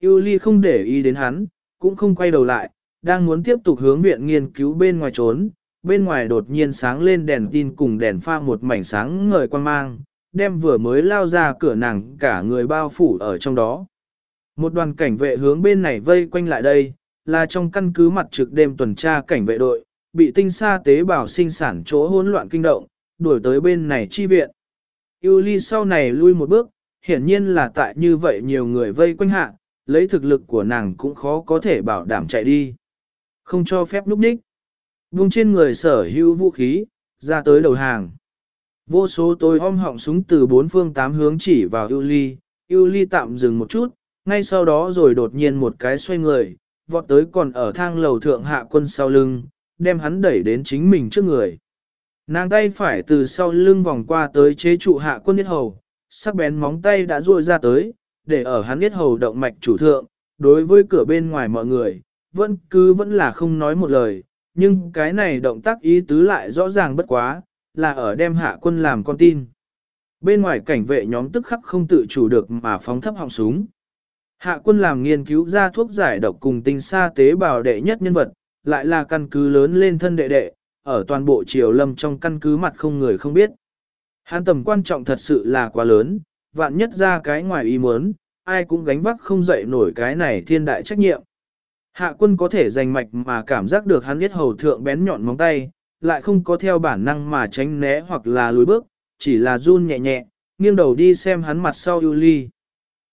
Yêu ly không để ý đến hắn, cũng không quay đầu lại, đang muốn tiếp tục hướng viện nghiên cứu bên ngoài trốn, bên ngoài đột nhiên sáng lên đèn tin cùng đèn pha một mảnh sáng ngời quan mang, đem vừa mới lao ra cửa nàng cả người bao phủ ở trong đó. Một đoàn cảnh vệ hướng bên này vây quanh lại đây, là trong căn cứ mặt trực đêm tuần tra cảnh vệ đội, bị tinh sa tế bào sinh sản chỗ hỗn loạn kinh động, đuổi tới bên này chi viện. Yuli sau này lui một bước, hiển nhiên là tại như vậy nhiều người vây quanh hạ, lấy thực lực của nàng cũng khó có thể bảo đảm chạy đi. Không cho phép lúc ních. Vùng trên người sở hữu vũ khí, ra tới đầu hàng. Vô số tôi om họng súng từ bốn phương tám hướng chỉ vào Yuli, ly, ly tạm dừng một chút, ngay sau đó rồi đột nhiên một cái xoay người, vọt tới còn ở thang lầu thượng hạ quân sau lưng, đem hắn đẩy đến chính mình trước người. Nàng tay phải từ sau lưng vòng qua tới chế trụ hạ quân nhất hầu, sắc bén móng tay đã ruôi ra tới, để ở hắn biết hầu động mạch chủ thượng, đối với cửa bên ngoài mọi người, vẫn cứ vẫn là không nói một lời, nhưng cái này động tác ý tứ lại rõ ràng bất quá, là ở đem hạ quân làm con tin. Bên ngoài cảnh vệ nhóm tức khắc không tự chủ được mà phóng thấp họng súng. Hạ quân làm nghiên cứu ra thuốc giải độc cùng tinh sa tế bào đệ nhất nhân vật, lại là căn cứ lớn lên thân đệ đệ, ở toàn bộ triều lâm trong căn cứ mặt không người không biết. Hắn tầm quan trọng thật sự là quá lớn, vạn nhất ra cái ngoài ý muốn, ai cũng gánh vác không dậy nổi cái này thiên đại trách nhiệm. Hạ quân có thể giành mạch mà cảm giác được hắn biết hầu thượng bén nhọn móng tay, lại không có theo bản năng mà tránh né hoặc là lùi bước, chỉ là run nhẹ nhẹ, nghiêng đầu đi xem hắn mặt sau ưu ly.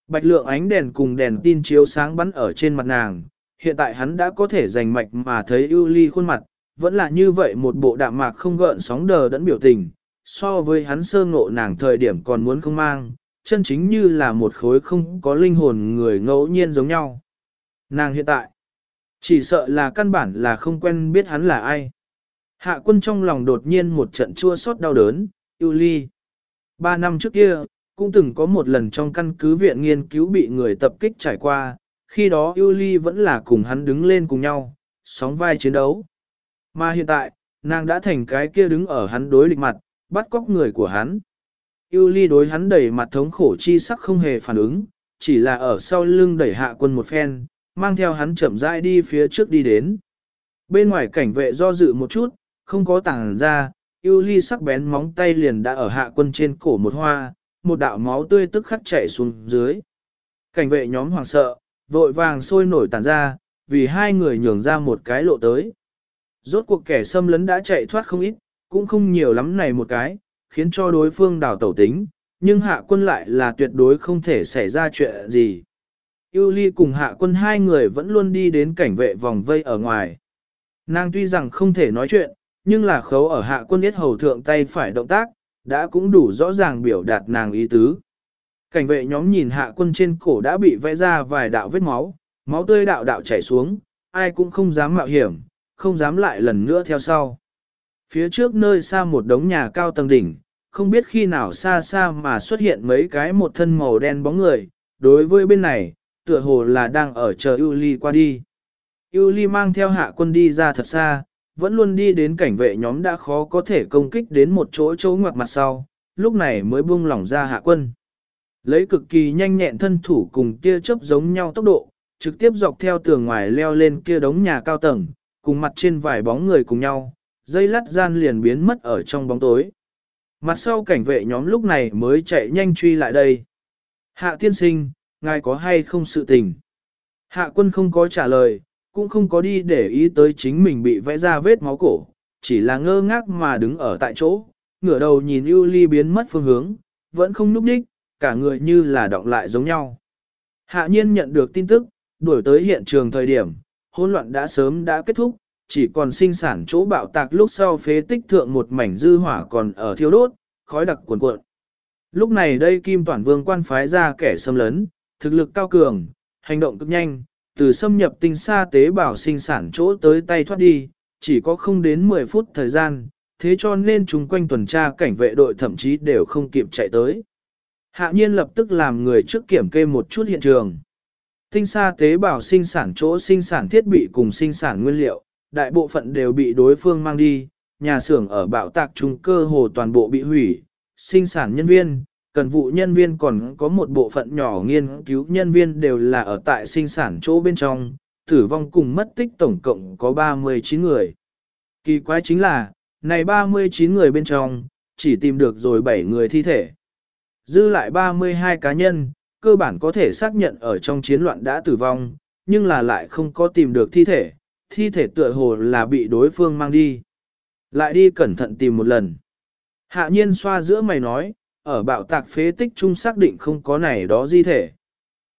Bạch lượng ánh đèn cùng đèn tin chiếu sáng bắn ở trên mặt nàng, hiện tại hắn đã có thể giành mạch mà thấy ưu ly khuôn mặt, vẫn là như vậy một bộ đạm mạc không gợn sóng đờ đẫn biểu tình, so với hắn sơ ngộ nàng thời điểm còn muốn không mang, chân chính như là một khối không có linh hồn người ngẫu nhiên giống nhau. Nàng hiện tại, chỉ sợ là căn bản là không quen biết hắn là ai. Hạ quân trong lòng đột nhiên một trận chua xót đau đớn, yêu ly. Ba năm trước kia, cũng từng có một lần trong căn cứ viện nghiên cứu bị người tập kích trải qua, khi đó yêu ly vẫn là cùng hắn đứng lên cùng nhau, sóng vai chiến đấu. Mà hiện tại, nàng đã thành cái kia đứng ở hắn đối địch mặt, bắt cóc người của hắn. Yêu ly đối hắn đẩy mặt thống khổ chi sắc không hề phản ứng, chỉ là ở sau lưng đẩy hạ quân một phen, mang theo hắn chậm rãi đi phía trước đi đến. Bên ngoài cảnh vệ do dự một chút, không có tàng ra, yêu ly sắc bén móng tay liền đã ở hạ quân trên cổ một hoa, một đạo máu tươi tức khắc chảy xuống dưới. Cảnh vệ nhóm hoàng sợ, vội vàng sôi nổi tàn ra, vì hai người nhường ra một cái lộ tới. Rốt cuộc kẻ xâm lấn đã chạy thoát không ít, cũng không nhiều lắm này một cái, khiến cho đối phương đào tẩu tính, nhưng hạ quân lại là tuyệt đối không thể xảy ra chuyện gì. Yêu ly cùng hạ quân hai người vẫn luôn đi đến cảnh vệ vòng vây ở ngoài. Nàng tuy rằng không thể nói chuyện, nhưng là khấu ở hạ quân biết hầu thượng tay phải động tác, đã cũng đủ rõ ràng biểu đạt nàng ý tứ. Cảnh vệ nhóm nhìn hạ quân trên cổ đã bị vẽ ra vài đạo vết máu, máu tươi đạo đạo chảy xuống, ai cũng không dám mạo hiểm, không dám lại lần nữa theo sau. Phía trước nơi xa một đống nhà cao tầng đỉnh, không biết khi nào xa xa mà xuất hiện mấy cái một thân màu đen bóng người, đối với bên này, tựa hồ là đang ở chờ Yuli qua đi. Yuli mang theo hạ quân đi ra thật xa, vẫn luôn đi đến cảnh vệ nhóm đã khó có thể công kích đến một chỗ chỗ ngoặt mặt sau, lúc này mới buông lỏng ra hạ quân. Lấy cực kỳ nhanh nhẹn thân thủ cùng tia chớp giống nhau tốc độ, trực tiếp dọc theo tường ngoài leo lên kia đống nhà cao tầng, cùng mặt trên vài bóng người cùng nhau, dây lắt gian liền biến mất ở trong bóng tối. Mặt sau cảnh vệ nhóm lúc này mới chạy nhanh truy lại đây. Hạ tiên sinh, ngài có hay không sự tình? Hạ quân không có trả lời, cũng không có đi để ý tới chính mình bị vẽ ra vết máu cổ, chỉ là ngơ ngác mà đứng ở tại chỗ, ngửa đầu nhìn ưu ly biến mất phương hướng, vẫn không núp đích, cả người như là động lại giống nhau. Hạ nhiên nhận được tin tức, đuổi tới hiện trường thời điểm, hỗn loạn đã sớm đã kết thúc, chỉ còn sinh sản chỗ bạo tạc lúc sau phế tích thượng một mảnh dư hỏa còn ở thiêu đốt, khói đặc cuồn cuộn. Lúc này đây Kim Toản Vương quan phái ra kẻ xâm lấn, thực lực cao cường, hành động cực nhanh, từ xâm nhập tinh xa tế bào sinh sản chỗ tới tay thoát đi, chỉ có không đến 10 phút thời gian, thế cho nên chúng quanh tuần tra cảnh vệ đội thậm chí đều không kịp chạy tới. Hạ nhiên lập tức làm người trước kiểm kê một chút hiện trường. Tinh xa tế bào sinh sản chỗ sinh sản thiết bị cùng sinh sản nguyên liệu, đại bộ phận đều bị đối phương mang đi, nhà xưởng ở bạo tạc trung cơ hồ toàn bộ bị hủy, sinh sản nhân viên, cần vụ nhân viên còn có một bộ phận nhỏ nghiên cứu nhân viên đều là ở tại sinh sản chỗ bên trong, tử vong cùng mất tích tổng cộng có 39 người. Kỳ quái chính là, này 39 người bên trong, chỉ tìm được rồi 7 người thi thể. Dư lại 32 cá nhân, cơ bản có thể xác nhận ở trong chiến loạn đã tử vong, nhưng là lại không có tìm được thi thể, thi thể tựa hồ là bị đối phương mang đi. Lại đi cẩn thận tìm một lần. Hạ nhiên xoa giữa mày nói, ở bạo tạc phế tích chung xác định không có này đó di thể.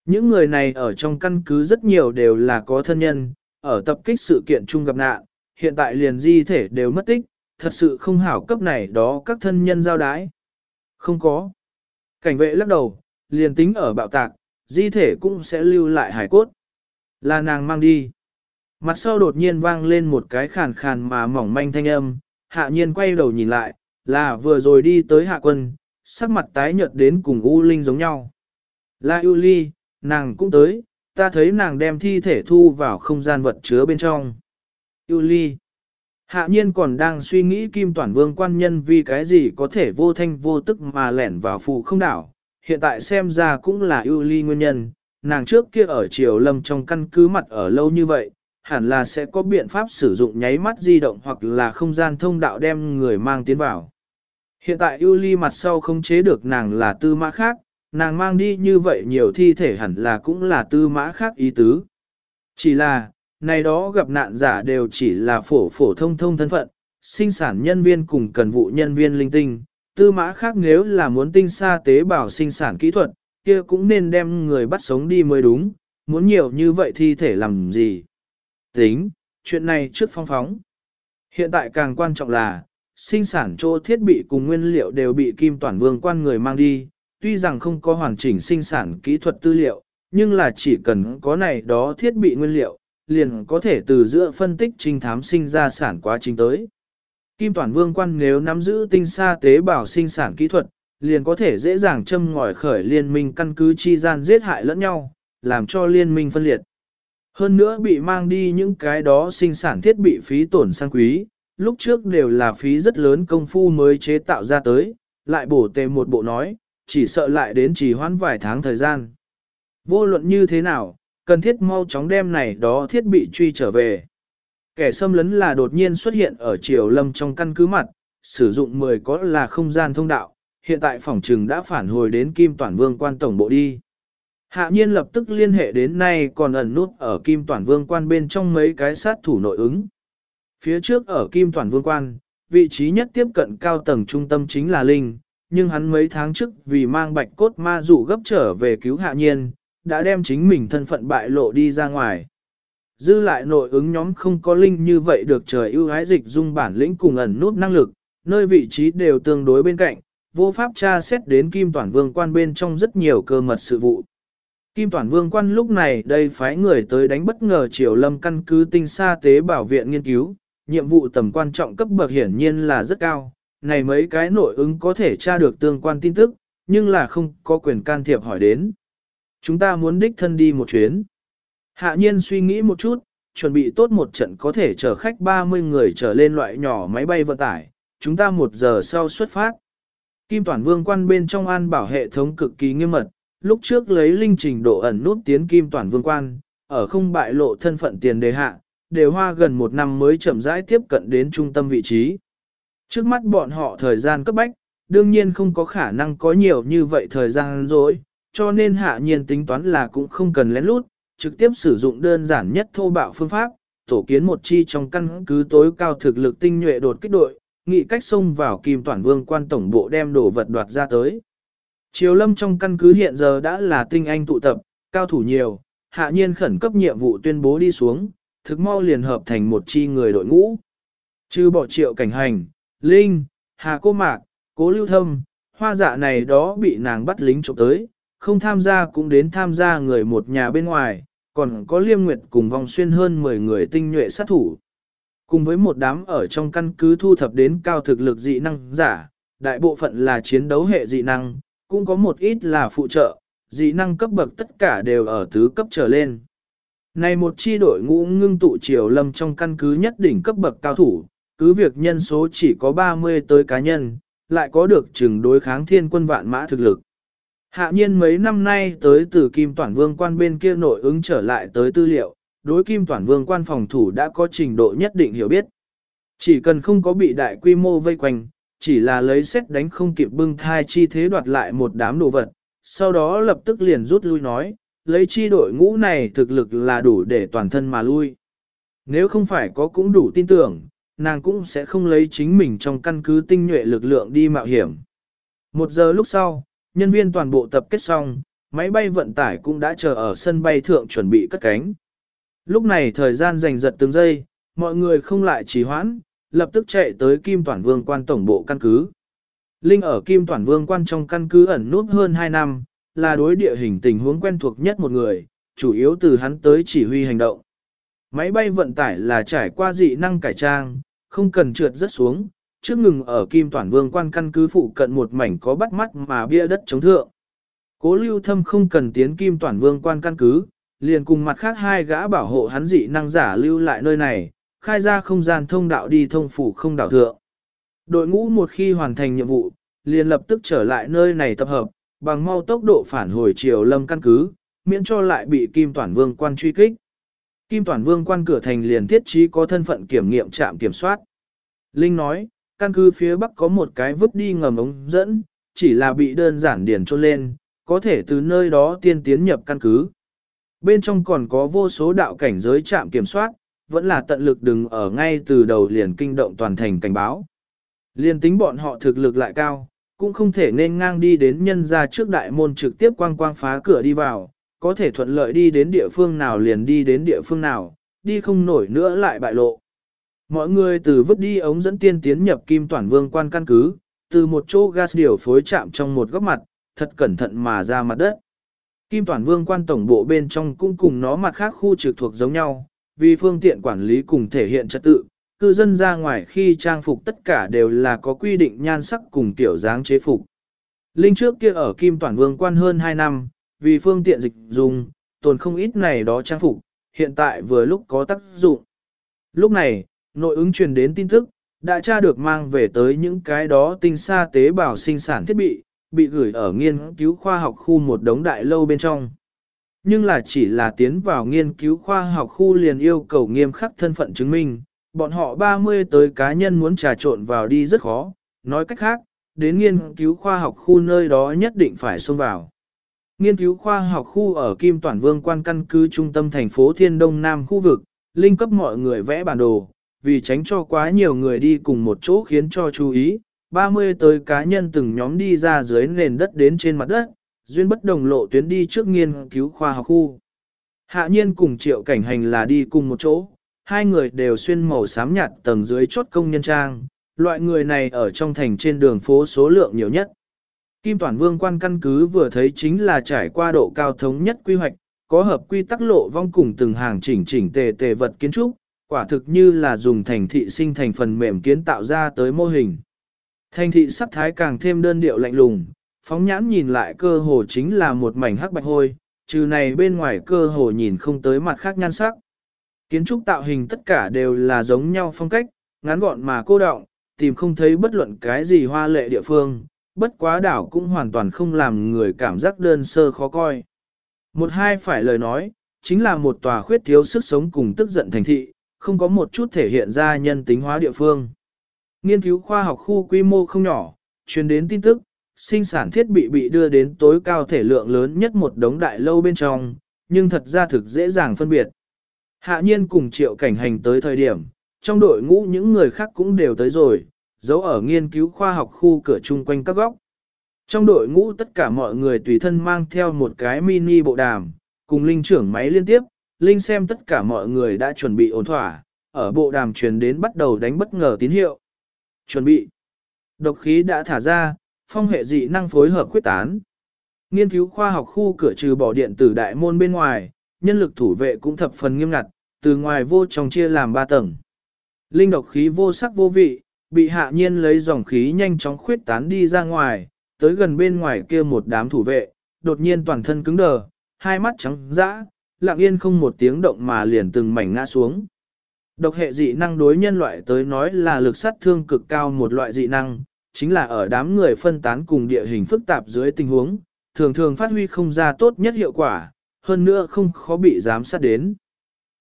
Những người này ở trong căn cứ rất nhiều đều là có thân nhân, ở tập kích sự kiện chung gặp nạn, hiện tại liền di thể đều mất tích, thật sự không hảo cấp này đó các thân nhân giao đái. Không có. Cảnh vệ lắc đầu, liền tính ở bạo tạc, di thể cũng sẽ lưu lại hải cốt. Là nàng mang đi. Mặt sau đột nhiên vang lên một cái khàn khàn mà mỏng manh thanh âm, hạ nhiên quay đầu nhìn lại, là vừa rồi đi tới hạ quân, sắc mặt tái nhợt đến cùng U Linh giống nhau. Là U Ly, nàng cũng tới, ta thấy nàng đem thi thể thu vào không gian vật chứa bên trong. U Ly. Hạ nhiên còn đang suy nghĩ kim toàn vương quan nhân vì cái gì có thể vô thanh vô tức mà lẻn vào phù không đảo. Hiện tại xem ra cũng là ưu ly nguyên nhân, nàng trước kia ở triều lâm trong căn cứ mặt ở lâu như vậy, hẳn là sẽ có biện pháp sử dụng nháy mắt di động hoặc là không gian thông đạo đem người mang tiến vào. Hiện tại ưu ly mặt sau không chế được nàng là tư mã khác, nàng mang đi như vậy nhiều thi thể hẳn là cũng là tư mã khác ý tứ. Chỉ là, này đó gặp nạn giả đều chỉ là phổ phổ thông thông thân phận, sinh sản nhân viên cùng cần vụ nhân viên linh tinh, tư mã khác nếu là muốn tinh xa tế bào sinh sản kỹ thuật, kia cũng nên đem người bắt sống đi mới đúng, muốn nhiều như vậy thi thể làm gì. Tính, chuyện này trước phong phóng. Hiện tại càng quan trọng là, sinh sản chỗ thiết bị cùng nguyên liệu đều bị Kim Toàn Vương quan người mang đi, tuy rằng không có hoàn chỉnh sinh sản kỹ thuật tư liệu, nhưng là chỉ cần có này đó thiết bị nguyên liệu, liền có thể từ giữa phân tích trinh thám sinh ra sản quá trình tới. Kim Toàn Vương quan nếu nắm giữ tinh xa tế bào sinh sản kỹ thuật, liền có thể dễ dàng châm ngòi khởi liên minh căn cứ chi gian giết hại lẫn nhau, làm cho liên minh phân liệt. Hơn nữa bị mang đi những cái đó sinh sản thiết bị phí tổn sang quý, lúc trước đều là phí rất lớn công phu mới chế tạo ra tới, lại bổ tề một bộ nói, chỉ sợ lại đến chỉ hoãn vài tháng thời gian. Vô luận như thế nào, cần thiết mau chóng đem này đó thiết bị truy trở về. Kẻ xâm lấn là đột nhiên xuất hiện ở triều lâm trong căn cứ mặt, sử dụng 10 có là không gian thông đạo, hiện tại phòng trừng đã phản hồi đến Kim Toản Vương quan tổng bộ đi. Hạ nhiên lập tức liên hệ đến nay còn ẩn nút ở Kim Toản Vương quan bên trong mấy cái sát thủ nội ứng. Phía trước ở Kim Toản Vương quan, vị trí nhất tiếp cận cao tầng trung tâm chính là Linh, nhưng hắn mấy tháng trước vì mang bạch cốt ma dụ gấp trở về cứu hạ nhiên, đã đem chính mình thân phận bại lộ đi ra ngoài. Dư lại nội ứng nhóm không có Linh như vậy được trời ưu ái dịch dung bản lĩnh cùng ẩn nút năng lực, nơi vị trí đều tương đối bên cạnh, vô pháp tra xét đến Kim Toản Vương quan bên trong rất nhiều cơ mật sự vụ. Kim Toản Vương quan lúc này đây phái người tới đánh bất ngờ triều lâm căn cứ tinh xa tế bảo viện nghiên cứu, nhiệm vụ tầm quan trọng cấp bậc hiển nhiên là rất cao, này mấy cái nội ứng có thể tra được tương quan tin tức, nhưng là không có quyền can thiệp hỏi đến. Chúng ta muốn đích thân đi một chuyến. Hạ nhiên suy nghĩ một chút, chuẩn bị tốt một trận có thể chở khách 30 người trở lên loại nhỏ máy bay vận tải, chúng ta một giờ sau xuất phát. Kim Toàn Vương quan bên trong an bảo hệ thống cực kỳ nghiêm mật, lúc trước lấy linh trình độ ẩn nút tiến Kim Toàn Vương quan, ở không bại lộ thân phận tiền đề hạ, đều hoa gần một năm mới chậm rãi tiếp cận đến trung tâm vị trí. Trước mắt bọn họ thời gian cấp bách, đương nhiên không có khả năng có nhiều như vậy thời gian rồi, cho nên hạ nhiên tính toán là cũng không cần lén lút, trực tiếp sử dụng đơn giản nhất thô bạo phương pháp, tổ kiến một chi trong căn cứ tối cao thực lực tinh nhuệ đột kích đội, nghị cách xông vào kim toàn vương quan tổng bộ đem đồ vật đoạt ra tới. Triều lâm trong căn cứ hiện giờ đã là tinh anh tụ tập, cao thủ nhiều, hạ nhiên khẩn cấp nhiệm vụ tuyên bố đi xuống, thực mau liền hợp thành một chi người đội ngũ. Trừ bỏ triệu cảnh hành, linh, hà cô mạc, cố lưu thâm, hoa dạ này đó bị nàng bắt lính trộm tới, không tham gia cũng đến tham gia người một nhà bên ngoài, còn có liêm nguyệt cùng vòng xuyên hơn 10 người tinh nhuệ sát thủ. Cùng với một đám ở trong căn cứ thu thập đến cao thực lực dị năng giả, đại bộ phận là chiến đấu hệ dị năng, cũng có một ít là phụ trợ, dị năng cấp bậc tất cả đều ở tứ cấp trở lên. Này một chi đội ngũ ngưng tụ triều lâm trong căn cứ nhất đỉnh cấp bậc cao thủ, cứ việc nhân số chỉ có 30 tới cá nhân, lại có được chừng đối kháng thiên quân vạn mã thực lực. Hạ nhiên mấy năm nay tới từ Kim Toản Vương quan bên kia nội ứng trở lại tới tư liệu, đối Kim Toản Vương quan phòng thủ đã có trình độ nhất định hiểu biết. Chỉ cần không có bị đại quy mô vây quanh, chỉ là lấy xét đánh không kịp bưng thai chi thế đoạt lại một đám đồ vật, sau đó lập tức liền rút lui nói, lấy chi đội ngũ này thực lực là đủ để toàn thân mà lui. Nếu không phải có cũng đủ tin tưởng, nàng cũng sẽ không lấy chính mình trong căn cứ tinh nhuệ lực lượng đi mạo hiểm. Một giờ lúc sau, nhân viên toàn bộ tập kết xong, máy bay vận tải cũng đã chờ ở sân bay thượng chuẩn bị cất cánh. Lúc này thời gian dành giật từng giây, mọi người không lại trì hoãn, lập tức chạy tới Kim Toản Vương quan tổng bộ căn cứ. Linh ở Kim Toản Vương quan trong căn cứ ẩn nút hơn 2 năm, là đối địa hình tình huống quen thuộc nhất một người, chủ yếu từ hắn tới chỉ huy hành động. Máy bay vận tải là trải qua dị năng cải trang, không cần trượt rất xuống, trước ngừng ở Kim Toản Vương quan căn cứ phụ cận một mảnh có bắt mắt mà bia đất chống thượng. Cố lưu thâm không cần tiến Kim Toản Vương quan căn cứ, liền cùng mặt khác hai gã bảo hộ hắn dị năng giả lưu lại nơi này, khai ra không gian thông đạo đi thông phủ không đảo thượng. Đội ngũ một khi hoàn thành nhiệm vụ, liền lập tức trở lại nơi này tập hợp, bằng mau tốc độ phản hồi chiều lâm căn cứ, miễn cho lại bị Kim Toản Vương quan truy kích. Kim Toản Vương quan cửa thành liền thiết trí có thân phận kiểm nghiệm trạm kiểm soát. Linh nói, căn cứ phía bắc có một cái vứt đi ngầm ống dẫn, chỉ là bị đơn giản điển trôn lên, có thể từ nơi đó tiên tiến nhập căn cứ. Bên trong còn có vô số đạo cảnh giới trạm kiểm soát, vẫn là tận lực đừng ở ngay từ đầu liền kinh động toàn thành cảnh báo. Liên tính bọn họ thực lực lại cao, cũng không thể nên ngang đi đến nhân ra trước đại môn trực tiếp quang quang phá cửa đi vào, có thể thuận lợi đi đến địa phương nào liền đi đến địa phương nào, đi không nổi nữa lại bại lộ. Mọi người từ vứt đi ống dẫn tiên tiến nhập kim toàn vương quan căn cứ, từ một chỗ gas điều phối chạm trong một góc mặt, thật cẩn thận mà ra mặt đất. Kim toàn vương quan tổng bộ bên trong cũng cùng nó mặt khác khu trực thuộc giống nhau, vì phương tiện quản lý cùng thể hiện trật tự, cư dân ra ngoài khi trang phục tất cả đều là có quy định nhan sắc cùng tiểu dáng chế phục. Linh trước kia ở Kim Toàn Vương quan hơn 2 năm, vì phương tiện dịch dùng, tồn không ít này đó trang phục, hiện tại vừa lúc có tác dụng. Lúc này, nội ứng truyền đến tin tức, đã tra được mang về tới những cái đó tinh xa tế bào sinh sản thiết bị, bị gửi ở nghiên cứu khoa học khu một đống đại lâu bên trong. Nhưng là chỉ là tiến vào nghiên cứu khoa học khu liền yêu cầu nghiêm khắc thân phận chứng minh, bọn họ 30 tới cá nhân muốn trà trộn vào đi rất khó, nói cách khác, đến nghiên cứu khoa học khu nơi đó nhất định phải xông vào. Nghiên cứu khoa học khu ở Kim Toản Vương quan căn cứ trung tâm thành phố Thiên Đông Nam khu vực, linh cấp mọi người vẽ bản đồ, vì tránh cho quá nhiều người đi cùng một chỗ khiến cho chú ý, 30 tới cá nhân từng nhóm đi ra dưới nền đất đến trên mặt đất, duyên bất đồng lộ tuyến đi trước nghiên cứu khoa học khu. Hạ nhiên cùng triệu cảnh hành là đi cùng một chỗ, hai người đều xuyên màu xám nhạt tầng dưới chốt công nhân trang, loại người này ở trong thành trên đường phố số lượng nhiều nhất. Kim Toản Vương quan căn cứ vừa thấy chính là trải qua độ cao thống nhất quy hoạch, có hợp quy tắc lộ vong cùng từng hàng chỉnh chỉnh tề tề vật kiến trúc, quả thực như là dùng thành thị sinh thành phần mềm kiến tạo ra tới mô hình. Thành thị sắc thái càng thêm đơn điệu lạnh lùng, phóng nhãn nhìn lại cơ hồ chính là một mảnh hắc bạch hôi, trừ này bên ngoài cơ hồ nhìn không tới mặt khác nhan sắc. Kiến trúc tạo hình tất cả đều là giống nhau phong cách, ngắn gọn mà cô động, tìm không thấy bất luận cái gì hoa lệ địa phương, bất quá đảo cũng hoàn toàn không làm người cảm giác đơn sơ khó coi. Một hai phải lời nói, chính là một tòa khuyết thiếu sức sống cùng tức giận thành thị, không có một chút thể hiện ra nhân tính hóa địa phương. Nghiên cứu khoa học khu quy mô không nhỏ, truyền đến tin tức, sinh sản thiết bị bị đưa đến tối cao thể lượng lớn nhất một đống đại lâu bên trong, nhưng thật ra thực dễ dàng phân biệt. Hạ nhiên cùng triệu cảnh hành tới thời điểm, trong đội ngũ những người khác cũng đều tới rồi, giấu ở nghiên cứu khoa học khu cửa chung quanh các góc. Trong đội ngũ tất cả mọi người tùy thân mang theo một cái mini bộ đàm, cùng linh trưởng máy liên tiếp, linh xem tất cả mọi người đã chuẩn bị ổn thỏa, ở bộ đàm truyền đến bắt đầu đánh bất ngờ tín hiệu. Chuẩn bị. Độc khí đã thả ra, phong hệ dị năng phối hợp quyết tán. Nghiên cứu khoa học khu cửa trừ bỏ điện tử đại môn bên ngoài, nhân lực thủ vệ cũng thập phần nghiêm ngặt, từ ngoài vô trong chia làm ba tầng. Linh độc khí vô sắc vô vị, bị hạ nhiên lấy dòng khí nhanh chóng khuyết tán đi ra ngoài, tới gần bên ngoài kia một đám thủ vệ, đột nhiên toàn thân cứng đờ, hai mắt trắng dã, lặng yên không một tiếng động mà liền từng mảnh ngã xuống. Độc hệ dị năng đối nhân loại tới nói là lực sát thương cực cao một loại dị năng, chính là ở đám người phân tán cùng địa hình phức tạp dưới tình huống, thường thường phát huy không ra tốt nhất hiệu quả, hơn nữa không khó bị giám sát đến.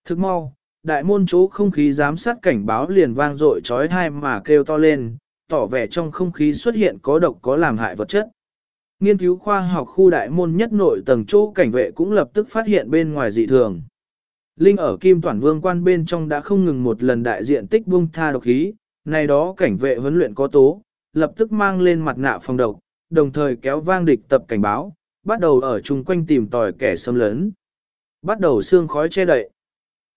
Thức mau, đại môn chỗ không khí giám sát cảnh báo liền vang dội trói thai mà kêu to lên, tỏ vẻ trong không khí xuất hiện có độc có làm hại vật chất. Nghiên cứu khoa học khu đại môn nhất nội tầng chỗ cảnh vệ cũng lập tức phát hiện bên ngoài dị thường. Linh ở Kim Toản Vương quan bên trong đã không ngừng một lần đại diện tích buông tha độc khí, này đó cảnh vệ huấn luyện có tố, lập tức mang lên mặt nạ phòng độc, đồng thời kéo vang địch tập cảnh báo, bắt đầu ở chung quanh tìm tòi kẻ xâm lấn. Bắt đầu xương khói che đậy.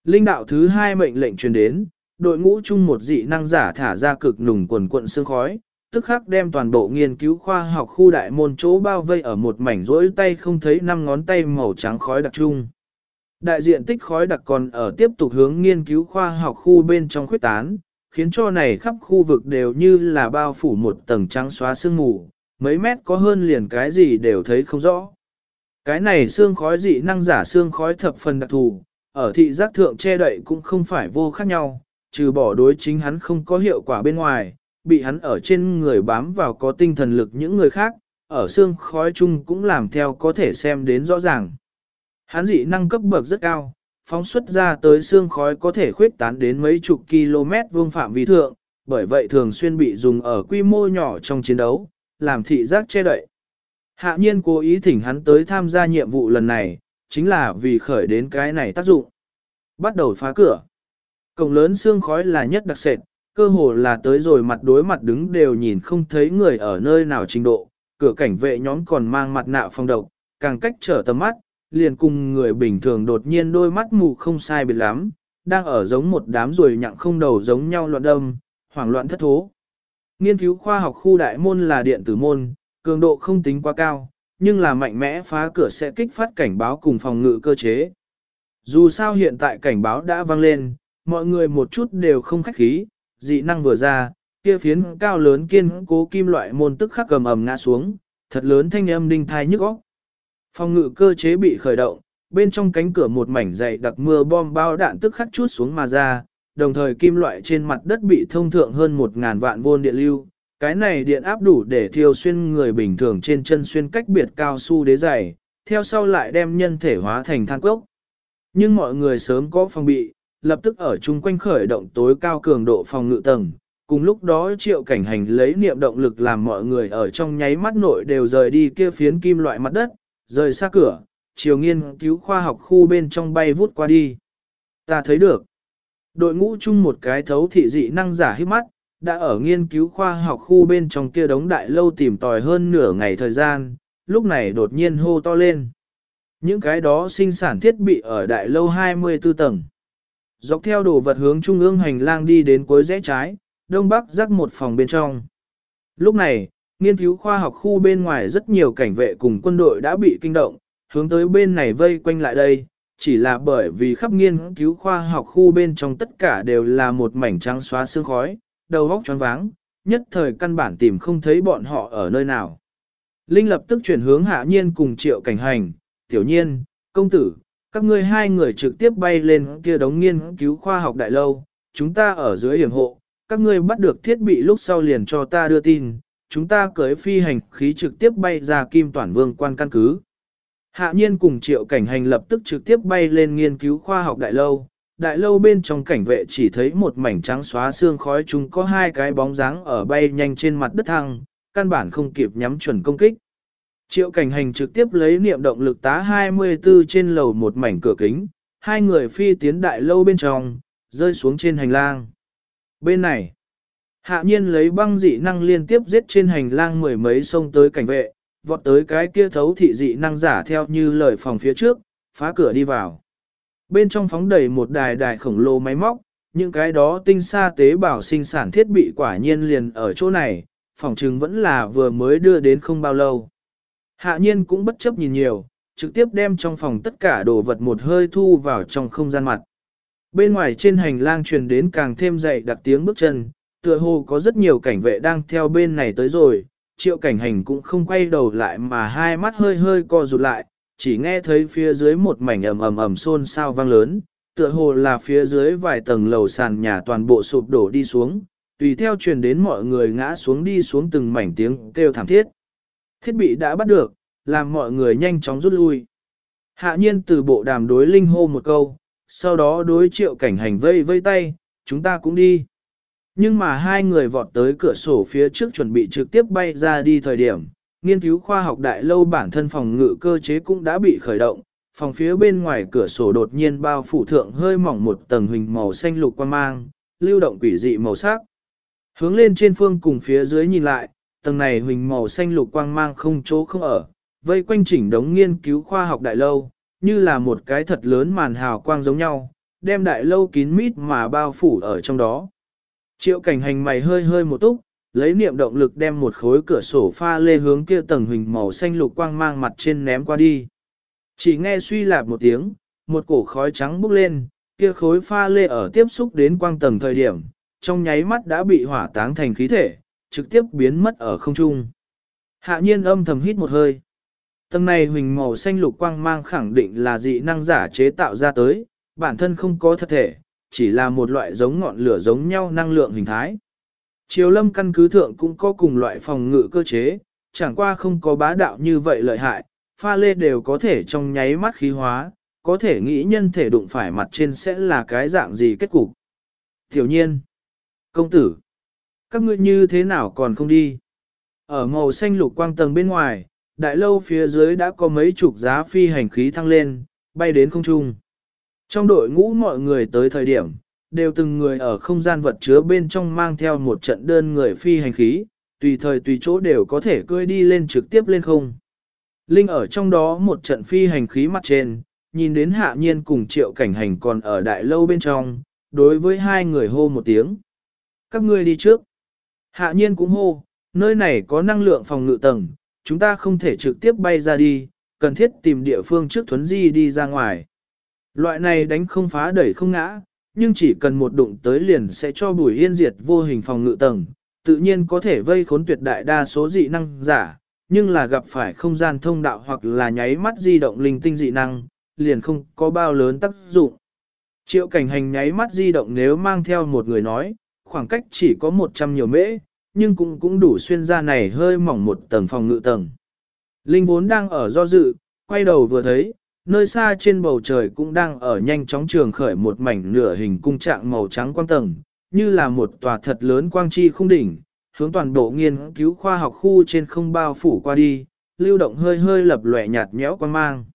Linh đạo thứ hai mệnh lệnh truyền đến, đội ngũ chung một dị năng giả thả ra cực nùng quần quận xương khói, tức khắc đem toàn bộ nghiên cứu khoa học khu đại môn chỗ bao vây ở một mảnh rỗi tay không thấy năm ngón tay màu trắng khói đặc trung. Đại diện tích khói đặc còn ở tiếp tục hướng nghiên cứu khoa học khu bên trong khuyết tán, khiến cho này khắp khu vực đều như là bao phủ một tầng trắng xóa sương mù, mấy mét có hơn liền cái gì đều thấy không rõ. Cái này xương khói dị năng giả xương khói thập phần đặc thù, ở thị giác thượng che đậy cũng không phải vô khác nhau, trừ bỏ đối chính hắn không có hiệu quả bên ngoài, bị hắn ở trên người bám vào có tinh thần lực những người khác, ở xương khói chung cũng làm theo có thể xem đến rõ ràng. Hắn dị năng cấp bậc rất cao, phóng xuất ra tới xương khói có thể khuyết tán đến mấy chục km vuông phạm vi thượng, bởi vậy thường xuyên bị dùng ở quy mô nhỏ trong chiến đấu, làm thị giác che đậy. Hạ nhiên cố ý thỉnh hắn tới tham gia nhiệm vụ lần này, chính là vì khởi đến cái này tác dụng. Bắt đầu phá cửa. Cổng lớn xương khói là nhất đặc sệt, cơ hồ là tới rồi mặt đối mặt đứng đều nhìn không thấy người ở nơi nào trình độ, cửa cảnh vệ nhóm còn mang mặt nạ phòng độc, càng cách trở tầm mắt, liền cùng người bình thường đột nhiên đôi mắt mù không sai biệt lắm, đang ở giống một đám ruồi nhặng không đầu giống nhau loạn đâm, hoảng loạn thất thố. Nghiên cứu khoa học khu đại môn là điện tử môn, cường độ không tính quá cao, nhưng là mạnh mẽ phá cửa sẽ kích phát cảnh báo cùng phòng ngự cơ chế. Dù sao hiện tại cảnh báo đã vang lên, mọi người một chút đều không khách khí, dị năng vừa ra, kia phiến cao lớn kiên cố kim loại môn tức khắc cầm ầm ngã xuống, thật lớn thanh âm đinh thai nhức óc. Phòng ngự cơ chế bị khởi động, bên trong cánh cửa một mảnh dày đặc mưa bom bao đạn tức khắc chút xuống mà ra, đồng thời kim loại trên mặt đất bị thông thượng hơn một ngàn vạn vôn điện lưu. Cái này điện áp đủ để thiêu xuyên người bình thường trên chân xuyên cách biệt cao su đế dày, theo sau lại đem nhân thể hóa thành than cốc. Nhưng mọi người sớm có phòng bị, lập tức ở chung quanh khởi động tối cao cường độ phòng ngự tầng. Cùng lúc đó triệu cảnh hành lấy niệm động lực làm mọi người ở trong nháy mắt nội đều rời đi kia phiến kim loại mặt đất, rời xa cửa, chiều nghiên cứu khoa học khu bên trong bay vút qua đi. Ta thấy được. Đội ngũ chung một cái thấu thị dị năng giả hít mắt, đã ở nghiên cứu khoa học khu bên trong kia đống đại lâu tìm tòi hơn nửa ngày thời gian, lúc này đột nhiên hô to lên. Những cái đó sinh sản thiết bị ở đại lâu 24 tầng. Dọc theo đồ vật hướng trung ương hành lang đi đến cuối rẽ trái, đông bắc rắc một phòng bên trong. Lúc này, nghiên cứu khoa học khu bên ngoài rất nhiều cảnh vệ cùng quân đội đã bị kinh động, hướng tới bên này vây quanh lại đây, chỉ là bởi vì khắp nghiên cứu khoa học khu bên trong tất cả đều là một mảnh trắng xóa sương khói, đầu óc choáng váng, nhất thời căn bản tìm không thấy bọn họ ở nơi nào. Linh lập tức chuyển hướng hạ nhiên cùng triệu cảnh hành, tiểu nhiên, công tử, các ngươi hai người trực tiếp bay lên kia đống nghiên cứu khoa học đại lâu, chúng ta ở dưới hiểm hộ, các ngươi bắt được thiết bị lúc sau liền cho ta đưa tin, chúng ta cưới phi hành khí trực tiếp bay ra kim toàn vương quan căn cứ. Hạ nhiên cùng triệu cảnh hành lập tức trực tiếp bay lên nghiên cứu khoa học đại lâu. Đại lâu bên trong cảnh vệ chỉ thấy một mảnh trắng xóa xương khói chúng có hai cái bóng dáng ở bay nhanh trên mặt đất thăng, căn bản không kịp nhắm chuẩn công kích. Triệu cảnh hành trực tiếp lấy niệm động lực tá 24 trên lầu một mảnh cửa kính, hai người phi tiến đại lâu bên trong, rơi xuống trên hành lang. Bên này, hạ nhiên lấy băng dị năng liên tiếp giết trên hành lang mười mấy sông tới cảnh vệ, vọt tới cái kia thấu thị dị năng giả theo như lời phòng phía trước, phá cửa đi vào. Bên trong phóng đầy một đài đài khổng lồ máy móc, những cái đó tinh xa tế bào sinh sản thiết bị quả nhiên liền ở chỗ này, phòng trừng vẫn là vừa mới đưa đến không bao lâu. Hạ nhiên cũng bất chấp nhìn nhiều, trực tiếp đem trong phòng tất cả đồ vật một hơi thu vào trong không gian mặt. Bên ngoài trên hành lang truyền đến càng thêm dậy đặc tiếng bước chân, tựa hồ có rất nhiều cảnh vệ đang theo bên này tới rồi, triệu cảnh hành cũng không quay đầu lại mà hai mắt hơi hơi co rụt lại, chỉ nghe thấy phía dưới một mảnh ầm ầm ầm xôn xao vang lớn, tựa hồ là phía dưới vài tầng lầu sàn nhà toàn bộ sụp đổ đi xuống, tùy theo truyền đến mọi người ngã xuống đi xuống từng mảnh tiếng kêu thảm thiết. Thiết bị đã bắt được, làm mọi người nhanh chóng rút lui. Hạ nhiên từ bộ đàm đối Linh hô một câu, sau đó đối triệu cảnh hành vây vây tay, chúng ta cũng đi. Nhưng mà hai người vọt tới cửa sổ phía trước chuẩn bị trực tiếp bay ra đi thời điểm, nghiên cứu khoa học đại lâu bản thân phòng ngự cơ chế cũng đã bị khởi động, phòng phía bên ngoài cửa sổ đột nhiên bao phủ thượng hơi mỏng một tầng hình màu xanh lục quan mang, lưu động quỷ dị màu sắc. Hướng lên trên phương cùng phía dưới nhìn lại, tầng này huỳnh màu xanh lục quang mang không chỗ không ở, vây quanh chỉnh đống nghiên cứu khoa học đại lâu, như là một cái thật lớn màn hào quang giống nhau, đem đại lâu kín mít mà bao phủ ở trong đó. Triệu cảnh hành mày hơi hơi một túc, lấy niệm động lực đem một khối cửa sổ pha lê hướng kia tầng hình màu xanh lục quang mang mặt trên ném qua đi. Chỉ nghe suy lạp một tiếng, một cổ khói trắng bốc lên, kia khối pha lê ở tiếp xúc đến quang tầng thời điểm, trong nháy mắt đã bị hỏa táng thành khí thể, trực tiếp biến mất ở không trung. Hạ nhiên âm thầm hít một hơi. Tầng này huỳnh màu xanh lục quang mang khẳng định là dị năng giả chế tạo ra tới, bản thân không có thật thể, chỉ là một loại giống ngọn lửa giống nhau năng lượng hình thái. Triều lâm căn cứ thượng cũng có cùng loại phòng ngự cơ chế, chẳng qua không có bá đạo như vậy lợi hại, pha lê đều có thể trong nháy mắt khí hóa, có thể nghĩ nhân thể đụng phải mặt trên sẽ là cái dạng gì kết cục. Tiểu nhiên, công tử, các ngươi như thế nào còn không đi? Ở màu xanh lục quang tầng bên ngoài, đại lâu phía dưới đã có mấy chục giá phi hành khí thăng lên, bay đến không trung. Trong đội ngũ mọi người tới thời điểm, đều từng người ở không gian vật chứa bên trong mang theo một trận đơn người phi hành khí, tùy thời tùy chỗ đều có thể cưỡi đi lên trực tiếp lên không. Linh ở trong đó một trận phi hành khí mặt trên, nhìn đến hạ nhiên cùng triệu cảnh hành còn ở đại lâu bên trong, đối với hai người hô một tiếng. Các ngươi đi trước. Hạ nhiên cũng hô, nơi này có năng lượng phòng ngự tầng, chúng ta không thể trực tiếp bay ra đi, cần thiết tìm địa phương trước thuấn di đi ra ngoài. Loại này đánh không phá đẩy không ngã, nhưng chỉ cần một đụng tới liền sẽ cho bùi yên diệt vô hình phòng ngự tầng, tự nhiên có thể vây khốn tuyệt đại đa số dị năng giả, nhưng là gặp phải không gian thông đạo hoặc là nháy mắt di động linh tinh dị năng, liền không có bao lớn tác dụng. Triệu cảnh hành nháy mắt di động nếu mang theo một người nói, khoảng cách chỉ có 100 nhiều mễ, nhưng cũng cũng đủ xuyên ra này hơi mỏng một tầng phòng ngự tầng. Linh vốn đang ở do dự, quay đầu vừa thấy, nơi xa trên bầu trời cũng đang ở nhanh chóng trường khởi một mảnh nửa hình cung trạng màu trắng quang tầng, như là một tòa thật lớn quang chi khung đỉnh, hướng toàn bộ nghiên cứu khoa học khu trên không bao phủ qua đi, lưu động hơi hơi lập lòe nhạt nhẽo quang mang.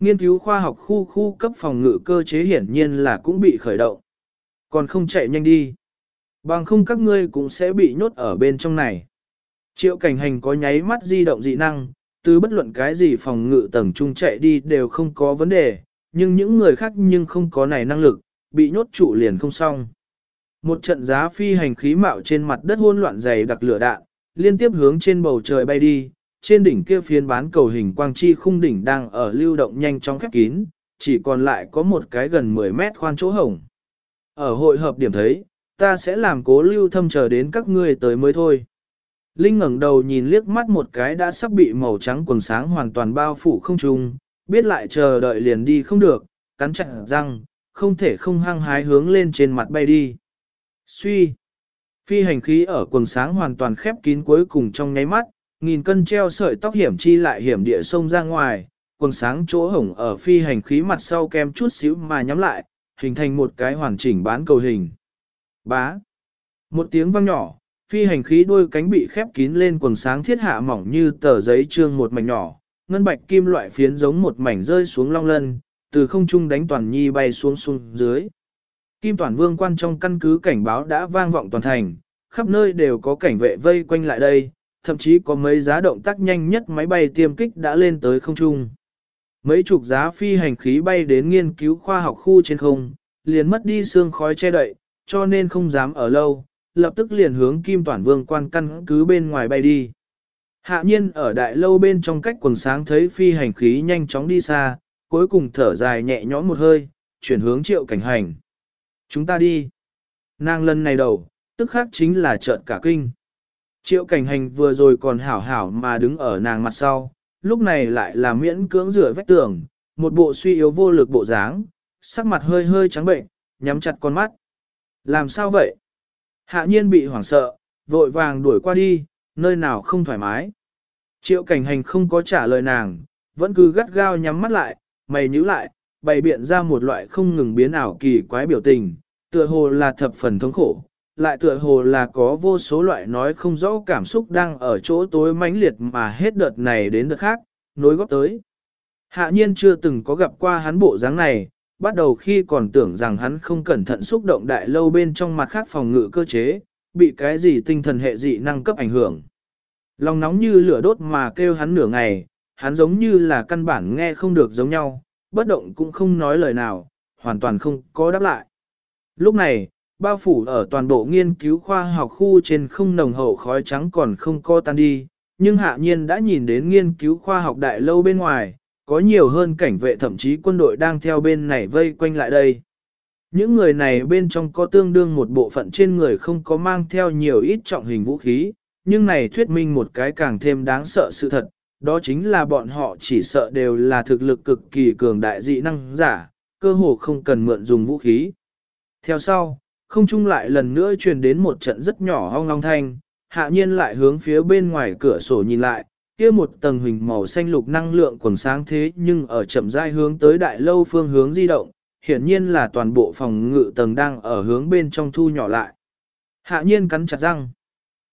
Nghiên cứu khoa học khu khu cấp phòng ngự cơ chế hiển nhiên là cũng bị khởi động. Còn không chạy nhanh đi. Bằng không các ngươi cũng sẽ bị nhốt ở bên trong này. Triệu cảnh hành có nháy mắt di động dị năng, từ bất luận cái gì phòng ngự tầng trung chạy đi đều không có vấn đề, nhưng những người khác nhưng không có này năng lực, bị nhốt trụ liền không xong. Một trận giá phi hành khí mạo trên mặt đất hỗn loạn dày đặc lửa đạn, liên tiếp hướng trên bầu trời bay đi, trên đỉnh kia phiến bán cầu hình quang chi khung đỉnh đang ở lưu động nhanh chóng khép kín, chỉ còn lại có một cái gần 10 mét khoan chỗ hổng. Ở hội hợp điểm thấy, ta sẽ làm cố lưu thâm chờ đến các ngươi tới mới thôi. Linh ngẩng đầu nhìn liếc mắt một cái đã sắp bị màu trắng quần sáng hoàn toàn bao phủ không trung, biết lại chờ đợi liền đi không được, cắn chặt răng, không thể không hăng hái hướng lên trên mặt bay đi. Suy! Phi hành khí ở quần sáng hoàn toàn khép kín cuối cùng trong nháy mắt, nghìn cân treo sợi tóc hiểm chi lại hiểm địa sông ra ngoài, quần sáng chỗ hổng ở phi hành khí mặt sau kem chút xíu mà nhắm lại, hình thành một cái hoàn chỉnh bán cầu hình. Bá! Một tiếng vang nhỏ, phi hành khí đuôi cánh bị khép kín lên quần sáng thiết hạ mỏng như tờ giấy trương một mảnh nhỏ, ngân bạch kim loại phiến giống một mảnh rơi xuống long lân, từ không trung đánh toàn nhi bay xuống xuống dưới. Kim toàn vương quan trong căn cứ cảnh báo đã vang vọng toàn thành, khắp nơi đều có cảnh vệ vây quanh lại đây, thậm chí có mấy giá động tác nhanh nhất máy bay tiêm kích đã lên tới không trung. Mấy chục giá phi hành khí bay đến nghiên cứu khoa học khu trên không, liền mất đi xương khói che đậy, cho nên không dám ở lâu, lập tức liền hướng Kim Toản Vương quan căn cứ bên ngoài bay đi. Hạ nhiên ở đại lâu bên trong cách quần sáng thấy phi hành khí nhanh chóng đi xa, cuối cùng thở dài nhẹ nhõm một hơi, chuyển hướng triệu cảnh hành. Chúng ta đi. Nàng lần này đầu, tức khác chính là trợn cả kinh. Triệu cảnh hành vừa rồi còn hảo hảo mà đứng ở nàng mặt sau, lúc này lại là miễn cưỡng rửa vách tường, một bộ suy yếu vô lực bộ dáng, sắc mặt hơi hơi trắng bệnh, nhắm chặt con mắt. Làm sao vậy? Hạ nhiên bị hoảng sợ, vội vàng đuổi qua đi, nơi nào không thoải mái. Triệu cảnh hành không có trả lời nàng, vẫn cứ gắt gao nhắm mắt lại, mày nhíu lại, bày biện ra một loại không ngừng biến ảo kỳ quái biểu tình, tựa hồ là thập phần thống khổ, lại tựa hồ là có vô số loại nói không rõ cảm xúc đang ở chỗ tối mãnh liệt mà hết đợt này đến đợt khác, nối góp tới. Hạ nhiên chưa từng có gặp qua hắn bộ dáng này, bắt đầu khi còn tưởng rằng hắn không cẩn thận xúc động đại lâu bên trong mặt khác phòng ngự cơ chế, bị cái gì tinh thần hệ dị năng cấp ảnh hưởng. Lòng nóng như lửa đốt mà kêu hắn nửa ngày, hắn giống như là căn bản nghe không được giống nhau, bất động cũng không nói lời nào, hoàn toàn không có đáp lại. Lúc này, bao phủ ở toàn bộ nghiên cứu khoa học khu trên không nồng hậu khói trắng còn không co tan đi, nhưng hạ nhiên đã nhìn đến nghiên cứu khoa học đại lâu bên ngoài, có nhiều hơn cảnh vệ thậm chí quân đội đang theo bên này vây quanh lại đây. Những người này bên trong có tương đương một bộ phận trên người không có mang theo nhiều ít trọng hình vũ khí, nhưng này thuyết minh một cái càng thêm đáng sợ sự thật, đó chính là bọn họ chỉ sợ đều là thực lực cực kỳ cường đại dị năng giả, cơ hồ không cần mượn dùng vũ khí. Theo sau, không chung lại lần nữa truyền đến một trận rất nhỏ hong long thanh, hạ nhiên lại hướng phía bên ngoài cửa sổ nhìn lại, kia một tầng hình màu xanh lục năng lượng quần sáng thế nhưng ở chậm rãi hướng tới đại lâu phương hướng di động, hiển nhiên là toàn bộ phòng ngự tầng đang ở hướng bên trong thu nhỏ lại. Hạ nhiên cắn chặt răng.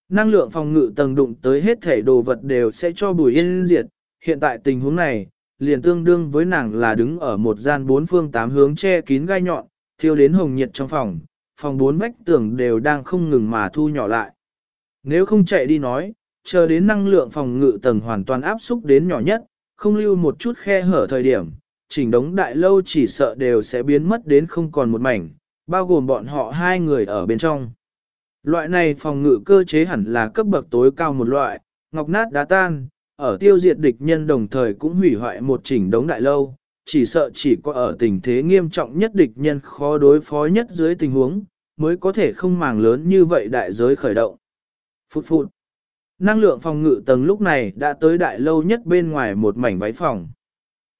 Năng lượng phòng ngự tầng đụng tới hết thể đồ vật đều sẽ cho bùi yên diệt, hiện tại tình huống này, liền tương đương với nàng là đứng ở một gian bốn phương tám hướng che kín gai nhọn, thiêu đến hồng nhiệt trong phòng, phòng bốn vách tường đều đang không ngừng mà thu nhỏ lại. Nếu không chạy đi nói, chờ đến năng lượng phòng ngự tầng hoàn toàn áp xúc đến nhỏ nhất, không lưu một chút khe hở thời điểm, chỉnh đống đại lâu chỉ sợ đều sẽ biến mất đến không còn một mảnh, bao gồm bọn họ hai người ở bên trong. Loại này phòng ngự cơ chế hẳn là cấp bậc tối cao một loại, ngọc nát đá tan, ở tiêu diệt địch nhân đồng thời cũng hủy hoại một chỉnh đống đại lâu, chỉ sợ chỉ có ở tình thế nghiêm trọng nhất địch nhân khó đối phó nhất dưới tình huống, mới có thể không màng lớn như vậy đại giới khởi động. Phụt phụt. Năng lượng phòng ngự tầng lúc này đã tới đại lâu nhất bên ngoài một mảnh váy phòng.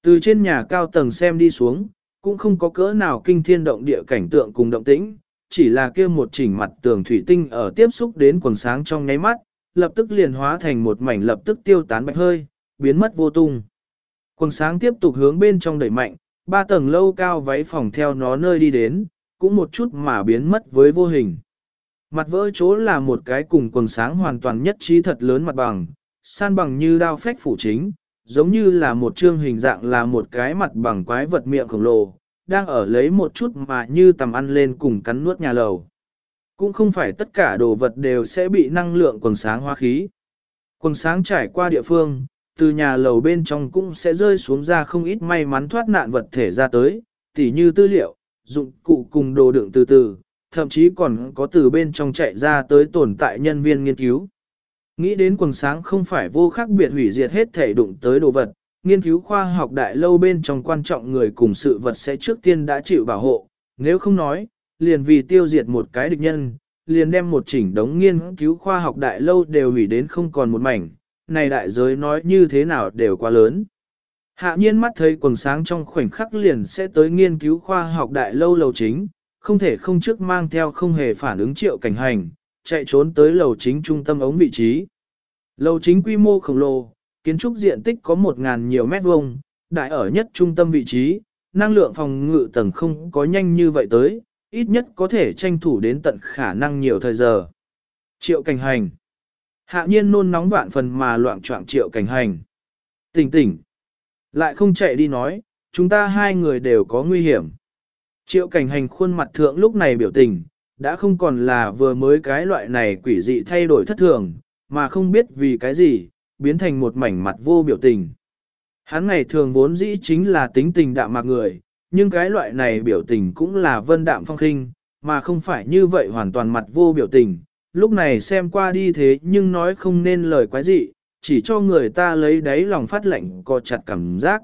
Từ trên nhà cao tầng xem đi xuống, cũng không có cỡ nào kinh thiên động địa cảnh tượng cùng động tĩnh, chỉ là kia một chỉnh mặt tường thủy tinh ở tiếp xúc đến quần sáng trong nháy mắt, lập tức liền hóa thành một mảnh lập tức tiêu tán bạch hơi, biến mất vô tung. Quần sáng tiếp tục hướng bên trong đẩy mạnh, ba tầng lâu cao váy phòng theo nó nơi đi đến, cũng một chút mà biến mất với vô hình. Mặt vỡ chỗ là một cái cùng quần sáng hoàn toàn nhất trí thật lớn mặt bằng, san bằng như đao phách phủ chính, giống như là một chương hình dạng là một cái mặt bằng quái vật miệng khổng lồ, đang ở lấy một chút mà như tầm ăn lên cùng cắn nuốt nhà lầu. Cũng không phải tất cả đồ vật đều sẽ bị năng lượng quần sáng hóa khí. Quần sáng trải qua địa phương, từ nhà lầu bên trong cũng sẽ rơi xuống ra không ít may mắn thoát nạn vật thể ra tới, tỉ như tư liệu, dụng cụ cùng đồ đựng từ từ, thậm chí còn có từ bên trong chạy ra tới tồn tại nhân viên nghiên cứu. Nghĩ đến quần sáng không phải vô khác biệt hủy diệt hết thể đụng tới đồ vật, nghiên cứu khoa học đại lâu bên trong quan trọng người cùng sự vật sẽ trước tiên đã chịu bảo hộ, nếu không nói, liền vì tiêu diệt một cái địch nhân, liền đem một chỉnh đống nghiên cứu khoa học đại lâu đều hủy đến không còn một mảnh, này đại giới nói như thế nào đều quá lớn. Hạ nhiên mắt thấy quần sáng trong khoảnh khắc liền sẽ tới nghiên cứu khoa học đại lâu lầu chính, không thể không trước mang theo không hề phản ứng triệu cảnh hành, chạy trốn tới lầu chính trung tâm ống vị trí. Lầu chính quy mô khổng lồ, kiến trúc diện tích có 1.000 nhiều mét vuông, đại ở nhất trung tâm vị trí, năng lượng phòng ngự tầng không có nhanh như vậy tới, ít nhất có thể tranh thủ đến tận khả năng nhiều thời giờ. Triệu cảnh hành. Hạ nhiên nôn nóng vạn phần mà loạn trọng triệu cảnh hành. Tỉnh tỉnh. Lại không chạy đi nói, chúng ta hai người đều có nguy hiểm. Triệu cảnh hành khuôn mặt thượng lúc này biểu tình, đã không còn là vừa mới cái loại này quỷ dị thay đổi thất thường, mà không biết vì cái gì, biến thành một mảnh mặt vô biểu tình. Hắn ngày thường vốn dĩ chính là tính tình đạm mạc người, nhưng cái loại này biểu tình cũng là vân đạm phong khinh, mà không phải như vậy hoàn toàn mặt vô biểu tình. Lúc này xem qua đi thế nhưng nói không nên lời quái dị, chỉ cho người ta lấy đáy lòng phát lệnh co chặt cảm giác.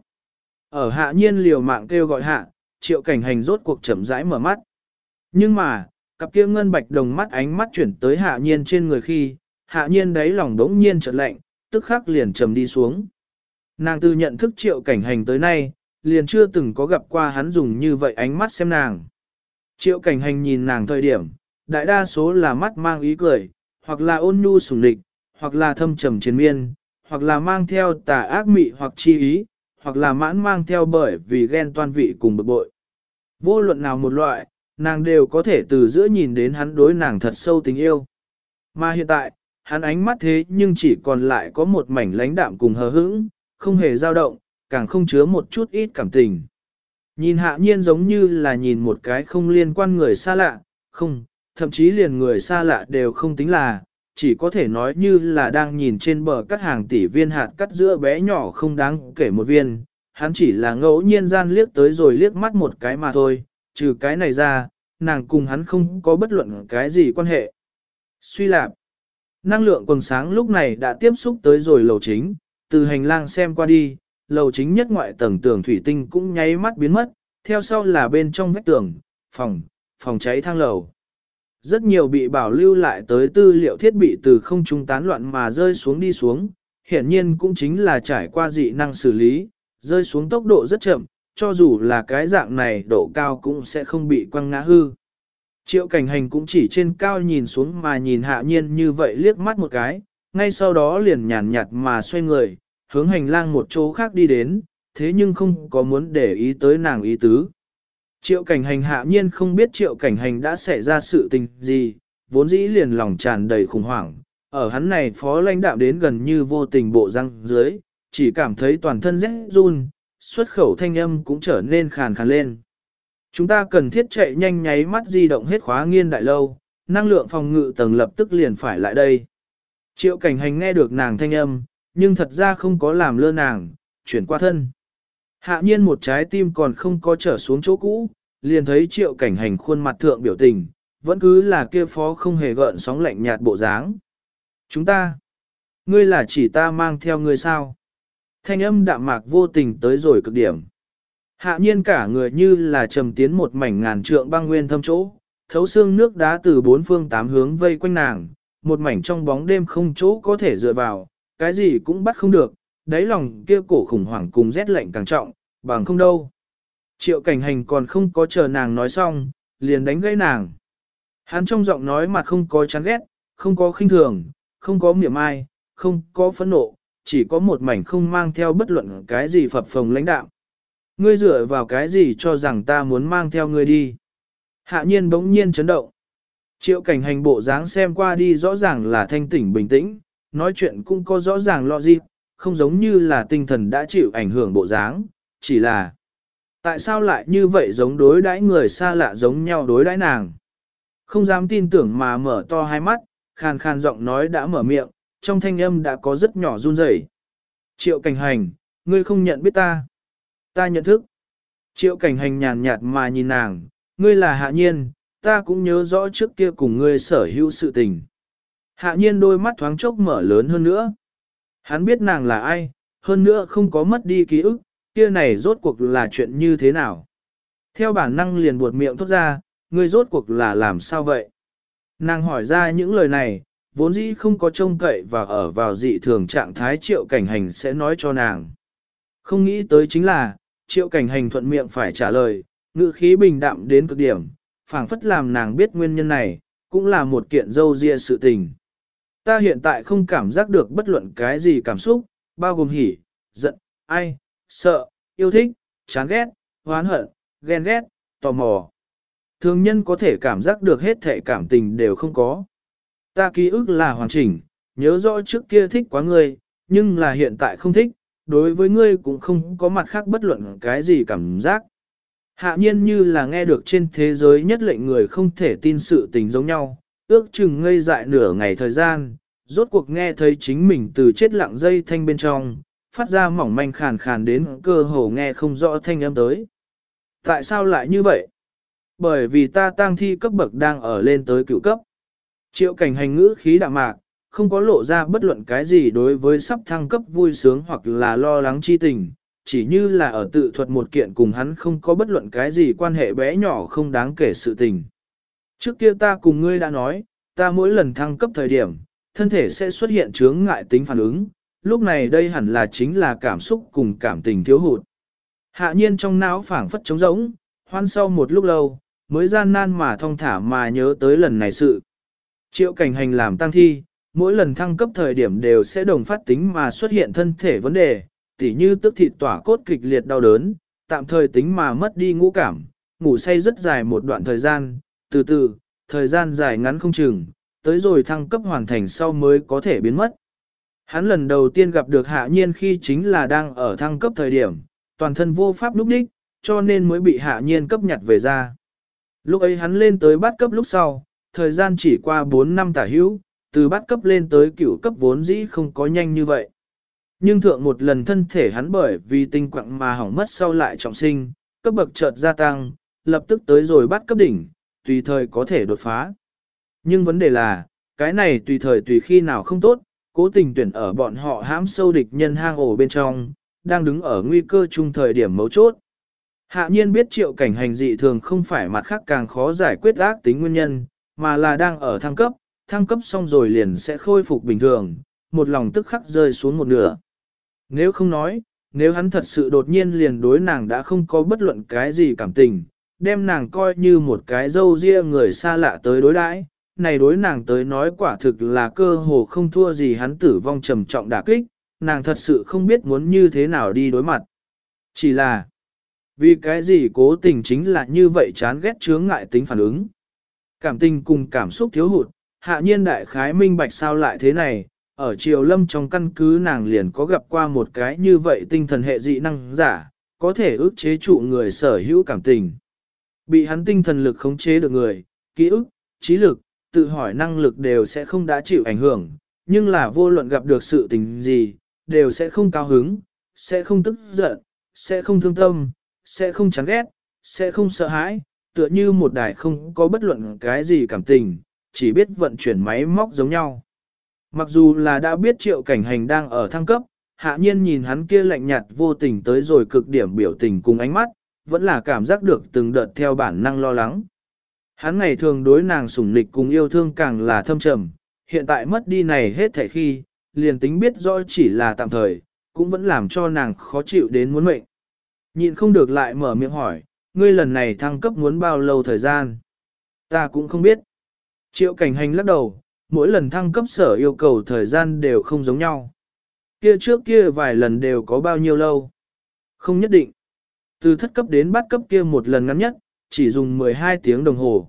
Ở hạ nhiên liều mạng kêu gọi hạ, triệu cảnh hành rốt cuộc chậm rãi mở mắt. Nhưng mà, cặp kia ngân bạch đồng mắt ánh mắt chuyển tới hạ nhiên trên người khi, hạ nhiên đáy lòng đống nhiên chợt lạnh, tức khắc liền trầm đi xuống. Nàng từ nhận thức triệu cảnh hành tới nay, liền chưa từng có gặp qua hắn dùng như vậy ánh mắt xem nàng. Triệu cảnh hành nhìn nàng thời điểm, đại đa số là mắt mang ý cười, hoặc là ôn nhu sủng địch, hoặc là thâm trầm chiến miên, hoặc là mang theo tà ác mị hoặc chi ý, hoặc là mãn mang theo bởi vì ghen toan vị cùng bực bội. Vô luận nào một loại, nàng đều có thể từ giữa nhìn đến hắn đối nàng thật sâu tình yêu. Mà hiện tại, hắn ánh mắt thế nhưng chỉ còn lại có một mảnh lãnh đạm cùng hờ hững, không hề dao động, càng không chứa một chút ít cảm tình. Nhìn hạ nhiên giống như là nhìn một cái không liên quan người xa lạ, không, thậm chí liền người xa lạ đều không tính là, chỉ có thể nói như là đang nhìn trên bờ cắt hàng tỷ viên hạt cắt giữa bé nhỏ không đáng kể một viên, hắn chỉ là ngẫu nhiên gian liếc tới rồi liếc mắt một cái mà thôi, trừ cái này ra, nàng cùng hắn không có bất luận cái gì quan hệ. Suy lạp, năng lượng quần sáng lúc này đã tiếp xúc tới rồi lầu chính, từ hành lang xem qua đi, lầu chính nhất ngoại tầng tường thủy tinh cũng nháy mắt biến mất, theo sau là bên trong vách tường, phòng, phòng cháy thang lầu. Rất nhiều bị bảo lưu lại tới tư liệu thiết bị từ không trung tán loạn mà rơi xuống đi xuống, hiển nhiên cũng chính là trải qua dị năng xử lý, rơi xuống tốc độ rất chậm, cho dù là cái dạng này độ cao cũng sẽ không bị quăng ngã hư. Triệu cảnh hành cũng chỉ trên cao nhìn xuống mà nhìn hạ nhiên như vậy liếc mắt một cái, ngay sau đó liền nhàn nhạt mà xoay người, hướng hành lang một chỗ khác đi đến, thế nhưng không có muốn để ý tới nàng ý tứ. Triệu cảnh hành hạ nhiên không biết triệu cảnh hành đã xảy ra sự tình gì, vốn dĩ liền lòng tràn đầy khủng hoảng. Ở hắn này phó lãnh đạo đến gần như vô tình bộ răng dưới, chỉ cảm thấy toàn thân rét run, xuất khẩu thanh âm cũng trở nên khàn khàn lên. Chúng ta cần thiết chạy nhanh nháy mắt di động hết khóa nghiên đại lâu, năng lượng phòng ngự tầng lập tức liền phải lại đây. Triệu cảnh hành nghe được nàng thanh âm, nhưng thật ra không có làm lơ nàng, chuyển qua thân. Hạ nhiên một trái tim còn không có trở xuống chỗ cũ, liền thấy triệu cảnh hành khuôn mặt thượng biểu tình, vẫn cứ là kia phó không hề gợn sóng lạnh nhạt bộ dáng. Chúng ta, ngươi là chỉ ta mang theo ngươi sao? Thanh âm đạm mạc vô tình tới rồi cực điểm. Hạ nhiên cả người như là trầm tiến một mảnh ngàn trượng băng nguyên thâm chỗ, thấu xương nước đá từ bốn phương tám hướng vây quanh nàng, một mảnh trong bóng đêm không chỗ có thể dựa vào, cái gì cũng bắt không được, đáy lòng kia cổ khủng hoảng cùng rét lạnh càng trọng, bằng không đâu. Triệu cảnh hành còn không có chờ nàng nói xong, liền đánh gãy nàng. Hắn trong giọng nói mặt không có chán ghét, không có khinh thường, không có miệng ai, không có phẫn nộ, chỉ có một mảnh không mang theo bất luận cái gì phập phồng lãnh đạo. Ngươi dựa vào cái gì cho rằng ta muốn mang theo ngươi đi. Hạ nhiên bỗng nhiên chấn động. Triệu cảnh hành bộ dáng xem qua đi rõ ràng là thanh tỉnh bình tĩnh, nói chuyện cũng có rõ ràng logic, không giống như là tinh thần đã chịu ảnh hưởng bộ dáng, chỉ là tại sao lại như vậy giống đối đãi người xa lạ giống nhau đối đãi nàng. Không dám tin tưởng mà mở to hai mắt, khàn khàn giọng nói đã mở miệng, trong thanh âm đã có rất nhỏ run rẩy. Triệu cảnh hành, ngươi không nhận biết ta. Ta nhận thức. Triệu cảnh hành nhàn nhạt mà nhìn nàng, ngươi là hạ nhiên, ta cũng nhớ rõ trước kia cùng ngươi sở hữu sự tình. Hạ nhiên đôi mắt thoáng chốc mở lớn hơn nữa. Hắn biết nàng là ai, hơn nữa không có mất đi ký ức, kia này rốt cuộc là chuyện như thế nào. Theo bản năng liền buột miệng thốt ra, ngươi rốt cuộc là làm sao vậy? Nàng hỏi ra những lời này, vốn dĩ không có trông cậy và ở vào dị thường trạng thái triệu cảnh hành sẽ nói cho nàng. Không nghĩ tới chính là, triệu cảnh hành thuận miệng phải trả lời, ngữ khí bình đạm đến cực điểm, phảng phất làm nàng biết nguyên nhân này, cũng là một kiện dâu ria sự tình. Ta hiện tại không cảm giác được bất luận cái gì cảm xúc, bao gồm hỉ, giận, ai, sợ, yêu thích, chán ghét, hoán hận, ghen ghét, tò mò. Thường nhân có thể cảm giác được hết thể cảm tình đều không có. Ta ký ức là hoàn chỉnh, nhớ rõ trước kia thích quá ngươi, nhưng là hiện tại không thích, đối với ngươi cũng không có mặt khác bất luận cái gì cảm giác. Hạ nhiên như là nghe được trên thế giới nhất lệnh người không thể tin sự tình giống nhau, ước chừng ngây dại nửa ngày thời gian, rốt cuộc nghe thấy chính mình từ chết lặng dây thanh bên trong, phát ra mỏng manh khàn khàn đến cơ hồ nghe không rõ thanh âm tới. Tại sao lại như vậy? Bởi vì ta tang thi cấp bậc đang ở lên tới cựu cấp. Triệu cảnh hành ngữ khí đạm mạc, không có lộ ra bất luận cái gì đối với sắp thăng cấp vui sướng hoặc là lo lắng chi tình, chỉ như là ở tự thuật một kiện cùng hắn không có bất luận cái gì quan hệ bé nhỏ không đáng kể sự tình. Trước kia ta cùng ngươi đã nói, ta mỗi lần thăng cấp thời điểm, thân thể sẽ xuất hiện chướng ngại tính phản ứng, lúc này đây hẳn là chính là cảm xúc cùng cảm tình thiếu hụt. Hạ nhiên trong não phảng phất trống rỗng, hoan sau một lúc lâu, mới gian nan mà thong thả mà nhớ tới lần này sự. Triệu cảnh hành làm tăng thi, mỗi lần thăng cấp thời điểm đều sẽ đồng phát tính mà xuất hiện thân thể vấn đề, tỉ như tức thịt tỏa cốt kịch liệt đau đớn, tạm thời tính mà mất đi ngũ cảm, ngủ say rất dài một đoạn thời gian, từ từ, thời gian dài ngắn không chừng, tới rồi thăng cấp hoàn thành sau mới có thể biến mất. Hắn lần đầu tiên gặp được hạ nhiên khi chính là đang ở thăng cấp thời điểm, toàn thân vô pháp lúc đích, cho nên mới bị hạ nhiên cấp nhặt về ra. Lúc ấy hắn lên tới bát cấp lúc sau, thời gian chỉ qua 4 năm tả hữu, từ bát cấp lên tới cửu cấp vốn dĩ không có nhanh như vậy. Nhưng thượng một lần thân thể hắn bởi vì tinh quặng mà hỏng mất sau lại trọng sinh, cấp bậc chợt gia tăng, lập tức tới rồi bắt cấp đỉnh, tùy thời có thể đột phá. Nhưng vấn đề là, cái này tùy thời tùy khi nào không tốt, cố tình tuyển ở bọn họ hãm sâu địch nhân hang ổ bên trong, đang đứng ở nguy cơ chung thời điểm mấu chốt. Hạ nhiên biết triệu cảnh hành dị thường không phải mặt khác càng khó giải quyết ác tính nguyên nhân, mà là đang ở thăng cấp, thăng cấp xong rồi liền sẽ khôi phục bình thường, một lòng tức khắc rơi xuống một nửa. Nếu không nói, nếu hắn thật sự đột nhiên liền đối nàng đã không có bất luận cái gì cảm tình, đem nàng coi như một cái dâu ria người xa lạ tới đối đãi, này đối nàng tới nói quả thực là cơ hồ không thua gì hắn tử vong trầm trọng đả kích, nàng thật sự không biết muốn như thế nào đi đối mặt. Chỉ là, vì cái gì cố tình chính là như vậy chán ghét chướng ngại tính phản ứng. Cảm tình cùng cảm xúc thiếu hụt, hạ nhiên đại khái minh bạch sao lại thế này, ở triều lâm trong căn cứ nàng liền có gặp qua một cái như vậy tinh thần hệ dị năng giả, có thể ước chế trụ người sở hữu cảm tình. Bị hắn tinh thần lực khống chế được người, ký ức, trí lực, tự hỏi năng lực đều sẽ không đã chịu ảnh hưởng, nhưng là vô luận gặp được sự tình gì, đều sẽ không cao hứng, sẽ không tức giận, sẽ không thương tâm, sẽ không chán ghét, sẽ không sợ hãi, tựa như một đài không có bất luận cái gì cảm tình, chỉ biết vận chuyển máy móc giống nhau. Mặc dù là đã biết triệu cảnh hành đang ở thăng cấp, hạ nhiên nhìn hắn kia lạnh nhạt vô tình tới rồi cực điểm biểu tình cùng ánh mắt, vẫn là cảm giác được từng đợt theo bản năng lo lắng. Hắn ngày thường đối nàng sủng nịch cùng yêu thương càng là thâm trầm, hiện tại mất đi này hết thảy khi, liền tính biết rõ chỉ là tạm thời, cũng vẫn làm cho nàng khó chịu đến muốn mệnh. Nhịn không được lại mở miệng hỏi, ngươi lần này thăng cấp muốn bao lâu thời gian? Ta cũng không biết. Triệu cảnh hành lắc đầu, mỗi lần thăng cấp sở yêu cầu thời gian đều không giống nhau. Kia trước kia vài lần đều có bao nhiêu lâu? Không nhất định. Từ thất cấp đến bát cấp kia một lần ngắn nhất, chỉ dùng 12 tiếng đồng hồ.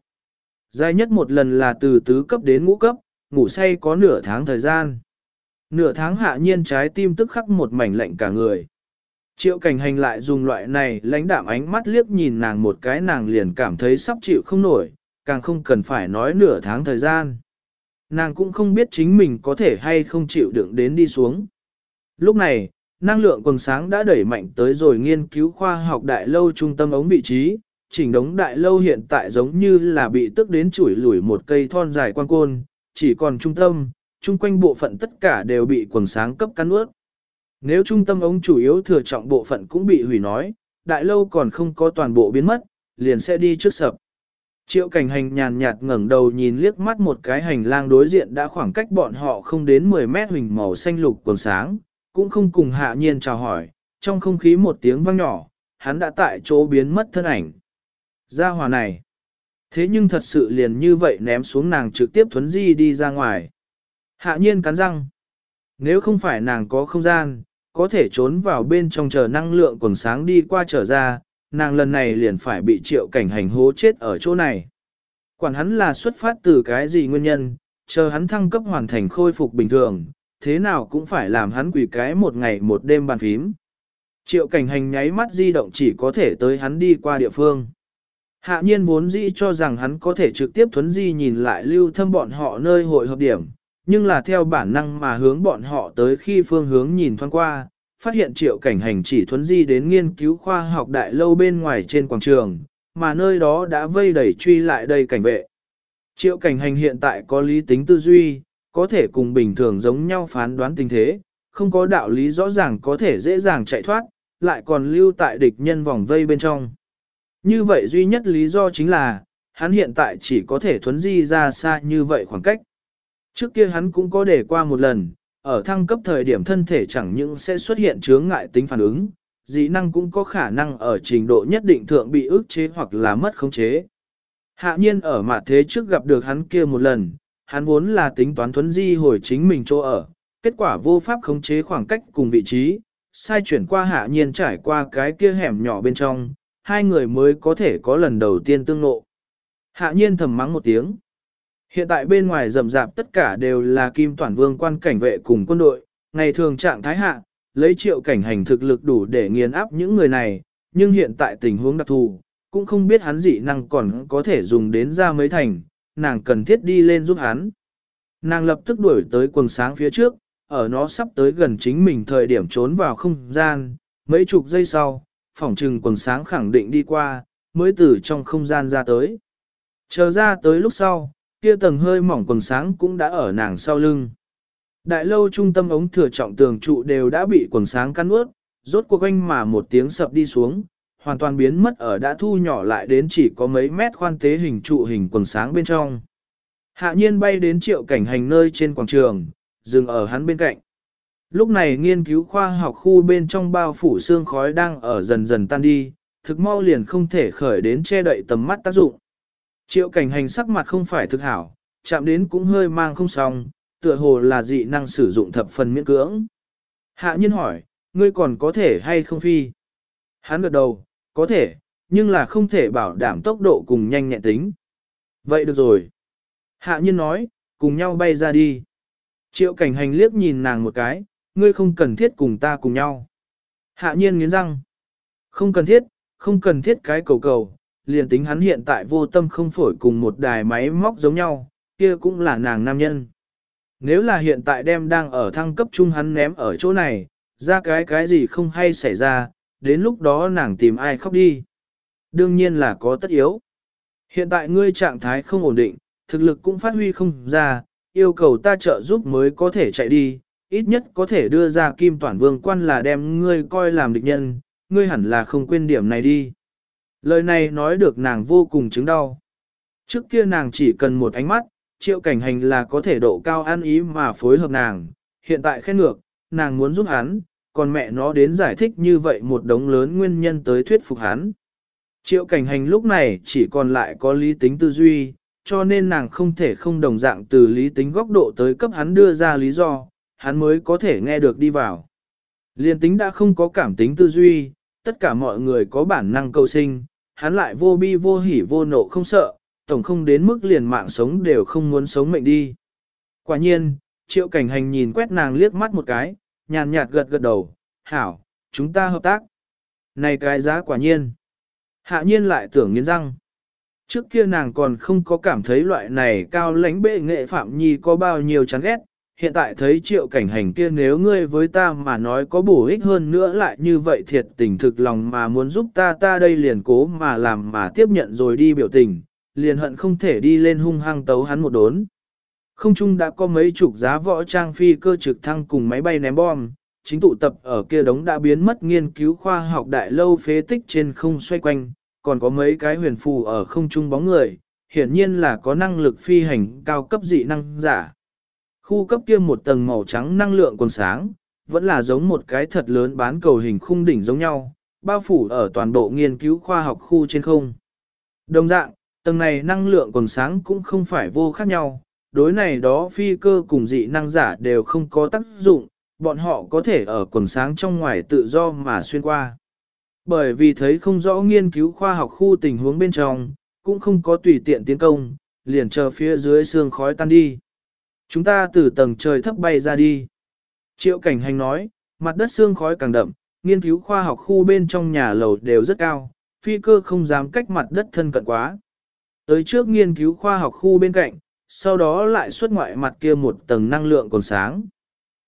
Dài nhất một lần là từ tứ cấp đến ngũ cấp, ngủ say có nửa tháng thời gian. Nửa tháng hạ nhiên trái tim tức khắc một mảnh lạnh cả người. Triệu cảnh hành lại dùng loại này lãnh đạm ánh mắt liếc nhìn nàng một cái nàng liền cảm thấy sắp chịu không nổi, càng không cần phải nói nửa tháng thời gian. Nàng cũng không biết chính mình có thể hay không chịu đựng đến đi xuống. Lúc này, năng lượng quần sáng đã đẩy mạnh tới rồi nghiên cứu khoa học đại lâu trung tâm ống vị trí, chỉnh đống đại lâu hiện tại giống như là bị tức đến chủi lủi một cây thon dài quan côn, chỉ còn trung tâm, chung quanh bộ phận tất cả đều bị quần sáng cấp cắn ướt. Nếu trung tâm ống chủ yếu thừa trọng bộ phận cũng bị hủy nói, đại lâu còn không có toàn bộ biến mất, liền sẽ đi trước sập. Triệu cảnh hành nhàn nhạt ngẩng đầu nhìn liếc mắt một cái hành lang đối diện đã khoảng cách bọn họ không đến 10 mét hình màu xanh lục quần sáng, cũng không cùng hạ nhiên chào hỏi, trong không khí một tiếng vang nhỏ, hắn đã tại chỗ biến mất thân ảnh. Gia hòa này. Thế nhưng thật sự liền như vậy ném xuống nàng trực tiếp thuấn di đi ra ngoài. Hạ nhiên cắn răng. Nếu không phải nàng có không gian, có thể trốn vào bên trong chờ năng lượng quần sáng đi qua trở ra, nàng lần này liền phải bị triệu cảnh hành hố chết ở chỗ này. Quản hắn là xuất phát từ cái gì nguyên nhân, chờ hắn thăng cấp hoàn thành khôi phục bình thường, thế nào cũng phải làm hắn quỳ cái một ngày một đêm bàn phím. Triệu cảnh hành nháy mắt di động chỉ có thể tới hắn đi qua địa phương. Hạ nhiên vốn dĩ cho rằng hắn có thể trực tiếp thuấn di nhìn lại lưu thâm bọn họ nơi hội hợp điểm, nhưng là theo bản năng mà hướng bọn họ tới khi phương hướng nhìn thoáng qua, phát hiện triệu cảnh hành chỉ thuấn di đến nghiên cứu khoa học đại lâu bên ngoài trên quảng trường, mà nơi đó đã vây đẩy truy lại đây cảnh vệ. Triệu cảnh hành hiện tại có lý tính tư duy, có thể cùng bình thường giống nhau phán đoán tình thế, không có đạo lý rõ ràng có thể dễ dàng chạy thoát, lại còn lưu tại địch nhân vòng vây bên trong. Như vậy duy nhất lý do chính là, hắn hiện tại chỉ có thể thuấn di ra xa như vậy khoảng cách. Trước kia hắn cũng có để qua một lần, ở thăng cấp thời điểm thân thể chẳng những sẽ xuất hiện chướng ngại tính phản ứng, dị năng cũng có khả năng ở trình độ nhất định thượng bị ức chế hoặc là mất khống chế. Hạ nhiên ở mặt thế trước gặp được hắn kia một lần, hắn vốn là tính toán thuấn di hồi chính mình chỗ ở, kết quả vô pháp khống chế khoảng cách cùng vị trí, sai chuyển qua hạ nhiên trải qua cái kia hẻm nhỏ bên trong, hai người mới có thể có lần đầu tiên tương ngộ. Hạ nhiên thầm mắng một tiếng. Hiện tại bên ngoài rầm rạp tất cả đều là kim toàn vương quan cảnh vệ cùng quân đội, ngày thường trạng thái hạ, lấy triệu cảnh hành thực lực đủ để nghiền áp những người này, nhưng hiện tại tình huống đặc thù, cũng không biết hắn dị năng còn có thể dùng đến ra mấy thành, nàng cần thiết đi lên giúp hắn. Nàng lập tức đuổi tới quần sáng phía trước, ở nó sắp tới gần chính mình thời điểm trốn vào không gian, mấy chục giây sau, phỏng trừng quần sáng khẳng định đi qua, mới từ trong không gian ra tới. Chờ ra tới lúc sau, kia tầng hơi mỏng quần sáng cũng đã ở nàng sau lưng. Đại lâu trung tâm ống thừa trọng tường trụ đều đã bị quần sáng cắn ướt, rốt cuộc quanh mà một tiếng sập đi xuống, hoàn toàn biến mất ở đã thu nhỏ lại đến chỉ có mấy mét khoan tế hình trụ hình quần sáng bên trong. Hạ nhiên bay đến triệu cảnh hành nơi trên quảng trường, dừng ở hắn bên cạnh. Lúc này nghiên cứu khoa học khu bên trong bao phủ xương khói đang ở dần dần tan đi, thực mau liền không thể khởi đến che đậy tầm mắt tác dụng. Triệu cảnh hành sắc mặt không phải thực hảo, chạm đến cũng hơi mang không xong, tựa hồ là dị năng sử dụng thập phần miễn cưỡng. Hạ nhân hỏi, ngươi còn có thể hay không phi? Hắn gật đầu, có thể, nhưng là không thể bảo đảm tốc độ cùng nhanh nhẹn tính. Vậy được rồi. Hạ nhân nói, cùng nhau bay ra đi. Triệu cảnh hành liếc nhìn nàng một cái, ngươi không cần thiết cùng ta cùng nhau. Hạ nhiên nghiến răng. Không cần thiết, không cần thiết cái cầu cầu, liền tính hắn hiện tại vô tâm không phổi cùng một đài máy móc giống nhau, kia cũng là nàng nam nhân. Nếu là hiện tại đem đang ở thăng cấp chung hắn ném ở chỗ này, ra cái cái gì không hay xảy ra, đến lúc đó nàng tìm ai khóc đi. Đương nhiên là có tất yếu. Hiện tại ngươi trạng thái không ổn định, thực lực cũng phát huy không ra, yêu cầu ta trợ giúp mới có thể chạy đi, ít nhất có thể đưa ra kim toàn vương quan là đem ngươi coi làm địch nhân, ngươi hẳn là không quên điểm này đi. Lời này nói được nàng vô cùng chứng đau. Trước kia nàng chỉ cần một ánh mắt, triệu cảnh hành là có thể độ cao an ý mà phối hợp nàng, hiện tại khen ngược, nàng muốn giúp hắn, còn mẹ nó đến giải thích như vậy một đống lớn nguyên nhân tới thuyết phục hắn. Triệu cảnh hành lúc này chỉ còn lại có lý tính tư duy, cho nên nàng không thể không đồng dạng từ lý tính góc độ tới cấp hắn đưa ra lý do, hắn mới có thể nghe được đi vào. Liên tính đã không có cảm tính tư duy, tất cả mọi người có bản năng cầu sinh, hắn lại vô bi vô hỉ vô nộ không sợ, tổng không đến mức liền mạng sống đều không muốn sống mệnh đi. Quả nhiên, triệu cảnh hành nhìn quét nàng liếc mắt một cái, nhàn nhạt gật gật đầu, hảo, chúng ta hợp tác. Này cái giá quả nhiên. Hạ nhiên lại tưởng nghiến răng. Trước kia nàng còn không có cảm thấy loại này cao lãnh bệ nghệ phạm nhi có bao nhiêu chán ghét, hiện tại thấy triệu cảnh hành kia nếu ngươi với ta mà nói có bổ ích hơn nữa lại như vậy thiệt tình thực lòng mà muốn giúp ta ta đây liền cố mà làm mà tiếp nhận rồi đi biểu tình, liền hận không thể đi lên hung hăng tấu hắn một đốn. Không trung đã có mấy chục giá võ trang phi cơ trực thăng cùng máy bay ném bom, chính tụ tập ở kia đống đã biến mất nghiên cứu khoa học đại lâu phế tích trên không xoay quanh, còn có mấy cái huyền phù ở không trung bóng người, hiển nhiên là có năng lực phi hành cao cấp dị năng giả. Khu cấp kia một tầng màu trắng năng lượng còn sáng, vẫn là giống một cái thật lớn bán cầu hình khung đỉnh giống nhau, bao phủ ở toàn bộ nghiên cứu khoa học khu trên không. Đồng dạng, tầng này năng lượng còn sáng cũng không phải vô khác nhau, đối này đó phi cơ cùng dị năng giả đều không có tác dụng, bọn họ có thể ở quần sáng trong ngoài tự do mà xuyên qua. Bởi vì thấy không rõ nghiên cứu khoa học khu tình huống bên trong, cũng không có tùy tiện tiến công, liền chờ phía dưới xương khói tan đi. Chúng ta từ tầng trời thấp bay ra đi. Triệu cảnh hành nói, mặt đất xương khói càng đậm, nghiên cứu khoa học khu bên trong nhà lầu đều rất cao, phi cơ không dám cách mặt đất thân cận quá. Tới trước nghiên cứu khoa học khu bên cạnh, sau đó lại xuất ngoại mặt kia một tầng năng lượng còn sáng.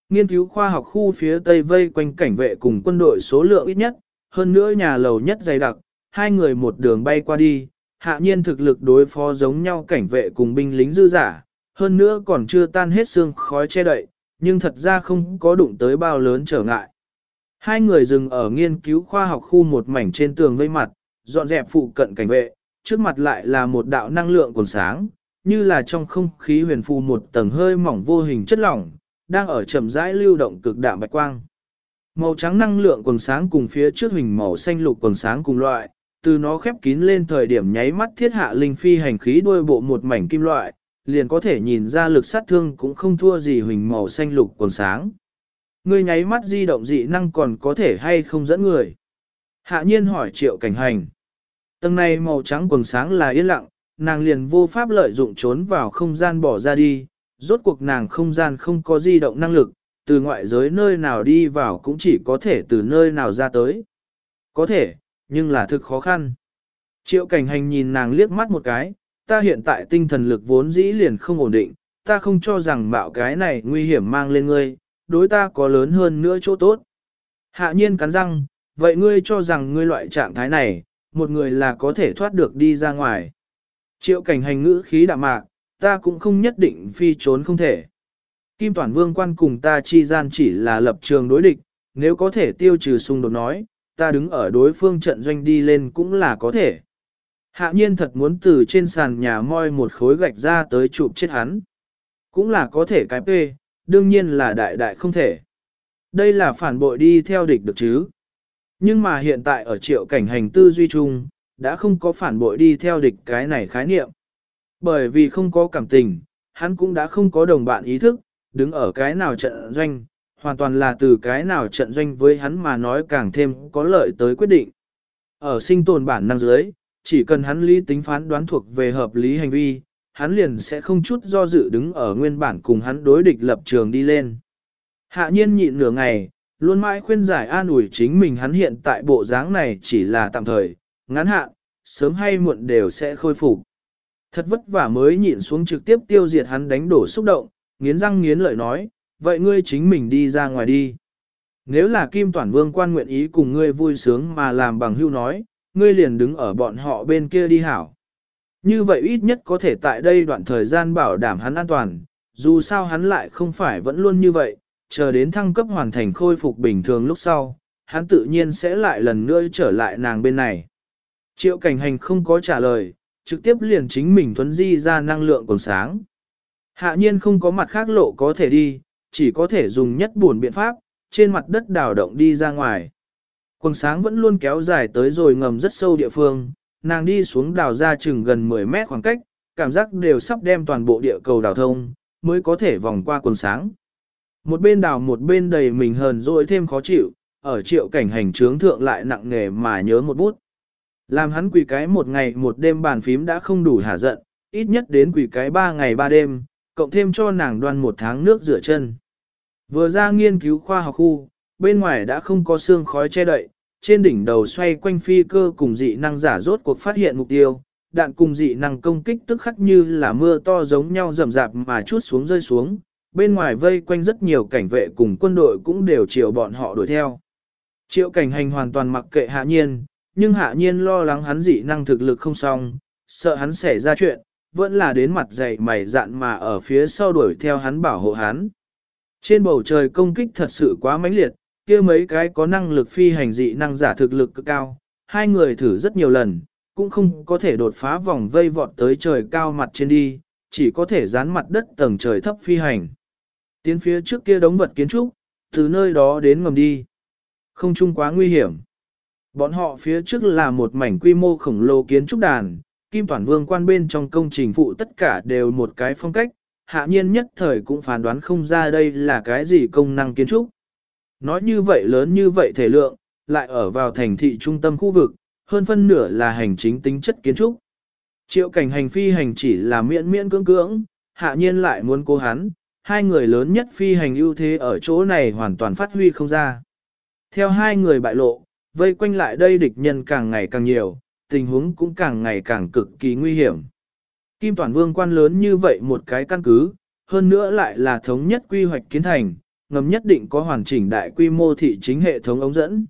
Nghiên cứu khoa học khu phía tây vây quanh cảnh vệ cùng quân đội số lượng ít nhất, hơn nữa nhà lầu nhất dày đặc, hai người một đường bay qua đi, hạ nhiên thực lực đối phó giống nhau cảnh vệ cùng binh lính dư giả, hơn nữa còn chưa tan hết xương khói che đậy, nhưng thật ra không có đụng tới bao lớn trở ngại. Hai người dừng ở nghiên cứu khoa học khu một mảnh trên tường vây mặt, dọn dẹp phụ cận cảnh vệ, trước mặt lại là một đạo năng lượng còn sáng, như là trong không khí huyền phù một tầng hơi mỏng vô hình chất lỏng, đang ở chậm rãi lưu động cực đạm bạch quang. Màu trắng năng lượng quần sáng cùng phía trước hình màu xanh lục quần sáng cùng loại, từ nó khép kín lên thời điểm nháy mắt thiết hạ linh phi hành khí đuôi bộ một mảnh kim loại, liền có thể nhìn ra lực sát thương cũng không thua gì hình màu xanh lục còn sáng. người nháy mắt di động dị năng còn có thể hay không dẫn người. Hạ nhiên hỏi triệu cảnh hành. Tầng này màu trắng quần sáng là yên lặng, nàng liền vô pháp lợi dụng trốn vào không gian bỏ ra đi, rốt cuộc nàng không gian không có di động năng lực, từ ngoại giới nơi nào đi vào cũng chỉ có thể từ nơi nào ra tới. Có thể, nhưng là thực khó khăn. Triệu cảnh hành nhìn nàng liếc mắt một cái, ta hiện tại tinh thần lực vốn dĩ liền không ổn định, ta không cho rằng bạo cái này nguy hiểm mang lên ngươi, đối ta có lớn hơn nữa chỗ tốt. Hạ nhiên cắn răng, vậy ngươi cho rằng ngươi loại trạng thái này, một người là có thể thoát được đi ra ngoài. Triệu cảnh hành ngữ khí đạm mạc, ta cũng không nhất định phi trốn không thể. Kim Toàn Vương quan cùng ta chi gian chỉ là lập trường đối địch, nếu có thể tiêu trừ xung đột nói, ta đứng ở đối phương trận doanh đi lên cũng là có thể. Hạ nhiên thật muốn từ trên sàn nhà moi một khối gạch ra tới chụp chết hắn. Cũng là có thể cái phê, đương nhiên là đại đại không thể. Đây là phản bội đi theo địch được chứ. Nhưng mà hiện tại ở triệu cảnh hành tư duy chung, đã không có phản bội đi theo địch cái này khái niệm. Bởi vì không có cảm tình, hắn cũng đã không có đồng bạn ý thức, đứng ở cái nào trận doanh, hoàn toàn là từ cái nào trận doanh với hắn mà nói càng thêm có lợi tới quyết định. Ở sinh tồn bản năng dưới, chỉ cần hắn lý tính phán đoán thuộc về hợp lý hành vi, hắn liền sẽ không chút do dự đứng ở nguyên bản cùng hắn đối địch lập trường đi lên. Hạ nhiên nhịn nửa ngày, luôn mãi khuyên giải an ủi chính mình hắn hiện tại bộ dáng này chỉ là tạm thời, ngắn hạn, sớm hay muộn đều sẽ khôi phục. Thật vất vả mới nhịn xuống trực tiếp tiêu diệt hắn đánh đổ xúc động, nghiến răng nghiến lợi nói, vậy ngươi chính mình đi ra ngoài đi. Nếu là Kim Toản Vương quan nguyện ý cùng ngươi vui sướng mà làm bằng hưu nói, ngươi liền đứng ở bọn họ bên kia đi hảo. Như vậy ít nhất có thể tại đây đoạn thời gian bảo đảm hắn an toàn, dù sao hắn lại không phải vẫn luôn như vậy, chờ đến thăng cấp hoàn thành khôi phục bình thường lúc sau, hắn tự nhiên sẽ lại lần nữa trở lại nàng bên này. Triệu cảnh hành không có trả lời, trực tiếp liền chính mình thuấn di ra năng lượng còn sáng. Hạ nhiên không có mặt khác lộ có thể đi, chỉ có thể dùng nhất buồn biện pháp, trên mặt đất đào động đi ra ngoài. Quần sáng vẫn luôn kéo dài tới rồi ngầm rất sâu địa phương, nàng đi xuống đào ra chừng gần 10 mét khoảng cách, cảm giác đều sắp đem toàn bộ địa cầu đào thông, mới có thể vòng qua quần sáng. Một bên đào một bên đầy mình hờn rồi thêm khó chịu, ở triệu cảnh hành trướng thượng lại nặng nề mà nhớ một bút. Làm hắn quỳ cái một ngày một đêm bàn phím đã không đủ hả giận, ít nhất đến quỳ cái ba ngày ba đêm, cộng thêm cho nàng đoan một tháng nước rửa chân. Vừa ra nghiên cứu khoa học khu, bên ngoài đã không có xương khói che đậy, trên đỉnh đầu xoay quanh phi cơ cùng dị năng giả rốt cuộc phát hiện mục tiêu, đạn cùng dị năng công kích tức khắc như là mưa to giống nhau rầm rạp mà chút xuống rơi xuống, bên ngoài vây quanh rất nhiều cảnh vệ cùng quân đội cũng đều chiều bọn họ đuổi theo. Triệu cảnh hành hoàn toàn mặc kệ hạ nhiên, nhưng hạ nhiên lo lắng hắn dị năng thực lực không xong, sợ hắn xảy ra chuyện, vẫn là đến mặt dày mày dạn mà ở phía sau đuổi theo hắn bảo hộ hắn. Trên bầu trời công kích thật sự quá mãnh liệt, kia mấy cái có năng lực phi hành dị năng giả thực lực cực cao, hai người thử rất nhiều lần, cũng không có thể đột phá vòng vây vọt tới trời cao mặt trên đi, chỉ có thể dán mặt đất tầng trời thấp phi hành. Tiến phía trước kia đống vật kiến trúc, từ nơi đó đến ngầm đi. Không chung quá nguy hiểm. Bọn họ phía trước là một mảnh quy mô khổng lồ kiến trúc đàn, Kim Toàn Vương quan bên trong công trình phụ tất cả đều một cái phong cách, hạ nhiên nhất thời cũng phán đoán không ra đây là cái gì công năng kiến trúc. Nói như vậy lớn như vậy thể lượng, lại ở vào thành thị trung tâm khu vực, hơn phân nửa là hành chính tính chất kiến trúc. Triệu cảnh hành phi hành chỉ là miễn miễn cưỡng cưỡng, hạ nhiên lại muốn cố hắn, hai người lớn nhất phi hành ưu thế ở chỗ này hoàn toàn phát huy không ra. Theo hai người bại lộ, vây quanh lại đây địch nhân càng ngày càng nhiều, tình huống cũng càng ngày càng cực kỳ nguy hiểm. Kim Toàn Vương quan lớn như vậy một cái căn cứ, hơn nữa lại là thống nhất quy hoạch kiến thành, ngầm nhất định có hoàn chỉnh đại quy mô thị chính hệ thống ống dẫn.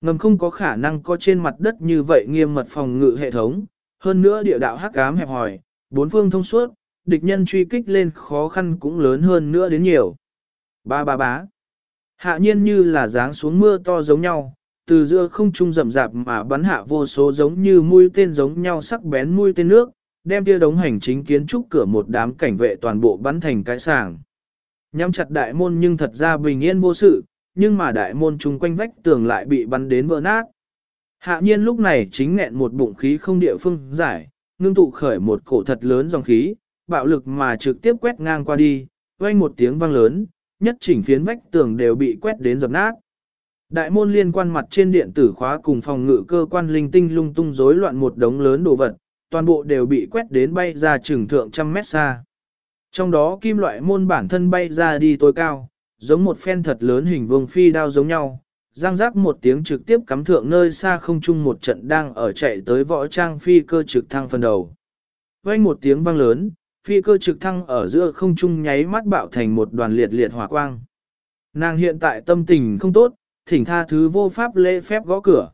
Ngầm không có khả năng có trên mặt đất như vậy nghiêm mật phòng ngự hệ thống, hơn nữa địa đạo hắc ám hẹp hòi, bốn phương thông suốt, địch nhân truy kích lên khó khăn cũng lớn hơn nữa đến nhiều. Ba ba bá. Hạ nhiên như là dáng xuống mưa to giống nhau, từ giữa không trung rậm rạp mà bắn hạ vô số giống như mũi tên giống nhau sắc bén mũi tên nước, đem kia đống hành chính kiến trúc cửa một đám cảnh vệ toàn bộ bắn thành cái sàng. Nhắm chặt đại môn nhưng thật ra bình yên vô sự, nhưng mà đại môn chung quanh vách tường lại bị bắn đến vỡ nát. Hạ nhiên lúc này chính nghẹn một bụng khí không địa phương giải, ngưng tụ khởi một cổ thật lớn dòng khí, bạo lực mà trực tiếp quét ngang qua đi, vang một tiếng vang lớn, nhất chỉnh phiến vách tường đều bị quét đến dập nát. Đại môn liên quan mặt trên điện tử khóa cùng phòng ngự cơ quan linh tinh lung tung rối loạn một đống lớn đồ vật, toàn bộ đều bị quét đến bay ra chừng thượng trăm mét xa. Trong đó kim loại môn bản thân bay ra đi tối cao, giống một phen thật lớn hình vuông phi đao giống nhau, giang giác một tiếng trực tiếp cắm thượng nơi xa không chung một trận đang ở chạy tới võ trang phi cơ trực thăng phần đầu. Vang một tiếng vang lớn, phi cơ trực thăng ở giữa không trung nháy mắt bạo thành một đoàn liệt liệt hỏa quang. Nàng hiện tại tâm tình không tốt, thỉnh tha thứ vô pháp lễ phép gõ cửa.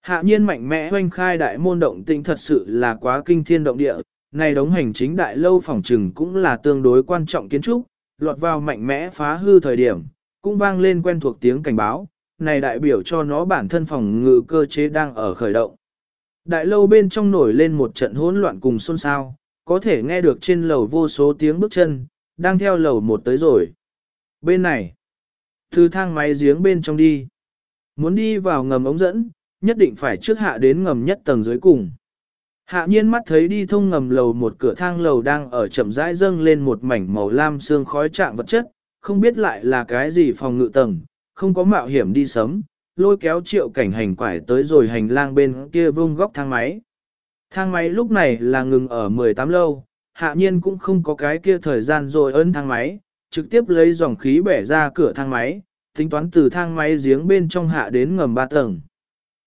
Hạ nhiên mạnh mẽ hoanh khai đại môn động tĩnh thật sự là quá kinh thiên động địa, này đống hành chính đại lâu phòng trừng cũng là tương đối quan trọng kiến trúc, lọt vào mạnh mẽ phá hư thời điểm, cũng vang lên quen thuộc tiếng cảnh báo, này đại biểu cho nó bản thân phòng ngự cơ chế đang ở khởi động. Đại lâu bên trong nổi lên một trận hỗn loạn cùng xôn xao, có thể nghe được trên lầu vô số tiếng bước chân, đang theo lầu một tới rồi. Bên này, từ thang máy giếng bên trong đi. Muốn đi vào ngầm ống dẫn, nhất định phải trước hạ đến ngầm nhất tầng dưới cùng. Hạ nhiên mắt thấy đi thông ngầm lầu một cửa thang lầu đang ở chậm rãi dâng lên một mảnh màu lam xương khói trạng vật chất, không biết lại là cái gì phòng ngự tầng, không có mạo hiểm đi sớm, lôi kéo triệu cảnh hành quải tới rồi hành lang bên kia vông góc thang máy. Thang máy lúc này là ngừng ở 18 lâu, hạ nhiên cũng không có cái kia thời gian rồi ấn thang máy, trực tiếp lấy dòng khí bẻ ra cửa thang máy, tính toán từ thang máy giếng bên trong hạ đến ngầm 3 tầng.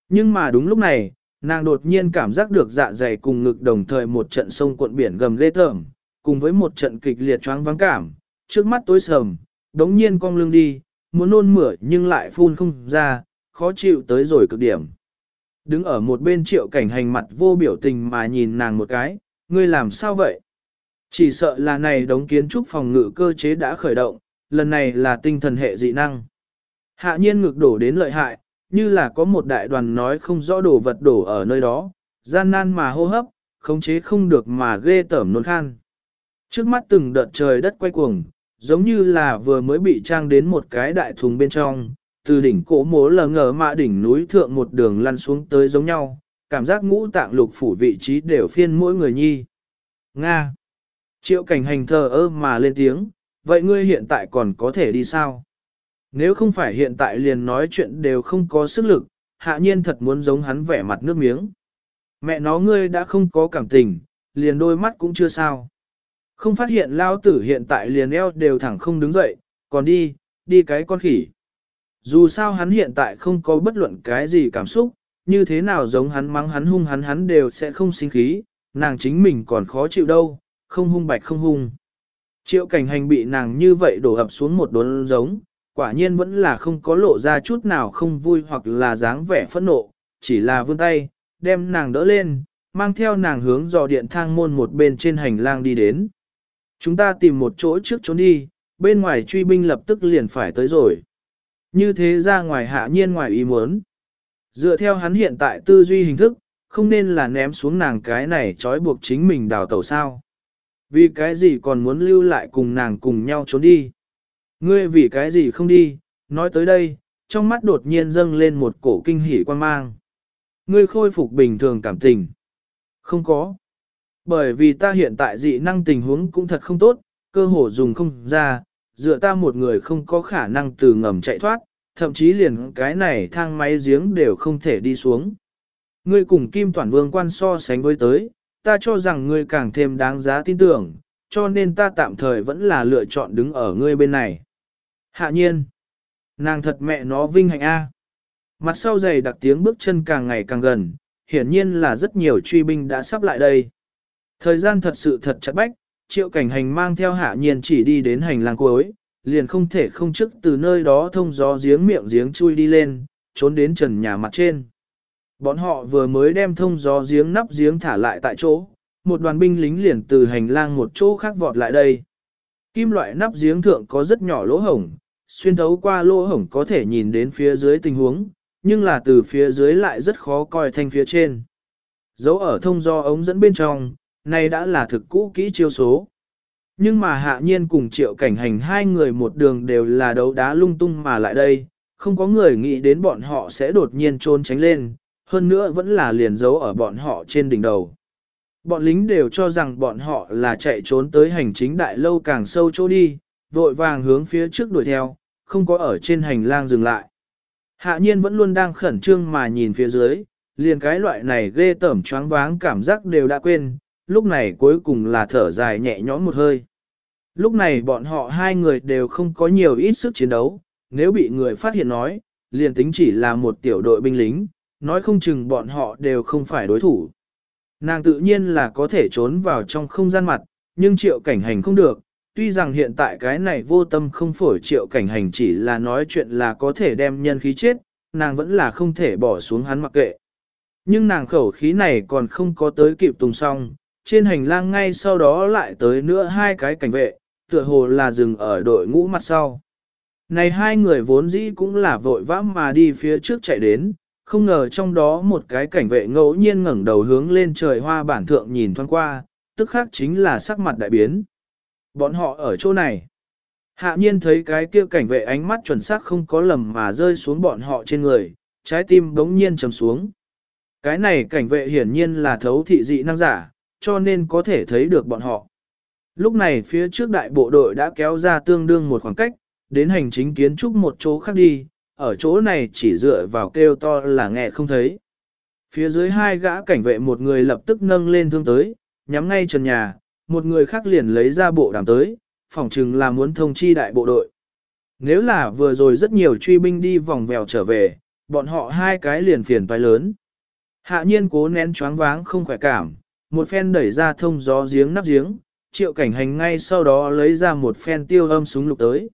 Nhưng mà đúng lúc này, nàng đột nhiên cảm giác được dạ dày cùng ngực đồng thời một trận sông cuộn biển gầm lê tởm, cùng với một trận kịch liệt choáng vắng cảm, trước mắt tối sầm, đống nhiên cong lưng đi, muốn nôn mửa nhưng lại phun không ra, khó chịu tới rồi cực điểm. Đứng ở một bên triệu cảnh hành mặt vô biểu tình mà nhìn nàng một cái, ngươi làm sao vậy? Chỉ sợ là này đống kiến trúc phòng ngự cơ chế đã khởi động, lần này là tinh thần hệ dị năng. Hạ nhiên ngược đổ đến lợi hại, như là có một đại đoàn nói không rõ đồ vật đổ ở nơi đó, gian nan mà hô hấp, khống chế không được mà ghê tởm nôn khan. Trước mắt từng đợt trời đất quay cuồng, giống như là vừa mới bị trang đến một cái đại thùng bên trong, từ đỉnh cổ mố lờ ngờ mạ đỉnh núi thượng một đường lăn xuống tới giống nhau, cảm giác ngũ tạng lục phủ vị trí đều phiên mỗi người nhi. Nga. Triệu cảnh hành thờ ơ mà lên tiếng, vậy ngươi hiện tại còn có thể đi sao? Nếu không phải hiện tại liền nói chuyện đều không có sức lực, hạ nhiên thật muốn giống hắn vẻ mặt nước miếng. Mẹ nó ngươi đã không có cảm tình, liền đôi mắt cũng chưa sao. Không phát hiện lao tử hiện tại liền eo đều thẳng không đứng dậy, còn đi, đi cái con khỉ. Dù sao hắn hiện tại không có bất luận cái gì cảm xúc, như thế nào giống hắn mắng hắn hung hắn hắn đều sẽ không sinh khí, nàng chính mình còn khó chịu đâu, không hung bạch không hung. Triệu cảnh hành bị nàng như vậy đổ ập xuống một đốn giống, quả nhiên vẫn là không có lộ ra chút nào không vui hoặc là dáng vẻ phẫn nộ, chỉ là vươn tay, đem nàng đỡ lên, mang theo nàng hướng dò điện thang môn một bên trên hành lang đi đến. Chúng ta tìm một chỗ trước trốn đi, bên ngoài truy binh lập tức liền phải tới rồi. Như thế ra ngoài hạ nhiên ngoài ý muốn. Dựa theo hắn hiện tại tư duy hình thức, không nên là ném xuống nàng cái này trói buộc chính mình đào tẩu sao. Vì cái gì còn muốn lưu lại cùng nàng cùng nhau trốn đi. Ngươi vì cái gì không đi, nói tới đây, trong mắt đột nhiên dâng lên một cổ kinh hỉ quan mang. Ngươi khôi phục bình thường cảm tình. Không có. Bởi vì ta hiện tại dị năng tình huống cũng thật không tốt, cơ hồ dùng không ra, dựa ta một người không có khả năng từ ngầm chạy thoát, thậm chí liền cái này thang máy giếng đều không thể đi xuống. Ngươi cùng Kim Toản Vương quan so sánh với tới, ta cho rằng ngươi càng thêm đáng giá tin tưởng, cho nên ta tạm thời vẫn là lựa chọn đứng ở ngươi bên này. Hạ nhiên, nàng thật mẹ nó vinh hạnh a. Mặt sau giày đặc tiếng bước chân càng ngày càng gần, hiển nhiên là rất nhiều truy binh đã sắp lại đây. Thời gian thật sự thật chặt bách, triệu cảnh hành mang theo hạ nhiên chỉ đi đến hành lang cuối, liền không thể không chức từ nơi đó thông gió giếng miệng giếng chui đi lên, trốn đến trần nhà mặt trên. Bọn họ vừa mới đem thông gió giếng nắp giếng thả lại tại chỗ, một đoàn binh lính liền từ hành lang một chỗ khác vọt lại đây. Kim loại nắp giếng thượng có rất nhỏ lỗ hổng, xuyên thấu qua lỗ hổng có thể nhìn đến phía dưới tình huống, nhưng là từ phía dưới lại rất khó coi thanh phía trên. Dấu ở thông do ống dẫn bên trong, này đã là thực cũ kỹ chiêu số. Nhưng mà hạ nhiên cùng triệu cảnh hành hai người một đường đều là đấu đá lung tung mà lại đây, không có người nghĩ đến bọn họ sẽ đột nhiên trôn tránh lên, hơn nữa vẫn là liền dấu ở bọn họ trên đỉnh đầu. Bọn lính đều cho rằng bọn họ là chạy trốn tới hành chính đại lâu càng sâu chỗ đi, vội vàng hướng phía trước đuổi theo, không có ở trên hành lang dừng lại. Hạ nhiên vẫn luôn đang khẩn trương mà nhìn phía dưới, liền cái loại này ghê tởm choáng váng cảm giác đều đã quên, lúc này cuối cùng là thở dài nhẹ nhõm một hơi. Lúc này bọn họ hai người đều không có nhiều ít sức chiến đấu, nếu bị người phát hiện nói, liền tính chỉ là một tiểu đội binh lính, nói không chừng bọn họ đều không phải đối thủ. Nàng tự nhiên là có thể trốn vào trong không gian mặt, nhưng triệu cảnh hành không được, tuy rằng hiện tại cái này vô tâm không phổi triệu cảnh hành chỉ là nói chuyện là có thể đem nhân khí chết, nàng vẫn là không thể bỏ xuống hắn mặc kệ. Nhưng nàng khẩu khí này còn không có tới kịp tùng xong, trên hành lang ngay sau đó lại tới nữa hai cái cảnh vệ, tựa hồ là dừng ở đội ngũ mặt sau. Này hai người vốn dĩ cũng là vội vã mà đi phía trước chạy đến, không ngờ trong đó một cái cảnh vệ ngẫu nhiên ngẩng đầu hướng lên trời hoa bản thượng nhìn thoáng qua, tức khác chính là sắc mặt đại biến. Bọn họ ở chỗ này. Hạ nhiên thấy cái kia cảnh vệ ánh mắt chuẩn xác không có lầm mà rơi xuống bọn họ trên người, trái tim bỗng nhiên trầm xuống. Cái này cảnh vệ hiển nhiên là thấu thị dị năng giả, cho nên có thể thấy được bọn họ. Lúc này phía trước đại bộ đội đã kéo ra tương đương một khoảng cách, đến hành chính kiến trúc một chỗ khác đi, ở chỗ này chỉ dựa vào kêu to là nghe không thấy. Phía dưới hai gã cảnh vệ một người lập tức nâng lên thương tới, nhắm ngay trần nhà, một người khác liền lấy ra bộ đàm tới, phỏng chừng là muốn thông chi đại bộ đội. Nếu là vừa rồi rất nhiều truy binh đi vòng vèo trở về, bọn họ hai cái liền phiền toái lớn. Hạ nhiên cố nén choáng váng không khỏe cảm, một phen đẩy ra thông gió giếng nắp giếng, triệu cảnh hành ngay sau đó lấy ra một phen tiêu âm súng lục tới.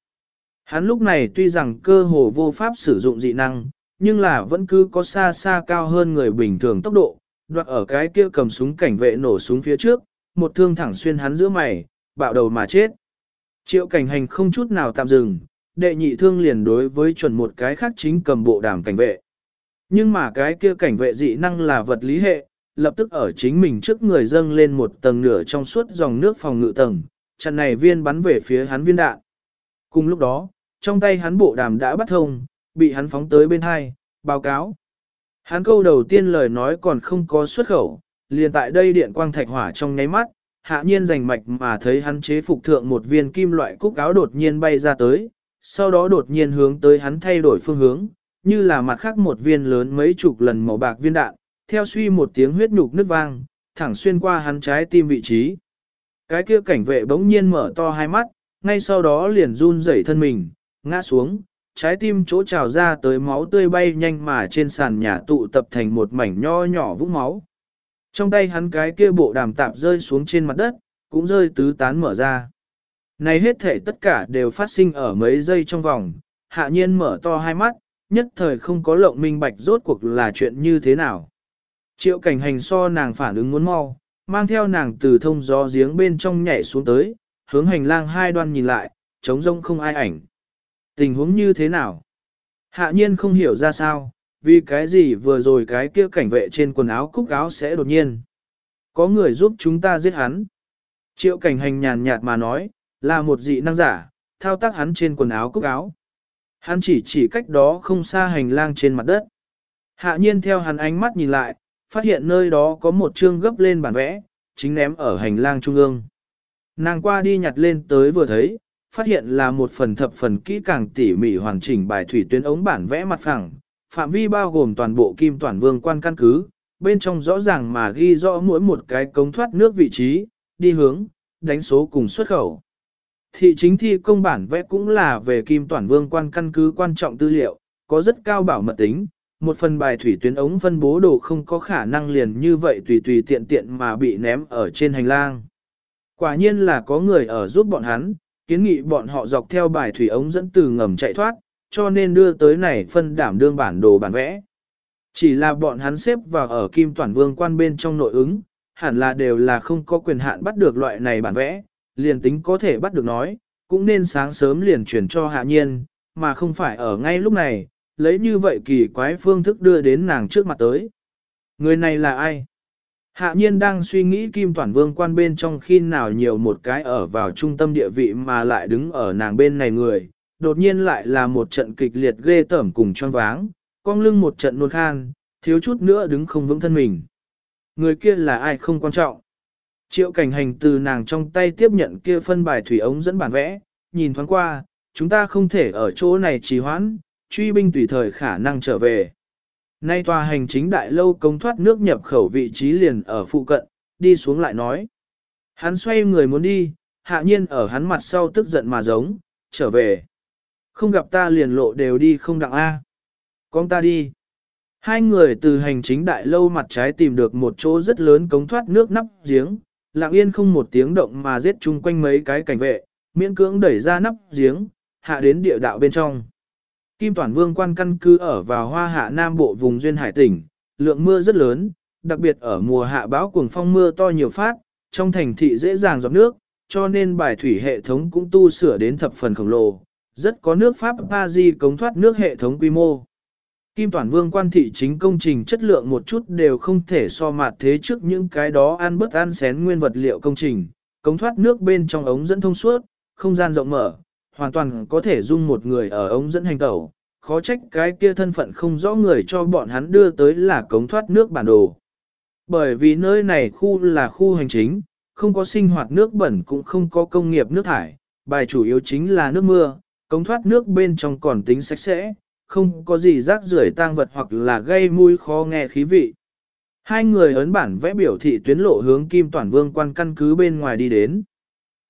Hắn lúc này tuy rằng cơ hồ vô pháp sử dụng dị năng, nhưng là vẫn cứ có xa xa cao hơn người bình thường tốc độ, đoạt ở cái kia cầm súng cảnh vệ nổ súng phía trước, một thương thẳng xuyên hắn giữa mày, bạo đầu mà chết. Triệu cảnh hành không chút nào tạm dừng, đệ nhị thương liền đối với chuẩn một cái khác chính cầm bộ đàm cảnh vệ. Nhưng mà cái kia cảnh vệ dị năng là vật lý hệ, lập tức ở chính mình trước người dâng lên một tầng nửa trong suốt dòng nước phòng ngự tầng, chặn này viên bắn về phía hắn viên đạn. Cùng lúc đó, trong tay hắn bộ đàm đã bắt thông, bị hắn phóng tới bên hai, báo cáo. Hắn câu đầu tiên lời nói còn không có xuất khẩu, liền tại đây điện quang thạch hỏa trong nháy mắt, hạ nhiên rành mạch mà thấy hắn chế phục thượng một viên kim loại cúc áo đột nhiên bay ra tới, sau đó đột nhiên hướng tới hắn thay đổi phương hướng, như là mặt khác một viên lớn mấy chục lần màu bạc viên đạn, theo suy một tiếng huyết nhục nứt vang, thẳng xuyên qua hắn trái tim vị trí. Cái kia cảnh vệ bỗng nhiên mở to hai mắt, ngay sau đó liền run rẩy thân mình, ngã xuống, trái tim chỗ trào ra tới máu tươi bay nhanh mà trên sàn nhà tụ tập thành một mảnh nho nhỏ vũng máu. Trong tay hắn cái kia bộ đàm tạp rơi xuống trên mặt đất, cũng rơi tứ tán mở ra. Này hết thể tất cả đều phát sinh ở mấy giây trong vòng, hạ nhiên mở to hai mắt, nhất thời không có lộng minh bạch rốt cuộc là chuyện như thế nào. Triệu cảnh hành so nàng phản ứng muốn mau, mang theo nàng từ thông gió giếng bên trong nhảy xuống tới, hướng hành lang hai đoan nhìn lại, trống rông không ai ảnh. Tình huống như thế nào? Hạ nhiên không hiểu ra sao, vì cái gì vừa rồi cái kia cảnh vệ trên quần áo cúc áo sẽ đột nhiên. Có người giúp chúng ta giết hắn. Triệu cảnh hành nhàn nhạt mà nói, là một dị năng giả, thao tác hắn trên quần áo cúc áo. Hắn chỉ chỉ cách đó không xa hành lang trên mặt đất. Hạ nhiên theo hắn ánh mắt nhìn lại, phát hiện nơi đó có một chương gấp lên bản vẽ, chính ném ở hành lang trung ương. Nàng qua đi nhặt lên tới vừa thấy, phát hiện là một phần thập phần kỹ càng tỉ mỉ hoàn chỉnh bài thủy tuyến ống bản vẽ mặt phẳng, phạm vi bao gồm toàn bộ kim toàn vương quan căn cứ, bên trong rõ ràng mà ghi rõ mỗi một cái cống thoát nước vị trí, đi hướng, đánh số cùng xuất khẩu. Thị chính thi công bản vẽ cũng là về kim toàn vương quan căn cứ quan trọng tư liệu, có rất cao bảo mật tính, một phần bài thủy tuyến ống phân bố đồ không có khả năng liền như vậy tùy tùy tiện tiện mà bị ném ở trên hành lang. Quả nhiên là có người ở giúp bọn hắn, kiến nghị bọn họ dọc theo bài thủy ống dẫn từ ngầm chạy thoát, cho nên đưa tới này phân đảm đương bản đồ bản vẽ. Chỉ là bọn hắn xếp vào ở kim toàn vương quan bên trong nội ứng, hẳn là đều là không có quyền hạn bắt được loại này bản vẽ, liền tính có thể bắt được nói, cũng nên sáng sớm liền chuyển cho hạ nhiên, mà không phải ở ngay lúc này, lấy như vậy kỳ quái phương thức đưa đến nàng trước mặt tới. Người này là ai? Hạ nhiên đang suy nghĩ kim Toản vương quan bên trong khi nào nhiều một cái ở vào trung tâm địa vị mà lại đứng ở nàng bên này người, đột nhiên lại là một trận kịch liệt ghê tởm cùng choáng váng, cong lưng một trận nôn khan, thiếu chút nữa đứng không vững thân mình. Người kia là ai không quan trọng. Triệu cảnh hành từ nàng trong tay tiếp nhận kia phân bài thủy ống dẫn bản vẽ, nhìn thoáng qua, chúng ta không thể ở chỗ này trì hoãn, truy binh tùy thời khả năng trở về. Nay tòa hành chính đại lâu công thoát nước nhập khẩu vị trí liền ở phụ cận, đi xuống lại nói. Hắn xoay người muốn đi, hạ nhiên ở hắn mặt sau tức giận mà giống, trở về. Không gặp ta liền lộ đều đi không đặng A. Con ta đi. Hai người từ hành chính đại lâu mặt trái tìm được một chỗ rất lớn cống thoát nước nắp giếng, lặng yên không một tiếng động mà giết chung quanh mấy cái cảnh vệ, miễn cưỡng đẩy ra nắp giếng, hạ đến địa đạo bên trong. Kim Toản Vương quan căn cứ ở vào hoa hạ nam bộ vùng duyên hải tỉnh, lượng mưa rất lớn, đặc biệt ở mùa hạ bão cuồng phong mưa to nhiều phát, trong thành thị dễ dàng giọt nước, cho nên bài thủy hệ thống cũng tu sửa đến thập phần khổng lồ, rất có nước Pháp Paris cống thoát nước hệ thống quy mô. Kim Toản Vương quan thị chính công trình chất lượng một chút đều không thể so mặt thế trước những cái đó ăn bất ăn xén nguyên vật liệu công trình, cống thoát nước bên trong ống dẫn thông suốt, không gian rộng mở, hoàn toàn có thể dung một người ở ống dẫn hành tẩu, khó trách cái kia thân phận không rõ người cho bọn hắn đưa tới là cống thoát nước bản đồ. Bởi vì nơi này khu là khu hành chính, không có sinh hoạt nước bẩn cũng không có công nghiệp nước thải, bài chủ yếu chính là nước mưa, cống thoát nước bên trong còn tính sạch sẽ, không có gì rác rưởi tang vật hoặc là gây mùi khó nghe khí vị. Hai người ấn bản vẽ biểu thị tuyến lộ hướng Kim Toản Vương quan căn cứ bên ngoài đi đến.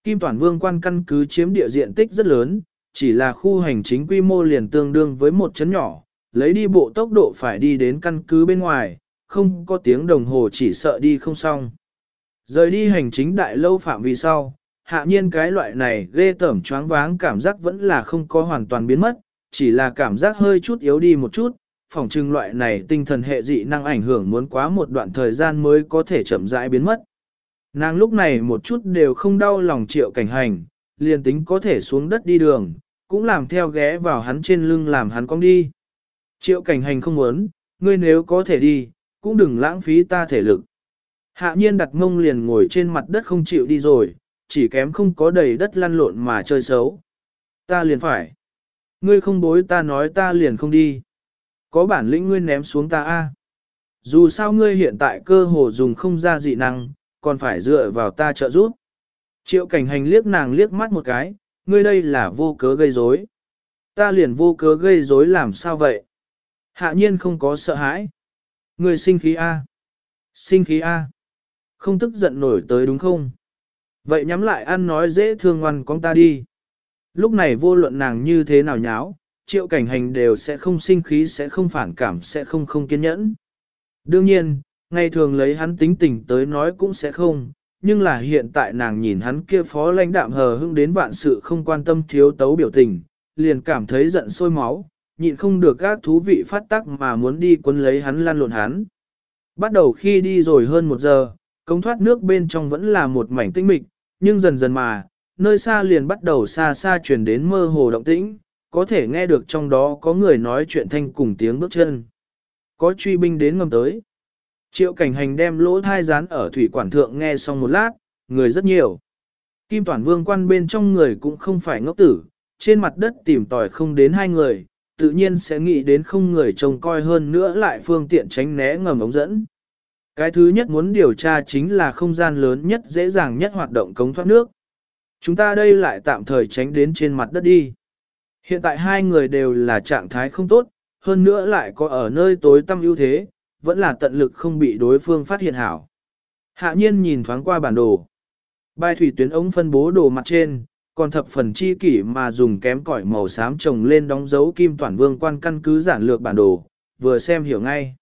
Kim Toản Vương quan căn cứ chiếm địa diện tích rất lớn, chỉ là khu hành chính quy mô liền tương đương với một chấn nhỏ, lấy đi bộ tốc độ phải đi đến căn cứ bên ngoài, không có tiếng đồng hồ chỉ sợ đi không xong. Rời đi hành chính đại lâu phạm vì sau, hạ nhiên cái loại này ghê tởm choáng váng cảm giác vẫn là không có hoàn toàn biến mất, chỉ là cảm giác hơi chút yếu đi một chút, phòng trưng loại này tinh thần hệ dị năng ảnh hưởng muốn quá một đoạn thời gian mới có thể chậm rãi biến mất. Nàng lúc này một chút đều không đau lòng triệu cảnh hành, liền tính có thể xuống đất đi đường, cũng làm theo ghé vào hắn trên lưng làm hắn cong đi. Triệu cảnh hành không muốn, ngươi nếu có thể đi, cũng đừng lãng phí ta thể lực. Hạ nhiên đặt mông liền ngồi trên mặt đất không chịu đi rồi, chỉ kém không có đầy đất lăn lộn mà chơi xấu. Ta liền phải. Ngươi không bối ta nói ta liền không đi. Có bản lĩnh ngươi ném xuống ta a. Dù sao ngươi hiện tại cơ hồ dùng không ra dị năng, còn phải dựa vào ta trợ giúp. Triệu cảnh hành liếc nàng liếc mắt một cái, ngươi đây là vô cớ gây rối. Ta liền vô cớ gây rối làm sao vậy? Hạ nhiên không có sợ hãi. Ngươi sinh khí A. Sinh khí A. Không tức giận nổi tới đúng không? Vậy nhắm lại ăn nói dễ thương ngoan con ta đi. Lúc này vô luận nàng như thế nào nháo, triệu cảnh hành đều sẽ không sinh khí sẽ không phản cảm sẽ không không kiên nhẫn. Đương nhiên, ngày thường lấy hắn tính tình tới nói cũng sẽ không, nhưng là hiện tại nàng nhìn hắn kia phó lãnh đạm hờ hững đến vạn sự không quan tâm thiếu tấu biểu tình, liền cảm thấy giận sôi máu, nhịn không được các thú vị phát tắc mà muốn đi quân lấy hắn lăn lộn hắn. Bắt đầu khi đi rồi hơn một giờ, cống thoát nước bên trong vẫn là một mảnh tinh mịch, nhưng dần dần mà, nơi xa liền bắt đầu xa xa truyền đến mơ hồ động tĩnh, có thể nghe được trong đó có người nói chuyện thanh cùng tiếng bước chân. Có truy binh đến ngầm tới. Triệu cảnh hành đem lỗ thai rán ở thủy quản thượng nghe xong một lát, người rất nhiều. Kim toàn vương quan bên trong người cũng không phải ngốc tử, trên mặt đất tìm tòi không đến hai người, tự nhiên sẽ nghĩ đến không người trông coi hơn nữa lại phương tiện tránh né ngầm ống dẫn. Cái thứ nhất muốn điều tra chính là không gian lớn nhất dễ dàng nhất hoạt động cống thoát nước. Chúng ta đây lại tạm thời tránh đến trên mặt đất đi. Hiện tại hai người đều là trạng thái không tốt, hơn nữa lại có ở nơi tối tăm ưu thế, vẫn là tận lực không bị đối phương phát hiện hảo. Hạ nhiên nhìn thoáng qua bản đồ. Bài thủy tuyến ống phân bố đồ mặt trên, còn thập phần chi kỷ mà dùng kém cỏi màu xám trồng lên đóng dấu kim toàn vương quan căn cứ giản lược bản đồ, vừa xem hiểu ngay.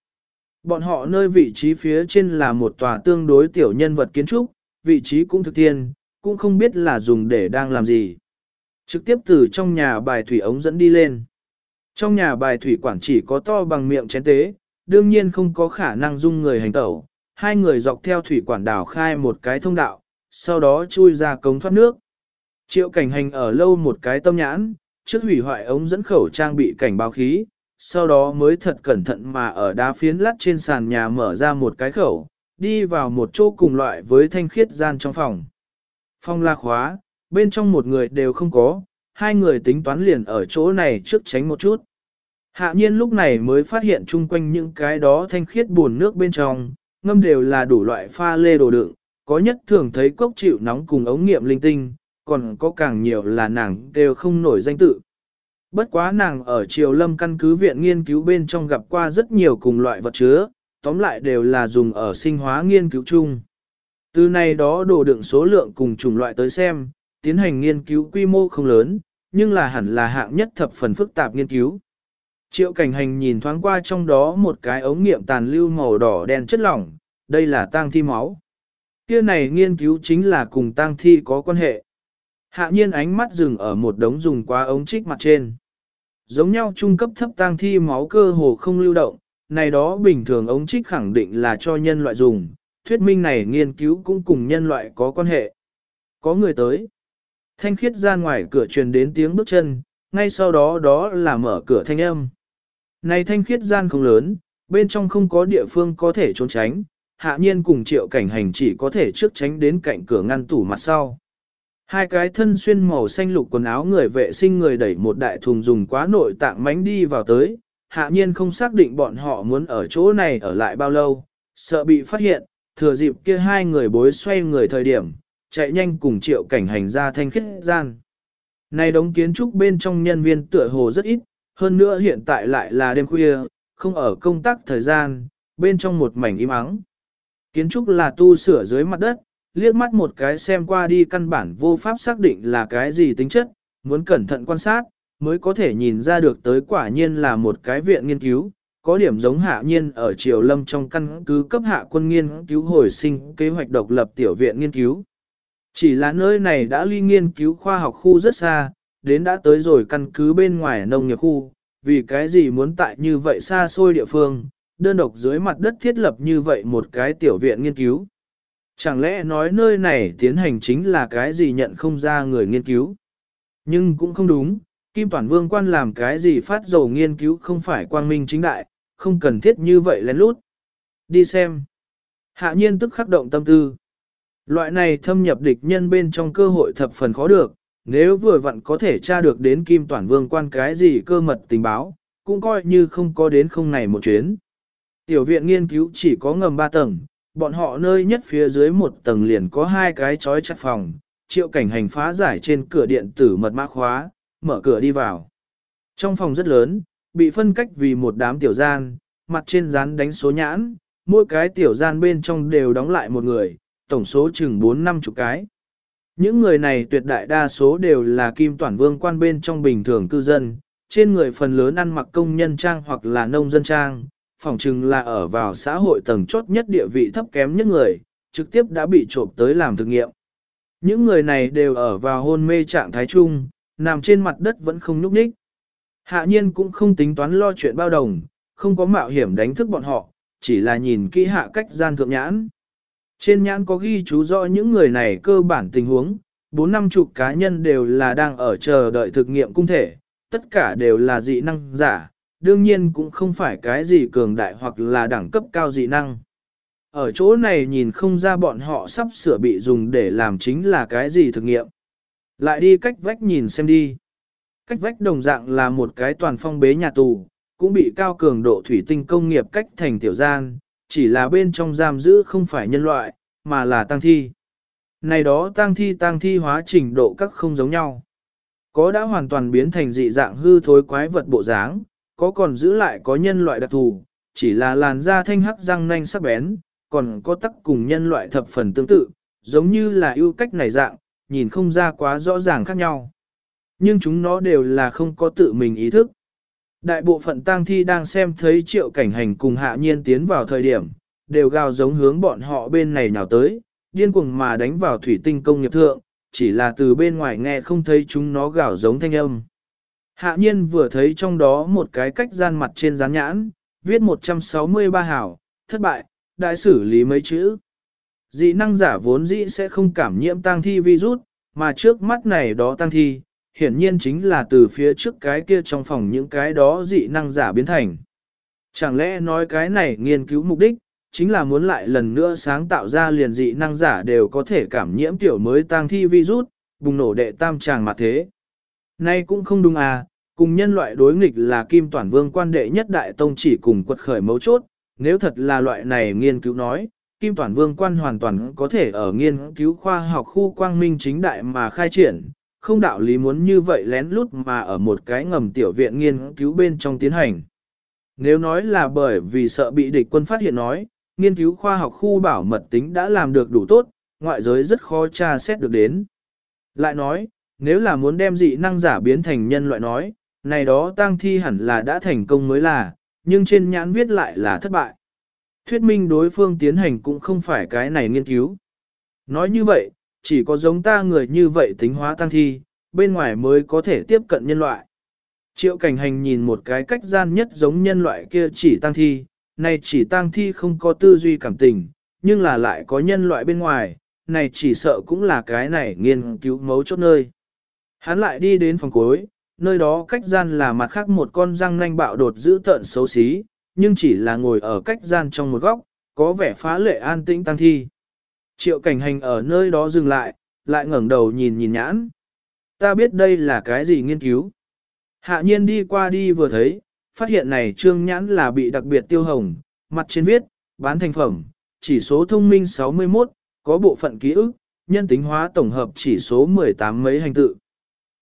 Bọn họ nơi vị trí phía trên là một tòa tương đối tiểu nhân vật kiến trúc, vị trí cũng thực tiên, cũng không biết là dùng để đang làm gì. Trực tiếp từ trong nhà bài thủy ống dẫn đi lên. Trong nhà bài thủy quản chỉ có to bằng miệng chén tế, đương nhiên không có khả năng dung người hành tẩu. Hai người dọc theo thủy quản đảo khai một cái thông đạo, sau đó chui ra cống thoát nước. Triệu cảnh hành ở lâu một cái tâm nhãn, trước hủy hoại ống dẫn khẩu trang bị cảnh báo khí, sau đó mới thật cẩn thận mà ở đá phiến lắt trên sàn nhà mở ra một cái khẩu, đi vào một chỗ cùng loại với thanh khiết gian trong phòng. Phong la khóa, bên trong một người đều không có, hai người tính toán liền ở chỗ này trước tránh một chút. Hạ nhiên lúc này mới phát hiện chung quanh những cái đó thanh khiết buồn nước bên trong, ngâm đều là đủ loại pha lê đồ đựng, có nhất thường thấy cốc chịu nóng cùng ống nghiệm linh tinh, còn có càng nhiều là nàng đều không nổi danh tự. Bất quá nàng ở Triều Lâm căn cứ viện nghiên cứu bên trong gặp qua rất nhiều cùng loại vật chứa, tóm lại đều là dùng ở sinh hóa nghiên cứu chung. Từ này đó đồ đựng số lượng cùng chủng loại tới xem, tiến hành nghiên cứu quy mô không lớn, nhưng là hẳn là hạng nhất thập phần phức tạp nghiên cứu. Triệu cảnh hành nhìn thoáng qua trong đó một cái ống nghiệm tàn lưu màu đỏ đen chất lỏng, đây là tang thi máu. Kia này nghiên cứu chính là cùng tang thi có quan hệ. Hạ nhiên ánh mắt dừng ở một đống dùng qua ống trích mặt trên. Giống nhau trung cấp thấp tang thi máu cơ hồ không lưu động, này đó bình thường ống trích khẳng định là cho nhân loại dùng, thuyết minh này nghiên cứu cũng cùng nhân loại có quan hệ. Có người tới. Thanh khiết ra ngoài cửa truyền đến tiếng bước chân, ngay sau đó đó là mở cửa thanh âm. Này thanh khiết gian không lớn, bên trong không có địa phương có thể trốn tránh, hạ nhiên cùng triệu cảnh hành chỉ có thể trước tránh đến cạnh cửa ngăn tủ mặt sau. Hai cái thân xuyên màu xanh lục quần áo người vệ sinh người đẩy một đại thùng dùng quá nội tạng mánh đi vào tới, hạ nhiên không xác định bọn họ muốn ở chỗ này ở lại bao lâu, sợ bị phát hiện, thừa dịp kia hai người bối xoay người thời điểm, chạy nhanh cùng triệu cảnh hành ra thanh khiết gian. Này đống kiến trúc bên trong nhân viên tựa hồ rất ít, hơn nữa hiện tại lại là đêm khuya, không ở công tác thời gian, bên trong một mảnh im ắng. Kiến trúc là tu sửa dưới mặt đất, liếc mắt một cái xem qua đi căn bản vô pháp xác định là cái gì tính chất, muốn cẩn thận quan sát, mới có thể nhìn ra được tới quả nhiên là một cái viện nghiên cứu, có điểm giống hạ nhiên ở Triều Lâm trong căn cứ cấp hạ quân nghiên cứu hồi sinh kế hoạch độc lập tiểu viện nghiên cứu. Chỉ là nơi này đã ly nghiên cứu khoa học khu rất xa, đến đã tới rồi căn cứ bên ngoài nông nghiệp khu, vì cái gì muốn tại như vậy xa xôi địa phương, đơn độc dưới mặt đất thiết lập như vậy một cái tiểu viện nghiên cứu. Chẳng lẽ nói nơi này tiến hành chính là cái gì nhận không ra người nghiên cứu? Nhưng cũng không đúng, Kim Toàn Vương quan làm cái gì phát dầu nghiên cứu không phải quang minh chính đại, không cần thiết như vậy lén lút. Đi xem. Hạ nhiên tức khắc động tâm tư. Loại này thâm nhập địch nhân bên trong cơ hội thập phần khó được, nếu vừa vặn có thể tra được đến Kim Toàn Vương quan cái gì cơ mật tình báo, cũng coi như không có đến không này một chuyến. Tiểu viện nghiên cứu chỉ có ngầm 3 tầng, bọn họ nơi nhất phía dưới một tầng liền có hai cái chói chặt phòng, triệu cảnh hành phá giải trên cửa điện tử mật mã khóa, mở cửa đi vào. Trong phòng rất lớn, bị phân cách vì một đám tiểu gian, mặt trên rán đánh số nhãn, mỗi cái tiểu gian bên trong đều đóng lại một người, tổng số chừng 4 năm chục cái. Những người này tuyệt đại đa số đều là kim toàn vương quan bên trong bình thường cư dân, trên người phần lớn ăn mặc công nhân trang hoặc là nông dân trang, phỏng chừng là ở vào xã hội tầng chốt nhất địa vị thấp kém nhất người, trực tiếp đã bị trộm tới làm thực nghiệm. Những người này đều ở vào hôn mê trạng thái chung, nằm trên mặt đất vẫn không nhúc nhích. Hạ nhiên cũng không tính toán lo chuyện bao đồng, không có mạo hiểm đánh thức bọn họ, chỉ là nhìn kỹ hạ cách gian thượng nhãn. Trên nhãn có ghi chú rõ những người này cơ bản tình huống, bốn năm chục cá nhân đều là đang ở chờ đợi thực nghiệm cung thể, tất cả đều là dị năng giả, đương nhiên cũng không phải cái gì cường đại hoặc là đẳng cấp cao dị năng. Ở chỗ này nhìn không ra bọn họ sắp sửa bị dùng để làm chính là cái gì thực nghiệm. Lại đi cách vách nhìn xem đi. Cách vách đồng dạng là một cái toàn phong bế nhà tù, cũng bị cao cường độ thủy tinh công nghiệp cách thành tiểu gian, chỉ là bên trong giam giữ không phải nhân loại, mà là tăng thi. Này đó tăng thi tăng thi hóa trình độ các không giống nhau. Có đã hoàn toàn biến thành dị dạng hư thối quái vật bộ dáng, có còn giữ lại có nhân loại đặc thù, chỉ là làn da thanh hắc răng nanh sắc bén, còn có tắc cùng nhân loại thập phần tương tự, giống như là ưu cách này dạng, nhìn không ra quá rõ ràng khác nhau. Nhưng chúng nó đều là không có tự mình ý thức. Đại bộ phận tang thi đang xem thấy triệu cảnh hành cùng hạ nhiên tiến vào thời điểm, đều gào giống hướng bọn họ bên này nào tới, điên cuồng mà đánh vào thủy tinh công nghiệp thượng, chỉ là từ bên ngoài nghe không thấy chúng nó gào giống thanh âm. Hạ nhiên vừa thấy trong đó một cái cách gian mặt trên rán nhãn, viết 163 hảo, thất bại, đại xử lý mấy chữ. Dị năng giả vốn dĩ sẽ không cảm nhiễm tăng thi virus, mà trước mắt này đó tăng thi, hiển nhiên chính là từ phía trước cái kia trong phòng những cái đó dị năng giả biến thành. Chẳng lẽ nói cái này nghiên cứu mục đích, chính là muốn lại lần nữa sáng tạo ra liền dị năng giả đều có thể cảm nhiễm tiểu mới tang thi virus, bùng nổ đệ tam tràng mặt thế. Nay cũng không đúng à, cùng nhân loại đối nghịch là kim toàn vương quan đệ nhất đại tông chỉ cùng quật khởi mấu chốt, nếu thật là loại này nghiên cứu nói, Kim Toàn Vương quan hoàn toàn có thể ở nghiên cứu khoa học khu quang minh chính đại mà khai triển, không đạo lý muốn như vậy lén lút mà ở một cái ngầm tiểu viện nghiên cứu bên trong tiến hành. Nếu nói là bởi vì sợ bị địch quân phát hiện nói, nghiên cứu khoa học khu bảo mật tính đã làm được đủ tốt, ngoại giới rất khó tra xét được đến. Lại nói, nếu là muốn đem dị năng giả biến thành nhân loại nói, này đó tang thi hẳn là đã thành công mới là, nhưng trên nhãn viết lại là thất bại. Thuyết minh đối phương tiến hành cũng không phải cái này nghiên cứu. Nói như vậy, chỉ có giống ta người như vậy tính hóa tăng thi, bên ngoài mới có thể tiếp cận nhân loại. Triệu cảnh hành nhìn một cái cách gian nhất giống nhân loại kia chỉ tăng thi, này chỉ tang thi không có tư duy cảm tình, nhưng là lại có nhân loại bên ngoài, này chỉ sợ cũng là cái này nghiên cứu mấu chốt nơi. Hắn lại đi đến phòng cuối, nơi đó cách gian là mặt khác một con răng nanh bạo đột giữ tợn xấu xí, nhưng chỉ là ngồi ở cách gian trong một góc, có vẻ phá lệ an tĩnh tăng thi. Triệu cảnh hành ở nơi đó dừng lại, lại ngẩng đầu nhìn nhìn nhãn. Ta biết đây là cái gì nghiên cứu. Hạ nhiên đi qua đi vừa thấy, phát hiện này trương nhãn là bị đặc biệt tiêu hồng, mặt trên viết, bán thành phẩm, chỉ số thông minh 61, có bộ phận ký ức, nhân tính hóa tổng hợp chỉ số 18 mấy hành tự.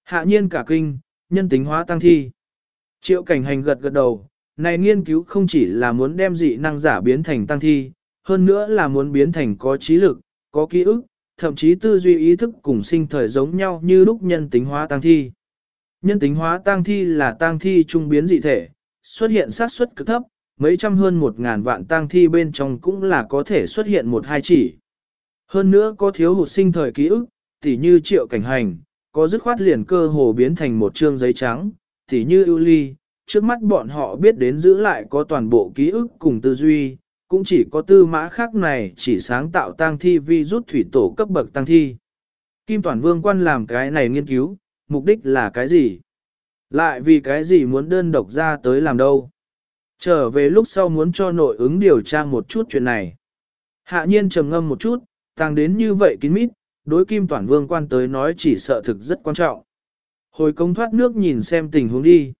Hạ nhiên cả kinh, nhân tính hóa tăng thi. Triệu cảnh hành gật gật đầu, này nghiên cứu không chỉ là muốn đem dị năng giả biến thành tăng thi, hơn nữa là muốn biến thành có trí lực, có ký ức, thậm chí tư duy ý thức cùng sinh thời giống nhau như lúc nhân tính hóa tăng thi. Nhân tính hóa tăng thi là tăng thi trung biến dị thể, xuất hiện sát suất cực thấp, mấy trăm hơn một ngàn vạn tang thi bên trong cũng là có thể xuất hiện một hai chỉ. Hơn nữa có thiếu hụt sinh thời ký ức, tỉ như triệu cảnh hành, có dứt khoát liền cơ hồ biến thành một trương giấy trắng, tỉ như ưu ly, trước mắt bọn họ biết đến giữ lại có toàn bộ ký ức cùng tư duy, cũng chỉ có tư mã khác này chỉ sáng tạo tang thi vi rút thủy tổ cấp bậc tăng thi. Kim Toàn Vương quan làm cái này nghiên cứu, mục đích là cái gì? Lại vì cái gì muốn đơn độc ra tới làm đâu? Trở về lúc sau muốn cho nội ứng điều tra một chút chuyện này. Hạ nhiên trầm ngâm một chút, tăng đến như vậy kín mít, đối Kim Toàn Vương quan tới nói chỉ sợ thực rất quan trọng. Hồi công thoát nước nhìn xem tình huống đi.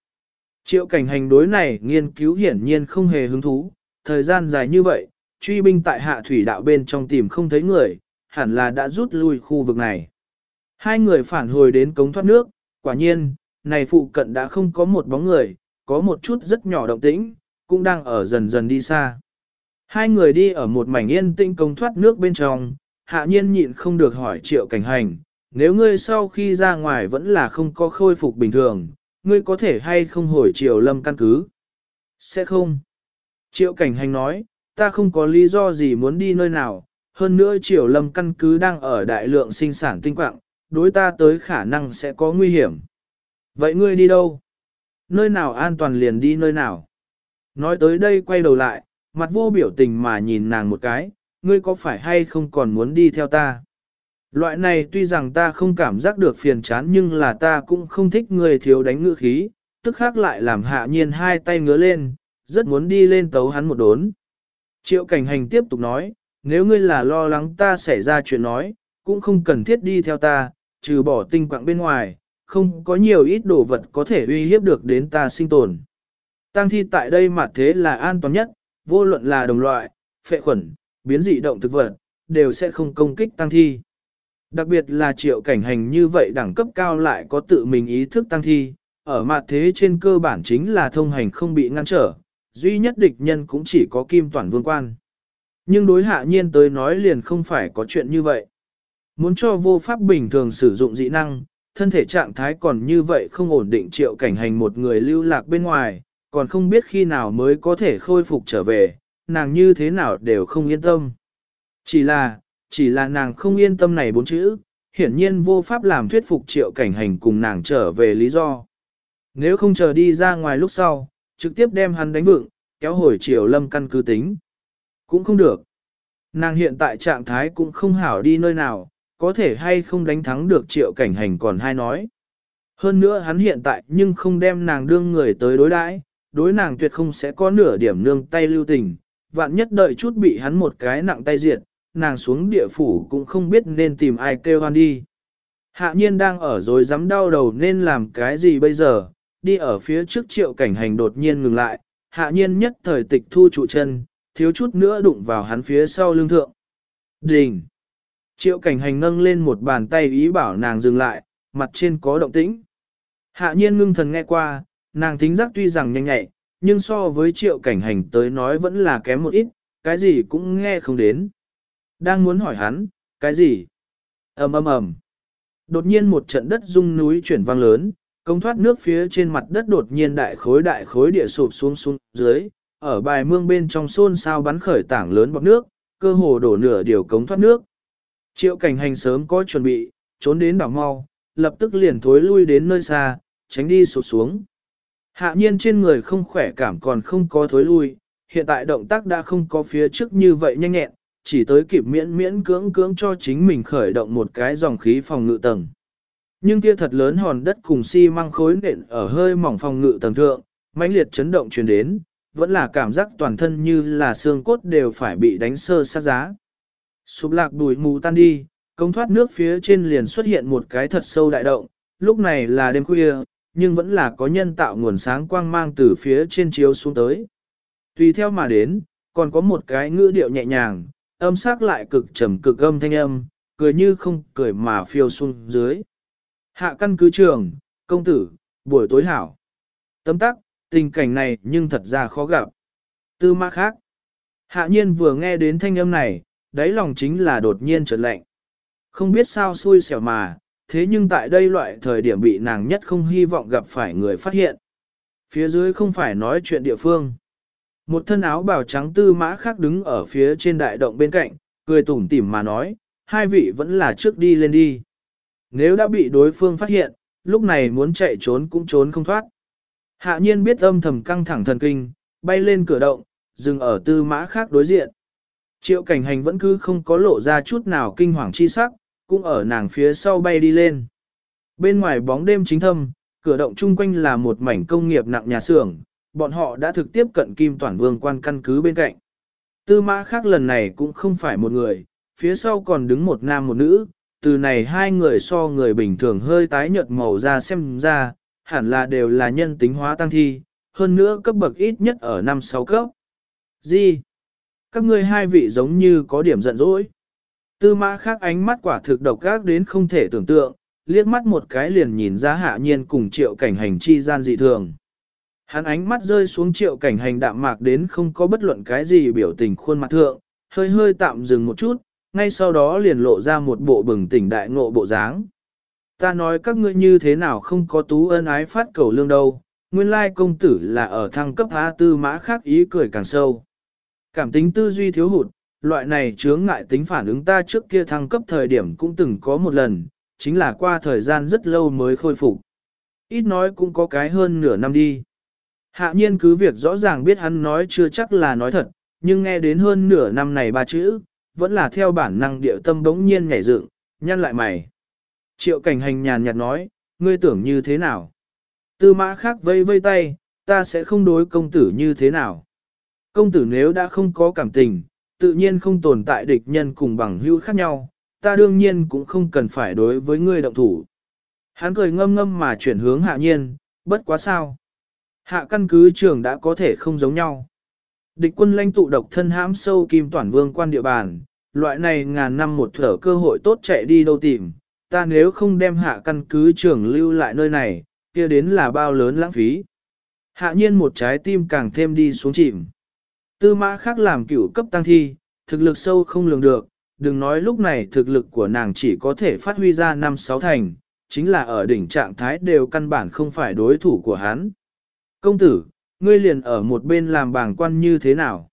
Triệu cảnh hành đối này nghiên cứu hiển nhiên không hề hứng thú, thời gian dài như vậy, truy binh tại hạ thủy đạo bên trong tìm không thấy người, hẳn là đã rút lui khu vực này. Hai người phản hồi đến cống thoát nước, quả nhiên, này phụ cận đã không có một bóng người, có một chút rất nhỏ động tĩnh, cũng đang ở dần dần đi xa. Hai người đi ở một mảnh yên tĩnh công thoát nước bên trong, hạ nhiên nhịn không được hỏi triệu cảnh hành, nếu ngươi sau khi ra ngoài vẫn là không có khôi phục bình thường, ngươi có thể hay không hồi Triệu lâm căn cứ? Sẽ không. Triệu cảnh hành nói, ta không có lý do gì muốn đi nơi nào, hơn nữa Triệu lâm căn cứ đang ở đại lượng sinh sản tinh quạng, đối ta tới khả năng sẽ có nguy hiểm. Vậy ngươi đi đâu? Nơi nào an toàn liền đi nơi nào? Nói tới đây quay đầu lại, mặt vô biểu tình mà nhìn nàng một cái, ngươi có phải hay không còn muốn đi theo ta? Loại này tuy rằng ta không cảm giác được phiền chán nhưng là ta cũng không thích người thiếu đánh ngựa khí, tức khác lại làm hạ nhiên hai tay ngứa lên, rất muốn đi lên tấu hắn một đốn. Triệu cảnh hành tiếp tục nói, nếu ngươi là lo lắng ta xảy ra chuyện nói, cũng không cần thiết đi theo ta, trừ bỏ tinh quạng bên ngoài, không có nhiều ít đồ vật có thể uy hiếp được đến ta sinh tồn. Tăng thi tại đây mà thế là an toàn nhất, vô luận là đồng loại, phệ khuẩn, biến dị động thực vật, đều sẽ không công kích tăng thi. Đặc biệt là triệu cảnh hành như vậy đẳng cấp cao lại có tự mình ý thức tăng thi, ở mặt thế trên cơ bản chính là thông hành không bị ngăn trở, duy nhất địch nhân cũng chỉ có kim toàn vương quan. Nhưng đối hạ nhiên tới nói liền không phải có chuyện như vậy. Muốn cho vô pháp bình thường sử dụng dị năng, thân thể trạng thái còn như vậy không ổn định triệu cảnh hành một người lưu lạc bên ngoài, còn không biết khi nào mới có thể khôi phục trở về, nàng như thế nào đều không yên tâm. Chỉ là, chỉ là nàng không yên tâm này bốn chữ, hiển nhiên vô pháp làm thuyết phục triệu cảnh hành cùng nàng trở về lý do. Nếu không chờ đi ra ngoài lúc sau, trực tiếp đem hắn đánh vựng, kéo hồi triều lâm căn cứ tính. Cũng không được. Nàng hiện tại trạng thái cũng không hảo đi nơi nào, có thể hay không đánh thắng được triệu cảnh hành còn hay nói. Hơn nữa hắn hiện tại nhưng không đem nàng đương người tới đối đãi, đối nàng tuyệt không sẽ có nửa điểm nương tay lưu tình, vạn nhất đợi chút bị hắn một cái nặng tay diệt, nàng xuống địa phủ cũng không biết nên tìm ai kêu hoan đi. Hạ nhiên đang ở rồi dám đau đầu nên làm cái gì bây giờ, đi ở phía trước triệu cảnh hành đột nhiên ngừng lại, hạ nhiên nhất thời tịch thu trụ chân, thiếu chút nữa đụng vào hắn phía sau lưng thượng. Đình! Triệu cảnh hành nâng lên một bàn tay ý bảo nàng dừng lại, mặt trên có động tĩnh. Hạ nhiên ngưng thần nghe qua, nàng thính giác tuy rằng nhanh nhạy, nhưng so với triệu cảnh hành tới nói vẫn là kém một ít, cái gì cũng nghe không đến. Đang muốn hỏi hắn, cái gì? ầm ầm ầm. Đột nhiên một trận đất rung núi chuyển vang lớn, công thoát nước phía trên mặt đất đột nhiên đại khối đại khối địa sụp xuống xuống dưới, ở bài mương bên trong xôn sao bắn khởi tảng lớn bọc nước, cơ hồ đổ nửa điều cống thoát nước. Triệu cảnh hành sớm có chuẩn bị, trốn đến đảo mau, lập tức liền thối lui đến nơi xa, tránh đi sụp xuống. Hạ nhiên trên người không khỏe cảm còn không có thối lui, hiện tại động tác đã không có phía trước như vậy nhanh nhẹn, chỉ tới kịp miễn miễn cưỡng cưỡng cho chính mình khởi động một cái dòng khí phòng ngự tầng. Nhưng kia thật lớn hòn đất cùng xi si măng khối nện ở hơi mỏng phòng ngự tầng thượng, mãnh liệt chấn động truyền đến, vẫn là cảm giác toàn thân như là xương cốt đều phải bị đánh sơ sát giá. Sụp lạc bùi mù tan đi, công thoát nước phía trên liền xuất hiện một cái thật sâu đại động, lúc này là đêm khuya, nhưng vẫn là có nhân tạo nguồn sáng quang mang từ phía trên chiếu xuống tới. Tùy theo mà đến, còn có một cái ngữ điệu nhẹ nhàng, âm sắc lại cực trầm cực âm thanh âm, cười như không cười mà phiêu xuống dưới. Hạ căn cứ trường, công tử, buổi tối hảo. Tấm tắc, tình cảnh này nhưng thật ra khó gặp. Tư mã khác. Hạ nhiên vừa nghe đến thanh âm này, đáy lòng chính là đột nhiên trật lạnh. Không biết sao xui xẻo mà, thế nhưng tại đây loại thời điểm bị nàng nhất không hy vọng gặp phải người phát hiện. Phía dưới không phải nói chuyện địa phương. Một thân áo bào trắng tư mã khác đứng ở phía trên đại động bên cạnh, cười tủm tỉm mà nói, hai vị vẫn là trước đi lên đi. Nếu đã bị đối phương phát hiện, lúc này muốn chạy trốn cũng trốn không thoát. Hạ nhiên biết âm thầm căng thẳng thần kinh, bay lên cửa động, dừng ở tư mã khác đối diện. Triệu cảnh hành vẫn cứ không có lộ ra chút nào kinh hoàng chi sắc, cũng ở nàng phía sau bay đi lên. Bên ngoài bóng đêm chính thâm, cửa động chung quanh là một mảnh công nghiệp nặng nhà xưởng, bọn họ đã thực tiếp cận Kim Toản Vương quan căn cứ bên cạnh. Tư mã khác lần này cũng không phải một người, phía sau còn đứng một nam một nữ, từ này hai người so người bình thường hơi tái nhợt màu ra xem ra, hẳn là đều là nhân tính hóa tăng thi, hơn nữa cấp bậc ít nhất ở năm sáu cấp. Gì? Các ngươi hai vị giống như có điểm giận dỗi. Tư mã khác ánh mắt quả thực độc gác đến không thể tưởng tượng, liếc mắt một cái liền nhìn ra hạ nhiên cùng triệu cảnh hành chi gian dị thường. Hắn ánh mắt rơi xuống triệu cảnh hành đạm mạc đến không có bất luận cái gì biểu tình khuôn mặt thượng, hơi hơi tạm dừng một chút, ngay sau đó liền lộ ra một bộ bừng tỉnh đại ngộ bộ dáng. Ta nói các ngươi như thế nào không có tú ân ái phát cầu lương đâu, nguyên lai công tử là ở thăng cấp A tư mã khác ý cười càng sâu. Cảm tính tư duy thiếu hụt, loại này chướng ngại tính phản ứng ta trước kia thăng cấp thời điểm cũng từng có một lần, chính là qua thời gian rất lâu mới khôi phục. Ít nói cũng có cái hơn nửa năm đi. Hạ nhiên cứ việc rõ ràng biết hắn nói chưa chắc là nói thật, nhưng nghe đến hơn nửa năm này ba chữ, vẫn là theo bản năng địa tâm bỗng nhiên nhảy dựng, nhăn lại mày. Triệu cảnh hành nhàn nhạt nói, ngươi tưởng như thế nào? Tư mã khác vây vây tay, ta sẽ không đối công tử như thế nào. Công tử nếu đã không có cảm tình, tự nhiên không tồn tại địch nhân cùng bằng hữu khác nhau, ta đương nhiên cũng không cần phải đối với ngươi động thủ. Hắn cười ngâm ngâm mà chuyển hướng hạ nhiên, bất quá sao. Hạ căn cứ trường đã có thể không giống nhau. Địch quân lãnh tụ độc thân hãm sâu kim toàn vương quan địa bàn, loại này ngàn năm một thở cơ hội tốt chạy đi đâu tìm, ta nếu không đem hạ căn cứ trường lưu lại nơi này, kia đến là bao lớn lãng phí. Hạ nhiên một trái tim càng thêm đi xuống chìm. Tư mã khác làm cửu cấp tăng thi, thực lực sâu không lường được, đừng nói lúc này thực lực của nàng chỉ có thể phát huy ra năm sáu thành, chính là ở đỉnh trạng thái đều căn bản không phải đối thủ của hắn. Công tử, ngươi liền ở một bên làm bảng quan như thế nào?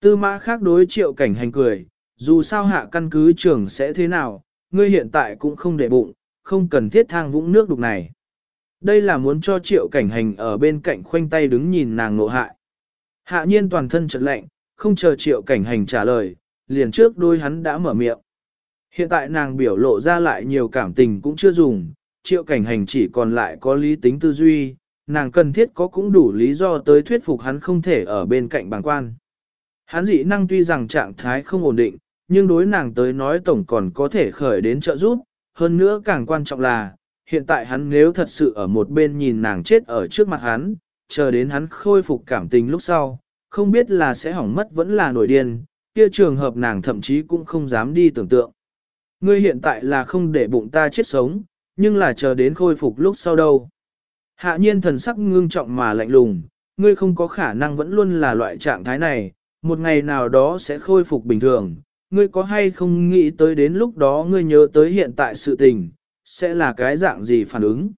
Tư mã khác đối triệu cảnh hành cười, dù sao hạ căn cứ trưởng sẽ thế nào, ngươi hiện tại cũng không để bụng, không cần thiết thang vũng nước đục này. Đây là muốn cho triệu cảnh hành ở bên cạnh khoanh tay đứng nhìn nàng nộ hại. Hạ nhiên toàn thân chợt lạnh, không chờ triệu cảnh hành trả lời, liền trước đôi hắn đã mở miệng. Hiện tại nàng biểu lộ ra lại nhiều cảm tình cũng chưa dùng, triệu cảnh hành chỉ còn lại có lý tính tư duy, nàng cần thiết có cũng đủ lý do tới thuyết phục hắn không thể ở bên cạnh bàng quan. Hắn dị năng tuy rằng trạng thái không ổn định, nhưng đối nàng tới nói tổng còn có thể khởi đến trợ giúp, hơn nữa càng quan trọng là, hiện tại hắn nếu thật sự ở một bên nhìn nàng chết ở trước mặt hắn, chờ đến hắn khôi phục cảm tình lúc sau, không biết là sẽ hỏng mất vẫn là nổi điên, kia trường hợp nàng thậm chí cũng không dám đi tưởng tượng. Ngươi hiện tại là không để bụng ta chết sống, nhưng là chờ đến khôi phục lúc sau đâu. Hạ nhiên thần sắc ngưng trọng mà lạnh lùng, ngươi không có khả năng vẫn luôn là loại trạng thái này, một ngày nào đó sẽ khôi phục bình thường, ngươi có hay không nghĩ tới đến lúc đó ngươi nhớ tới hiện tại sự tình, sẽ là cái dạng gì phản ứng.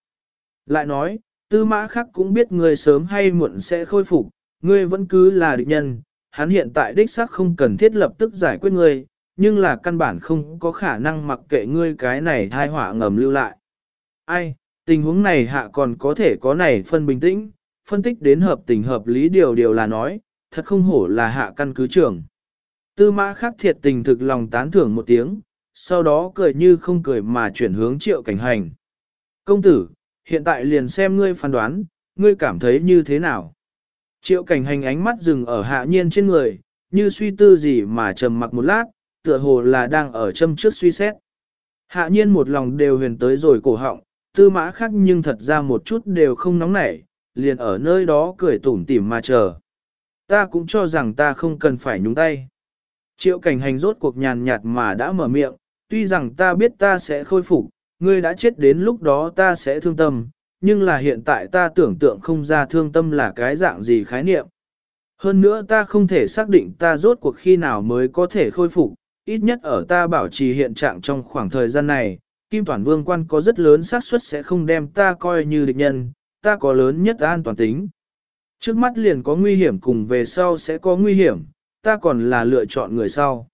Lại nói, tư mã khắc cũng biết ngươi sớm hay muộn sẽ khôi phục, ngươi vẫn cứ là địch nhân, hắn hiện tại đích xác không cần thiết lập tức giải quyết ngươi, nhưng là căn bản không có khả năng mặc kệ ngươi cái này thai họa ngầm lưu lại. Ai, tình huống này hạ còn có thể có này phân bình tĩnh, phân tích đến hợp tình hợp lý điều điều là nói, thật không hổ là hạ căn cứ trưởng. Tư mã khắc thiệt tình thực lòng tán thưởng một tiếng, sau đó cười như không cười mà chuyển hướng triệu cảnh hành. Công tử, hiện tại liền xem ngươi phán đoán, ngươi cảm thấy như thế nào? Triệu cảnh hành ánh mắt dừng ở hạ nhiên trên người, như suy tư gì mà trầm mặc một lát, tựa hồ là đang ở châm trước suy xét. Hạ nhiên một lòng đều huyền tới rồi cổ họng, tư mã khác nhưng thật ra một chút đều không nóng nảy, liền ở nơi đó cười tủm tỉm mà chờ. Ta cũng cho rằng ta không cần phải nhúng tay. Triệu cảnh hành rốt cuộc nhàn nhạt mà đã mở miệng, tuy rằng ta biết ta sẽ khôi phục, ngươi đã chết đến lúc đó ta sẽ thương tâm, nhưng là hiện tại ta tưởng tượng không ra thương tâm là cái dạng gì khái niệm. Hơn nữa ta không thể xác định ta rốt cuộc khi nào mới có thể khôi phục, ít nhất ở ta bảo trì hiện trạng trong khoảng thời gian này, Kim Toàn Vương quan có rất lớn xác suất sẽ không đem ta coi như địch nhân, ta có lớn nhất an toàn tính. Trước mắt liền có nguy hiểm cùng về sau sẽ có nguy hiểm, ta còn là lựa chọn người sau.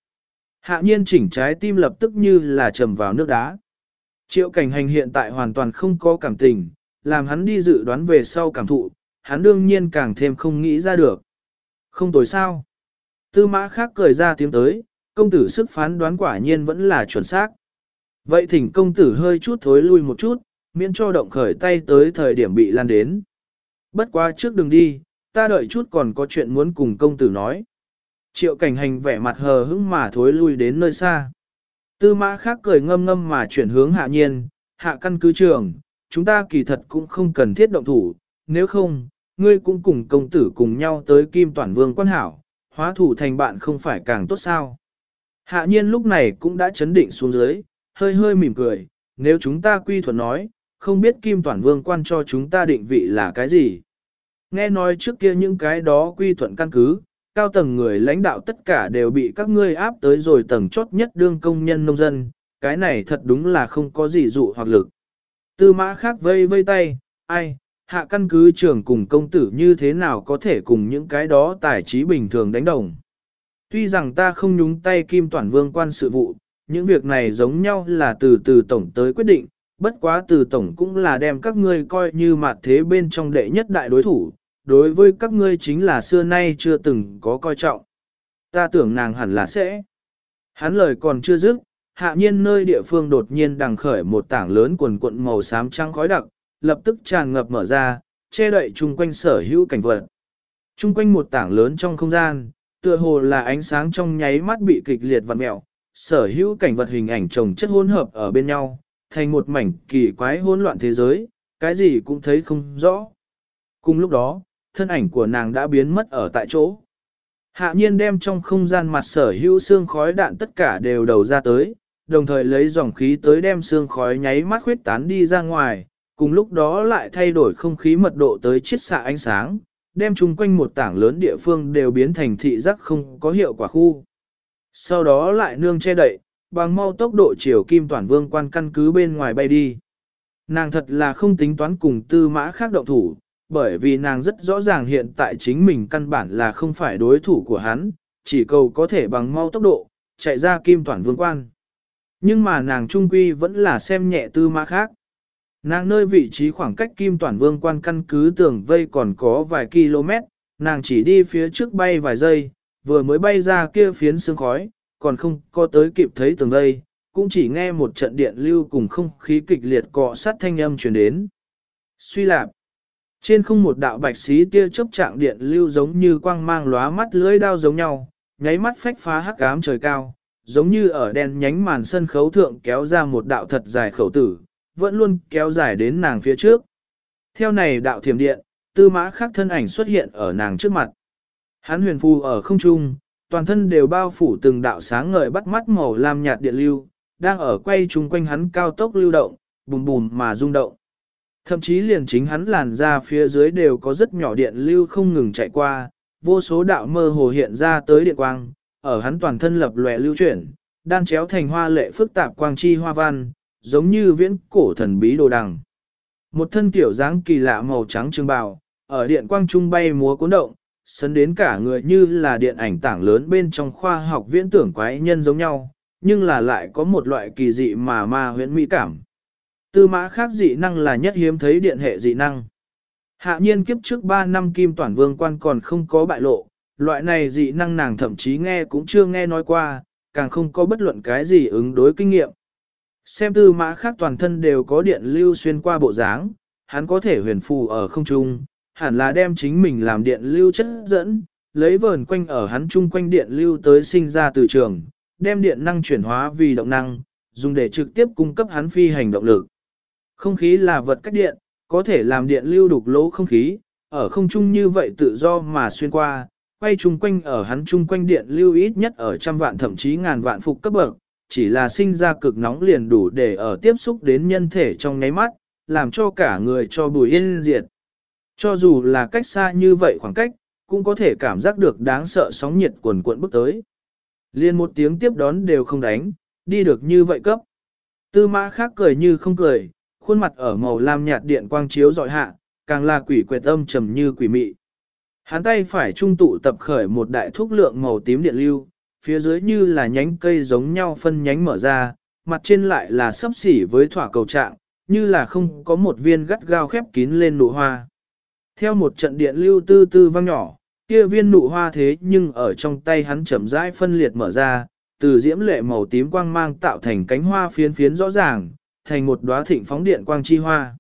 Hạ nhiên chỉnh trái tim lập tức như là trầm vào nước đá. Triệu cảnh hành hiện tại hoàn toàn không có cảm tình, làm hắn đi dự đoán về sau cảm thụ, hắn đương nhiên càng thêm không nghĩ ra được. Không tối sao. Tư mã khác cười ra tiếng tới, công tử sức phán đoán quả nhiên vẫn là chuẩn xác. Vậy thỉnh công tử hơi chút thối lui một chút, miễn cho động khởi tay tới thời điểm bị lan đến. Bất quá trước đừng đi, ta đợi chút còn có chuyện muốn cùng công tử nói. Triệu cảnh hành vẻ mặt hờ hững mà thối lui đến nơi xa. Tư mã khác cười ngâm ngâm mà chuyển hướng hạ nhiên, hạ căn cứ trường, chúng ta kỳ thật cũng không cần thiết động thủ, nếu không, ngươi cũng cùng công tử cùng nhau tới kim toàn vương quan hảo, hóa thủ thành bạn không phải càng tốt sao. Hạ nhiên lúc này cũng đã chấn định xuống dưới, hơi hơi mỉm cười, nếu chúng ta quy thuận nói, không biết kim toàn vương quan cho chúng ta định vị là cái gì. Nghe nói trước kia những cái đó quy thuận căn cứ, cao tầng người lãnh đạo tất cả đều bị các ngươi áp tới rồi tầng chốt nhất đương công nhân nông dân, cái này thật đúng là không có gì dụ hoặc lực. Tư mã khác vây vây tay, ai, hạ căn cứ trưởng cùng công tử như thế nào có thể cùng những cái đó tài trí bình thường đánh đồng. Tuy rằng ta không nhúng tay kim toàn vương quan sự vụ, những việc này giống nhau là từ từ tổng tới quyết định, bất quá từ tổng cũng là đem các ngươi coi như mặt thế bên trong đệ nhất đại đối thủ, đối với các ngươi chính là xưa nay chưa từng có coi trọng. Ta tưởng nàng hẳn là sẽ. Hắn lời còn chưa dứt, hạ nhiên nơi địa phương đột nhiên đằng khởi một tảng lớn quần cuộn màu xám trắng khói đặc, lập tức tràn ngập mở ra, che đậy chung quanh sở hữu cảnh vật. Chung quanh một tảng lớn trong không gian, tựa hồ là ánh sáng trong nháy mắt bị kịch liệt vặn mẹo, sở hữu cảnh vật hình ảnh chồng chất hỗn hợp ở bên nhau, thành một mảnh kỳ quái hỗn loạn thế giới, cái gì cũng thấy không rõ. Cùng lúc đó, thân ảnh của nàng đã biến mất ở tại chỗ. Hạ nhiên đem trong không gian mặt sở hữu xương khói đạn tất cả đều đầu ra tới, đồng thời lấy dòng khí tới đem xương khói nháy mắt khuyết tán đi ra ngoài, cùng lúc đó lại thay đổi không khí mật độ tới chiết xạ ánh sáng, đem chung quanh một tảng lớn địa phương đều biến thành thị giác không có hiệu quả khu. Sau đó lại nương che đậy, bằng mau tốc độ chiều kim toàn vương quan căn cứ bên ngoài bay đi. Nàng thật là không tính toán cùng tư mã khác động thủ, bởi vì nàng rất rõ ràng hiện tại chính mình căn bản là không phải đối thủ của hắn, chỉ cầu có thể bằng mau tốc độ, chạy ra kim toàn vương quan. Nhưng mà nàng trung quy vẫn là xem nhẹ tư mã khác. Nàng nơi vị trí khoảng cách kim toàn vương quan căn cứ tường vây còn có vài km, nàng chỉ đi phía trước bay vài giây, vừa mới bay ra kia phiến sương khói, còn không có tới kịp thấy tường vây, cũng chỉ nghe một trận điện lưu cùng không khí kịch liệt cọ sát thanh âm truyền đến. Suy lạp, trên không một đạo bạch xí tia chớp trạng điện lưu giống như quang mang lóa mắt lưỡi đao giống nhau, nháy mắt phách phá hắc ám trời cao, giống như ở đèn nhánh màn sân khấu thượng kéo ra một đạo thật dài khẩu tử, vẫn luôn kéo dài đến nàng phía trước. Theo này đạo thiểm điện, tư mã khắc thân ảnh xuất hiện ở nàng trước mặt. Hắn huyền phù ở không trung, toàn thân đều bao phủ từng đạo sáng ngời bắt mắt màu lam nhạt điện lưu, đang ở quay chung quanh hắn cao tốc lưu động, bùm bùm mà rung động. Thậm chí liền chính hắn làn ra phía dưới đều có rất nhỏ điện lưu không ngừng chạy qua, vô số đạo mơ hồ hiện ra tới điện quang, ở hắn toàn thân lập lòe lưu chuyển, đan chéo thành hoa lệ phức tạp quang chi hoa văn, giống như viễn cổ thần bí đồ đằng. Một thân kiểu dáng kỳ lạ màu trắng trường bào, ở điện quang trung bay múa cuốn động, sấn đến cả người như là điện ảnh tảng lớn bên trong khoa học viễn tưởng quái nhân giống nhau, nhưng là lại có một loại kỳ dị mà ma huyễn mỹ cảm. Tư mã khác dị năng là nhất hiếm thấy điện hệ dị năng. Hạ nhiên kiếp trước 3 năm kim toàn vương quan còn không có bại lộ, loại này dị năng nàng thậm chí nghe cũng chưa nghe nói qua, càng không có bất luận cái gì ứng đối kinh nghiệm. Xem tư mã khác toàn thân đều có điện lưu xuyên qua bộ dáng, hắn có thể huyền phù ở không trung, hẳn là đem chính mình làm điện lưu chất dẫn, lấy vờn quanh ở hắn chung quanh điện lưu tới sinh ra từ trường, đem điện năng chuyển hóa vì động năng, dùng để trực tiếp cung cấp hắn phi hành động lực. Không khí là vật cách điện, có thể làm điện lưu đục lỗ không khí, ở không trung như vậy tự do mà xuyên qua, quay chung quanh ở hắn chung quanh điện lưu ít nhất ở trăm vạn thậm chí ngàn vạn phục cấp bậc, chỉ là sinh ra cực nóng liền đủ để ở tiếp xúc đến nhân thể trong nháy mắt, làm cho cả người cho bùi yên diệt. Cho dù là cách xa như vậy khoảng cách, cũng có thể cảm giác được đáng sợ sóng nhiệt cuồn cuộn bước tới. Liên một tiếng tiếp đón đều không đánh, đi được như vậy cấp. Tư mã khác cười như không cười, khuôn mặt ở màu lam nhạt điện quang chiếu dọi hạ, càng là quỷ quệt âm trầm như quỷ mị. Hắn tay phải trung tụ tập khởi một đại thuốc lượng màu tím điện lưu, phía dưới như là nhánh cây giống nhau phân nhánh mở ra, mặt trên lại là sấp xỉ với thỏa cầu trạng, như là không có một viên gắt gao khép kín lên nụ hoa. Theo một trận điện lưu tư tư vang nhỏ, kia viên nụ hoa thế nhưng ở trong tay hắn chậm rãi phân liệt mở ra, từ diễm lệ màu tím quang mang tạo thành cánh hoa phiến phiến rõ ràng, thành một đóa thịnh phóng điện quang chi hoa.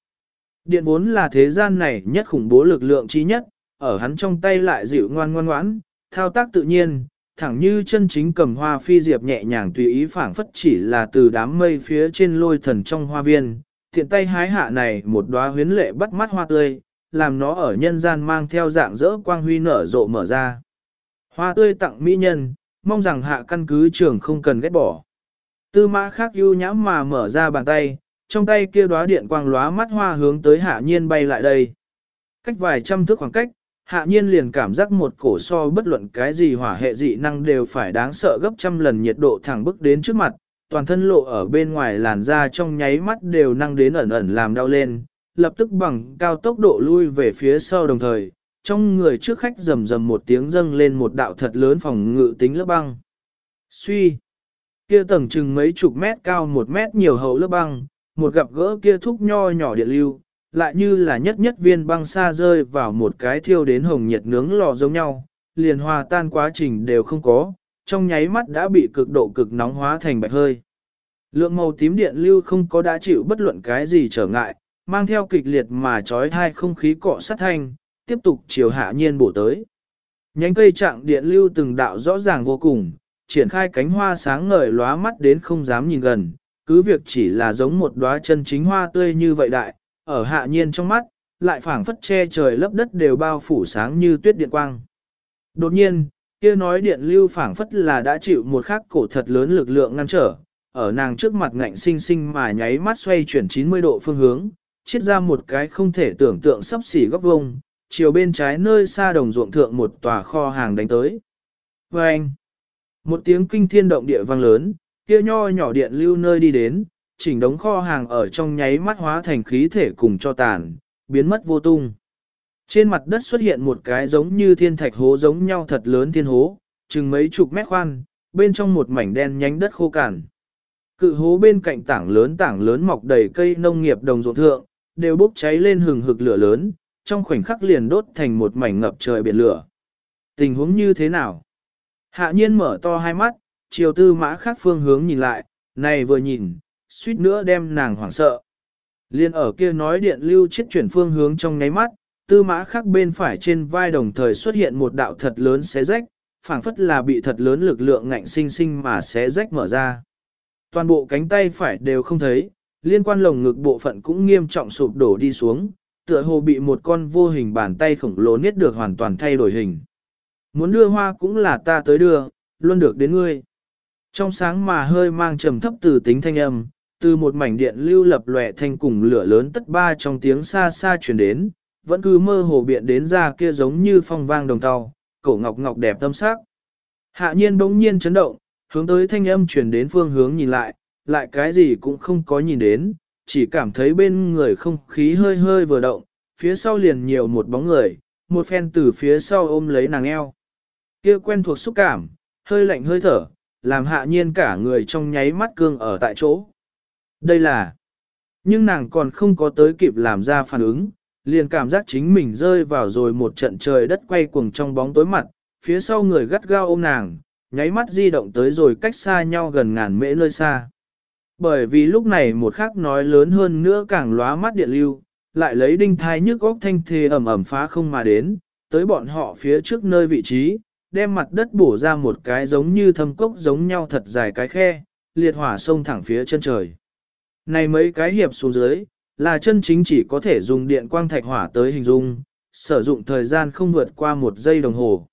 Điện vốn là thế gian này nhất khủng bố lực lượng chi nhất, ở hắn trong tay lại dịu ngoan ngoan ngoãn, thao tác tự nhiên, thẳng như chân chính cầm hoa phi diệp nhẹ nhàng tùy ý phảng phất chỉ là từ đám mây phía trên lôi thần trong hoa viên, thiện tay hái hạ này một đóa huyến lệ bắt mắt hoa tươi, làm nó ở nhân gian mang theo dạng dỡ quang huy nở rộ mở ra. Hoa tươi tặng mỹ nhân, mong rằng hạ căn cứ trường không cần ghét bỏ. Tư mã khác ưu nhãm mà mở ra bàn tay, trong tay kia đóa điện quang lóa mắt hoa hướng tới hạ nhiên bay lại đây. Cách vài trăm thước khoảng cách, hạ nhiên liền cảm giác một cổ so bất luận cái gì hỏa hệ dị năng đều phải đáng sợ gấp trăm lần nhiệt độ thẳng bức đến trước mặt, toàn thân lộ ở bên ngoài làn da trong nháy mắt đều năng đến ẩn ẩn làm đau lên, lập tức bằng cao tốc độ lui về phía sau đồng thời, trong người trước khách rầm rầm một tiếng dâng lên một đạo thật lớn phòng ngự tính lớp băng. Suy! Kia tầng chừng mấy chục mét cao một mét nhiều hậu lớp băng, một gặp gỡ kia thúc nho nhỏ điện lưu, lại như là nhất nhất viên băng xa rơi vào một cái thiêu đến hồng nhiệt nướng lò giống nhau, liền hòa tan quá trình đều không có, trong nháy mắt đã bị cực độ cực nóng hóa thành bạch hơi. Lượng màu tím điện lưu không có đã chịu bất luận cái gì trở ngại, mang theo kịch liệt mà trói thai không khí cọ sát thanh, tiếp tục chiều hạ nhiên bổ tới. Nhánh cây trạng điện lưu từng đạo rõ ràng vô cùng, triển khai cánh hoa sáng ngời lóa mắt đến không dám nhìn gần, cứ việc chỉ là giống một đóa chân chính hoa tươi như vậy đại, ở hạ nhiên trong mắt, lại phảng phất che trời lấp đất đều bao phủ sáng như tuyết điện quang. Đột nhiên, kia nói điện lưu phảng phất là đã chịu một khắc cổ thật lớn lực lượng ngăn trở, ở nàng trước mặt ngạnh sinh sinh mà nháy mắt xoay chuyển 90 độ phương hướng, chiết ra một cái không thể tưởng tượng sắp xỉ góc vông, chiều bên trái nơi xa đồng ruộng thượng một tòa kho hàng đánh tới. Và anh, một tiếng kinh thiên động địa vang lớn, kia nho nhỏ điện lưu nơi đi đến, chỉnh đống kho hàng ở trong nháy mắt hóa thành khí thể cùng cho tàn, biến mất vô tung. Trên mặt đất xuất hiện một cái giống như thiên thạch hố giống nhau thật lớn thiên hố, chừng mấy chục mét khoan, bên trong một mảnh đen nhánh đất khô cằn. Cự hố bên cạnh tảng lớn tảng lớn mọc đầy cây nông nghiệp đồng ruộng thượng, đều bốc cháy lên hừng hực lửa lớn, trong khoảnh khắc liền đốt thành một mảnh ngập trời biển lửa. Tình huống như thế nào? Hạ nhiên mở to hai mắt, chiều tư mã khác phương hướng nhìn lại, này vừa nhìn, suýt nữa đem nàng hoảng sợ. Liên ở kia nói điện lưu chết chuyển phương hướng trong nháy mắt, tư mã khác bên phải trên vai đồng thời xuất hiện một đạo thật lớn xé rách, phảng phất là bị thật lớn lực lượng ngạnh sinh sinh mà xé rách mở ra. Toàn bộ cánh tay phải đều không thấy, liên quan lồng ngực bộ phận cũng nghiêm trọng sụp đổ đi xuống, tựa hồ bị một con vô hình bàn tay khổng lồ niết được hoàn toàn thay đổi hình muốn đưa hoa cũng là ta tới đưa, luôn được đến ngươi. Trong sáng mà hơi mang trầm thấp từ tính thanh âm, từ một mảnh điện lưu lập lòe thanh cùng lửa lớn tất ba trong tiếng xa xa truyền đến, vẫn cứ mơ hồ biện đến ra kia giống như phong vang đồng tàu, cổ ngọc ngọc đẹp tâm sắc. Hạ nhiên bỗng nhiên chấn động, hướng tới thanh âm truyền đến phương hướng nhìn lại, lại cái gì cũng không có nhìn đến, chỉ cảm thấy bên người không khí hơi hơi vừa động, phía sau liền nhiều một bóng người, một phen từ phía sau ôm lấy nàng eo. Kia quen thuộc xúc cảm, hơi lạnh hơi thở, làm hạ nhiên cả người trong nháy mắt cương ở tại chỗ. Đây là... Nhưng nàng còn không có tới kịp làm ra phản ứng, liền cảm giác chính mình rơi vào rồi một trận trời đất quay cuồng trong bóng tối mặt, phía sau người gắt gao ôm nàng, nháy mắt di động tới rồi cách xa nhau gần ngàn mễ nơi xa. Bởi vì lúc này một khắc nói lớn hơn nữa càng lóa mắt điện lưu, lại lấy đinh thai nhức góc thanh thề ẩm ẩm phá không mà đến, tới bọn họ phía trước nơi vị trí, đem mặt đất bổ ra một cái giống như thâm cốc giống nhau thật dài cái khe, liệt hỏa sông thẳng phía chân trời. Này mấy cái hiệp xuống dưới, là chân chính chỉ có thể dùng điện quang thạch hỏa tới hình dung, sử dụng thời gian không vượt qua một giây đồng hồ.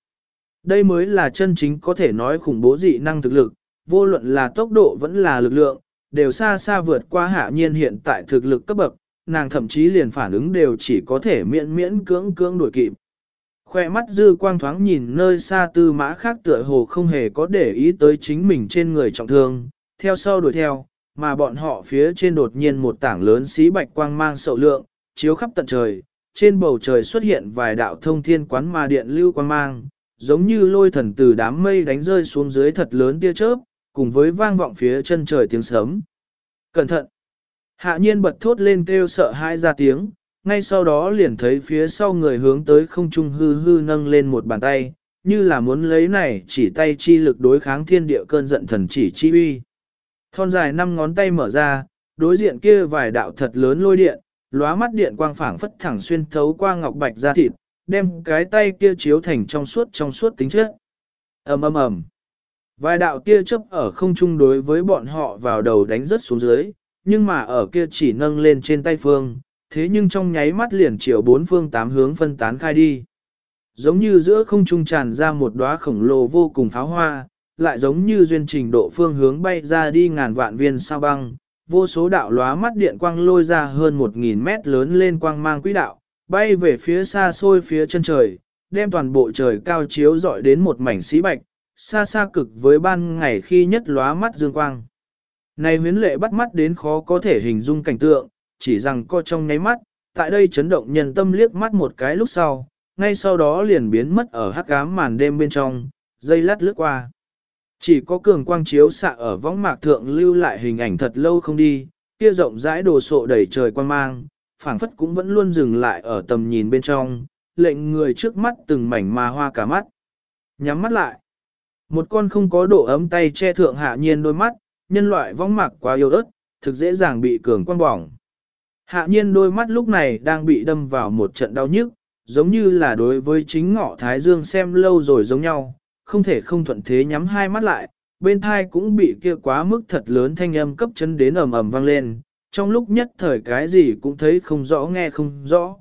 Đây mới là chân chính có thể nói khủng bố dị năng thực lực, vô luận là tốc độ vẫn là lực lượng, đều xa xa vượt qua hạ nhiên hiện tại thực lực cấp bậc, nàng thậm chí liền phản ứng đều chỉ có thể miễn miễn cưỡng cưỡng đuổi kịp. Khoe mắt dư quang thoáng nhìn nơi xa tư mã khác tựa hồ không hề có để ý tới chính mình trên người trọng thương, theo sau đuổi theo, mà bọn họ phía trên đột nhiên một tảng lớn xí bạch quang mang sậu lượng, chiếu khắp tận trời, trên bầu trời xuất hiện vài đạo thông thiên quán ma điện lưu quang mang, giống như lôi thần từ đám mây đánh rơi xuống dưới thật lớn tia chớp, cùng với vang vọng phía chân trời tiếng sấm. Cẩn thận! Hạ nhiên bật thốt lên kêu sợ hãi ra tiếng, ngay sau đó liền thấy phía sau người hướng tới không trung hư hư nâng lên một bàn tay, như là muốn lấy này chỉ tay chi lực đối kháng thiên địa cơn giận thần chỉ chi uy. Thon dài năm ngón tay mở ra, đối diện kia vài đạo thật lớn lôi điện, lóa mắt điện quang phảng phất thẳng xuyên thấu qua ngọc bạch ra thịt, đem cái tay kia chiếu thành trong suốt trong suốt tính chất. ầm ầm ầm. Vài đạo tia chớp ở không trung đối với bọn họ vào đầu đánh rất xuống dưới, nhưng mà ở kia chỉ nâng lên trên tay phương, thế nhưng trong nháy mắt liền chiều bốn phương tám hướng phân tán khai đi. Giống như giữa không trung tràn ra một đóa khổng lồ vô cùng pháo hoa, lại giống như duyên trình độ phương hướng bay ra đi ngàn vạn viên sao băng, vô số đạo lóa mắt điện quang lôi ra hơn một nghìn mét lớn lên quang mang quỹ đạo, bay về phía xa xôi phía chân trời, đem toàn bộ trời cao chiếu dọi đến một mảnh xí bạch, xa xa cực với ban ngày khi nhất lóa mắt dương quang. Này huyến lệ bắt mắt đến khó có thể hình dung cảnh tượng, chỉ rằng co trong nháy mắt, tại đây chấn động nhân tâm liếc mắt một cái lúc sau, ngay sau đó liền biến mất ở hắc ám màn đêm bên trong, dây lát lướt qua. Chỉ có cường quang chiếu xạ ở võng mạc thượng lưu lại hình ảnh thật lâu không đi, kia rộng rãi đồ sộ đầy trời quang mang, phảng phất cũng vẫn luôn dừng lại ở tầm nhìn bên trong, lệnh người trước mắt từng mảnh mà hoa cả mắt. Nhắm mắt lại. Một con không có độ ấm tay che thượng hạ nhiên đôi mắt, nhân loại võng mạc quá yếu ớt, thực dễ dàng bị cường quang bỏng. Hạ nhiên đôi mắt lúc này đang bị đâm vào một trận đau nhức, giống như là đối với chính ngọ Thái Dương xem lâu rồi giống nhau, không thể không thuận thế nhắm hai mắt lại, bên thai cũng bị kia quá mức thật lớn thanh âm cấp chân đến ầm ầm vang lên, trong lúc nhất thời cái gì cũng thấy không rõ nghe không rõ.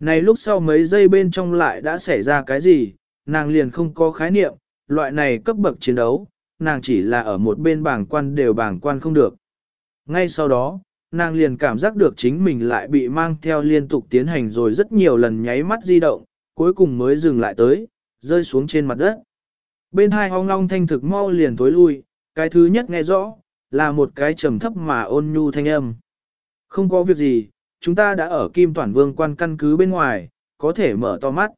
Này lúc sau mấy giây bên trong lại đã xảy ra cái gì, nàng liền không có khái niệm, loại này cấp bậc chiến đấu, nàng chỉ là ở một bên bảng quan đều bảng quan không được. Ngay sau đó, nàng liền cảm giác được chính mình lại bị mang theo liên tục tiến hành rồi rất nhiều lần nháy mắt di động, cuối cùng mới dừng lại tới, rơi xuống trên mặt đất. Bên hai hong long thanh thực mau liền tối lui, cái thứ nhất nghe rõ, là một cái trầm thấp mà ôn nhu thanh âm. Không có việc gì, chúng ta đã ở Kim Toản Vương quan căn cứ bên ngoài, có thể mở to mắt.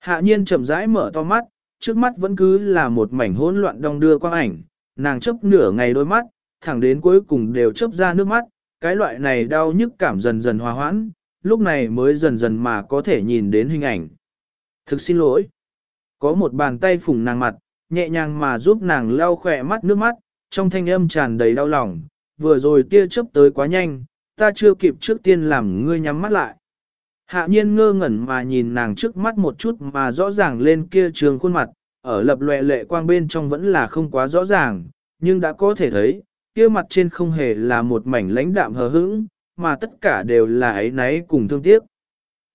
Hạ nhiên chậm rãi mở to mắt, trước mắt vẫn cứ là một mảnh hỗn loạn đong đưa quang ảnh, nàng chấp nửa ngày đôi mắt, thẳng đến cuối cùng đều chấp ra nước mắt, cái loại này đau nhức cảm dần dần hòa hoãn, lúc này mới dần dần mà có thể nhìn đến hình ảnh. Thực xin lỗi. Có một bàn tay phủng nàng mặt, nhẹ nhàng mà giúp nàng lau khỏe mắt nước mắt, trong thanh âm tràn đầy đau lòng, vừa rồi tia chớp tới quá nhanh, ta chưa kịp trước tiên làm ngươi nhắm mắt lại. Hạ nhiên ngơ ngẩn mà nhìn nàng trước mắt một chút mà rõ ràng lên kia trường khuôn mặt, ở lập lệ lệ quang bên trong vẫn là không quá rõ ràng, nhưng đã có thể thấy, kia mặt trên không hề là một mảnh lãnh đạm hờ hững, mà tất cả đều là ấy náy cùng thương tiếc.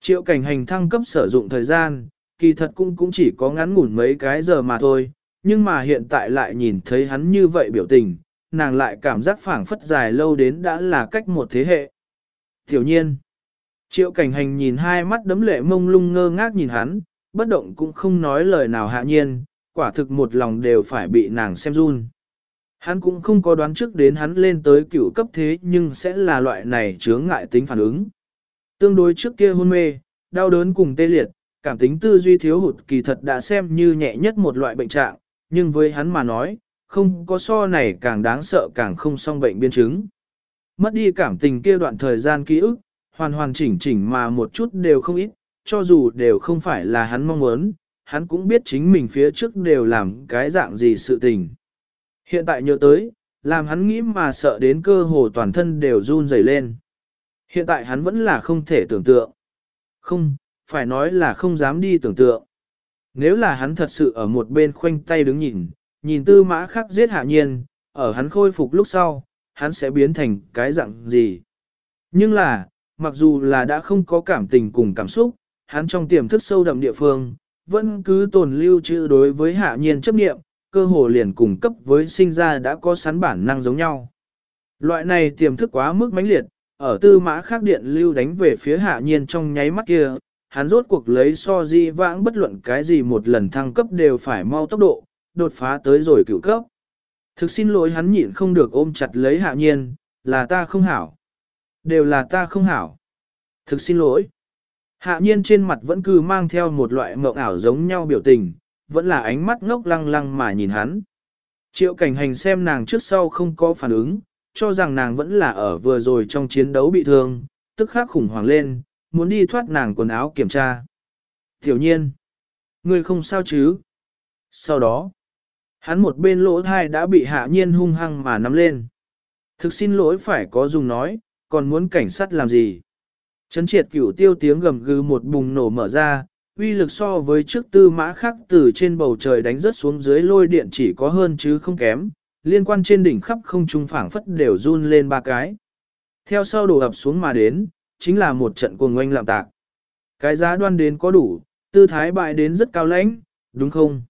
Triệu cảnh hành thăng cấp sử dụng thời gian, kỳ thật cũng cũng chỉ có ngắn ngủn mấy cái giờ mà thôi, nhưng mà hiện tại lại nhìn thấy hắn như vậy biểu tình, nàng lại cảm giác phảng phất dài lâu đến đã là cách một thế hệ. Tiểu nhiên, triệu cảnh hành nhìn hai mắt đấm lệ mông lung ngơ ngác nhìn hắn, bất động cũng không nói lời nào hạ nhiên, quả thực một lòng đều phải bị nàng xem run. Hắn cũng không có đoán trước đến hắn lên tới cựu cấp thế nhưng sẽ là loại này chướng ngại tính phản ứng. Tương đối trước kia hôn mê, đau đớn cùng tê liệt, cảm tính tư duy thiếu hụt kỳ thật đã xem như nhẹ nhất một loại bệnh trạng, nhưng với hắn mà nói, không có so này càng đáng sợ càng không song bệnh biên chứng. Mất đi cảm tình kia đoạn thời gian ký ức, hoàn hoàn chỉnh chỉnh mà một chút đều không ít, cho dù đều không phải là hắn mong muốn, hắn cũng biết chính mình phía trước đều làm cái dạng gì sự tình. Hiện tại nhớ tới, làm hắn nghĩ mà sợ đến cơ hồ toàn thân đều run rẩy lên. Hiện tại hắn vẫn là không thể tưởng tượng. Không, phải nói là không dám đi tưởng tượng. Nếu là hắn thật sự ở một bên khoanh tay đứng nhìn, nhìn tư mã khắc giết hạ nhiên, ở hắn khôi phục lúc sau, hắn sẽ biến thành cái dạng gì. Nhưng là, mặc dù là đã không có cảm tình cùng cảm xúc, hắn trong tiềm thức sâu đậm địa phương, vẫn cứ tồn lưu trữ đối với hạ nhiên chấp niệm, cơ hồ liền cùng cấp với sinh ra đã có sẵn bản năng giống nhau. Loại này tiềm thức quá mức mãnh liệt, ở tư mã khác điện lưu đánh về phía hạ nhiên trong nháy mắt kia, hắn rốt cuộc lấy so di vãng bất luận cái gì một lần thăng cấp đều phải mau tốc độ, đột phá tới rồi cựu cấp. Thực xin lỗi hắn nhịn không được ôm chặt lấy hạ nhiên, là ta không hảo. Đều là ta không hảo. Thực xin lỗi. Hạ nhiên trên mặt vẫn cứ mang theo một loại mộng ảo giống nhau biểu tình, vẫn là ánh mắt ngốc lăng lăng mà nhìn hắn. Triệu cảnh hành xem nàng trước sau không có phản ứng, cho rằng nàng vẫn là ở vừa rồi trong chiến đấu bị thương, tức khắc khủng hoảng lên, muốn đi thoát nàng quần áo kiểm tra. Tiểu nhiên, ngươi không sao chứ? Sau đó, hắn một bên lỗ thai đã bị hạ nhiên hung hăng mà nắm lên. Thực xin lỗi phải có dùng nói, còn muốn cảnh sát làm gì? Chấn triệt cửu tiêu tiếng gầm gừ một bùng nổ mở ra, uy lực so với trước tư mã khắc từ trên bầu trời đánh rớt xuống dưới lôi điện chỉ có hơn chứ không kém, liên quan trên đỉnh khắp không trung phảng phất đều run lên ba cái. Theo sau đổ ập xuống mà đến, chính là một trận cuồng ngoanh lạm tạc. Cái giá đoan đến có đủ, tư thái bại đến rất cao lãnh, đúng không?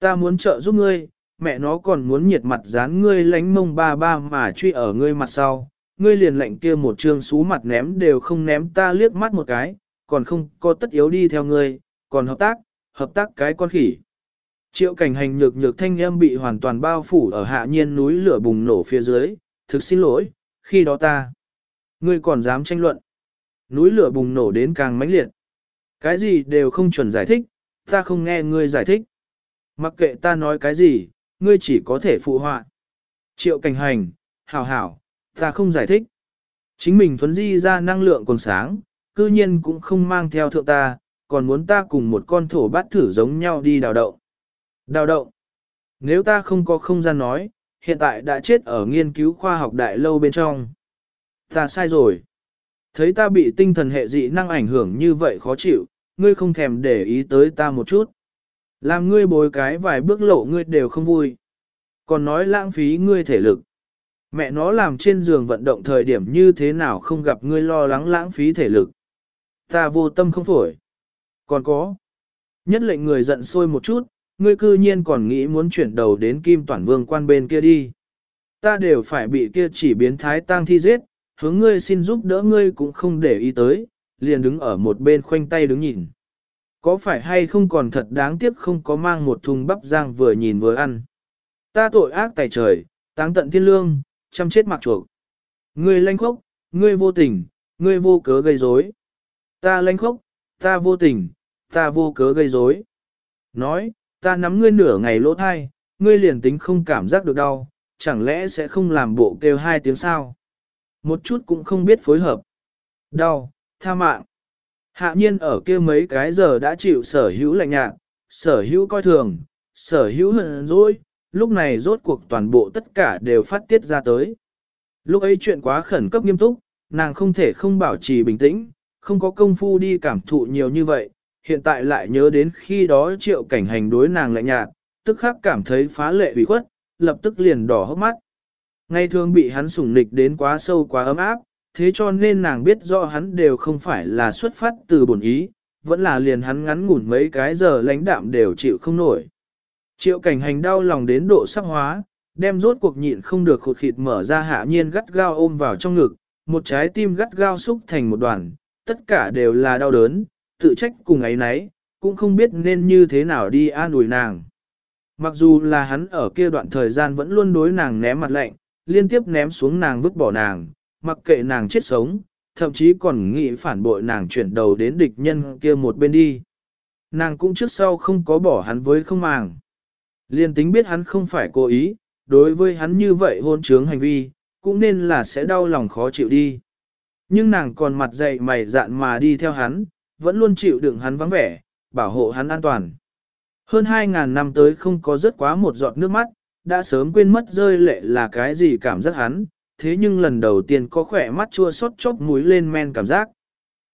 Ta muốn trợ giúp ngươi, mẹ nó còn muốn nhiệt mặt dán ngươi lánh mông ba ba mà truy ở ngươi mặt sau, ngươi liền lệnh kia một trương xú mặt ném đều không ném ta liếc mắt một cái, còn không có tất yếu đi theo ngươi, còn hợp tác, hợp tác cái con khỉ. Triệu cảnh hành nhược nhược thanh âm bị hoàn toàn bao phủ ở hạ nhiên núi lửa bùng nổ phía dưới, thực xin lỗi, khi đó ta. Ngươi còn dám tranh luận. Núi lửa bùng nổ đến càng mãnh liệt. Cái gì đều không chuẩn giải thích, ta không nghe ngươi giải thích. Mặc kệ ta nói cái gì, ngươi chỉ có thể phụ họa. Triệu cảnh hành, hảo hảo, ta không giải thích. Chính mình thuấn di ra năng lượng còn sáng, cư nhiên cũng không mang theo thượng ta, còn muốn ta cùng một con thổ bát thử giống nhau đi đào động. Đào động. Nếu ta không có không gian nói, hiện tại đã chết ở nghiên cứu khoa học đại lâu bên trong. Ta sai rồi. Thấy ta bị tinh thần hệ dị năng ảnh hưởng như vậy khó chịu, ngươi không thèm để ý tới ta một chút. Làm ngươi bồi cái vài bước lộ ngươi đều không vui. Còn nói lãng phí ngươi thể lực. Mẹ nó làm trên giường vận động thời điểm như thế nào không gặp ngươi lo lắng lãng phí thể lực. Ta vô tâm không phổi. Còn có. Nhất lệnh người giận sôi một chút, ngươi cư nhiên còn nghĩ muốn chuyển đầu đến kim toàn vương quan bên kia đi. Ta đều phải bị kia chỉ biến thái tang thi giết, hướng ngươi xin giúp đỡ ngươi cũng không để ý tới, liền đứng ở một bên khoanh tay đứng nhìn. Có phải hay không còn thật đáng tiếc không có mang một thùng bắp rang vừa nhìn vừa ăn. Ta tội ác tài trời, táng tận thiên lương, chăm chết mặc chuộc. Ngươi lanh khốc, ngươi vô tình, ngươi vô cớ gây rối. Ta lanh khốc, ta vô tình, ta vô cớ gây rối. Nói, ta nắm ngươi nửa ngày lỗ thai, ngươi liền tính không cảm giác được đau, chẳng lẽ sẽ không làm bộ kêu hai tiếng sao? Một chút cũng không biết phối hợp. Đau, tha mạng. Hạ nhiên ở kia mấy cái giờ đã chịu sở hữu lạnh nhạt, sở hữu coi thường, sở hữu hận dỗi, lúc này rốt cuộc toàn bộ tất cả đều phát tiết ra tới. Lúc ấy chuyện quá khẩn cấp nghiêm túc, nàng không thể không bảo trì bình tĩnh, không có công phu đi cảm thụ nhiều như vậy, hiện tại lại nhớ đến khi đó triệu cảnh hành đối nàng lạnh nhạt, tức khắc cảm thấy phá lệ ủy khuất, lập tức liền đỏ hốc mắt. Ngày thường bị hắn sủng nịch đến quá sâu quá ấm áp, thế cho nên nàng biết rõ hắn đều không phải là xuất phát từ bổn ý, vẫn là liền hắn ngắn ngủn mấy cái giờ lãnh đạm đều chịu không nổi. Triệu cảnh hành đau lòng đến độ sắp hóa, đem rốt cuộc nhịn không được khụt khịt mở ra hạ nhiên gắt gao ôm vào trong ngực, một trái tim gắt gao xúc thành một đoàn, tất cả đều là đau đớn, tự trách cùng ấy nấy, cũng không biết nên như thế nào đi an ủi nàng. Mặc dù là hắn ở kia đoạn thời gian vẫn luôn đối nàng ném mặt lạnh, liên tiếp ném xuống nàng vứt bỏ nàng, mặc kệ nàng chết sống, thậm chí còn nghĩ phản bội nàng chuyển đầu đến địch nhân kia một bên đi. Nàng cũng trước sau không có bỏ hắn với không màng. Liên tính biết hắn không phải cố ý, đối với hắn như vậy hôn trướng hành vi, cũng nên là sẽ đau lòng khó chịu đi. Nhưng nàng còn mặt dày mày dạn mà đi theo hắn, vẫn luôn chịu đựng hắn vắng vẻ, bảo hộ hắn an toàn. Hơn 2.000 năm tới không có rất quá một giọt nước mắt, đã sớm quên mất rơi lệ là cái gì cảm giác hắn, thế nhưng lần đầu tiên có khỏe mắt chua xót chốc mũi lên men cảm giác.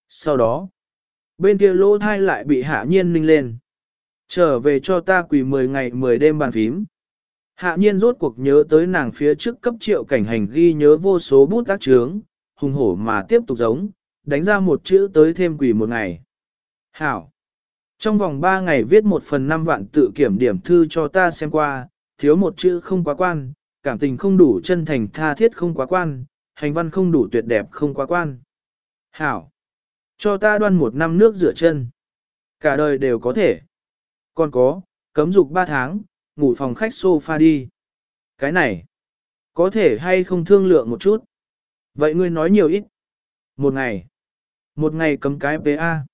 Sau đó, bên kia lỗ thai lại bị hạ nhiên ninh lên. Trở về cho ta quỳ 10 ngày 10 đêm bàn phím. Hạ nhiên rốt cuộc nhớ tới nàng phía trước cấp triệu cảnh hành ghi nhớ vô số bút tác trướng, hùng hổ mà tiếp tục giống, đánh ra một chữ tới thêm quỳ một ngày. Hảo! Trong vòng 3 ngày viết một phần năm vạn tự kiểm điểm thư cho ta xem qua, thiếu một chữ không quá quan, cảm tình không đủ chân thành tha thiết không quá quan, hành văn không đủ tuyệt đẹp không quá quan. Hảo! Cho ta đoan một năm nước rửa chân. Cả đời đều có thể. Còn có, cấm dục 3 tháng, ngủ phòng khách sofa đi. Cái này, có thể hay không thương lượng một chút. Vậy ngươi nói nhiều ít. Một ngày. Một ngày cấm cái PA.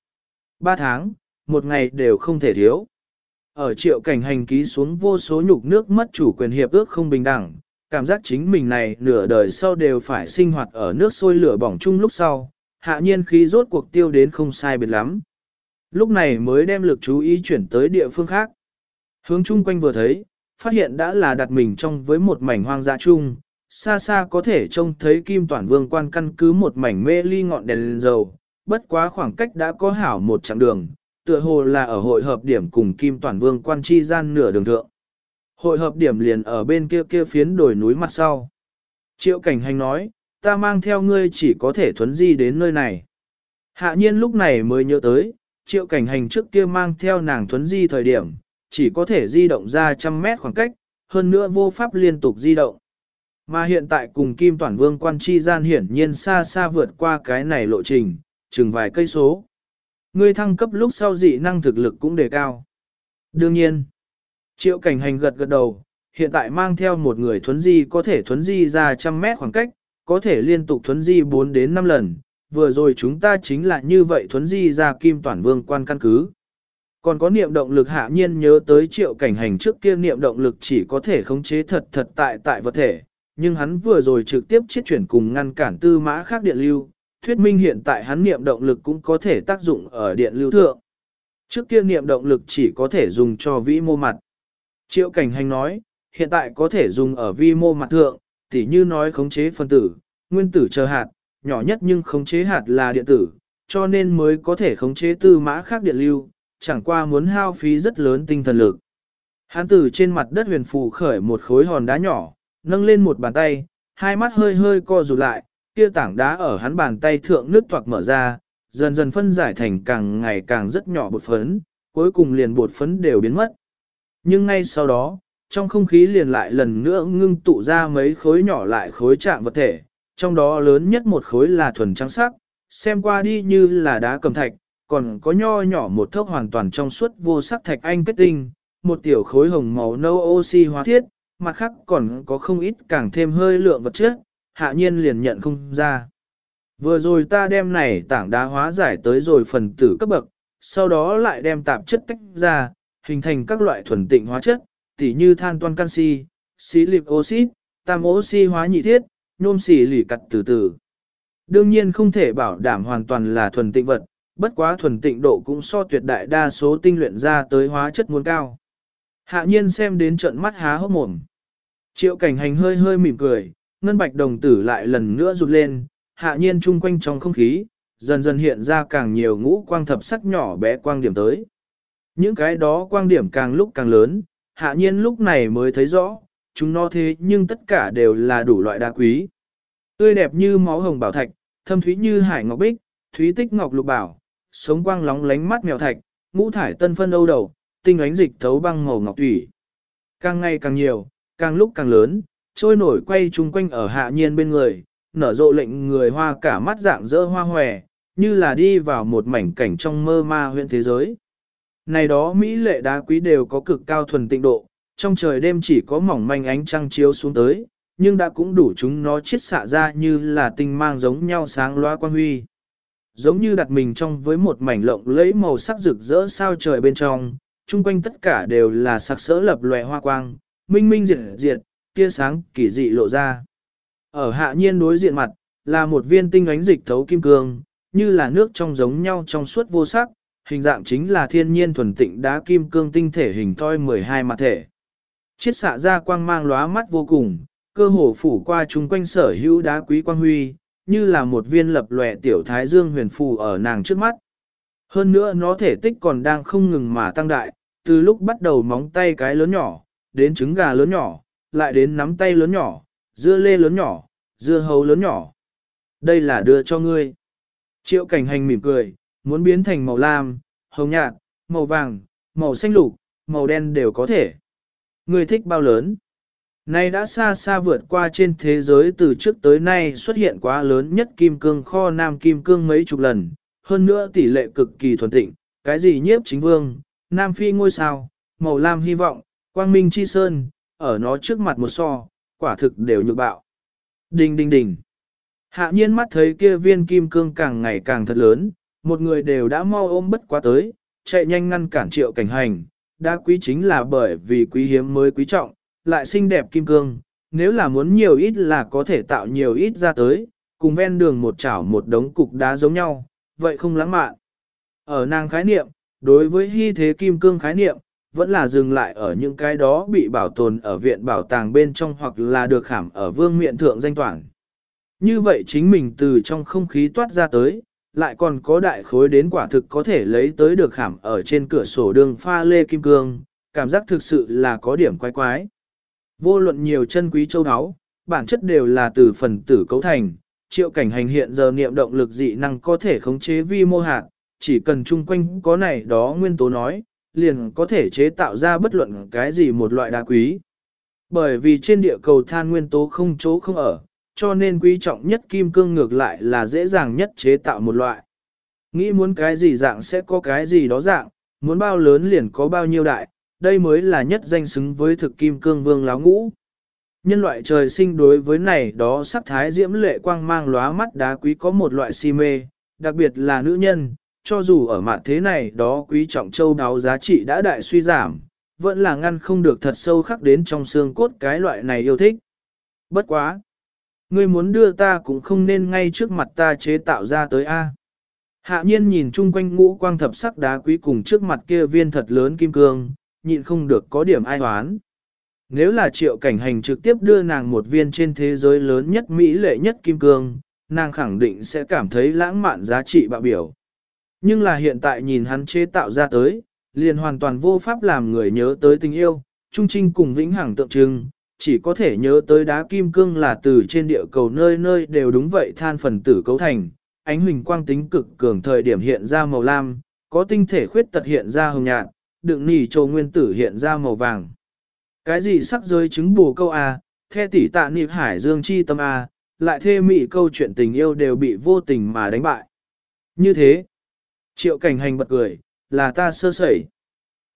Ba tháng, một ngày đều không thể thiếu. Ở triệu cảnh hành ký xuống vô số nhục nước mất chủ quyền hiệp ước không bình đẳng, cảm giác chính mình này nửa đời sau đều phải sinh hoạt ở nước sôi lửa bỏng chung lúc sau, hạ nhiên khí rốt cuộc tiêu đến không sai biệt lắm. Lúc này mới đem lực chú ý chuyển tới địa phương khác. Hướng chung quanh vừa thấy, phát hiện đã là đặt mình trong với một mảnh hoang dã chung, xa xa có thể trông thấy kim toàn vương quan căn cứ một mảnh mê ly ngọn đèn lên dầu, bất quá khoảng cách đã có hảo một chặng đường, tựa hồ là ở hội hợp điểm cùng kim toàn vương quan chi gian nửa đường thượng. Hội hợp điểm liền ở bên kia kia phiến đồi núi mặt sau. Triệu cảnh hành nói, ta mang theo ngươi chỉ có thể thuấn di đến nơi này. Hạ nhiên lúc này mới nhớ tới, triệu cảnh hành trước kia mang theo nàng thuấn di thời điểm, chỉ có thể di động ra trăm mét khoảng cách, hơn nữa vô pháp liên tục di động. Mà hiện tại cùng Kim Toản Vương quan chi gian hiển nhiên xa xa vượt qua cái này lộ trình, chừng vài cây số. Ngươi thăng cấp lúc sau dị năng thực lực cũng đề cao. Đương nhiên, triệu cảnh hành gật gật đầu, hiện tại mang theo một người thuấn di có thể thuấn di ra trăm mét khoảng cách, có thể liên tục thuấn di 4 đến 5 lần, vừa rồi chúng ta chính là như vậy thuấn di ra kim toàn vương quan căn cứ. Còn có niệm động lực hạ nhiên nhớ tới triệu cảnh hành trước kia niệm động lực chỉ có thể khống chế thật thật tại tại vật thể, nhưng hắn vừa rồi trực tiếp chiết chuyển cùng ngăn cản tư mã khác điện lưu, thuyết minh hiện tại hắn niệm động lực cũng có thể tác dụng ở điện lưu thượng. Trước kia niệm động lực chỉ có thể dùng cho vĩ mô mặt. Triệu cảnh hành nói, hiện tại có thể dùng ở vi mô mặt thượng, tỉ như nói khống chế phân tử, nguyên tử chờ hạt, nhỏ nhất nhưng khống chế hạt là điện tử, cho nên mới có thể khống chế tư mã khác điện lưu, chẳng qua muốn hao phí rất lớn tinh thần lực. Hắn tử trên mặt đất huyền phù khởi một khối hòn đá nhỏ, nâng lên một bàn tay, hai mắt hơi hơi co rụt lại, kia tảng đá ở hắn bàn tay thượng nước toạc mở ra, dần dần phân giải thành càng ngày càng rất nhỏ bột phấn, cuối cùng liền bột phấn đều biến mất. Nhưng ngay sau đó, trong không khí liền lại lần nữa ngưng tụ ra mấy khối nhỏ lại khối trạng vật thể, trong đó lớn nhất một khối là thuần trắng sắc, xem qua đi như là đá cầm thạch, còn có nho nhỏ một thốc hoàn toàn trong suốt vô sắc thạch anh kết tinh, một tiểu khối hồng màu nâu oxy hóa thiết, mặt khác còn có không ít càng thêm hơi lượng vật chất, hạ nhiên liền nhận không ra. Vừa rồi ta đem này tảng đá hóa giải tới rồi phần tử cấp bậc, sau đó lại đem tạp chất tách ra, hình thành các loại thuần tịnh hóa chất, tỉ như than toan canxi, xí lịp oxit, tam oxy hóa nhị thiết, nhôm xỉ lỉ cặt từ từ. Đương nhiên không thể bảo đảm hoàn toàn là thuần tịnh vật, bất quá thuần tịnh độ cũng so tuyệt đại đa số tinh luyện ra tới hóa chất muốn cao. Hạ nhiên xem đến trận mắt há hốc mồm. Triệu cảnh hành hơi hơi mỉm cười, ngân bạch đồng tử lại lần nữa rụt lên, hạ nhiên chung quanh trong không khí, dần dần hiện ra càng nhiều ngũ quang thập sắc nhỏ bé quang điểm tới. Những cái đó quang điểm càng lúc càng lớn, hạ nhiên lúc này mới thấy rõ, chúng nó thế nhưng tất cả đều là đủ loại đá quý. Tươi đẹp như máu hồng bảo thạch, thâm thúy như hải ngọc bích, thúy tích ngọc lục bảo, sống quang lóng lánh mắt mèo thạch, ngũ thải tân phân âu đầu, tinh ánh dịch thấu băng màu ngọc thủy. Càng ngày càng nhiều, càng lúc càng lớn, trôi nổi quay chung quanh ở hạ nhiên bên người, nở rộ lệnh người hoa cả mắt dạng dỡ hoa hòe, như là đi vào một mảnh cảnh trong mơ ma huyện thế giới. Này đó Mỹ lệ đá quý đều có cực cao thuần tịnh độ, trong trời đêm chỉ có mỏng manh ánh trăng chiếu xuống tới, nhưng đã cũng đủ chúng nó chiết xạ ra như là tinh mang giống nhau sáng loa quan huy. Giống như đặt mình trong với một mảnh lộng lẫy màu sắc rực rỡ sao trời bên trong, chung quanh tất cả đều là sặc sỡ lập lòe hoa quang, minh minh diệt diệt, tia sáng kỳ dị lộ ra. Ở hạ nhiên đối diện mặt, là một viên tinh ánh dịch thấu kim cương, như là nước trong giống nhau trong suốt vô sắc, hình dạng chính là thiên nhiên thuần tịnh đá kim cương tinh thể hình thoi 12 mặt thể. Chiết xạ ra quang mang lóa mắt vô cùng, cơ hồ phủ qua chung quanh sở hữu đá quý quang huy, như là một viên lập lòe tiểu thái dương huyền phù ở nàng trước mắt. Hơn nữa nó thể tích còn đang không ngừng mà tăng đại, từ lúc bắt đầu móng tay cái lớn nhỏ, đến trứng gà lớn nhỏ, lại đến nắm tay lớn nhỏ, dưa lê lớn nhỏ, dưa hấu lớn nhỏ. Đây là đưa cho ngươi. Triệu cảnh hành mỉm cười, muốn biến thành màu lam, hồng nhạt, màu vàng, màu xanh lục, màu đen đều có thể. Ngươi thích bao lớn? Nay đã xa xa vượt qua trên thế giới từ trước tới nay xuất hiện quá lớn nhất kim cương kho nam kim cương mấy chục lần, hơn nữa tỷ lệ cực kỳ thuần tịnh, cái gì nhiếp chính vương, nam phi ngôi sao, màu lam hy vọng, quang minh chi sơn, ở nó trước mặt một so, quả thực đều nhược bạo. Đình đình đình. Hạ nhiên mắt thấy kia viên kim cương càng ngày càng thật lớn, một người đều đã mau ôm bất quá tới, chạy nhanh ngăn cản triệu cảnh hành, đã quý chính là bởi vì quý hiếm mới quý trọng, lại xinh đẹp kim cương, nếu là muốn nhiều ít là có thể tạo nhiều ít ra tới, cùng ven đường một chảo một đống cục đá giống nhau, vậy không lãng mạn. Ở nàng khái niệm, đối với hy thế kim cương khái niệm, vẫn là dừng lại ở những cái đó bị bảo tồn ở viện bảo tàng bên trong hoặc là được khảm ở vương miện thượng danh toàn. Như vậy chính mình từ trong không khí toát ra tới, lại còn có đại khối đến quả thực có thể lấy tới được khảm ở trên cửa sổ đường pha lê kim cương, cảm giác thực sự là có điểm quái quái. Vô luận nhiều chân quý châu áo, bản chất đều là từ phần tử cấu thành, triệu cảnh hành hiện giờ niệm động lực dị năng có thể khống chế vi mô hạt, chỉ cần chung quanh có này đó nguyên tố nói, liền có thể chế tạo ra bất luận cái gì một loại đá quý. Bởi vì trên địa cầu than nguyên tố không chỗ không ở, cho nên quý trọng nhất kim cương ngược lại là dễ dàng nhất chế tạo một loại. Nghĩ muốn cái gì dạng sẽ có cái gì đó dạng, muốn bao lớn liền có bao nhiêu đại, đây mới là nhất danh xứng với thực kim cương vương láo ngũ. Nhân loại trời sinh đối với này đó sắc thái diễm lệ quang mang lóa mắt đá quý có một loại si mê, đặc biệt là nữ nhân, cho dù ở mặt thế này đó quý trọng châu đáo giá trị đã đại suy giảm, vẫn là ngăn không được thật sâu khắc đến trong xương cốt cái loại này yêu thích. Bất quá! Ngươi muốn đưa ta cũng không nên ngay trước mặt ta chế tạo ra tới A. Hạ nhiên nhìn chung quanh ngũ quang thập sắc đá quý cùng trước mặt kia viên thật lớn kim cương, nhịn không được có điểm ai hoán. Nếu là triệu cảnh hành trực tiếp đưa nàng một viên trên thế giới lớn nhất Mỹ lệ nhất kim cương, nàng khẳng định sẽ cảm thấy lãng mạn giá trị bạo biểu. Nhưng là hiện tại nhìn hắn chế tạo ra tới, liền hoàn toàn vô pháp làm người nhớ tới tình yêu, trung trinh cùng vĩnh hằng tượng trưng, chỉ có thể nhớ tới đá kim cương là từ trên địa cầu nơi nơi đều đúng vậy than phần tử cấu thành, ánh huỳnh quang tính cực cường thời điểm hiện ra màu lam, có tinh thể khuyết tật hiện ra hồng nhạt, đựng nỉ trồ nguyên tử hiện ra màu vàng. Cái gì sắc giới chứng bù câu A, the tỷ tạ niệm hải dương chi tâm A, lại thê mị câu chuyện tình yêu đều bị vô tình mà đánh bại. Như thế, triệu cảnh hành bật cười, là ta sơ sẩy.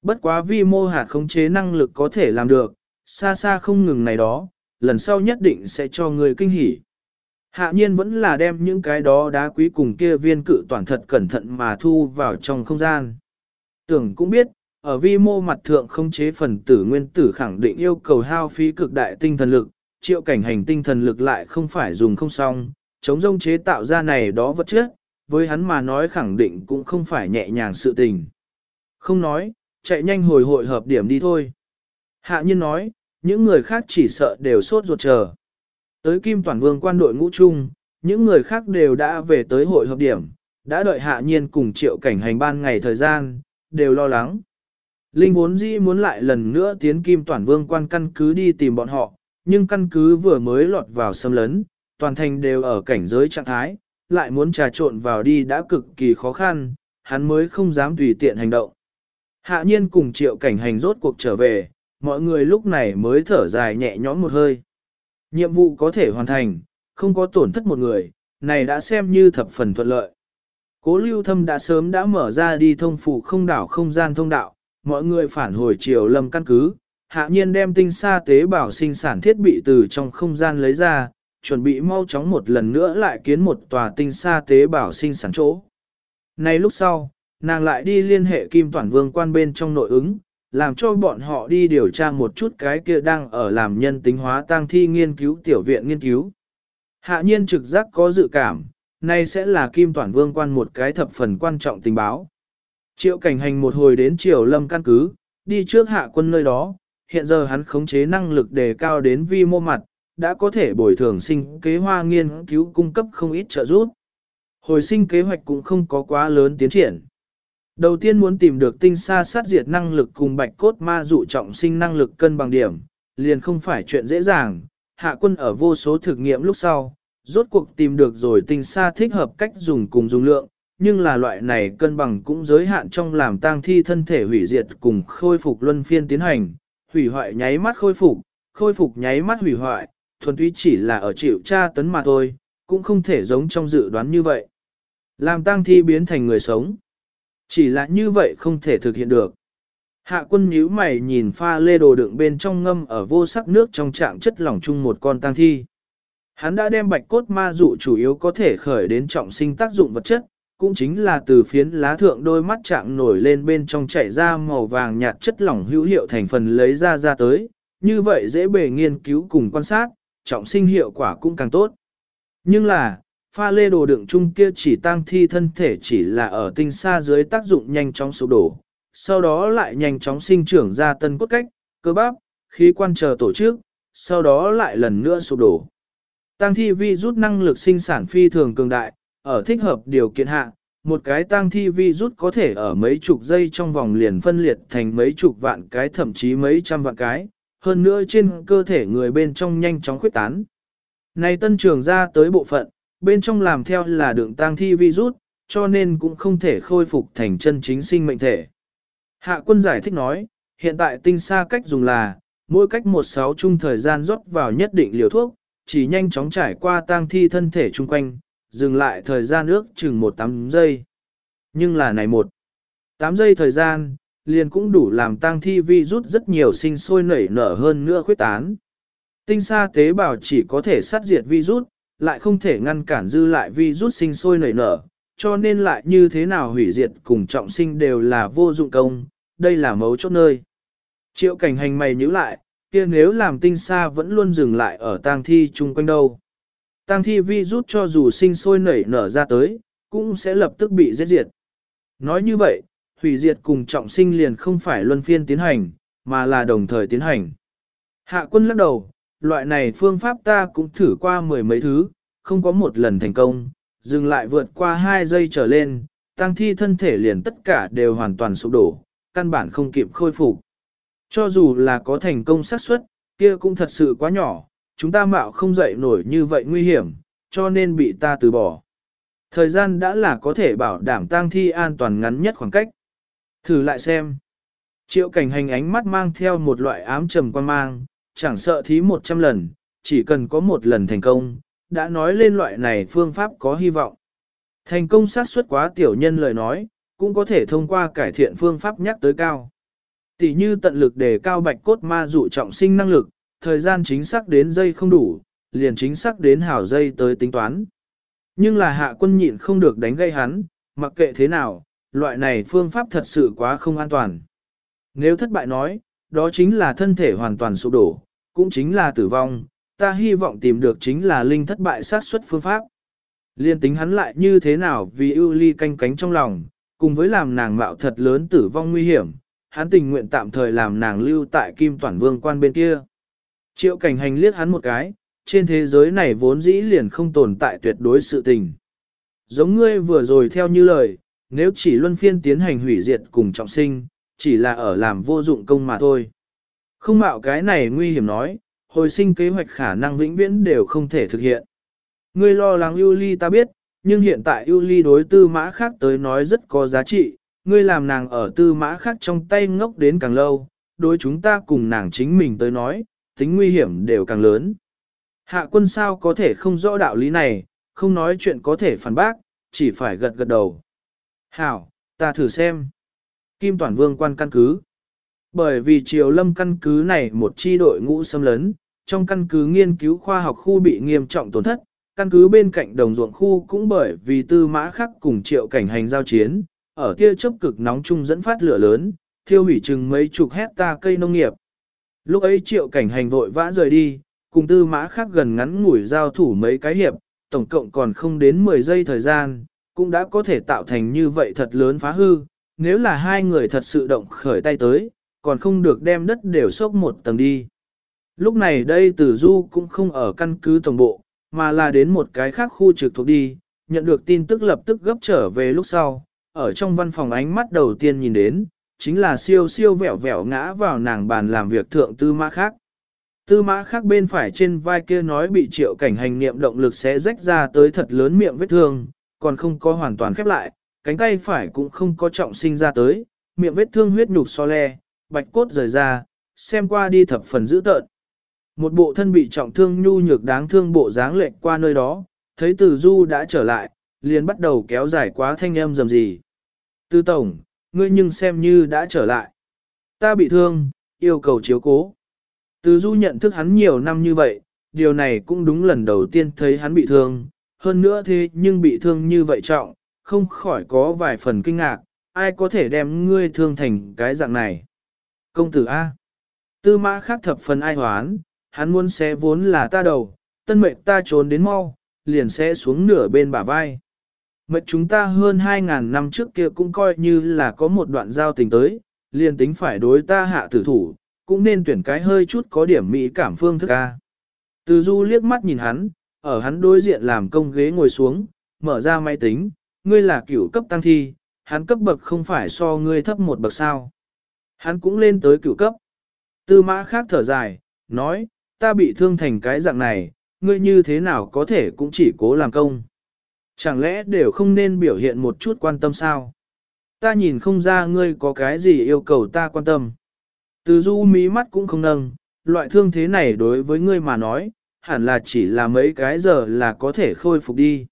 Bất quá vi mô hạt khống chế năng lực có thể làm được, xa xa không ngừng này đó, lần sau nhất định sẽ cho người kinh hỉ. Hạ nhiên vẫn là đem những cái đó đá quý cùng kia viên cự toàn thật cẩn thận mà thu vào trong không gian. Tưởng cũng biết, ở vi mô mặt thượng không chế phần tử nguyên tử khẳng định yêu cầu hao phí cực đại tinh thần lực, triệu cảnh hành tinh thần lực lại không phải dùng không xong, chống rông chế tạo ra này đó vật chất, với hắn mà nói khẳng định cũng không phải nhẹ nhàng sự tình. Không nói, chạy nhanh hồi hội hợp điểm đi thôi. Hạ nhiên nói, những người khác chỉ sợ đều sốt ruột chờ. Tới Kim Toàn Vương quan đội ngũ chung, những người khác đều đã về tới hội hợp điểm, đã đợi hạ nhiên cùng triệu cảnh hành ban ngày thời gian, đều lo lắng. Linh vốn dĩ muốn lại lần nữa tiến Kim Toàn Vương quan căn cứ đi tìm bọn họ, nhưng căn cứ vừa mới lọt vào xâm lấn, toàn thành đều ở cảnh giới trạng thái, lại muốn trà trộn vào đi đã cực kỳ khó khăn, hắn mới không dám tùy tiện hành động. Hạ nhiên cùng triệu cảnh hành rốt cuộc trở về, mọi người lúc này mới thở dài nhẹ nhõm một hơi. Nhiệm vụ có thể hoàn thành, không có tổn thất một người, này đã xem như thập phần thuận lợi. Cố lưu thâm đã sớm đã mở ra đi thông phủ không đảo không gian thông đạo, mọi người phản hồi triều lâm căn cứ, hạ nhiên đem tinh sa tế bào sinh sản thiết bị từ trong không gian lấy ra, chuẩn bị mau chóng một lần nữa lại kiến một tòa tinh sa tế bào sinh sản chỗ. nay lúc sau, nàng lại đi liên hệ kim toàn vương quan bên trong nội ứng, làm cho bọn họ đi điều tra một chút cái kia đang ở làm nhân tính hóa tăng thi nghiên cứu tiểu viện nghiên cứu. Hạ nhiên trực giác có dự cảm, nay sẽ là kim toàn vương quan một cái thập phần quan trọng tình báo. Triệu cảnh hành một hồi đến triều lâm căn cứ, đi trước hạ quân nơi đó, hiện giờ hắn khống chế năng lực đề cao đến vi mô mặt, đã có thể bồi thường sinh kế hoa nghiên cứu cung cấp không ít trợ giúp. Hồi sinh kế hoạch cũng không có quá lớn tiến triển. Đầu tiên muốn tìm được tinh xa sát diệt năng lực cùng bạch cốt ma dụ trọng sinh năng lực cân bằng điểm, liền không phải chuyện dễ dàng, hạ quân ở vô số thực nghiệm lúc sau, rốt cuộc tìm được rồi tinh xa thích hợp cách dùng cùng dùng lượng, nhưng là loại này cân bằng cũng giới hạn trong làm tang thi thân thể hủy diệt cùng khôi phục luân phiên tiến hành, hủy hoại nháy mắt khôi phục, khôi phục nháy mắt hủy hoại, thuần túy chỉ là ở chịu tra tấn mà thôi, cũng không thể giống trong dự đoán như vậy. Làm tang thi biến thành người sống. Chỉ là như vậy không thể thực hiện được. Hạ quân nhíu mày nhìn pha lê đồ đựng bên trong ngâm ở vô sắc nước trong trạng chất lỏng chung một con tang thi. Hắn đã đem bạch cốt ma dụ chủ yếu có thể khởi đến trọng sinh tác dụng vật chất, cũng chính là từ phiến lá thượng đôi mắt trạng nổi lên bên trong chảy ra màu vàng nhạt chất lỏng hữu hiệu thành phần lấy ra ra tới, như vậy dễ bề nghiên cứu cùng quan sát, trọng sinh hiệu quả cũng càng tốt. Nhưng là, pha lê đồ đựng chung kia chỉ tăng thi thân thể chỉ là ở tinh xa dưới tác dụng nhanh chóng sụp đổ, sau đó lại nhanh chóng sinh trưởng ra tân cốt cách, cơ bắp, khí quan chờ tổ chức, sau đó lại lần nữa sụp đổ. Tăng thi vi rút năng lực sinh sản phi thường cường đại, ở thích hợp điều kiện hạ, một cái tang thi vi rút có thể ở mấy chục giây trong vòng liền phân liệt thành mấy chục vạn cái thậm chí mấy trăm vạn cái, hơn nữa trên cơ thể người bên trong nhanh chóng khuyết tán. Này tân trường ra tới bộ phận, bên trong làm theo là đường tang thi virus, cho nên cũng không thể khôi phục thành chân chính sinh mệnh thể. Hạ quân giải thích nói, hiện tại tinh xa cách dùng là, mỗi cách một sáu chung thời gian rót vào nhất định liều thuốc, chỉ nhanh chóng trải qua tang thi thân thể chung quanh, dừng lại thời gian ước chừng một tám giây. Nhưng là này một tám giây thời gian, liền cũng đủ làm tăng thi vi rút rất nhiều sinh sôi nảy nở hơn nữa khuyết tán. Tinh xa tế bào chỉ có thể sát diệt virus, lại không thể ngăn cản dư lại virus sinh sôi nảy nở, cho nên lại như thế nào hủy diệt cùng trọng sinh đều là vô dụng công, đây là mấu chốt nơi. Triệu cảnh hành mày nhíu lại, kia nếu làm tinh xa vẫn luôn dừng lại ở tang thi chung quanh đâu. Tang thi Vi rút cho dù sinh sôi nảy nở ra tới, cũng sẽ lập tức bị giết diệt. Nói như vậy, hủy diệt cùng trọng sinh liền không phải luân phiên tiến hành, mà là đồng thời tiến hành. Hạ quân lắc đầu, loại này phương pháp ta cũng thử qua mười mấy thứ, không có một lần thành công, dừng lại vượt qua hai giây trở lên, tăng thi thân thể liền tất cả đều hoàn toàn sụp đổ, căn bản không kịp khôi phục. Cho dù là có thành công xác suất, kia cũng thật sự quá nhỏ, chúng ta mạo không dậy nổi như vậy nguy hiểm, cho nên bị ta từ bỏ. Thời gian đã là có thể bảo đảm tang thi an toàn ngắn nhất khoảng cách. Thử lại xem. Triệu cảnh hành ánh mắt mang theo một loại ám trầm quan mang, chẳng sợ thí một trăm lần, chỉ cần có một lần thành công, đã nói lên loại này phương pháp có hy vọng. Thành công xác suất quá tiểu nhân lời nói, cũng có thể thông qua cải thiện phương pháp nhắc tới cao. Tỷ như tận lực để cao bạch cốt ma dụ trọng sinh năng lực, thời gian chính xác đến giây không đủ, liền chính xác đến hảo giây tới tính toán. Nhưng là hạ quân nhịn không được đánh gây hắn, mặc kệ thế nào, loại này phương pháp thật sự quá không an toàn. Nếu thất bại nói, đó chính là thân thể hoàn toàn sụp đổ, cũng chính là tử vong, ta hy vọng tìm được chính là linh thất bại sát xuất phương pháp. Liên tính hắn lại như thế nào vì ưu ly canh cánh trong lòng, cùng với làm nàng mạo thật lớn tử vong nguy hiểm, hắn tình nguyện tạm thời làm nàng lưu tại kim toàn vương quan bên kia. Triệu cảnh hành liếc hắn một cái, trên thế giới này vốn dĩ liền không tồn tại tuyệt đối sự tình. Giống ngươi vừa rồi theo như lời, nếu chỉ luân phiên tiến hành hủy diệt cùng trọng sinh, chỉ là ở làm vô dụng công mà thôi. Không mạo cái này nguy hiểm nói, hồi sinh kế hoạch khả năng vĩnh viễn đều không thể thực hiện. Ngươi lo lắng Yuli ta biết, nhưng hiện tại Yuli đối tư mã khác tới nói rất có giá trị, ngươi làm nàng ở tư mã khác trong tay ngốc đến càng lâu, đối chúng ta cùng nàng chính mình tới nói, tính nguy hiểm đều càng lớn. Hạ quân sao có thể không rõ đạo lý này, không nói chuyện có thể phản bác, chỉ phải gật gật đầu. Hảo, ta thử xem. Kim Toàn Vương quan căn cứ. Bởi vì triều lâm căn cứ này một chi đội ngũ xâm lấn, trong căn cứ nghiên cứu khoa học khu bị nghiêm trọng tổn thất, căn cứ bên cạnh đồng ruộng khu cũng bởi vì tư mã khắc cùng triệu cảnh hành giao chiến, ở kia chấp cực nóng chung dẫn phát lửa lớn, thiêu hủy chừng mấy chục hecta cây nông nghiệp. Lúc ấy triệu cảnh hành vội vã rời đi, cùng tư mã khác gần ngắn ngủi giao thủ mấy cái hiệp, tổng cộng còn không đến 10 giây thời gian, cũng đã có thể tạo thành như vậy thật lớn phá hư, nếu là hai người thật sự động khởi tay tới, còn không được đem đất đều sốc một tầng đi. Lúc này đây tử du cũng không ở căn cứ tổng bộ, mà là đến một cái khác khu trực thuộc đi, nhận được tin tức lập tức gấp trở về lúc sau, ở trong văn phòng ánh mắt đầu tiên nhìn đến, chính là siêu siêu vẹo vẹo ngã vào nàng bàn làm việc thượng tư mã khác. Tư mã khác bên phải trên vai kia nói bị triệu cảnh hành niệm động lực sẽ rách ra tới thật lớn miệng vết thương, còn không có hoàn toàn khép lại, cánh tay phải cũng không có trọng sinh ra tới, miệng vết thương huyết nhục so le, bạch cốt rời ra, xem qua đi thập phần dữ tợn. Một bộ thân bị trọng thương nhu nhược đáng thương bộ dáng lệch qua nơi đó, thấy Từ Du đã trở lại, liền bắt đầu kéo dài quá thanh âm dầm gì. Tư Tổng, ngươi nhưng xem như đã trở lại. Ta bị thương, yêu cầu chiếu cố. Từ Du nhận thức hắn nhiều năm như vậy, điều này cũng đúng lần đầu tiên thấy hắn bị thương, hơn nữa thế nhưng bị thương như vậy trọng, không khỏi có vài phần kinh ngạc, ai có thể đem ngươi thương thành cái dạng này. Công tử A. Tư mã khác thập phần ai hoán, hắn muốn xé vốn là ta đầu, tân mệnh ta trốn đến mau, liền sẽ xuống nửa bên bả vai. Mệnh chúng ta hơn 2.000 năm trước kia cũng coi như là có một đoạn giao tình tới, liền tính phải đối ta hạ tử thủ, cũng nên tuyển cái hơi chút có điểm mỹ cảm phương thức ca. Từ du liếc mắt nhìn hắn, ở hắn đối diện làm công ghế ngồi xuống, mở ra máy tính, ngươi là cửu cấp tăng thi, hắn cấp bậc không phải so ngươi thấp một bậc sao. Hắn cũng lên tới cửu cấp. Tư mã khác thở dài, nói, ta bị thương thành cái dạng này, ngươi như thế nào có thể cũng chỉ cố làm công. Chẳng lẽ đều không nên biểu hiện một chút quan tâm sao? Ta nhìn không ra ngươi có cái gì yêu cầu ta quan tâm. Từ du mí mắt cũng không nâng, loại thương thế này đối với ngươi mà nói, hẳn là chỉ là mấy cái giờ là có thể khôi phục đi.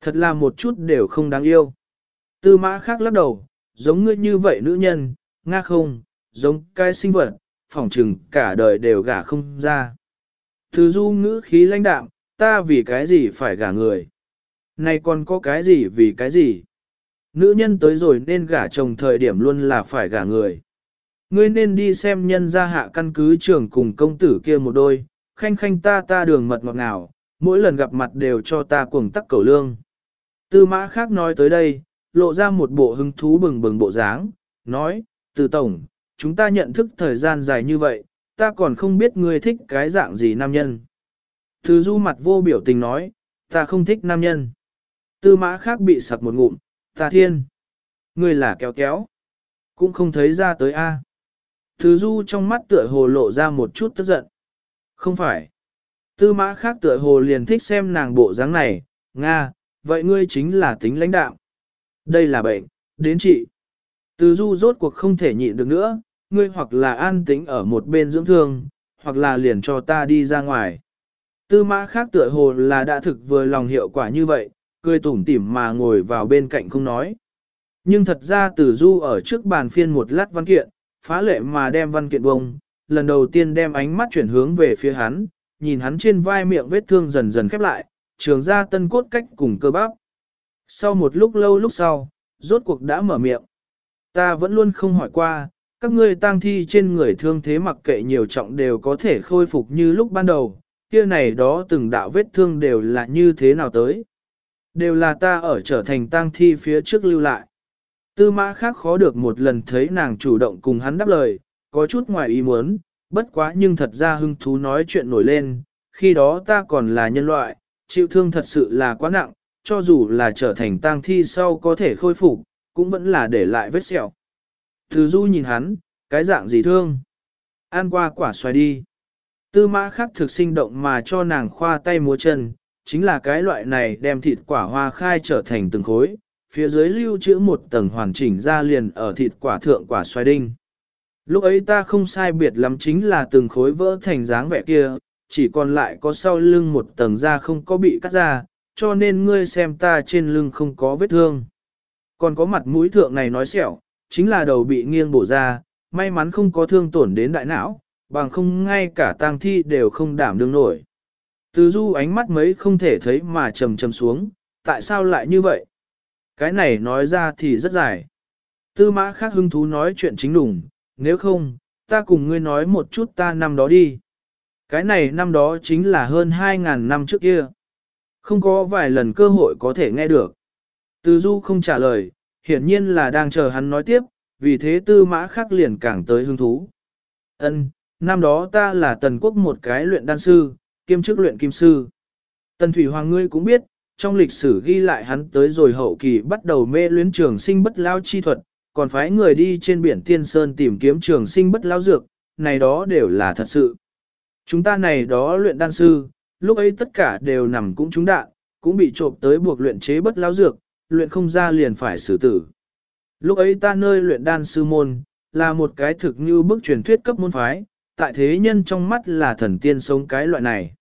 Thật là một chút đều không đáng yêu. Tư mã khác lắc đầu, giống ngươi như vậy nữ nhân, nga không, giống cái sinh vật, phỏng trừng cả đời đều gả không ra. Từ du ngữ khí lãnh đạm, ta vì cái gì phải gả người. Này còn có cái gì vì cái gì. Nữ nhân tới rồi nên gả chồng thời điểm luôn là phải gả người. Ngươi nên đi xem nhân gia hạ căn cứ trưởng cùng công tử kia một đôi, khanh khanh ta ta đường mật ngọt ngào, mỗi lần gặp mặt đều cho ta cuồng tắc cầu lương. Tư mã khác nói tới đây, lộ ra một bộ hứng thú bừng bừng bộ dáng, nói, từ tổng, chúng ta nhận thức thời gian dài như vậy, ta còn không biết ngươi thích cái dạng gì nam nhân. Thứ du mặt vô biểu tình nói, ta không thích nam nhân. Tư mã khác bị sặc một ngụm, ta thiên. Ngươi là kéo kéo. Cũng không thấy ra tới a. Từ du trong mắt tựa hồ lộ ra một chút tức giận. Không phải. Tư mã khác tựa hồ liền thích xem nàng bộ dáng này, Nga, vậy ngươi chính là tính lãnh đạo. Đây là bệnh, đến trị. Từ du rốt cuộc không thể nhịn được nữa, ngươi hoặc là an tĩnh ở một bên dưỡng thương, hoặc là liền cho ta đi ra ngoài. Tư mã khác tựa hồ là đã thực vừa lòng hiệu quả như vậy, cười tủm tỉm mà ngồi vào bên cạnh không nói. Nhưng thật ra tử du ở trước bàn phiên một lát văn kiện, phá lệ mà đem văn kiện bông, lần đầu tiên đem ánh mắt chuyển hướng về phía hắn, nhìn hắn trên vai miệng vết thương dần dần khép lại, trường ra tân cốt cách cùng cơ bắp. Sau một lúc lâu lúc sau, rốt cuộc đã mở miệng. Ta vẫn luôn không hỏi qua, các ngươi tang thi trên người thương thế mặc kệ nhiều trọng đều có thể khôi phục như lúc ban đầu, kia này đó từng đạo vết thương đều là như thế nào tới. Đều là ta ở trở thành tang thi phía trước lưu lại. Tư mã khác khó được một lần thấy nàng chủ động cùng hắn đáp lời, có chút ngoài ý muốn, bất quá nhưng thật ra hưng thú nói chuyện nổi lên, khi đó ta còn là nhân loại, chịu thương thật sự là quá nặng, cho dù là trở thành tang thi sau có thể khôi phục, cũng vẫn là để lại vết sẹo. Từ du nhìn hắn, cái dạng gì thương? An qua quả xoài đi. Tư mã khắc thực sinh động mà cho nàng khoa tay múa chân, chính là cái loại này đem thịt quả hoa khai trở thành từng khối, phía dưới lưu trữ một tầng hoàn chỉnh ra liền ở thịt quả thượng quả xoay đinh. Lúc ấy ta không sai biệt lắm chính là từng khối vỡ thành dáng vẻ kia, chỉ còn lại có sau lưng một tầng da không có bị cắt ra, cho nên ngươi xem ta trên lưng không có vết thương. Còn có mặt mũi thượng này nói sẹo, chính là đầu bị nghiêng bổ ra, may mắn không có thương tổn đến đại não, bằng không ngay cả tang thi đều không đảm đương nổi. Từ du ánh mắt mấy không thể thấy mà trầm trầm xuống, tại sao lại như vậy? Cái này nói ra thì rất dài. Tư mã khác hứng thú nói chuyện chính đủng, nếu không, ta cùng ngươi nói một chút ta năm đó đi. Cái này năm đó chính là hơn 2.000 năm trước kia. Không có vài lần cơ hội có thể nghe được. Từ du không trả lời, hiển nhiên là đang chờ hắn nói tiếp, vì thế tư mã khắc liền càng tới hứng thú. Ân, năm đó ta là tần quốc một cái luyện đan sư, kiêm chức luyện kim sư. Tần Thủy Hoàng ngươi cũng biết, trong lịch sử ghi lại hắn tới rồi hậu kỳ bắt đầu mê luyến trường sinh bất lao chi thuật, còn phái người đi trên biển Tiên Sơn tìm kiếm trường sinh bất lao dược, này đó đều là thật sự. Chúng ta này đó luyện đan sư, lúc ấy tất cả đều nằm cũng trúng đạn, cũng bị trộm tới buộc luyện chế bất lao dược, luyện không ra liền phải xử tử. Lúc ấy ta nơi luyện đan sư môn, là một cái thực như bức truyền thuyết cấp môn phái, tại thế nhân trong mắt là thần tiên sống cái loại này.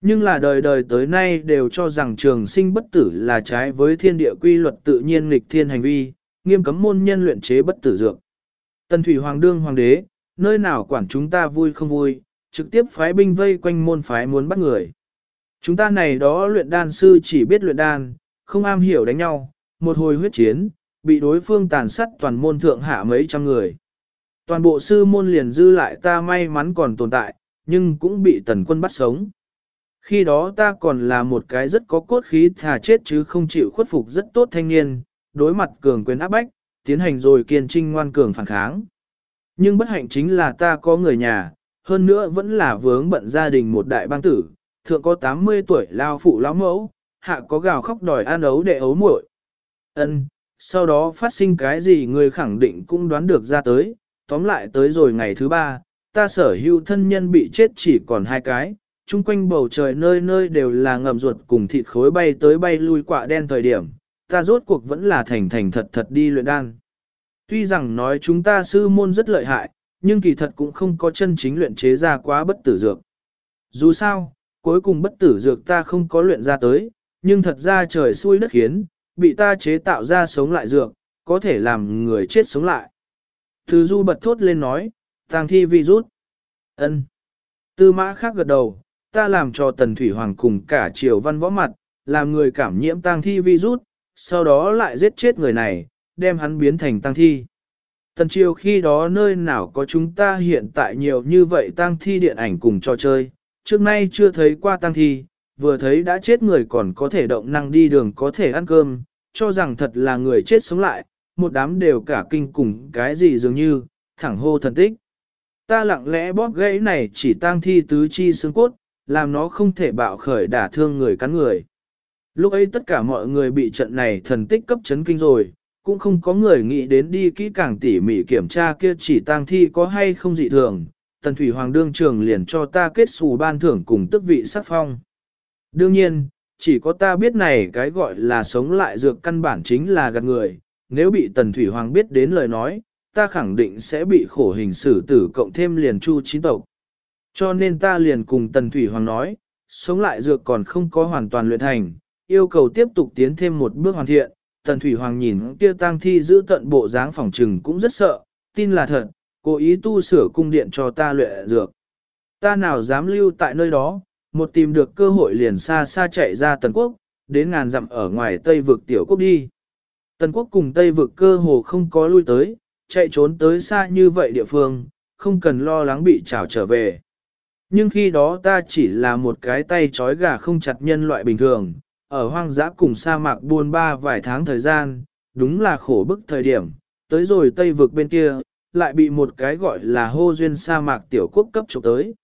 Nhưng là đời đời tới nay đều cho rằng trường sinh bất tử là trái với thiên địa quy luật tự nhiên nghịch thiên hành vi, nghiêm cấm môn nhân luyện chế bất tử dược. Tần Thủy Hoàng đương hoàng đế, nơi nào quản chúng ta vui không vui, trực tiếp phái binh vây quanh môn phái muốn bắt người. Chúng ta này đó luyện đan sư chỉ biết luyện đan, không am hiểu đánh nhau, một hồi huyết chiến, bị đối phương tàn sát toàn môn thượng hạ mấy trăm người. Toàn bộ sư môn liền dư lại ta may mắn còn tồn tại, nhưng cũng bị tần quân bắt sống. Khi đó ta còn là một cái rất có cốt khí thà chết chứ không chịu khuất phục rất tốt thanh niên, đối mặt cường quyền áp bách, tiến hành rồi kiên trinh ngoan cường phản kháng. Nhưng bất hạnh chính là ta có người nhà, hơn nữa vẫn là vướng bận gia đình một đại bang tử, thượng có 80 tuổi lao phụ lão mẫu, hạ có gào khóc đòi ăn ấu để ấu muội. Ân, sau đó phát sinh cái gì người khẳng định cũng đoán được ra tới, tóm lại tới rồi ngày thứ ba, ta sở hữu thân nhân bị chết chỉ còn hai cái, chung quanh bầu trời nơi nơi đều là ngầm ruột cùng thịt khối bay tới bay lui quạ đen thời điểm, ta rốt cuộc vẫn là thành thành thật thật đi luyện đan. Tuy rằng nói chúng ta sư môn rất lợi hại, nhưng kỳ thật cũng không có chân chính luyện chế ra quá bất tử dược. Dù sao, cuối cùng bất tử dược ta không có luyện ra tới, nhưng thật ra trời xui đất khiến, bị ta chế tạo ra sống lại dược, có thể làm người chết sống lại. Từ du bật thốt lên nói, tang thi vi rút. ân Tư mã khác gật đầu, ta làm cho tần thủy hoàng cùng cả triều văn võ mặt, làm người cảm nhiễm tang thi vi rút, sau đó lại giết chết người này, đem hắn biến thành tang thi. Tần triều khi đó nơi nào có chúng ta hiện tại nhiều như vậy tang thi điện ảnh cùng trò chơi, trước nay chưa thấy qua tang thi, vừa thấy đã chết người còn có thể động năng đi đường có thể ăn cơm, cho rằng thật là người chết sống lại, một đám đều cả kinh cùng cái gì dường như, thẳng hô thần tích. Ta lặng lẽ bóp gãy này chỉ tang thi tứ chi xương cốt, làm nó không thể bạo khởi đả thương người cắn người. Lúc ấy tất cả mọi người bị trận này thần tích cấp chấn kinh rồi, cũng không có người nghĩ đến đi kỹ càng tỉ mỉ kiểm tra kia chỉ tang thi có hay không dị thường. Tần Thủy Hoàng đương trường liền cho ta kết xù ban thưởng cùng tức vị sắc phong. Đương nhiên, chỉ có ta biết này cái gọi là sống lại dược căn bản chính là gạt người, nếu bị Tần Thủy Hoàng biết đến lời nói, ta khẳng định sẽ bị khổ hình xử tử cộng thêm liền chu chín tộc. Cho nên ta liền cùng Tần Thủy Hoàng nói, sống lại dược còn không có hoàn toàn luyện thành, yêu cầu tiếp tục tiến thêm một bước hoàn thiện. Tần Thủy Hoàng nhìn kia tang thi giữ tận bộ dáng phòng trừng cũng rất sợ, tin là thật, cố ý tu sửa cung điện cho ta luyện dược. Ta nào dám lưu tại nơi đó, một tìm được cơ hội liền xa xa chạy ra Tần Quốc, đến ngàn dặm ở ngoài Tây vực tiểu quốc đi. Tần Quốc cùng Tây vực cơ hồ không có lui tới, chạy trốn tới xa như vậy địa phương, không cần lo lắng bị trảo trở về. Nhưng khi đó ta chỉ là một cái tay trói gà không chặt nhân loại bình thường, ở hoang dã cùng sa mạc buôn ba vài tháng thời gian, đúng là khổ bức thời điểm, tới rồi Tây vực bên kia, lại bị một cái gọi là hô duyên sa mạc tiểu quốc cấp trục tới.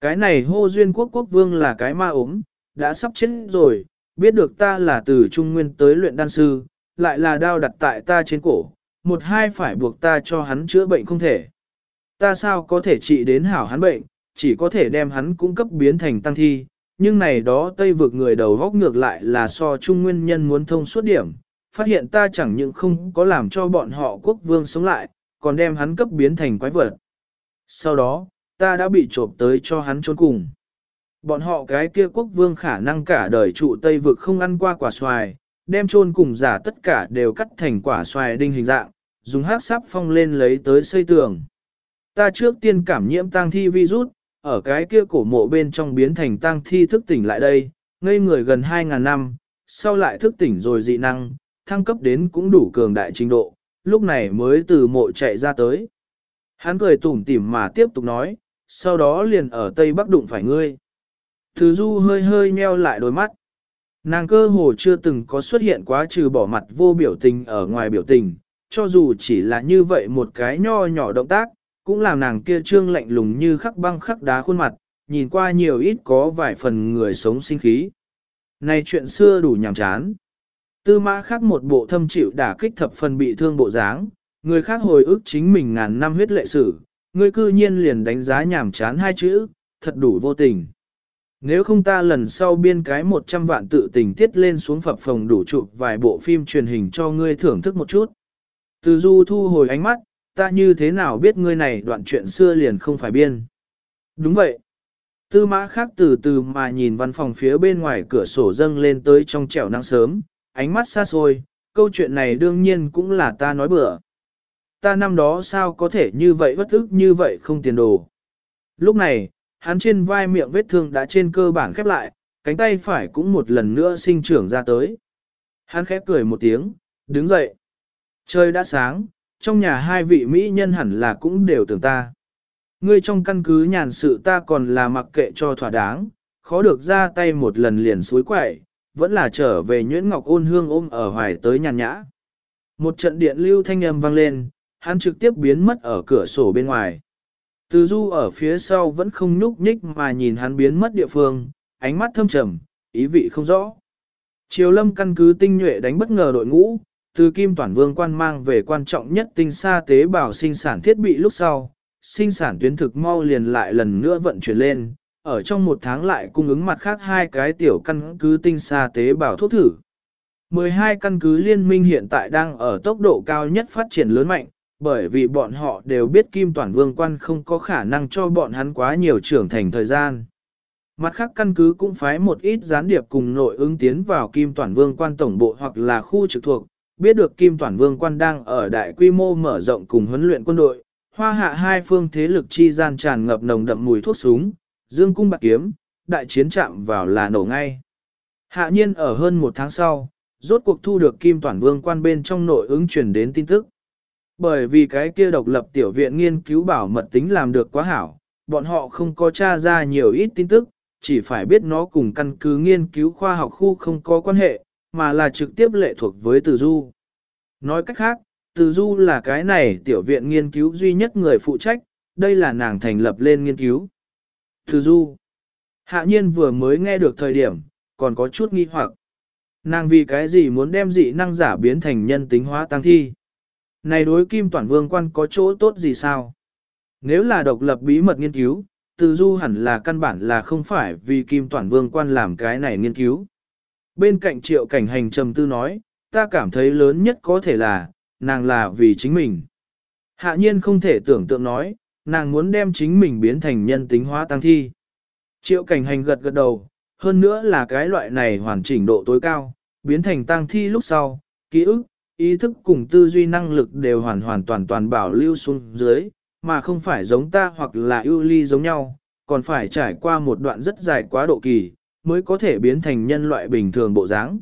Cái này hô duyên quốc quốc vương là cái ma ốm, đã sắp chết rồi, biết được ta là từ Trung Nguyên tới luyện đan sư, lại là đao đặt tại ta trên cổ, một hai phải buộc ta cho hắn chữa bệnh không thể. Ta sao có thể trị đến hảo hắn bệnh, chỉ có thể đem hắn cung cấp biến thành tăng thi, Nhưng này đó Tây vực người đầu góc ngược lại là so trung nguyên nhân muốn thông suốt điểm, phát hiện ta chẳng những không có làm cho bọn họ quốc vương sống lại, còn đem hắn cấp biến thành quái vật. Sau đó, ta đã bị trộm tới cho hắn trốn cùng. Bọn họ cái kia quốc vương khả năng cả đời trụ Tây vực không ăn qua quả xoài, đem trôn cùng giả tất cả đều cắt thành quả xoài đinh hình dạng, dùng hát sáp phong lên lấy tới xây tường. Ta trước tiên cảm nhiễm tang thi virus, ở cái kia cổ mộ bên trong biến thành tang thi thức tỉnh lại đây, ngây người gần 2.000 năm, sau lại thức tỉnh rồi dị năng, thăng cấp đến cũng đủ cường đại trình độ, lúc này mới từ mộ chạy ra tới. Hắn cười tủm tỉm mà tiếp tục nói, sau đó liền ở Tây Bắc đụng phải ngươi. Thứ du hơi hơi nheo lại đôi mắt. Nàng cơ hồ chưa từng có xuất hiện quá trừ bỏ mặt vô biểu tình ở ngoài biểu tình, cho dù chỉ là như vậy một cái nho nhỏ động tác, cũng làm nàng kia trương lạnh lùng như khắc băng khắc đá khuôn mặt, nhìn qua nhiều ít có vài phần người sống sinh khí. Này chuyện xưa đủ nhàm chán. Tư mã khác một bộ thâm chịu đả kích thập phần bị thương bộ dáng, người khác hồi ức chính mình ngàn năm huyết lệ sử, người cư nhiên liền đánh giá nhàm chán hai chữ, thật đủ vô tình. Nếu không ta lần sau biên cái 100 vạn tự tình tiết lên xuống phập phòng đủ chụp vài bộ phim truyền hình cho ngươi thưởng thức một chút. Từ du thu hồi ánh mắt, ta như thế nào biết ngươi này đoạn chuyện xưa liền không phải biên. Đúng vậy. Tư mã khác từ từ mà nhìn văn phòng phía bên ngoài cửa sổ dâng lên tới trong trẻo nắng sớm, ánh mắt xa xôi, câu chuyện này đương nhiên cũng là ta nói bừa. Ta năm đó sao có thể như vậy bất ức như vậy không tiền đồ. Lúc này, hắn trên vai miệng vết thương đã trên cơ bản khép lại, cánh tay phải cũng một lần nữa sinh trưởng ra tới. Hắn khẽ cười một tiếng, đứng dậy. Trời đã sáng, trong nhà hai vị mỹ nhân hẳn là cũng đều tưởng ta. Ngươi trong căn cứ nhàn sự ta còn là mặc kệ cho thỏa đáng, khó được ra tay một lần liền suối quậy, vẫn là trở về nhuyễn ngọc ôn hương ôm ở hoài tới nhàn nhã. Một trận điện lưu thanh âm vang lên, hắn trực tiếp biến mất ở cửa sổ bên ngoài. Từ du ở phía sau vẫn không nhúc nhích mà nhìn hắn biến mất địa phương, ánh mắt thâm trầm, ý vị không rõ. Triều lâm căn cứ tinh nhuệ đánh bất ngờ đội ngũ, từ kim toàn vương quan mang về quan trọng nhất tinh xa tế bào sinh sản thiết bị lúc sau, sinh sản tuyến thực mau liền lại lần nữa vận chuyển lên, ở trong một tháng lại cung ứng mặt khác hai cái tiểu căn cứ tinh xa tế bào thuốc thử. 12 căn cứ liên minh hiện tại đang ở tốc độ cao nhất phát triển lớn mạnh, bởi vì bọn họ đều biết Kim Toàn Vương quan không có khả năng cho bọn hắn quá nhiều trưởng thành thời gian. Mặt khác căn cứ cũng phái một ít gián điệp cùng nội ứng tiến vào Kim Toàn Vương quan tổng bộ hoặc là khu trực thuộc, biết được Kim Toàn Vương quan đang ở đại quy mô mở rộng cùng huấn luyện quân đội, hoa hạ hai phương thế lực chi gian tràn ngập nồng đậm mùi thuốc súng, dương cung bạc kiếm, đại chiến chạm vào là nổ ngay. Hạ nhiên ở hơn một tháng sau, rốt cuộc thu được Kim Toàn Vương quan bên trong nội ứng truyền đến tin tức. Bởi vì cái kia độc lập tiểu viện nghiên cứu bảo mật tính làm được quá hảo, bọn họ không có tra ra nhiều ít tin tức, chỉ phải biết nó cùng căn cứ nghiên cứu khoa học khu không có quan hệ, mà là trực tiếp lệ thuộc với Từ Du. Nói cách khác, Từ Du là cái này tiểu viện nghiên cứu duy nhất người phụ trách, đây là nàng thành lập lên nghiên cứu. Từ Du. Hạ nhiên vừa mới nghe được thời điểm, còn có chút nghi hoặc. Nàng vì cái gì muốn đem dị năng giả biến thành nhân tính hóa tăng thi? Này đối kim toàn vương quan có chỗ tốt gì sao? Nếu là độc lập bí mật nghiên cứu, từ du hẳn là căn bản là không phải vì kim toàn vương quan làm cái này nghiên cứu. Bên cạnh triệu cảnh hành trầm tư nói, ta cảm thấy lớn nhất có thể là, nàng là vì chính mình. Hạ nhiên không thể tưởng tượng nói, nàng muốn đem chính mình biến thành nhân tính hóa tăng thi. Triệu cảnh hành gật gật đầu, hơn nữa là cái loại này hoàn chỉnh độ tối cao, biến thành tăng thi lúc sau, ký ức, ý thức cùng tư duy năng lực đều hoàn hoàn toàn toàn bảo lưu xuống dưới, mà không phải giống ta hoặc là ưu ly giống nhau, còn phải trải qua một đoạn rất dài quá độ kỳ, mới có thể biến thành nhân loại bình thường bộ dáng.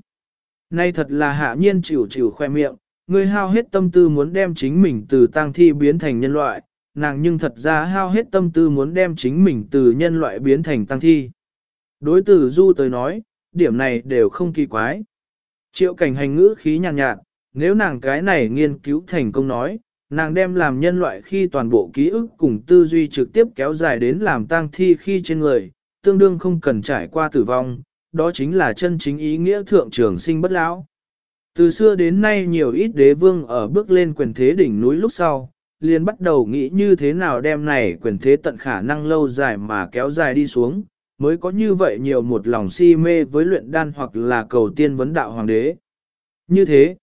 Nay thật là hạ nhiên chịu chịu khoe miệng, người hao hết tâm tư muốn đem chính mình từ tang thi biến thành nhân loại, nàng nhưng thật ra hao hết tâm tư muốn đem chính mình từ nhân loại biến thành tăng thi. Đối tử Du tới nói, điểm này đều không kỳ quái. Triệu cảnh hành ngữ khí nhàn nhạt, nhạt, nếu nàng cái này nghiên cứu thành công nói, nàng đem làm nhân loại khi toàn bộ ký ức cùng tư duy trực tiếp kéo dài đến làm tang thi khi trên người, tương đương không cần trải qua tử vong, đó chính là chân chính ý nghĩa thượng trường sinh bất lão. Từ xưa đến nay nhiều ít đế vương ở bước lên quyền thế đỉnh núi lúc sau, liền bắt đầu nghĩ như thế nào đem này quyền thế tận khả năng lâu dài mà kéo dài đi xuống, mới có như vậy nhiều một lòng si mê với luyện đan hoặc là cầu tiên vấn đạo hoàng đế. Như thế,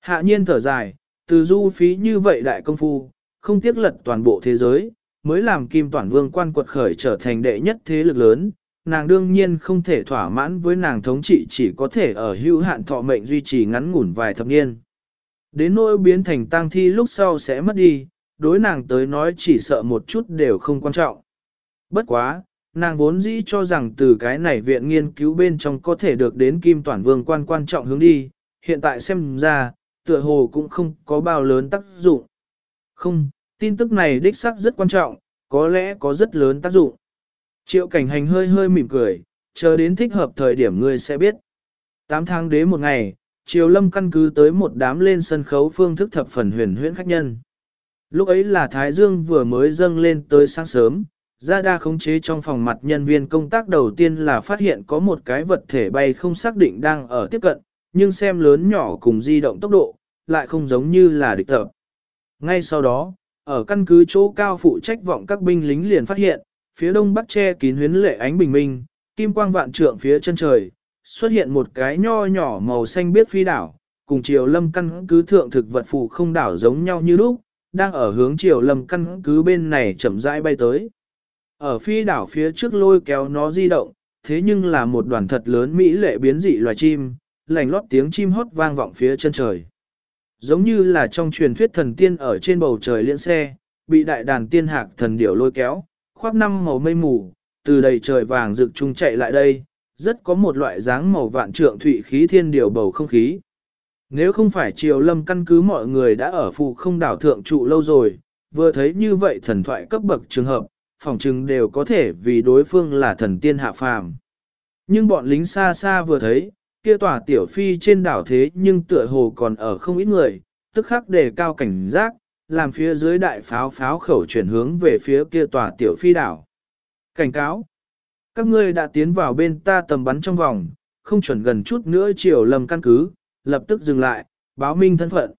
hạ nhiên thở dài, từ du phí như vậy đại công phu, không tiếc lật toàn bộ thế giới, mới làm kim toàn vương quan quật khởi trở thành đệ nhất thế lực lớn, nàng đương nhiên không thể thỏa mãn với nàng thống trị chỉ có thể ở hữu hạn thọ mệnh duy trì ngắn ngủn vài thập niên. Đến nỗi biến thành tang thi lúc sau sẽ mất đi, đối nàng tới nói chỉ sợ một chút đều không quan trọng. Bất quá, nàng vốn dĩ cho rằng từ cái này viện nghiên cứu bên trong có thể được đến kim toàn vương quan quan trọng hướng đi, hiện tại xem ra, tựa hồ cũng không có bao lớn tác dụng. Không, tin tức này đích xác rất quan trọng, có lẽ có rất lớn tác dụng. Triệu cảnh hành hơi hơi mỉm cười, chờ đến thích hợp thời điểm ngươi sẽ biết. Tám tháng đế một ngày, Triều Lâm căn cứ tới một đám lên sân khấu phương thức thập phần huyền huyễn khách nhân. Lúc ấy là Thái Dương vừa mới dâng lên tới sáng sớm, ra đa khống chế trong phòng mặt nhân viên công tác đầu tiên là phát hiện có một cái vật thể bay không xác định đang ở tiếp cận, nhưng xem lớn nhỏ cùng di động tốc độ, lại không giống như là địch tập. Ngay sau đó, ở căn cứ chỗ cao phụ trách vọng các binh lính liền phát hiện, phía đông bắc che kín huyến lệ ánh bình minh, kim quang vạn trượng phía chân trời, xuất hiện một cái nho nhỏ màu xanh biết phi đảo, cùng chiều lâm căn cứ thượng thực vật phù không đảo giống nhau như lúc, đang ở hướng chiều lâm căn cứ bên này chậm rãi bay tới. Ở phi đảo phía trước lôi kéo nó di động, thế nhưng là một đoàn thật lớn mỹ lệ biến dị loài chim, lành lót tiếng chim hót vang vọng phía chân trời. Giống như là trong truyền thuyết thần tiên ở trên bầu trời liễn xe, bị đại đàn tiên hạc thần điểu lôi kéo, khoác năm màu mây mù, từ đầy trời vàng rực trung chạy lại đây, rất có một loại dáng màu vạn trượng thụy khí thiên điều bầu không khí. Nếu không phải triều lâm căn cứ mọi người đã ở phụ không đảo thượng trụ lâu rồi, vừa thấy như vậy thần thoại cấp bậc trường hợp, phòng chừng đều có thể vì đối phương là thần tiên hạ phàm. Nhưng bọn lính xa xa vừa thấy, kia tòa tiểu phi trên đảo thế nhưng tựa hồ còn ở không ít người, tức khắc đề cao cảnh giác, làm phía dưới đại pháo pháo khẩu chuyển hướng về phía kia tòa tiểu phi đảo. Cảnh cáo! Các ngươi đã tiến vào bên ta tầm bắn trong vòng, không chuẩn gần chút nữa chiều lầm căn cứ, lập tức dừng lại, báo minh thân phận.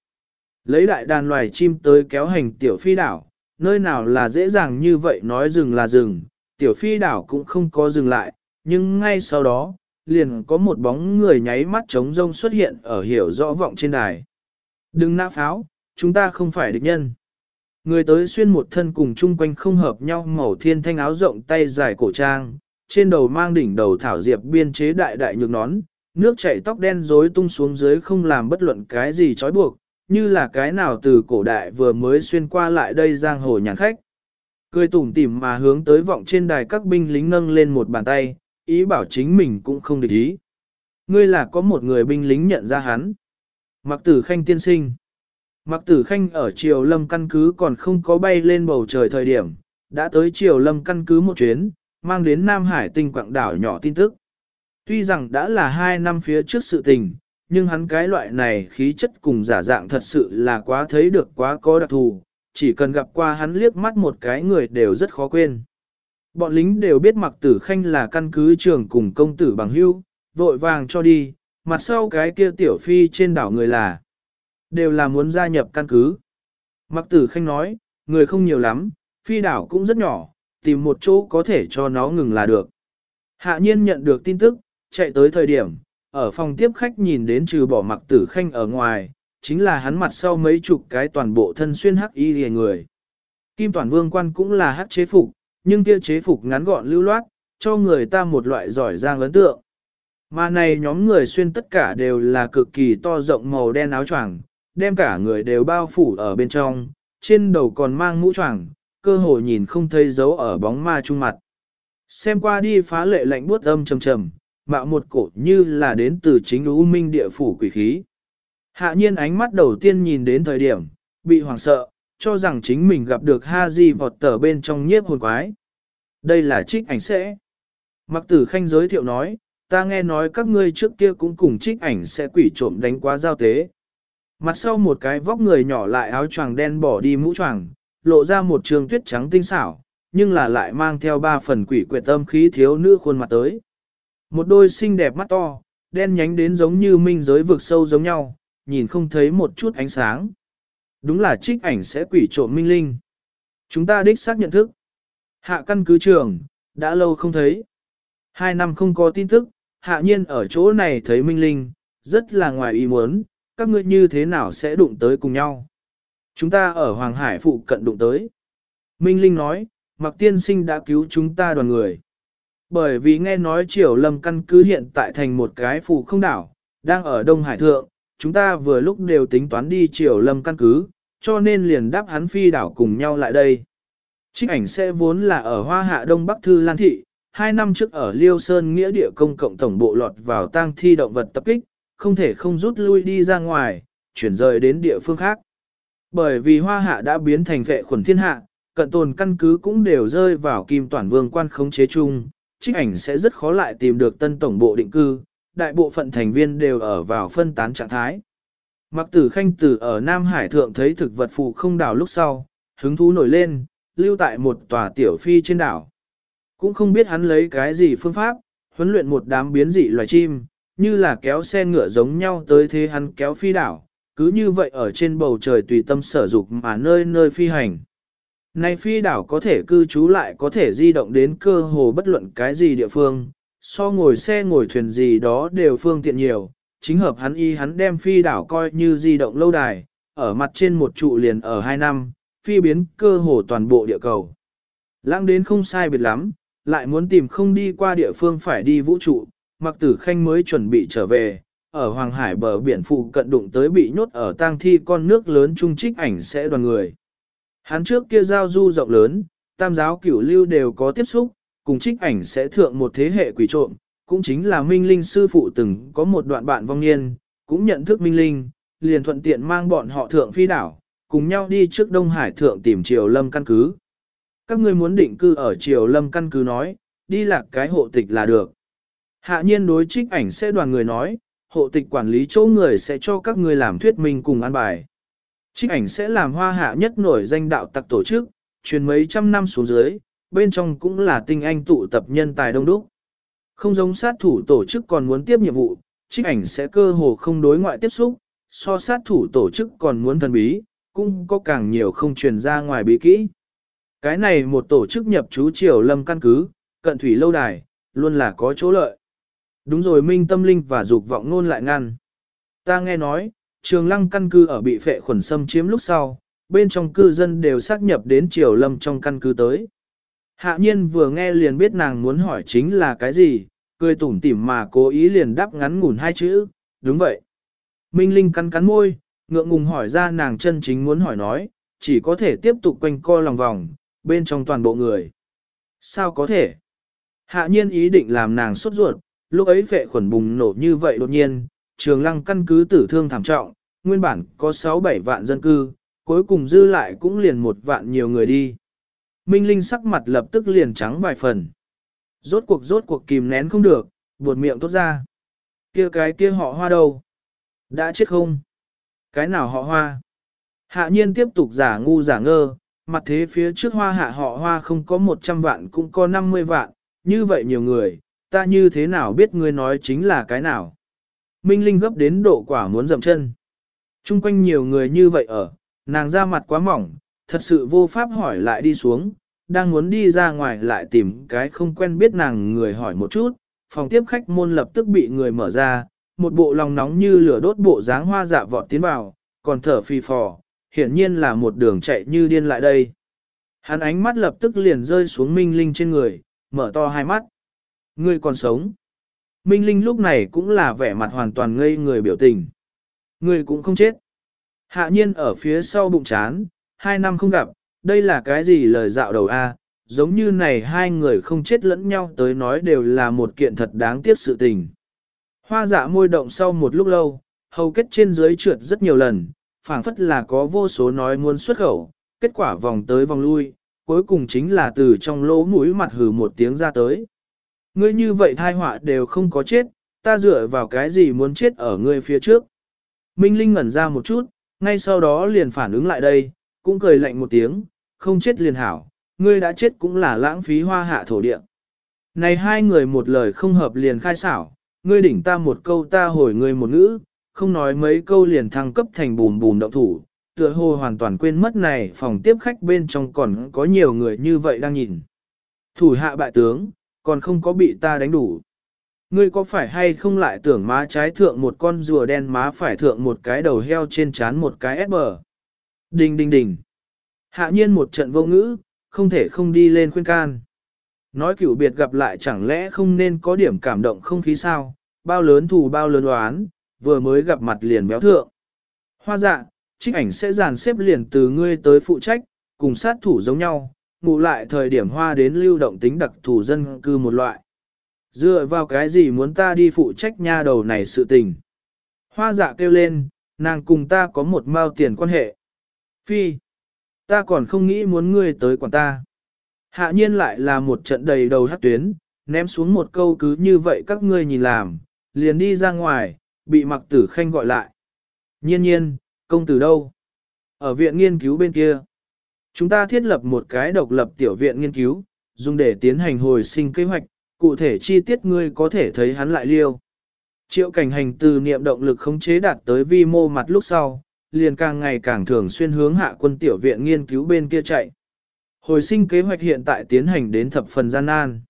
Lấy đại đàn loài chim tới kéo hành tiểu phi đảo, nơi nào là dễ dàng như vậy nói dừng là dừng, tiểu phi đảo cũng không có dừng lại, nhưng ngay sau đó, liền có một bóng người nháy mắt trống rông xuất hiện ở hiểu rõ vọng trên đài. Đừng nã pháo, chúng ta không phải địch nhân. Người tới xuyên một thân cùng chung quanh không hợp nhau màu thiên thanh áo rộng tay dài cổ trang, trên đầu mang đỉnh đầu thảo diệp biên chế đại đại nhược nón, nước chảy tóc đen rối tung xuống dưới không làm bất luận cái gì trói buộc, như là cái nào từ cổ đại vừa mới xuyên qua lại đây giang hồ nhàn khách. Cười tủm tỉm mà hướng tới vọng trên đài các binh lính nâng lên một bàn tay, ý bảo chính mình cũng không địch ý. Ngươi là có một người binh lính nhận ra hắn. Mặc tử khanh tiên sinh. Mặc tử khanh ở triều lâm căn cứ còn không có bay lên bầu trời thời điểm, đã tới triều lâm căn cứ một chuyến, mang đến Nam Hải tinh quạng đảo nhỏ tin tức. Tuy rằng đã là hai năm phía trước sự tình, nhưng hắn cái loại này khí chất cùng giả dạng thật sự là quá thấy được quá có đặc thù, chỉ cần gặp qua hắn liếc mắt một cái người đều rất khó quên. Bọn lính đều biết mặc tử khanh là căn cứ trưởng cùng công tử bằng hưu, vội vàng cho đi, mặt sau cái kia tiểu phi trên đảo người là, đều là muốn gia nhập căn cứ. Mặc tử khanh nói, người không nhiều lắm, phi đảo cũng rất nhỏ, tìm một chỗ có thể cho nó ngừng là được. Hạ nhiên nhận được tin tức, chạy tới thời điểm, ở phòng tiếp khách nhìn đến trừ bỏ mặc tử khanh ở ngoài, chính là hắn mặt sau mấy chục cái toàn bộ thân xuyên hắc y hề người. Kim toàn vương quan cũng là hắc chế phục, nhưng kia chế phục ngắn gọn lưu loát, cho người ta một loại giỏi giang ấn tượng. Mà này nhóm người xuyên tất cả đều là cực kỳ to rộng màu đen áo choàng, đem cả người đều bao phủ ở bên trong, trên đầu còn mang mũ choàng, cơ hồ nhìn không thấy dấu ở bóng ma trung mặt. Xem qua đi phá lệ lạnh buốt âm trầm trầm, mạo một cổ như là đến từ chính U Minh địa phủ quỷ khí. Hạ nhiên ánh mắt đầu tiên nhìn đến thời điểm, bị hoảng sợ, cho rằng chính mình gặp được ha di vọt tờ bên trong nhiếp hồn quái. Đây là trích ảnh sẽ. Mặc tử khanh giới thiệu nói, ta nghe nói các ngươi trước kia cũng cùng trích ảnh sẽ quỷ trộm đánh quá giao tế. Mặt sau một cái vóc người nhỏ lại áo choàng đen bỏ đi mũ choàng, lộ ra một trường tuyết trắng tinh xảo, nhưng là lại mang theo ba phần quỷ quyệt tâm khí thiếu nữ khuôn mặt tới. Một đôi xinh đẹp mắt to, đen nhánh đến giống như minh giới vực sâu giống nhau, nhìn không thấy một chút ánh sáng. Đúng là trích ảnh sẽ quỷ trộm minh linh. Chúng ta đích xác nhận thức. Hạ căn cứ trường, đã lâu không thấy. Hai năm không có tin tức, hạ nhiên ở chỗ này thấy Minh Linh, rất là ngoài ý muốn, các ngươi như thế nào sẽ đụng tới cùng nhau. Chúng ta ở Hoàng Hải phụ cận đụng tới. Minh Linh nói, Mạc Tiên Sinh đã cứu chúng ta đoàn người. Bởi vì nghe nói Triều Lâm căn cứ hiện tại thành một cái phù không đảo, đang ở Đông Hải Thượng, chúng ta vừa lúc đều tính toán đi Triều Lâm căn cứ, cho nên liền đáp hắn phi đảo cùng nhau lại đây. Trích ảnh sẽ vốn là ở Hoa Hạ Đông Bắc Thư Lan Thị, hai năm trước ở Liêu Sơn Nghĩa địa công cộng tổng bộ lọt vào tang thi động vật tập kích, không thể không rút lui đi ra ngoài, chuyển rời đến địa phương khác. Bởi vì Hoa Hạ đã biến thành vệ khuẩn thiên hạ, cận tồn căn cứ cũng đều rơi vào kim toàn vương quan khống chế chung, trích ảnh sẽ rất khó lại tìm được tân tổng bộ định cư, đại bộ phận thành viên đều ở vào phân tán trạng thái. Mặc tử khanh tử ở Nam Hải Thượng thấy thực vật phụ không đảo lúc sau, hứng thú nổi lên, lưu tại một tòa tiểu phi trên đảo. Cũng không biết hắn lấy cái gì phương pháp, huấn luyện một đám biến dị loài chim, như là kéo xe ngựa giống nhau tới thế hắn kéo phi đảo, cứ như vậy ở trên bầu trời tùy tâm sở dục mà nơi nơi phi hành. Này phi đảo có thể cư trú lại có thể di động đến cơ hồ bất luận cái gì địa phương, so ngồi xe ngồi thuyền gì đó đều phương tiện nhiều, chính hợp hắn y hắn đem phi đảo coi như di động lâu đài, ở mặt trên một trụ liền ở hai năm, phi biến cơ hồ toàn bộ địa cầu. Lãng đến không sai biệt lắm, lại muốn tìm không đi qua địa phương phải đi vũ trụ, mặc tử khanh mới chuẩn bị trở về, ở Hoàng Hải bờ biển phụ cận đụng tới bị nhốt ở tang thi con nước lớn trung trích ảnh sẽ đoàn người. Hắn trước kia giao du rộng lớn, tam giáo cửu lưu đều có tiếp xúc, cùng trích ảnh sẽ thượng một thế hệ quỷ trộm, cũng chính là Minh Linh sư phụ từng có một đoạn bạn vong niên, cũng nhận thức Minh Linh, liền thuận tiện mang bọn họ thượng phi đảo, cùng nhau đi trước Đông Hải thượng tìm Triều Lâm căn cứ. Các ngươi muốn định cư ở Triều Lâm căn cứ nói, đi lạc cái hộ tịch là được. Hạ nhiên đối trích ảnh sẽ đoàn người nói, hộ tịch quản lý chỗ người sẽ cho các ngươi làm thuyết minh cùng an bài. Trích ảnh sẽ làm hoa hạ nhất nổi danh đạo tặc tổ chức, truyền mấy trăm năm xuống dưới, bên trong cũng là tinh anh tụ tập nhân tài đông đúc. Không giống sát thủ tổ chức còn muốn tiếp nhiệm vụ, trích ảnh sẽ cơ hồ không đối ngoại tiếp xúc, so sát thủ tổ chức còn muốn thần bí, cũng có càng nhiều không truyền ra ngoài bí kỹ. Cái này một tổ chức nhập chú triều lâm căn cứ, cận thủy lâu đài, luôn là có chỗ lợi. Đúng rồi minh tâm linh và dục vọng nôn lại ngăn. Ta nghe nói, trường lăng căn cứ ở bị phệ khuẩn xâm chiếm lúc sau, bên trong cư dân đều xác nhập đến triều lâm trong căn cứ tới. Hạ nhiên vừa nghe liền biết nàng muốn hỏi chính là cái gì, cười tủm tỉm mà cố ý liền đáp ngắn ngủn hai chữ, đúng vậy. Minh Linh cắn cắn môi, ngượng ngùng hỏi ra nàng chân chính muốn hỏi nói, chỉ có thể tiếp tục quanh co lòng vòng, bên trong toàn bộ người. Sao có thể? Hạ nhiên ý định làm nàng sốt ruột, lúc ấy vệ khuẩn bùng nổ như vậy đột nhiên, trường lăng căn cứ tử thương thảm trọng, nguyên bản có 6-7 vạn dân cư, cuối cùng dư lại cũng liền một vạn nhiều người đi. Minh Linh sắc mặt lập tức liền trắng vài phần. Rốt cuộc rốt cuộc kìm nén không được, buột miệng tốt ra. kia cái kia họ hoa đâu? Đã chết không? Cái nào họ hoa? Hạ nhiên tiếp tục giả ngu giả ngơ, mặt thế phía trước hoa hạ họ hoa không có 100 vạn cũng có 50 vạn, như vậy nhiều người, ta như thế nào biết ngươi nói chính là cái nào? Minh Linh gấp đến độ quả muốn dậm chân. Trung quanh nhiều người như vậy ở, nàng ra mặt quá mỏng, thật sự vô pháp hỏi lại đi xuống, đang muốn đi ra ngoài lại tìm cái không quen biết nàng người hỏi một chút, phòng tiếp khách môn lập tức bị người mở ra, một bộ lòng nóng như lửa đốt bộ dáng hoa dạ vọt tiến vào, còn thở phì phò, hiển nhiên là một đường chạy như điên lại đây. Hắn ánh mắt lập tức liền rơi xuống Minh Linh trên người, mở to hai mắt. Ngươi còn sống. Minh Linh lúc này cũng là vẻ mặt hoàn toàn ngây người biểu tình. Ngươi cũng không chết. Hạ nhiên ở phía sau bụng chán, hai năm không gặp, đây là cái gì lời dạo đầu a? giống như này hai người không chết lẫn nhau tới nói đều là một kiện thật đáng tiếc sự tình. Hoa dạ môi động sau một lúc lâu, hầu kết trên dưới trượt rất nhiều lần, phảng phất là có vô số nói muốn xuất khẩu, kết quả vòng tới vòng lui, cuối cùng chính là từ trong lỗ mũi mặt hừ một tiếng ra tới. Ngươi như vậy thai họa đều không có chết, ta dựa vào cái gì muốn chết ở ngươi phía trước. Minh Linh ngẩn ra một chút, ngay sau đó liền phản ứng lại đây, cũng cười lạnh một tiếng, không chết liền hảo, ngươi đã chết cũng là lãng phí hoa hạ thổ địa. Này hai người một lời không hợp liền khai xảo, ngươi đỉnh ta một câu ta hồi ngươi một ngữ, không nói mấy câu liền thăng cấp thành bùm bùm động thủ, tựa hồ hoàn toàn quên mất này phòng tiếp khách bên trong còn có nhiều người như vậy đang nhìn. Thủ hạ bại tướng, còn không có bị ta đánh đủ. Ngươi có phải hay không lại tưởng má trái thượng một con rùa đen má phải thượng một cái đầu heo trên chán một cái ép bờ. Đình đình đình. Hạ nhiên một trận vô ngữ, không thể không đi lên khuyên can. Nói cửu biệt gặp lại chẳng lẽ không nên có điểm cảm động không khí sao, bao lớn thù bao lớn oán, vừa mới gặp mặt liền béo thượng. Hoa dạ, trích ảnh sẽ dàn xếp liền từ ngươi tới phụ trách, cùng sát thủ giống nhau, ngủ lại thời điểm hoa đến lưu động tính đặc thù dân cư một loại. Dựa vào cái gì muốn ta đi phụ trách nha đầu này sự tình. Hoa dạ kêu lên, nàng cùng ta có một mao tiền quan hệ. Phi, ta còn không nghĩ muốn ngươi tới quản ta. Hạ nhiên lại là một trận đầy đầu hát tuyến, ném xuống một câu cứ như vậy các ngươi nhìn làm, liền đi ra ngoài, bị mặc tử khanh gọi lại. Nhiên nhiên, công tử đâu? Ở viện nghiên cứu bên kia. Chúng ta thiết lập một cái độc lập tiểu viện nghiên cứu, dùng để tiến hành hồi sinh kế hoạch, cụ thể chi tiết ngươi có thể thấy hắn lại liêu. Triệu cảnh hành từ niệm động lực khống chế đạt tới vi mô mặt lúc sau, liền càng ngày càng thường xuyên hướng hạ quân tiểu viện nghiên cứu bên kia chạy. Hồi sinh kế hoạch hiện tại tiến hành đến thập phần gian nan.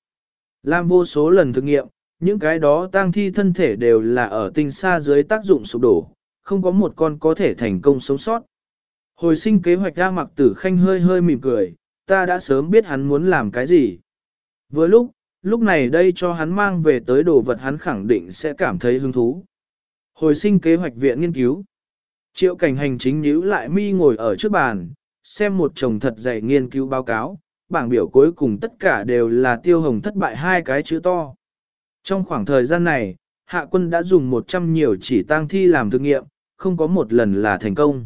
Làm vô số lần thực nghiệm, những cái đó tang thi thân thể đều là ở tinh xa dưới tác dụng sụp đổ, không có một con có thể thành công sống sót. Hồi sinh kế hoạch ra mặc tử khanh hơi hơi mỉm cười, ta đã sớm biết hắn muốn làm cái gì. Với lúc, lúc này đây cho hắn mang về tới đồ vật hắn khẳng định sẽ cảm thấy hứng thú. Hồi sinh kế hoạch viện nghiên cứu. Triệu cảnh hành chính nhíu lại mi ngồi ở trước bàn, xem một chồng thật dày nghiên cứu báo cáo, bảng biểu cuối cùng tất cả đều là tiêu hồng thất bại hai cái chữ to. Trong khoảng thời gian này, hạ quân đã dùng 100 nhiều chỉ tang thi làm thực nghiệm, không có một lần là thành công.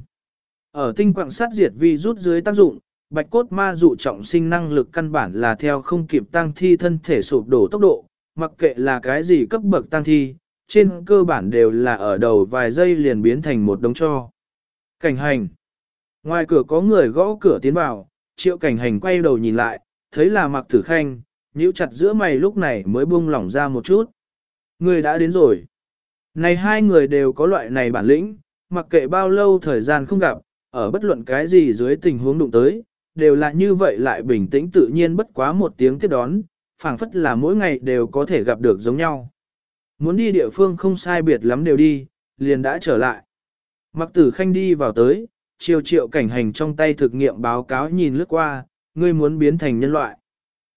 Ở tinh quạng sát diệt vi rút dưới tác dụng, bạch cốt ma dụ trọng sinh năng lực căn bản là theo không kịp tăng thi thân thể sụp đổ tốc độ, mặc kệ là cái gì cấp bậc tăng thi, trên cơ bản đều là ở đầu vài giây liền biến thành một đống cho. Cảnh hành. Ngoài cửa có người gõ cửa tiến vào, triệu cảnh hành quay đầu nhìn lại, thấy là mặc tử khanh, nhíu chặt giữa mày lúc này mới buông lỏng ra một chút. Người đã đến rồi. Này hai người đều có loại này bản lĩnh, mặc kệ bao lâu thời gian không gặp, ở bất luận cái gì dưới tình huống đụng tới, đều là như vậy lại bình tĩnh tự nhiên bất quá một tiếng tiếp đón, phảng phất là mỗi ngày đều có thể gặp được giống nhau. Muốn đi địa phương không sai biệt lắm đều đi, liền đã trở lại. Mặc tử khanh đi vào tới, chiều triệu cảnh hành trong tay thực nghiệm báo cáo nhìn lướt qua, ngươi muốn biến thành nhân loại.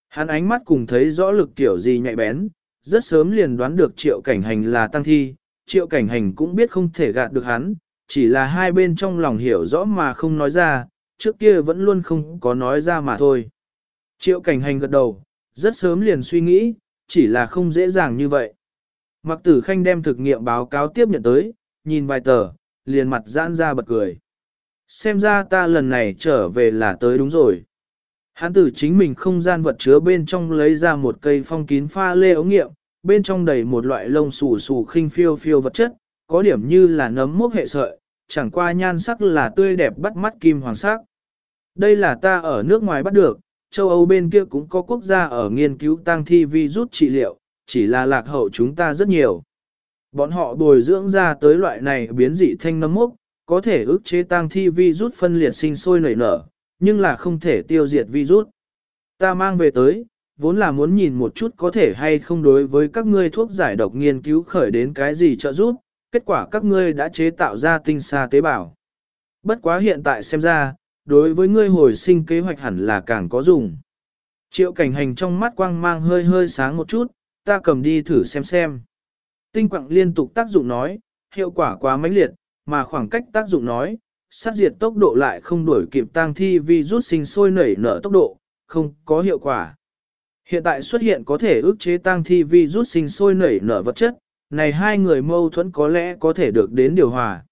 Hắn ánh mắt cùng thấy rõ lực kiểu gì nhạy bén, rất sớm liền đoán được triệu cảnh hành là tăng thi, triệu cảnh hành cũng biết không thể gạt được hắn, chỉ là hai bên trong lòng hiểu rõ mà không nói ra, trước kia vẫn luôn không có nói ra mà thôi. Triệu cảnh hành gật đầu, rất sớm liền suy nghĩ, chỉ là không dễ dàng như vậy. Mặc tử khanh đem thực nghiệm báo cáo tiếp nhận tới, nhìn vài tờ, liền mặt giãn ra bật cười. Xem ra ta lần này trở về là tới đúng rồi. Hắn tử chính mình không gian vật chứa bên trong lấy ra một cây phong kín pha lê ống nghiệm, bên trong đầy một loại lông xù xù khinh phiêu phiêu vật chất, có điểm như là nấm mốc hệ sợi, chẳng qua nhan sắc là tươi đẹp bắt mắt kim hoàng sắc. Đây là ta ở nước ngoài bắt được, châu Âu bên kia cũng có quốc gia ở nghiên cứu tăng thi vi rút trị liệu, chỉ là lạc hậu chúng ta rất nhiều. Bọn họ bồi dưỡng ra tới loại này biến dị thanh nấm mốc, có thể ức chế tăng thi vi rút phân liệt sinh sôi nảy nở, nhưng là không thể tiêu diệt virus. Ta mang về tới, vốn là muốn nhìn một chút có thể hay không đối với các ngươi thuốc giải độc nghiên cứu khởi đến cái gì trợ giúp, kết quả các ngươi đã chế tạo ra tinh xa tế bào. Bất quá hiện tại xem ra, đối với ngươi hồi sinh kế hoạch hẳn là càng có dùng. Triệu cảnh hành trong mắt quang mang hơi hơi sáng một chút, ta cầm đi thử xem xem. Tinh quặng liên tục tác dụng nói, hiệu quả quá mãnh liệt, mà khoảng cách tác dụng nói, sát diệt tốc độ lại không đuổi kịp tăng thi vì rút sinh sôi nảy nở tốc độ, không có hiệu quả. Hiện tại xuất hiện có thể ức chế tăng thi vi rút sinh sôi nảy nở vật chất, này hai người mâu thuẫn có lẽ có thể được đến điều hòa.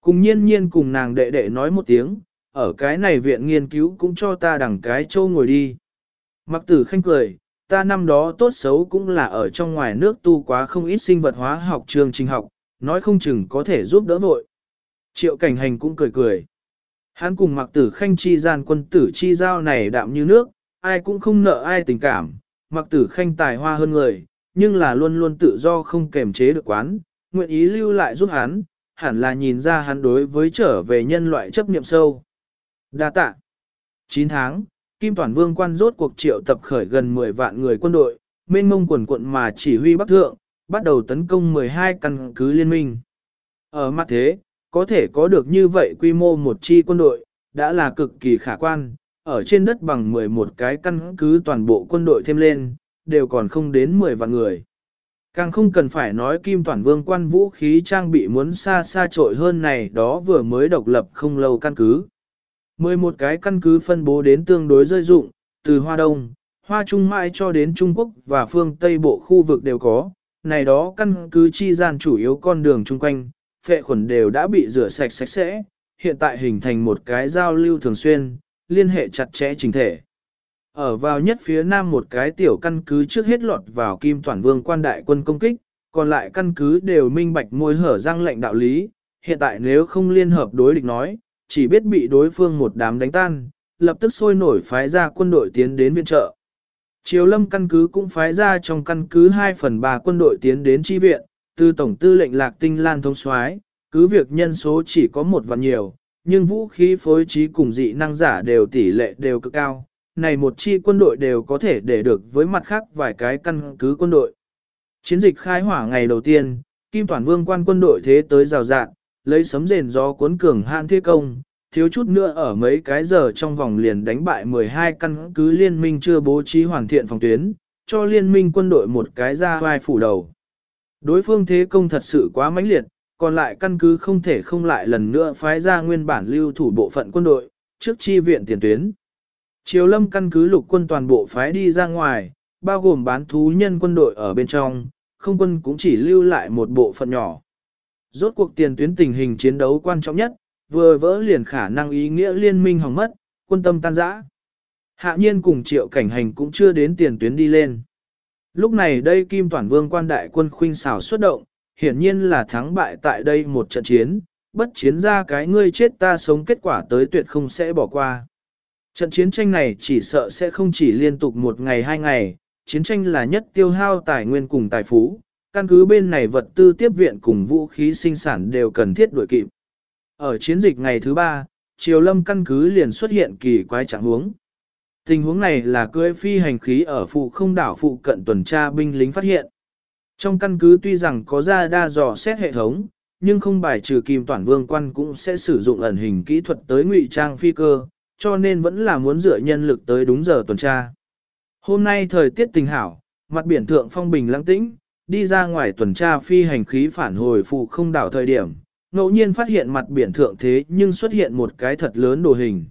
Cùng nhiên nhiên cùng nàng đệ đệ nói một tiếng, ở cái này viện nghiên cứu cũng cho ta đằng cái châu ngồi đi. Mặc tử khanh cười, ta năm đó tốt xấu cũng là ở trong ngoài nước tu quá không ít sinh vật hóa học trường trình học, nói không chừng có thể giúp đỡ vội. Triệu cảnh hành cũng cười cười. Hắn cùng mặc tử khanh chi gian quân tử chi giao này đạm như nước, ai cũng không nợ ai tình cảm, mặc tử khanh tài hoa hơn người, nhưng là luôn luôn tự do không kềm chế được quán, nguyện ý lưu lại giúp hắn, hẳn là nhìn ra hắn đối với trở về nhân loại chấp niệm sâu. Đa tạ. 9 tháng, Kim Toàn Vương quan rốt cuộc triệu tập khởi gần 10 vạn người quân đội, mênh mông quần quận mà chỉ huy Bắc Thượng, bắt đầu tấn công 12 căn cứ liên minh. Ở mặt thế, có thể có được như vậy quy mô một chi quân đội, đã là cực kỳ khả quan, ở trên đất bằng 11 cái căn cứ toàn bộ quân đội thêm lên, đều còn không đến 10 vạn người. Càng không cần phải nói kim toàn vương quan vũ khí trang bị muốn xa xa trội hơn này đó vừa mới độc lập không lâu căn cứ. 11 cái căn cứ phân bố đến tương đối rơi dụng, từ Hoa Đông, Hoa Trung mãi cho đến Trung Quốc và phương Tây Bộ khu vực đều có, này đó căn cứ chi gian chủ yếu con đường chung quanh, phệ khuẩn đều đã bị rửa sạch sạch sẽ, hiện tại hình thành một cái giao lưu thường xuyên, liên hệ chặt chẽ trình thể. Ở vào nhất phía nam một cái tiểu căn cứ trước hết lọt vào kim toàn vương quan đại quân công kích, còn lại căn cứ đều minh bạch môi hở răng lệnh đạo lý, hiện tại nếu không liên hợp đối địch nói, chỉ biết bị đối phương một đám đánh tan, lập tức sôi nổi phái ra quân đội tiến đến viện trợ. Triều lâm căn cứ cũng phái ra trong căn cứ 2 phần 3 quân đội tiến đến chi viện, từ tổng tư lệnh lạc tinh lan thông soái cứ việc nhân số chỉ có một vạn nhiều, nhưng vũ khí phối trí cùng dị năng giả đều tỷ lệ đều cực cao. Này một chi quân đội đều có thể để được với mặt khác vài cái căn cứ quân đội. Chiến dịch khai hỏa ngày đầu tiên, Kim Toàn Vương quan quân đội thế tới rào rạng, lấy sấm rền gió cuốn cường hạn thế công, thiếu chút nữa ở mấy cái giờ trong vòng liền đánh bại 12 căn cứ liên minh chưa bố trí hoàn thiện phòng tuyến, cho liên minh quân đội một cái ra vai phủ đầu. Đối phương thế công thật sự quá mãnh liệt, còn lại căn cứ không thể không lại lần nữa phái ra nguyên bản lưu thủ bộ phận quân đội, trước chi viện tiền tuyến. Triều lâm căn cứ lục quân toàn bộ phái đi ra ngoài, bao gồm bán thú nhân quân đội ở bên trong, không quân cũng chỉ lưu lại một bộ phận nhỏ. Rốt cuộc tiền tuyến tình hình chiến đấu quan trọng nhất, vừa vỡ liền khả năng ý nghĩa liên minh hỏng mất, quân tâm tan rã. Hạ nhiên cùng triệu cảnh hành cũng chưa đến tiền tuyến đi lên. Lúc này đây Kim Toản Vương quan đại quân khuynh xảo xuất động, hiển nhiên là thắng bại tại đây một trận chiến, bất chiến ra cái ngươi chết ta sống kết quả tới tuyệt không sẽ bỏ qua. Trận chiến tranh này chỉ sợ sẽ không chỉ liên tục một ngày hai ngày, chiến tranh là nhất tiêu hao tài nguyên cùng tài phú, căn cứ bên này vật tư tiếp viện cùng vũ khí sinh sản đều cần thiết đuổi kịp. Ở chiến dịch ngày thứ ba, Triều Lâm căn cứ liền xuất hiện kỳ quái trạng huống. Tình huống này là cưỡi phi hành khí ở phụ không đảo phụ cận tuần tra binh lính phát hiện. Trong căn cứ tuy rằng có ra đa dò xét hệ thống, nhưng không bài trừ kim toàn vương quan cũng sẽ sử dụng ẩn hình kỹ thuật tới ngụy trang phi cơ, cho nên vẫn là muốn dựa nhân lực tới đúng giờ tuần tra. Hôm nay thời tiết tình hảo, mặt biển thượng phong bình lãng tĩnh, đi ra ngoài tuần tra phi hành khí phản hồi phụ không đảo thời điểm, ngẫu nhiên phát hiện mặt biển thượng thế nhưng xuất hiện một cái thật lớn đồ hình.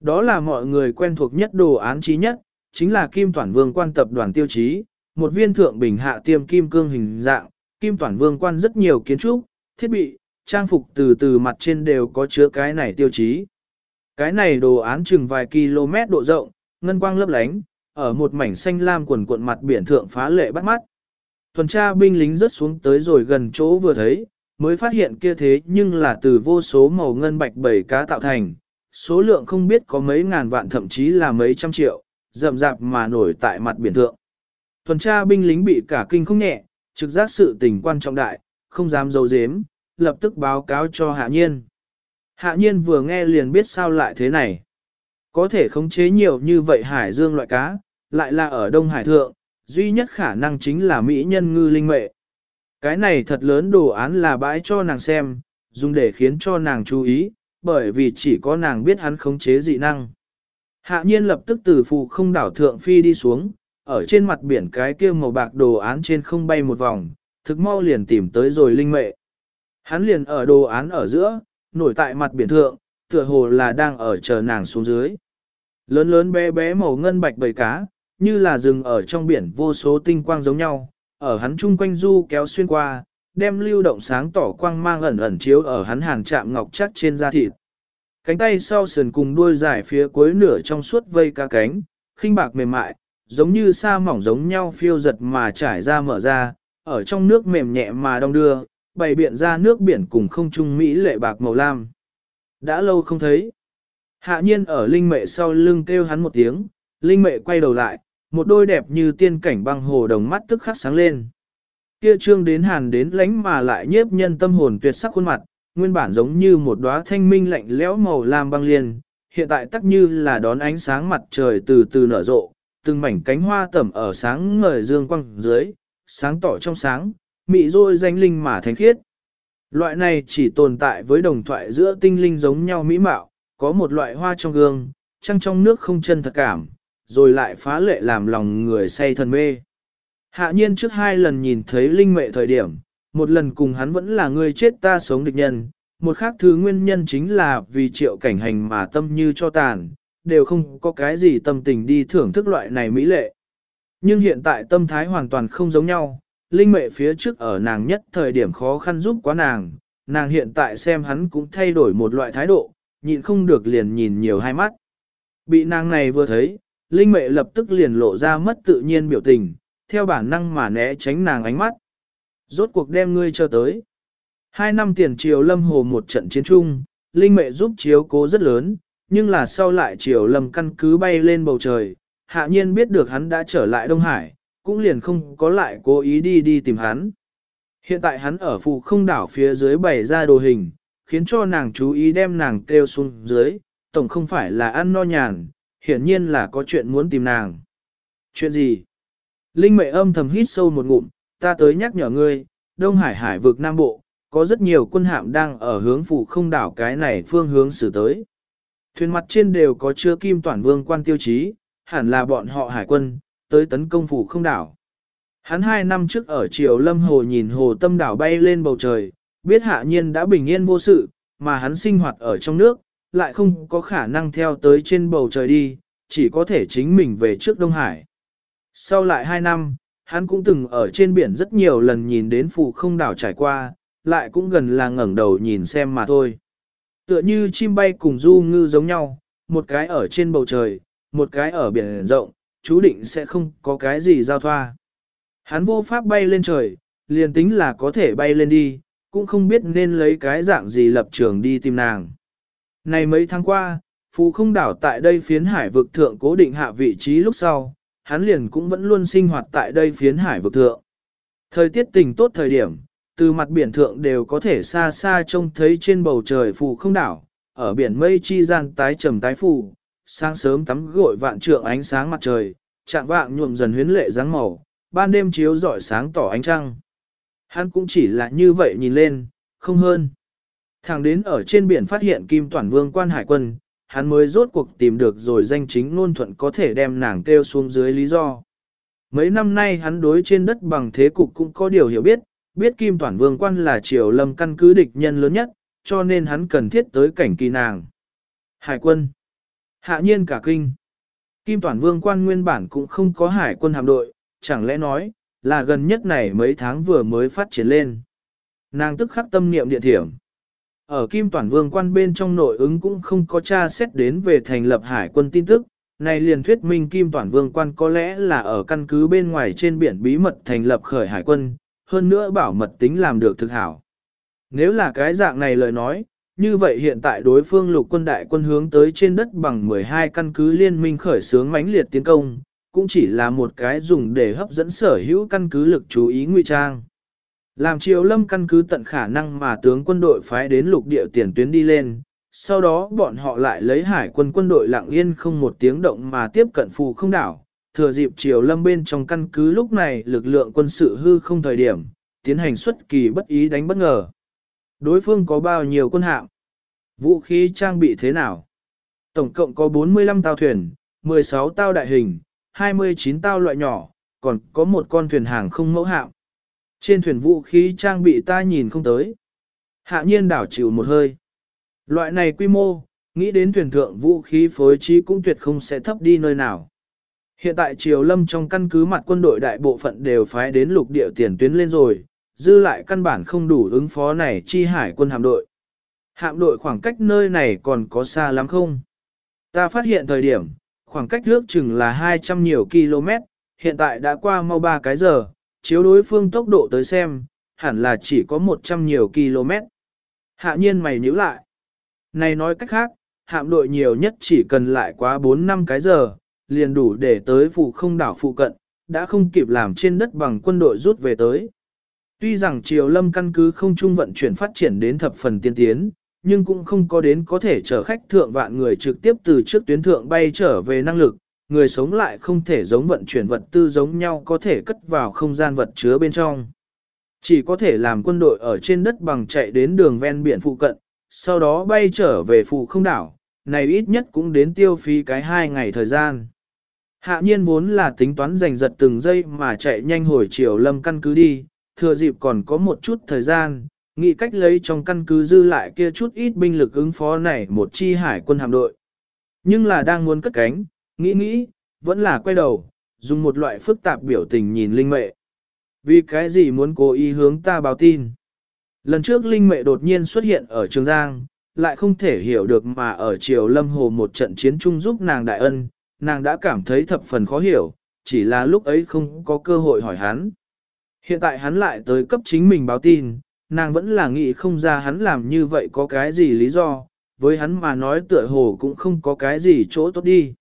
Đó là mọi người quen thuộc nhất đồ án trí nhất, chính là Kim Toản Vương quan tập đoàn tiêu chí, một viên thượng bình hạ tiêm kim cương hình dạng, Kim Toản Vương quan rất nhiều kiến trúc, thiết bị, trang phục từ từ mặt trên đều có chứa cái này tiêu chí. Cái này đồ án chừng vài km độ rộng, ngân quang lấp lánh, ở một mảnh xanh lam quần cuộn mặt biển thượng phá lệ bắt mắt. Tuần tra binh lính rất xuống tới rồi gần chỗ vừa thấy, mới phát hiện kia thế nhưng là từ vô số màu ngân bạch bảy cá tạo thành, số lượng không biết có mấy ngàn vạn thậm chí là mấy trăm triệu, rậm rạp mà nổi tại mặt biển thượng. Tuần tra binh lính bị cả kinh không nhẹ, trực giác sự tình quan trọng đại, không dám giấu giếm, lập tức báo cáo cho Hạ Nhiên. Hạ Nhiên vừa nghe liền biết sao lại thế này. Có thể khống chế nhiều như vậy hải dương loại cá, lại là ở Đông Hải Thượng, duy nhất khả năng chính là Mỹ nhân ngư linh mệ. Cái này thật lớn đồ án là bãi cho nàng xem, dùng để khiến cho nàng chú ý, bởi vì chỉ có nàng biết hắn khống chế dị năng. Hạ nhiên lập tức từ phụ không đảo thượng phi đi xuống, ở trên mặt biển cái kia màu bạc đồ án trên không bay một vòng, thực mau liền tìm tới rồi linh mệ. Hắn liền ở đồ án ở giữa, nổi tại mặt biển thượng, tựa hồ là đang ở chờ nàng xuống dưới. Lớn lớn bé bé màu ngân bạch bầy cá, như là rừng ở trong biển vô số tinh quang giống nhau, ở hắn chung quanh du kéo xuyên qua, đem lưu động sáng tỏ quang mang ẩn ẩn chiếu ở hắn hàng chạm ngọc chắc trên da thịt. Cánh tay sau sườn cùng đuôi dài phía cuối nửa trong suốt vây ca cánh, khinh bạc mềm mại, giống như sa mỏng giống nhau phiêu giật mà trải ra mở ra, ở trong nước mềm nhẹ mà đong đưa, bày biện ra nước biển cùng không trung mỹ lệ bạc màu lam. Đã lâu không thấy. Hạ nhiên ở linh mệ sau lưng kêu hắn một tiếng, linh mệ quay đầu lại, một đôi đẹp như tiên cảnh băng hồ đồng mắt tức khắc sáng lên. Kia trương đến hàn đến lánh mà lại nhiếp nhân tâm hồn tuyệt sắc khuôn mặt, nguyên bản giống như một đóa thanh minh lạnh lẽo màu lam băng liên, hiện tại tắc như là đón ánh sáng mặt trời từ từ nở rộ, từng mảnh cánh hoa tẩm ở sáng ngời dương quang dưới, sáng tỏ trong sáng, mị rôi danh linh mà thánh khiết. Loại này chỉ tồn tại với đồng thoại giữa tinh linh giống nhau mỹ mạo, có một loại hoa trong gương, trăng trong nước không chân thật cảm, rồi lại phá lệ làm lòng người say thần mê. Hạ nhiên trước hai lần nhìn thấy linh mệ thời điểm, một lần cùng hắn vẫn là người chết ta sống địch nhân, một khác thứ nguyên nhân chính là vì triệu cảnh hành mà tâm như cho tàn, đều không có cái gì tâm tình đi thưởng thức loại này mỹ lệ. Nhưng hiện tại tâm thái hoàn toàn không giống nhau, linh mệ phía trước ở nàng nhất thời điểm khó khăn giúp quá nàng, nàng hiện tại xem hắn cũng thay đổi một loại thái độ, nhịn không được liền nhìn nhiều hai mắt. Bị nàng này vừa thấy, linh mệ lập tức liền lộ ra mất tự nhiên biểu tình, theo bản năng mà né tránh nàng ánh mắt. Rốt cuộc đem ngươi cho tới. Hai năm tiền triều lâm hồ một trận chiến chung, linh mệ giúp chiếu cố rất lớn, nhưng là sau lại triều lâm căn cứ bay lên bầu trời, hạ nhiên biết được hắn đã trở lại Đông Hải, cũng liền không có lại cố ý đi đi tìm hắn. Hiện tại hắn ở phụ không đảo phía dưới bày ra đồ hình, khiến cho nàng chú ý đem nàng kêu xuống dưới, tổng không phải là ăn no nhàn, hiển nhiên là có chuyện muốn tìm nàng. Chuyện gì? Linh mệ âm thầm hít sâu một ngụm, ta tới nhắc nhở ngươi, Đông Hải hải vực Nam Bộ, có rất nhiều quân hạm đang ở hướng phụ không đảo cái này phương hướng xử tới. Thuyền mặt trên đều có chứa kim toàn vương quan tiêu chí, hẳn là bọn họ hải quân, tới tấn công phủ không đảo. Hắn hai năm trước ở triều lâm hồ nhìn hồ tâm đảo bay lên bầu trời, biết hạ nhiên đã bình yên vô sự, mà hắn sinh hoạt ở trong nước, lại không có khả năng theo tới trên bầu trời đi, chỉ có thể chính mình về trước Đông Hải. Sau lại hai năm, hắn cũng từng ở trên biển rất nhiều lần nhìn đến phù không đảo trải qua, lại cũng gần là ngẩng đầu nhìn xem mà thôi. Tựa như chim bay cùng du ngư giống nhau, một cái ở trên bầu trời, một cái ở biển rộng, chú định sẽ không có cái gì giao thoa. Hắn vô pháp bay lên trời, liền tính là có thể bay lên đi, cũng không biết nên lấy cái dạng gì lập trường đi tìm nàng. Này mấy tháng qua, Phù không đảo tại đây phiến hải vực thượng cố định hạ vị trí lúc sau, hắn liền cũng vẫn luôn sinh hoạt tại đây phiến hải vực thượng. Thời tiết tình tốt thời điểm, từ mặt biển thượng đều có thể xa xa trông thấy trên bầu trời phù không đảo, ở biển mây chi gian tái trầm tái phù, sáng sớm tắm gội vạn trượng ánh sáng mặt trời, trạng vạng nhuộm dần huyến lệ dáng màu, ban đêm chiếu rọi sáng tỏ ánh trăng. Hắn cũng chỉ là như vậy nhìn lên, không hơn. Thẳng đến ở trên biển phát hiện Kim Toản Vương quan hải quân, hắn mới rốt cuộc tìm được rồi danh chính ngôn thuận có thể đem nàng kêu xuống dưới lý do. Mấy năm nay hắn đối trên đất bằng thế cục cũng có điều hiểu biết, biết Kim Toản Vương quan là triều lâm căn cứ địch nhân lớn nhất, cho nên hắn cần thiết tới cảnh kỳ nàng. Hải quân. Hạ nhiên cả kinh. Kim Toản Vương quan nguyên bản cũng không có hải quân hạm đội, chẳng lẽ nói, là gần nhất này mấy tháng vừa mới phát triển lên. Nàng tức khắc tâm niệm địa thiểm. Ở Kim Toản Vương quan bên trong nội ứng cũng không có tra xét đến về thành lập hải quân tin tức, này liền thuyết minh Kim Toản Vương quan có lẽ là ở căn cứ bên ngoài trên biển bí mật thành lập khởi hải quân, hơn nữa bảo mật tính làm được thực hảo. Nếu là cái dạng này lời nói, như vậy hiện tại đối phương lục quân đại quân hướng tới trên đất bằng 12 căn cứ liên minh khởi xướng mãnh liệt tiến công, cũng chỉ là một cái dùng để hấp dẫn sở hữu căn cứ lực chú ý ngụy trang. Làm triều lâm căn cứ tận khả năng mà tướng quân đội phái đến lục địa tiền tuyến đi lên, sau đó bọn họ lại lấy hải quân quân đội lặng yên không một tiếng động mà tiếp cận phù không đảo, thừa dịp triều lâm bên trong căn cứ lúc này lực lượng quân sự hư không thời điểm, tiến hành xuất kỳ bất ý đánh bất ngờ. Đối phương có bao nhiêu quân hạm? Vũ khí trang bị thế nào? Tổng cộng có 45 tàu thuyền, 16 tàu đại hình, 29 tàu loại nhỏ, còn có một con thuyền hàng không mẫu hạm. Trên thuyền vũ khí trang bị ta nhìn không tới. Hạ nhiên đảo chịu một hơi. Loại này quy mô, nghĩ đến thuyền thượng vũ khí phối trí cũng tuyệt không sẽ thấp đi nơi nào. Hiện tại Triều Lâm trong căn cứ mặt quân đội đại bộ phận đều phái đến lục địa tiền tuyến lên rồi, dư lại căn bản không đủ ứng phó này chi hải quân hạm đội. Hạm đội khoảng cách nơi này còn có xa lắm không? Ta phát hiện thời điểm, khoảng cách nước chừng là 200 nhiều km, hiện tại đã qua mau 3 cái giờ, chiếu đối phương tốc độ tới xem, hẳn là chỉ có 100 nhiều km. Hạ nhiên mày nhíu lại. Này nói cách khác, hạm đội nhiều nhất chỉ cần lại quá 4 năm cái giờ, liền đủ để tới phụ không đảo phụ cận, đã không kịp làm trên đất bằng quân đội rút về tới. Tuy rằng Triều Lâm căn cứ không trung vận chuyển phát triển đến thập phần tiên tiến, nhưng cũng không có đến có thể chở khách thượng vạn người trực tiếp từ trước tuyến thượng bay trở về năng lực, người sống lại không thể giống vận chuyển vật tư giống nhau có thể cất vào không gian vật chứa bên trong. Chỉ có thể làm quân đội ở trên đất bằng chạy đến đường ven biển phụ cận, sau đó bay trở về phụ không đảo, này ít nhất cũng đến tiêu phí cái hai ngày thời gian. Hạ nhiên vốn là tính toán giành giật từng giây mà chạy nhanh hồi chiều lâm căn cứ đi, thừa dịp còn có một chút thời gian, nghĩ cách lấy trong căn cứ dư lại kia chút ít binh lực ứng phó này một chi hải quân hạm đội. Nhưng là đang muốn cất cánh, nghĩ nghĩ, vẫn là quay đầu, dùng một loại phức tạp biểu tình nhìn Linh Mệ. Vì cái gì muốn cố ý hướng ta báo tin? Lần trước Linh Mệ đột nhiên xuất hiện ở Trường Giang, lại không thể hiểu được mà ở Triều Lâm Hồ một trận chiến chung giúp nàng đại ân, nàng đã cảm thấy thập phần khó hiểu, chỉ là lúc ấy không có cơ hội hỏi hắn. Hiện tại hắn lại tới cấp chính mình báo tin, nàng vẫn là nghĩ không ra hắn làm như vậy có cái gì lý do, với hắn mà nói tựa hồ cũng không có cái gì chỗ tốt đi.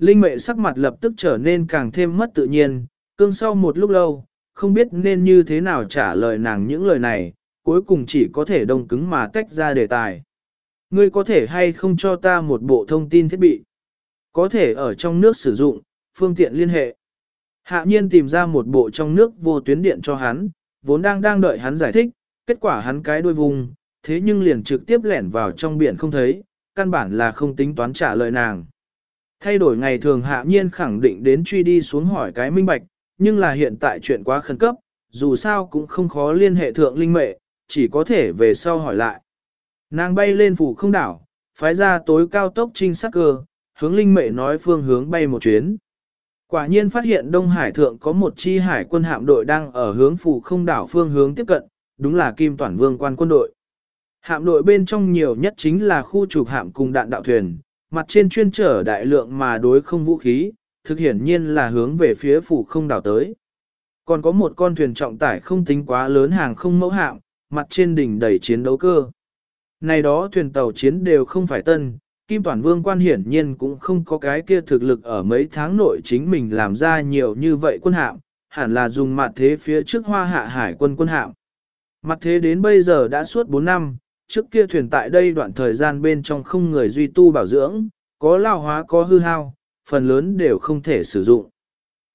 Linh mệ sắc mặt lập tức trở nên càng thêm mất tự nhiên, cương sau một lúc lâu, không biết nên như thế nào trả lời nàng những lời này, cuối cùng chỉ có thể đông cứng mà tách ra đề tài. Ngươi có thể hay không cho ta một bộ thông tin thiết bị? Có thể ở trong nước sử dụng, phương tiện liên hệ. Hạ nhiên tìm ra một bộ trong nước vô tuyến điện cho hắn, vốn đang đang đợi hắn giải thích, kết quả hắn cái đuôi vùng, thế nhưng liền trực tiếp lẻn vào trong biển không thấy, căn bản là không tính toán trả lời nàng. Thay đổi ngày thường hạ nhiên khẳng định đến truy đi xuống hỏi cái minh bạch, nhưng là hiện tại chuyện quá khẩn cấp, dù sao cũng không khó liên hệ thượng linh mệ, chỉ có thể về sau hỏi lại. Nàng bay lên phủ không đảo, phái ra tối cao tốc trinh sát cơ, hướng linh mệ nói phương hướng bay một chuyến. Quả nhiên phát hiện Đông Hải Thượng có một chi hải quân hạm đội đang ở hướng phủ không đảo phương hướng tiếp cận, đúng là Kim Toản Vương quan quân đội. Hạm đội bên trong nhiều nhất chính là khu trục hạm cùng đạn đạo thuyền, mặt trên chuyên trở đại lượng mà đối không vũ khí, thực hiển nhiên là hướng về phía phủ không đảo tới. Còn có một con thuyền trọng tải không tính quá lớn hàng không mẫu hạm, mặt trên đỉnh đầy chiến đấu cơ. Này đó thuyền tàu chiến đều không phải tân, Kim Toàn Vương quan hiển nhiên cũng không có cái kia thực lực ở mấy tháng nội chính mình làm ra nhiều như vậy quân hạm, hẳn là dùng mặt thế phía trước hoa hạ hải quân quân hạm. Mặt thế đến bây giờ đã suốt 4 năm, trước kia thuyền tại đây đoạn thời gian bên trong không người duy tu bảo dưỡng, có lao hóa có hư hao, phần lớn đều không thể sử dụng.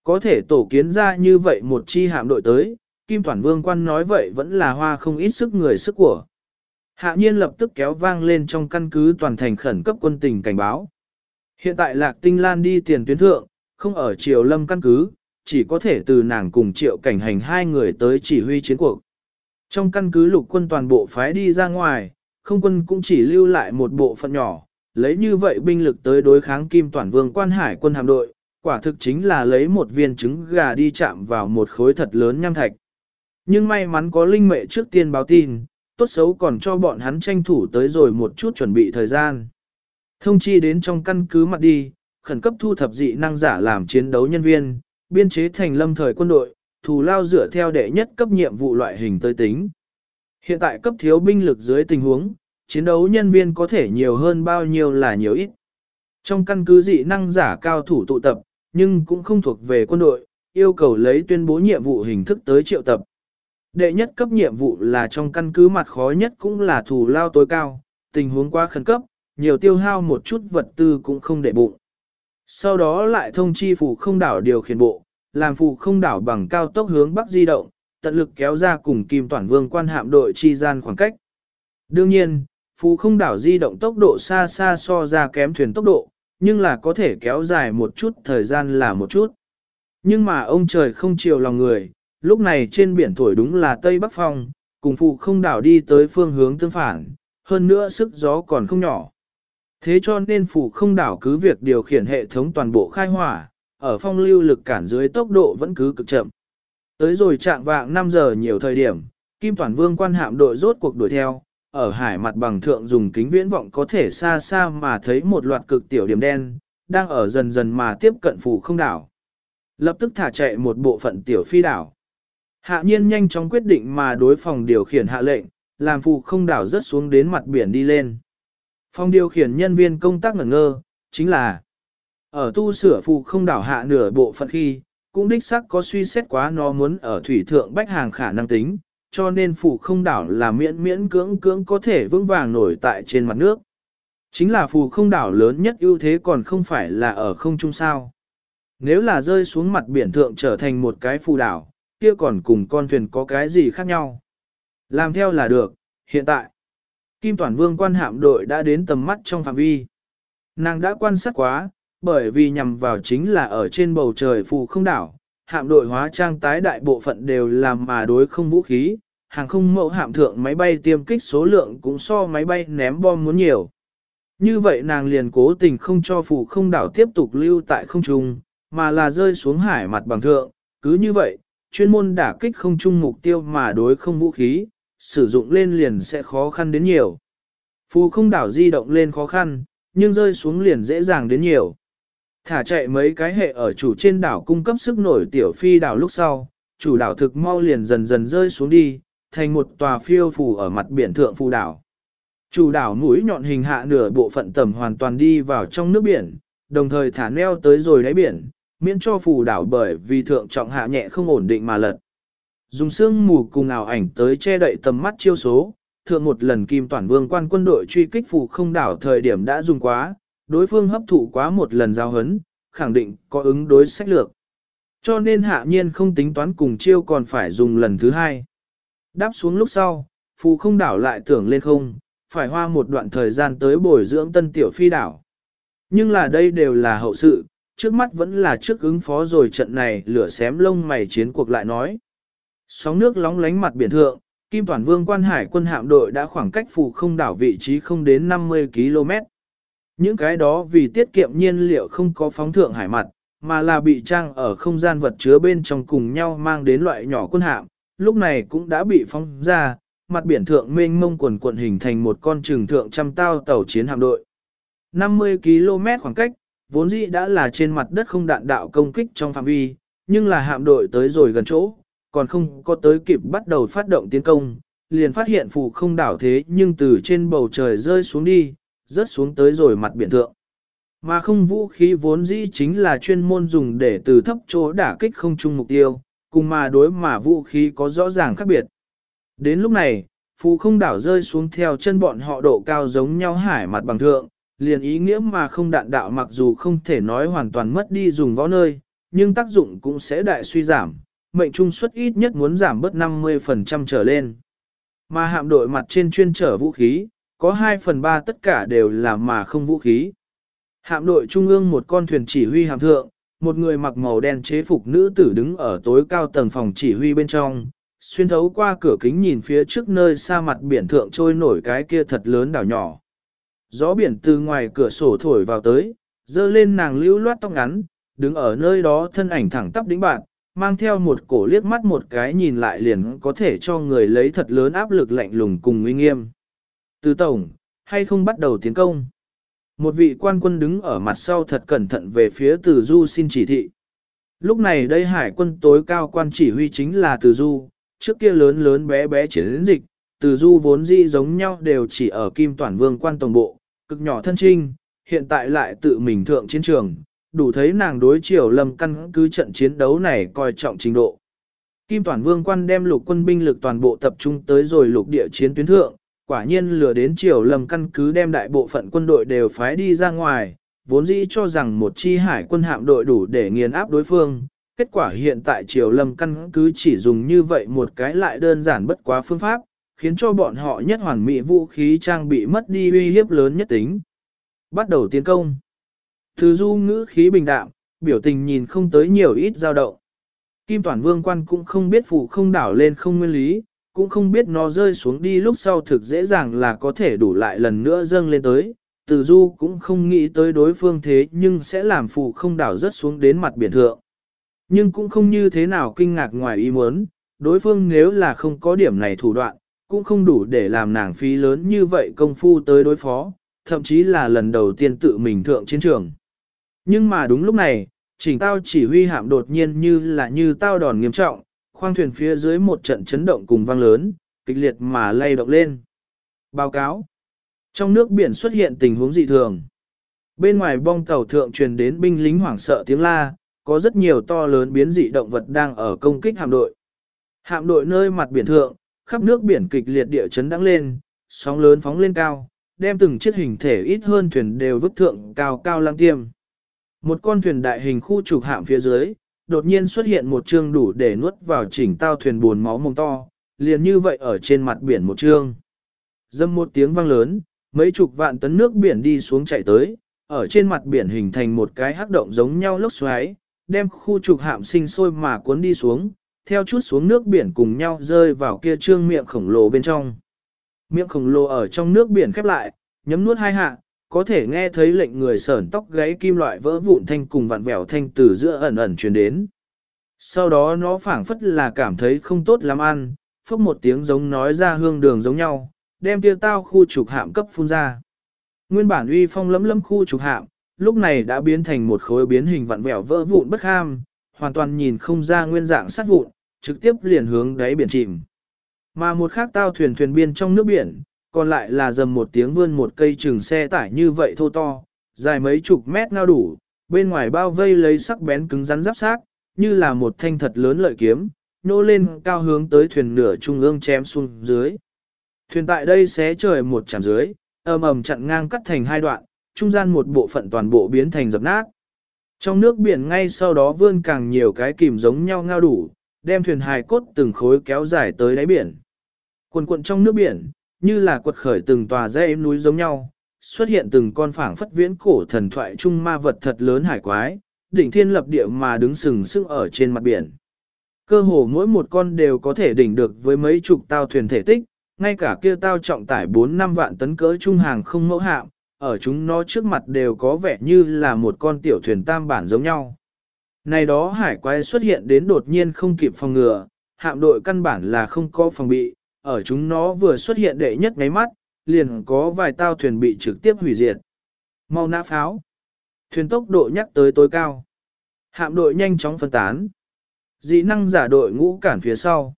Có thể tổ kiến ra như vậy một chi hạm đội tới, Kim Toàn Vương quan nói vậy vẫn là hoa không ít sức người sức của. Hạ nhiên lập tức kéo vang lên trong căn cứ toàn thành khẩn cấp quân tình cảnh báo. Hiện tại Lạc Tinh Lan đi tiền tuyến thượng, không ở triều lâm căn cứ, chỉ có thể từ nàng cùng triệu cảnh hành hai người tới chỉ huy chiến cuộc. Trong căn cứ lục quân toàn bộ phái đi ra ngoài, không quân cũng chỉ lưu lại một bộ phận nhỏ, lấy như vậy binh lực tới đối kháng kim toàn vương quan hải quân hạm đội, quả thực chính là lấy một viên trứng gà đi chạm vào một khối thật lớn nham thạch. Nhưng may mắn có linh mệ trước tiên báo tin, tốt xấu còn cho bọn hắn tranh thủ tới rồi một chút chuẩn bị thời gian. Thông chi đến trong căn cứ mặt đi, khẩn cấp thu thập dị năng giả làm chiến đấu nhân viên, biên chế thành lâm thời quân đội, thù lao dựa theo đệ nhất cấp nhiệm vụ loại hình tới tính. Hiện tại cấp thiếu binh lực dưới tình huống, chiến đấu nhân viên có thể nhiều hơn bao nhiêu là nhiều ít. Trong căn cứ dị năng giả cao thủ tụ tập, nhưng cũng không thuộc về quân đội, yêu cầu lấy tuyên bố nhiệm vụ hình thức tới triệu tập. Đệ nhất cấp nhiệm vụ là trong căn cứ mặt khó nhất cũng là thù lao tối cao, tình huống quá khẩn cấp, nhiều tiêu hao một chút vật tư cũng không để bụng. Sau đó lại thông chi phủ không đảo điều khiển bộ, làm phụ không đảo bằng cao tốc hướng bắc di động, tận lực kéo ra cùng Kim Toản Vương quan hạm đội chi gian khoảng cách. Đương nhiên, phụ không đảo di động tốc độ xa xa so ra kém thuyền tốc độ, nhưng là có thể kéo dài một chút thời gian là một chút. Nhưng mà ông trời không chiều lòng người, lúc này trên biển thổi đúng là Tây Bắc Phong, cùng phụ không đảo đi tới phương hướng tương phản, hơn nữa sức gió còn không nhỏ. Thế cho nên phụ không đảo cứ việc điều khiển hệ thống toàn bộ khai hỏa, ở phong lưu lực cản dưới tốc độ vẫn cứ cực chậm. Tới rồi trạng vạng 5 giờ nhiều thời điểm, Kim Toàn Vương quan hạm đội rốt cuộc đuổi theo, ở hải mặt bằng thượng dùng kính viễn vọng có thể xa xa mà thấy một loạt cực tiểu điểm đen, đang ở dần dần mà tiếp cận phủ không đảo. Lập tức thả chạy một bộ phận tiểu phi đảo. Hạ nhiên nhanh chóng quyết định mà đối phòng điều khiển hạ lệnh, làm phụ không đảo rớt xuống đến mặt biển đi lên. Phòng điều khiển nhân viên công tác ngẩn ngơ, chính là ở tu sửa phù không đảo hạ nửa bộ phận khi, cũng đích xác có suy xét quá nó muốn ở thủy thượng bách hàng khả năng tính, cho nên phù không đảo là miễn miễn cưỡng cưỡng có thể vững vàng nổi tại trên mặt nước. Chính là phù không đảo lớn nhất ưu thế còn không phải là ở không trung sao. Nếu là rơi xuống mặt biển thượng trở thành một cái phù đảo, kia còn cùng con thuyền có cái gì khác nhau. Làm theo là được, hiện tại, Kim Toàn Vương quan hạm đội đã đến tầm mắt trong phạm vi. Nàng đã quan sát quá, bởi vì nhằm vào chính là ở trên bầu trời phù không đảo, hạm đội hóa trang tái đại bộ phận đều làm mà đối không vũ khí, hàng không mẫu hạm thượng máy bay tiêm kích số lượng cũng so máy bay ném bom muốn nhiều. Như vậy nàng liền cố tình không cho phù không đảo tiếp tục lưu tại không trung, mà là rơi xuống hải mặt bằng thượng, cứ như vậy, chuyên môn đả kích không chung mục tiêu mà đối không vũ khí, sử dụng lên liền sẽ khó khăn đến nhiều. Phù không đảo di động lên khó khăn, nhưng rơi xuống liền dễ dàng đến nhiều. Thả chạy mấy cái hệ ở chủ trên đảo cung cấp sức nổi tiểu phi đảo lúc sau, chủ đảo thực mau liền dần dần rơi xuống đi, thành một tòa phiêu phù ở mặt biển thượng phù đảo. Chủ đảo mũi nhọn hình hạ nửa bộ phận tầm hoàn toàn đi vào trong nước biển, đồng thời thả neo tới rồi đáy biển, miễn cho phù đảo bởi vì thượng trọng hạ nhẹ không ổn định mà lật. Dùng xương mù cùng ảo ảnh tới che đậy tầm mắt chiêu số, thượng một lần kim toàn vương quan quân đội truy kích phù không đảo thời điểm đã dùng quá, đối phương hấp thụ quá một lần giao hấn, khẳng định có ứng đối sách lược. Cho nên hạ nhiên không tính toán cùng chiêu còn phải dùng lần thứ hai. Đáp xuống lúc sau, phù không đảo lại tưởng lên không, phải hoa một đoạn thời gian tới bồi dưỡng tân tiểu phi đảo. Nhưng là đây đều là hậu sự, trước mắt vẫn là trước ứng phó rồi trận này lửa xém lông mày chiến cuộc lại nói. Sóng nước lóng lánh mặt biển thượng, Kim Toàn Vương quan hải quân hạm đội đã khoảng cách phù không đảo vị trí không đến 50 km. Những cái đó vì tiết kiệm nhiên liệu không có phóng thượng hải mặt, mà là bị trang ở không gian vật chứa bên trong cùng nhau mang đến loại nhỏ quân hạm, lúc này cũng đã bị phóng ra, mặt biển thượng mênh mông quần quận hình thành một con trường thượng trăm tao tàu chiến hạm đội. 50 km khoảng cách, vốn dĩ đã là trên mặt đất không đạn đạo công kích trong phạm vi, nhưng là hạm đội tới rồi gần chỗ, còn không có tới kịp bắt đầu phát động tiến công, liền phát hiện phù không đảo thế nhưng từ trên bầu trời rơi xuống đi, rớt xuống tới rồi mặt biển thượng. Mà không vũ khí vốn dĩ chính là chuyên môn dùng để từ thấp chỗ đả kích không chung mục tiêu, cùng mà đối mà vũ khí có rõ ràng khác biệt. Đến lúc này, phù không đảo rơi xuống theo chân bọn họ độ cao giống nhau hải mặt bằng thượng, liền ý nghĩa mà không đạn đạo mặc dù không thể nói hoàn toàn mất đi dùng võ nơi, nhưng tác dụng cũng sẽ đại suy giảm, mệnh trung suất ít nhất muốn giảm bớt 50% trở lên. Mà hạm đội mặt trên chuyên trở vũ khí, có 2 phần 3 tất cả đều là mà không vũ khí. Hạm đội trung ương một con thuyền chỉ huy hạm thượng, một người mặc màu đen chế phục nữ tử đứng ở tối cao tầng phòng chỉ huy bên trong, xuyên thấu qua cửa kính nhìn phía trước nơi xa mặt biển thượng trôi nổi cái kia thật lớn đảo nhỏ. Gió biển từ ngoài cửa sổ thổi vào tới, dơ lên nàng lưu loát tóc ngắn, đứng ở nơi đó thân ảnh thẳng tắp đĩnh bạn, mang theo một cổ liếc mắt một cái nhìn lại liền có thể cho người lấy thật lớn áp lực lạnh lùng cùng uy nghiêm. Từ tổng, hay không bắt đầu tiến công? Một vị quan quân đứng ở mặt sau thật cẩn thận về phía Từ Du xin chỉ thị. Lúc này đây hải quân tối cao quan chỉ huy chính là Từ Du, trước kia lớn lớn bé bé chiến dịch, Từ Du vốn dĩ giống nhau đều chỉ ở Kim Toản Vương quan tổng bộ, cực nhỏ thân trinh, hiện tại lại tự mình thượng chiến trường, đủ thấy nàng đối triều lâm căn cứ trận chiến đấu này coi trọng trình độ. Kim Toản Vương quan đem lục quân binh lực toàn bộ tập trung tới rồi lục địa chiến tuyến thượng, quả nhiên lừa đến triều lâm căn cứ đem đại bộ phận quân đội đều phái đi ra ngoài, vốn dĩ cho rằng một chi hải quân hạm đội đủ để nghiền áp đối phương. Kết quả hiện tại triều lâm căn cứ chỉ dùng như vậy một cái lại đơn giản bất quá phương pháp, khiến cho bọn họ nhất hoàn mỹ vũ khí trang bị mất đi uy hiếp lớn nhất tính. Bắt đầu tiến công. Thứ du ngữ khí bình đạm, biểu tình nhìn không tới nhiều ít dao động. Kim Toàn Vương quan cũng không biết phụ không đảo lên không nguyên lý, cũng không biết nó rơi xuống đi lúc sau thực dễ dàng là có thể đủ lại lần nữa dâng lên tới. Từ du cũng không nghĩ tới đối phương thế nhưng sẽ làm phụ không đảo rớt xuống đến mặt biển thượng. Nhưng cũng không như thế nào kinh ngạc ngoài ý muốn, đối phương nếu là không có điểm này thủ đoạn, cũng không đủ để làm nàng phí lớn như vậy công phu tới đối phó, thậm chí là lần đầu tiên tự mình thượng chiến trường. Nhưng mà đúng lúc này, chỉnh tao chỉ huy hạm đột nhiên như là như tao đòn nghiêm trọng, khoang thuyền phía dưới một trận chấn động cùng vang lớn, kịch liệt mà lay động lên. Báo cáo. Trong nước biển xuất hiện tình huống dị thường. Bên ngoài bong tàu thượng truyền đến binh lính hoảng sợ tiếng la, có rất nhiều to lớn biến dị động vật đang ở công kích hạm đội. Hạm đội nơi mặt biển thượng, khắp nước biển kịch liệt địa chấn đắng lên, sóng lớn phóng lên cao, đem từng chiếc hình thể ít hơn thuyền đều vứt thượng cao cao lang tiêm. Một con thuyền đại hình khu trục hạm phía dưới, đột nhiên xuất hiện một chương đủ để nuốt vào chỉnh tao thuyền buồn máu mông to, liền như vậy ở trên mặt biển một chương. Dâm một tiếng vang lớn, mấy chục vạn tấn nước biển đi xuống chạy tới, ở trên mặt biển hình thành một cái hắc động giống nhau lốc xoáy, đem khu trục hạm sinh sôi mà cuốn đi xuống, theo chút xuống nước biển cùng nhau rơi vào kia trương miệng khổng lồ bên trong. Miệng khổng lồ ở trong nước biển khép lại, nhấm nuốt hai hạ, có thể nghe thấy lệnh người sởn tóc gáy kim loại vỡ vụn thanh cùng vặn vẹo thanh từ giữa ẩn ẩn truyền đến. Sau đó nó phảng phất là cảm thấy không tốt lắm ăn, phốc một tiếng giống nói ra hương đường giống nhau, đem tiêu tao khu trục hạm cấp phun ra. Nguyên bản uy phong lấm lấm khu trục hạm, lúc này đã biến thành một khối biến hình vặn vẹo vỡ vụn bất ham, hoàn toàn nhìn không ra nguyên dạng sát vụn, trực tiếp liền hướng đáy biển chìm. Mà một khác tao thuyền thuyền biên trong nước biển, còn lại là dầm một tiếng vươn một cây trường xe tải như vậy thô to, dài mấy chục mét ngao đủ, bên ngoài bao vây lấy sắc bén cứng rắn giáp xác, như là một thanh thật lớn lợi kiếm, nô lên cao hướng tới thuyền nửa trung ương chém xuống dưới. Thuyền tại đây xé trời một chạm dưới, ầm ầm chặn ngang cắt thành hai đoạn, trung gian một bộ phận toàn bộ biến thành dập nát. Trong nước biển ngay sau đó vươn càng nhiều cái kìm giống nhau ngao đủ, đem thuyền hài cốt từng khối kéo dài tới đáy biển. Quần cuộn trong nước biển, như là quật khởi từng tòa dãy núi giống nhau, xuất hiện từng con phảng phất viễn cổ thần thoại trung ma vật thật lớn hải quái, đỉnh thiên lập địa mà đứng sừng sững ở trên mặt biển. Cơ hồ mỗi một con đều có thể đỉnh được với mấy chục tao thuyền thể tích, ngay cả kia tao trọng tải 4 năm vạn tấn cỡ trung hàng không mẫu hạm, ở chúng nó trước mặt đều có vẻ như là một con tiểu thuyền tam bản giống nhau. Này đó hải quái xuất hiện đến đột nhiên không kịp phòng ngừa, hạm đội căn bản là không có phòng bị, ở chúng nó vừa xuất hiện đệ nhất ngáy mắt, liền có vài tao thuyền bị trực tiếp hủy diệt. Mau nã pháo. Thuyền tốc độ nhắc tới tối cao. Hạm đội nhanh chóng phân tán. Dị năng giả đội ngũ cản phía sau.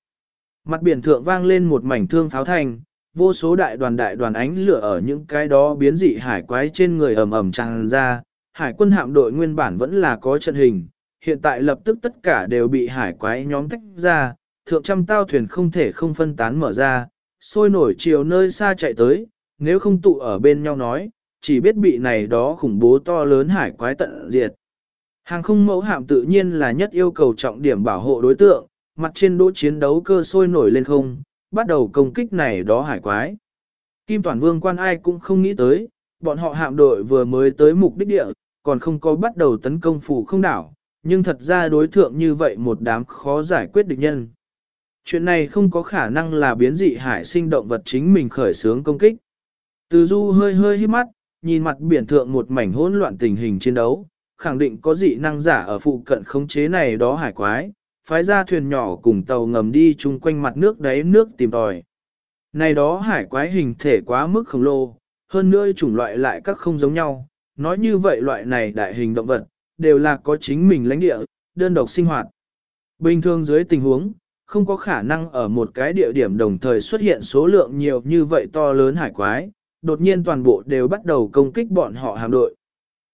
Mặt biển thượng vang lên một mảnh thương pháo thành, vô số đại đoàn đại đoàn ánh lửa ở những cái đó biến dị hải quái trên người ầm ầm tràn ra. Hải quân hạm đội nguyên bản vẫn là có trận hình, hiện tại lập tức tất cả đều bị hải quái nhóm tách ra, thượng trăm tao thuyền không thể không phân tán mở ra, sôi nổi chiều nơi xa chạy tới, nếu không tụ ở bên nhau nói, chỉ biết bị này đó khủng bố to lớn hải quái tận diệt. Hàng không mẫu hạm tự nhiên là nhất yêu cầu trọng điểm bảo hộ đối tượng, mặt trên đỗ chiến đấu cơ sôi nổi lên không, bắt đầu công kích này đó hải quái. Kim Toàn Vương quan ai cũng không nghĩ tới, bọn họ hạm đội vừa mới tới mục đích địa, còn không có bắt đầu tấn công phủ không đảo, nhưng thật ra đối thượng như vậy một đám khó giải quyết địch nhân. Chuyện này không có khả năng là biến dị hải sinh động vật chính mình khởi xướng công kích. Từ du hơi hơi hít mắt, nhìn mặt biển thượng một mảnh hỗn loạn tình hình chiến đấu, khẳng định có dị năng giả ở phụ cận khống chế này đó hải quái, phái ra thuyền nhỏ cùng tàu ngầm đi chung quanh mặt nước đáy nước tìm tòi. Này đó hải quái hình thể quá mức khổng lồ, hơn nữa chủng loại lại các không giống nhau, nói như vậy loại này đại hình động vật, đều là có chính mình lãnh địa, đơn độc sinh hoạt. Bình thường dưới tình huống, không có khả năng ở một cái địa điểm đồng thời xuất hiện số lượng nhiều như vậy to lớn hải quái, đột nhiên toàn bộ đều bắt đầu công kích bọn họ hạm đội.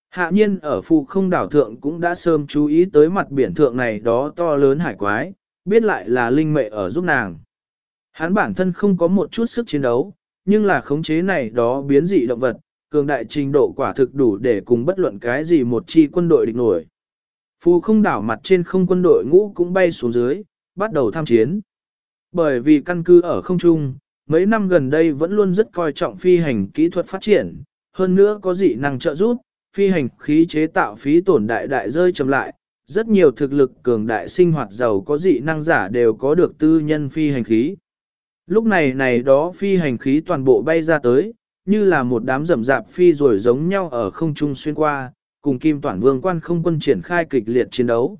Hạ nhiên ở phù không đảo thượng cũng đã sớm chú ý tới mặt biển thượng này đó to lớn hải quái, biết lại là linh mệ ở giúp nàng. Hắn bản thân không có một chút sức chiến đấu, nhưng là khống chế này đó biến dị động vật, cường đại trình độ quả thực đủ để cùng bất luận cái gì một chi quân đội địch nổi. Phù không đảo mặt trên không quân đội ngũ cũng bay xuống dưới, bắt đầu tham chiến. Bởi vì căn cứ ở không trung, mấy năm gần đây vẫn luôn rất coi trọng phi hành kỹ thuật phát triển, hơn nữa có dị năng trợ giúp, phi hành khí chế tạo phí tổn đại đại rơi chậm lại, rất nhiều thực lực cường đại sinh hoạt giàu có dị năng giả đều có được tư nhân phi hành khí. Lúc này này đó phi hành khí toàn bộ bay ra tới, như là một đám rầm rạp phi rồi giống nhau ở không trung xuyên qua, cùng Kim Toản Vương quan không quân triển khai kịch liệt chiến đấu.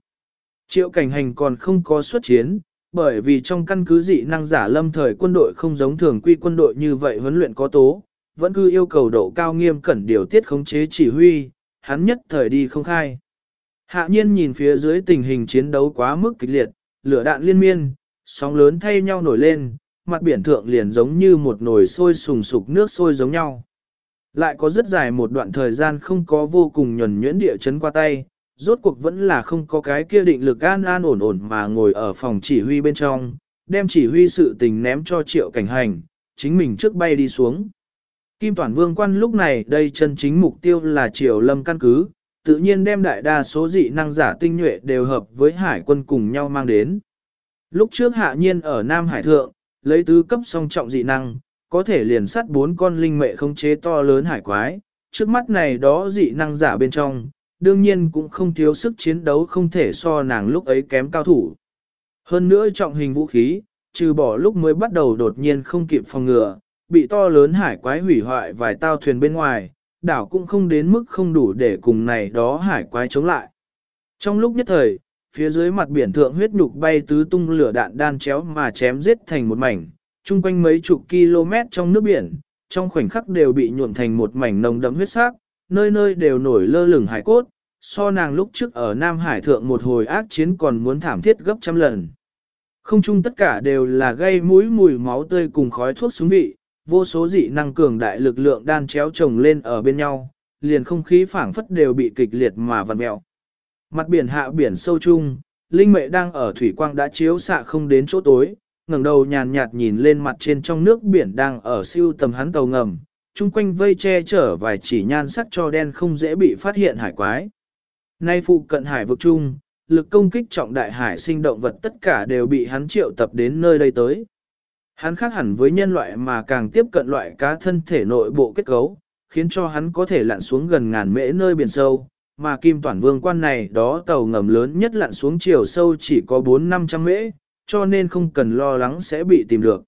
Triệu cảnh hành còn không có xuất chiến, bởi vì trong căn cứ dị năng giả lâm thời quân đội không giống thường quy quân đội như vậy huấn luyện có tố, vẫn cứ yêu cầu độ cao nghiêm cẩn điều tiết khống chế chỉ huy, hắn nhất thời đi không khai. Hạ nhiên nhìn phía dưới tình hình chiến đấu quá mức kịch liệt, lửa đạn liên miên, sóng lớn thay nhau nổi lên, mặt biển thượng liền giống như một nồi sôi sùng sục nước sôi giống nhau. Lại có rất dài một đoạn thời gian không có vô cùng nhuần nhuyễn địa chấn qua tay, rốt cuộc vẫn là không có cái kia định lực an an ổn ổn mà ngồi ở phòng chỉ huy bên trong, đem chỉ huy sự tình ném cho triệu cảnh hành, chính mình trước bay đi xuống. Kim Toản Vương quan lúc này đây chân chính mục tiêu là triều lâm căn cứ, tự nhiên đem đại đa số dị năng giả tinh nhuệ đều hợp với hải quân cùng nhau mang đến. Lúc trước hạ nhiên ở Nam Hải Thượng, lấy tứ cấp song trọng dị năng, có thể liền sát bốn con linh mệ không chế to lớn hải quái, trước mắt này đó dị năng giả bên trong, đương nhiên cũng không thiếu sức chiến đấu không thể so nàng lúc ấy kém cao thủ. Hơn nữa trọng hình vũ khí, trừ bỏ lúc mới bắt đầu đột nhiên không kịp phòng ngừa, bị to lớn hải quái hủy hoại vài tao thuyền bên ngoài, đảo cũng không đến mức không đủ để cùng này đó hải quái chống lại. Trong lúc nhất thời, phía dưới mặt biển thượng huyết nhục bay tứ tung lửa đạn đan chéo mà chém giết thành một mảnh, chung quanh mấy chục km trong nước biển, trong khoảnh khắc đều bị nhuộm thành một mảnh nồng đậm huyết sắc, nơi nơi đều nổi lơ lửng hải cốt, so nàng lúc trước ở Nam Hải thượng một hồi ác chiến còn muốn thảm thiết gấp trăm lần. Không chung tất cả đều là gây mũi mùi máu tươi cùng khói thuốc súng vị, vô số dị năng cường đại lực lượng đan chéo chồng lên ở bên nhau, liền không khí phảng phất đều bị kịch liệt mà vặn mẹo. Mặt biển hạ biển sâu chung, linh mệ đang ở thủy quang đã chiếu xạ không đến chỗ tối, ngẩng đầu nhàn nhạt nhìn lên mặt trên trong nước biển đang ở siêu tầm hắn tàu ngầm, chung quanh vây che chở vài chỉ nhan sắc cho đen không dễ bị phát hiện hải quái. Nay phụ cận hải vực chung, lực công kích trọng đại hải sinh động vật tất cả đều bị hắn triệu tập đến nơi đây tới. Hắn khác hẳn với nhân loại mà càng tiếp cận loại cá thân thể nội bộ kết cấu, khiến cho hắn có thể lặn xuống gần ngàn mễ nơi biển sâu, mà kim toàn vương quan này đó tàu ngầm lớn nhất lặn xuống chiều sâu chỉ có 4-500 mễ, cho nên không cần lo lắng sẽ bị tìm được.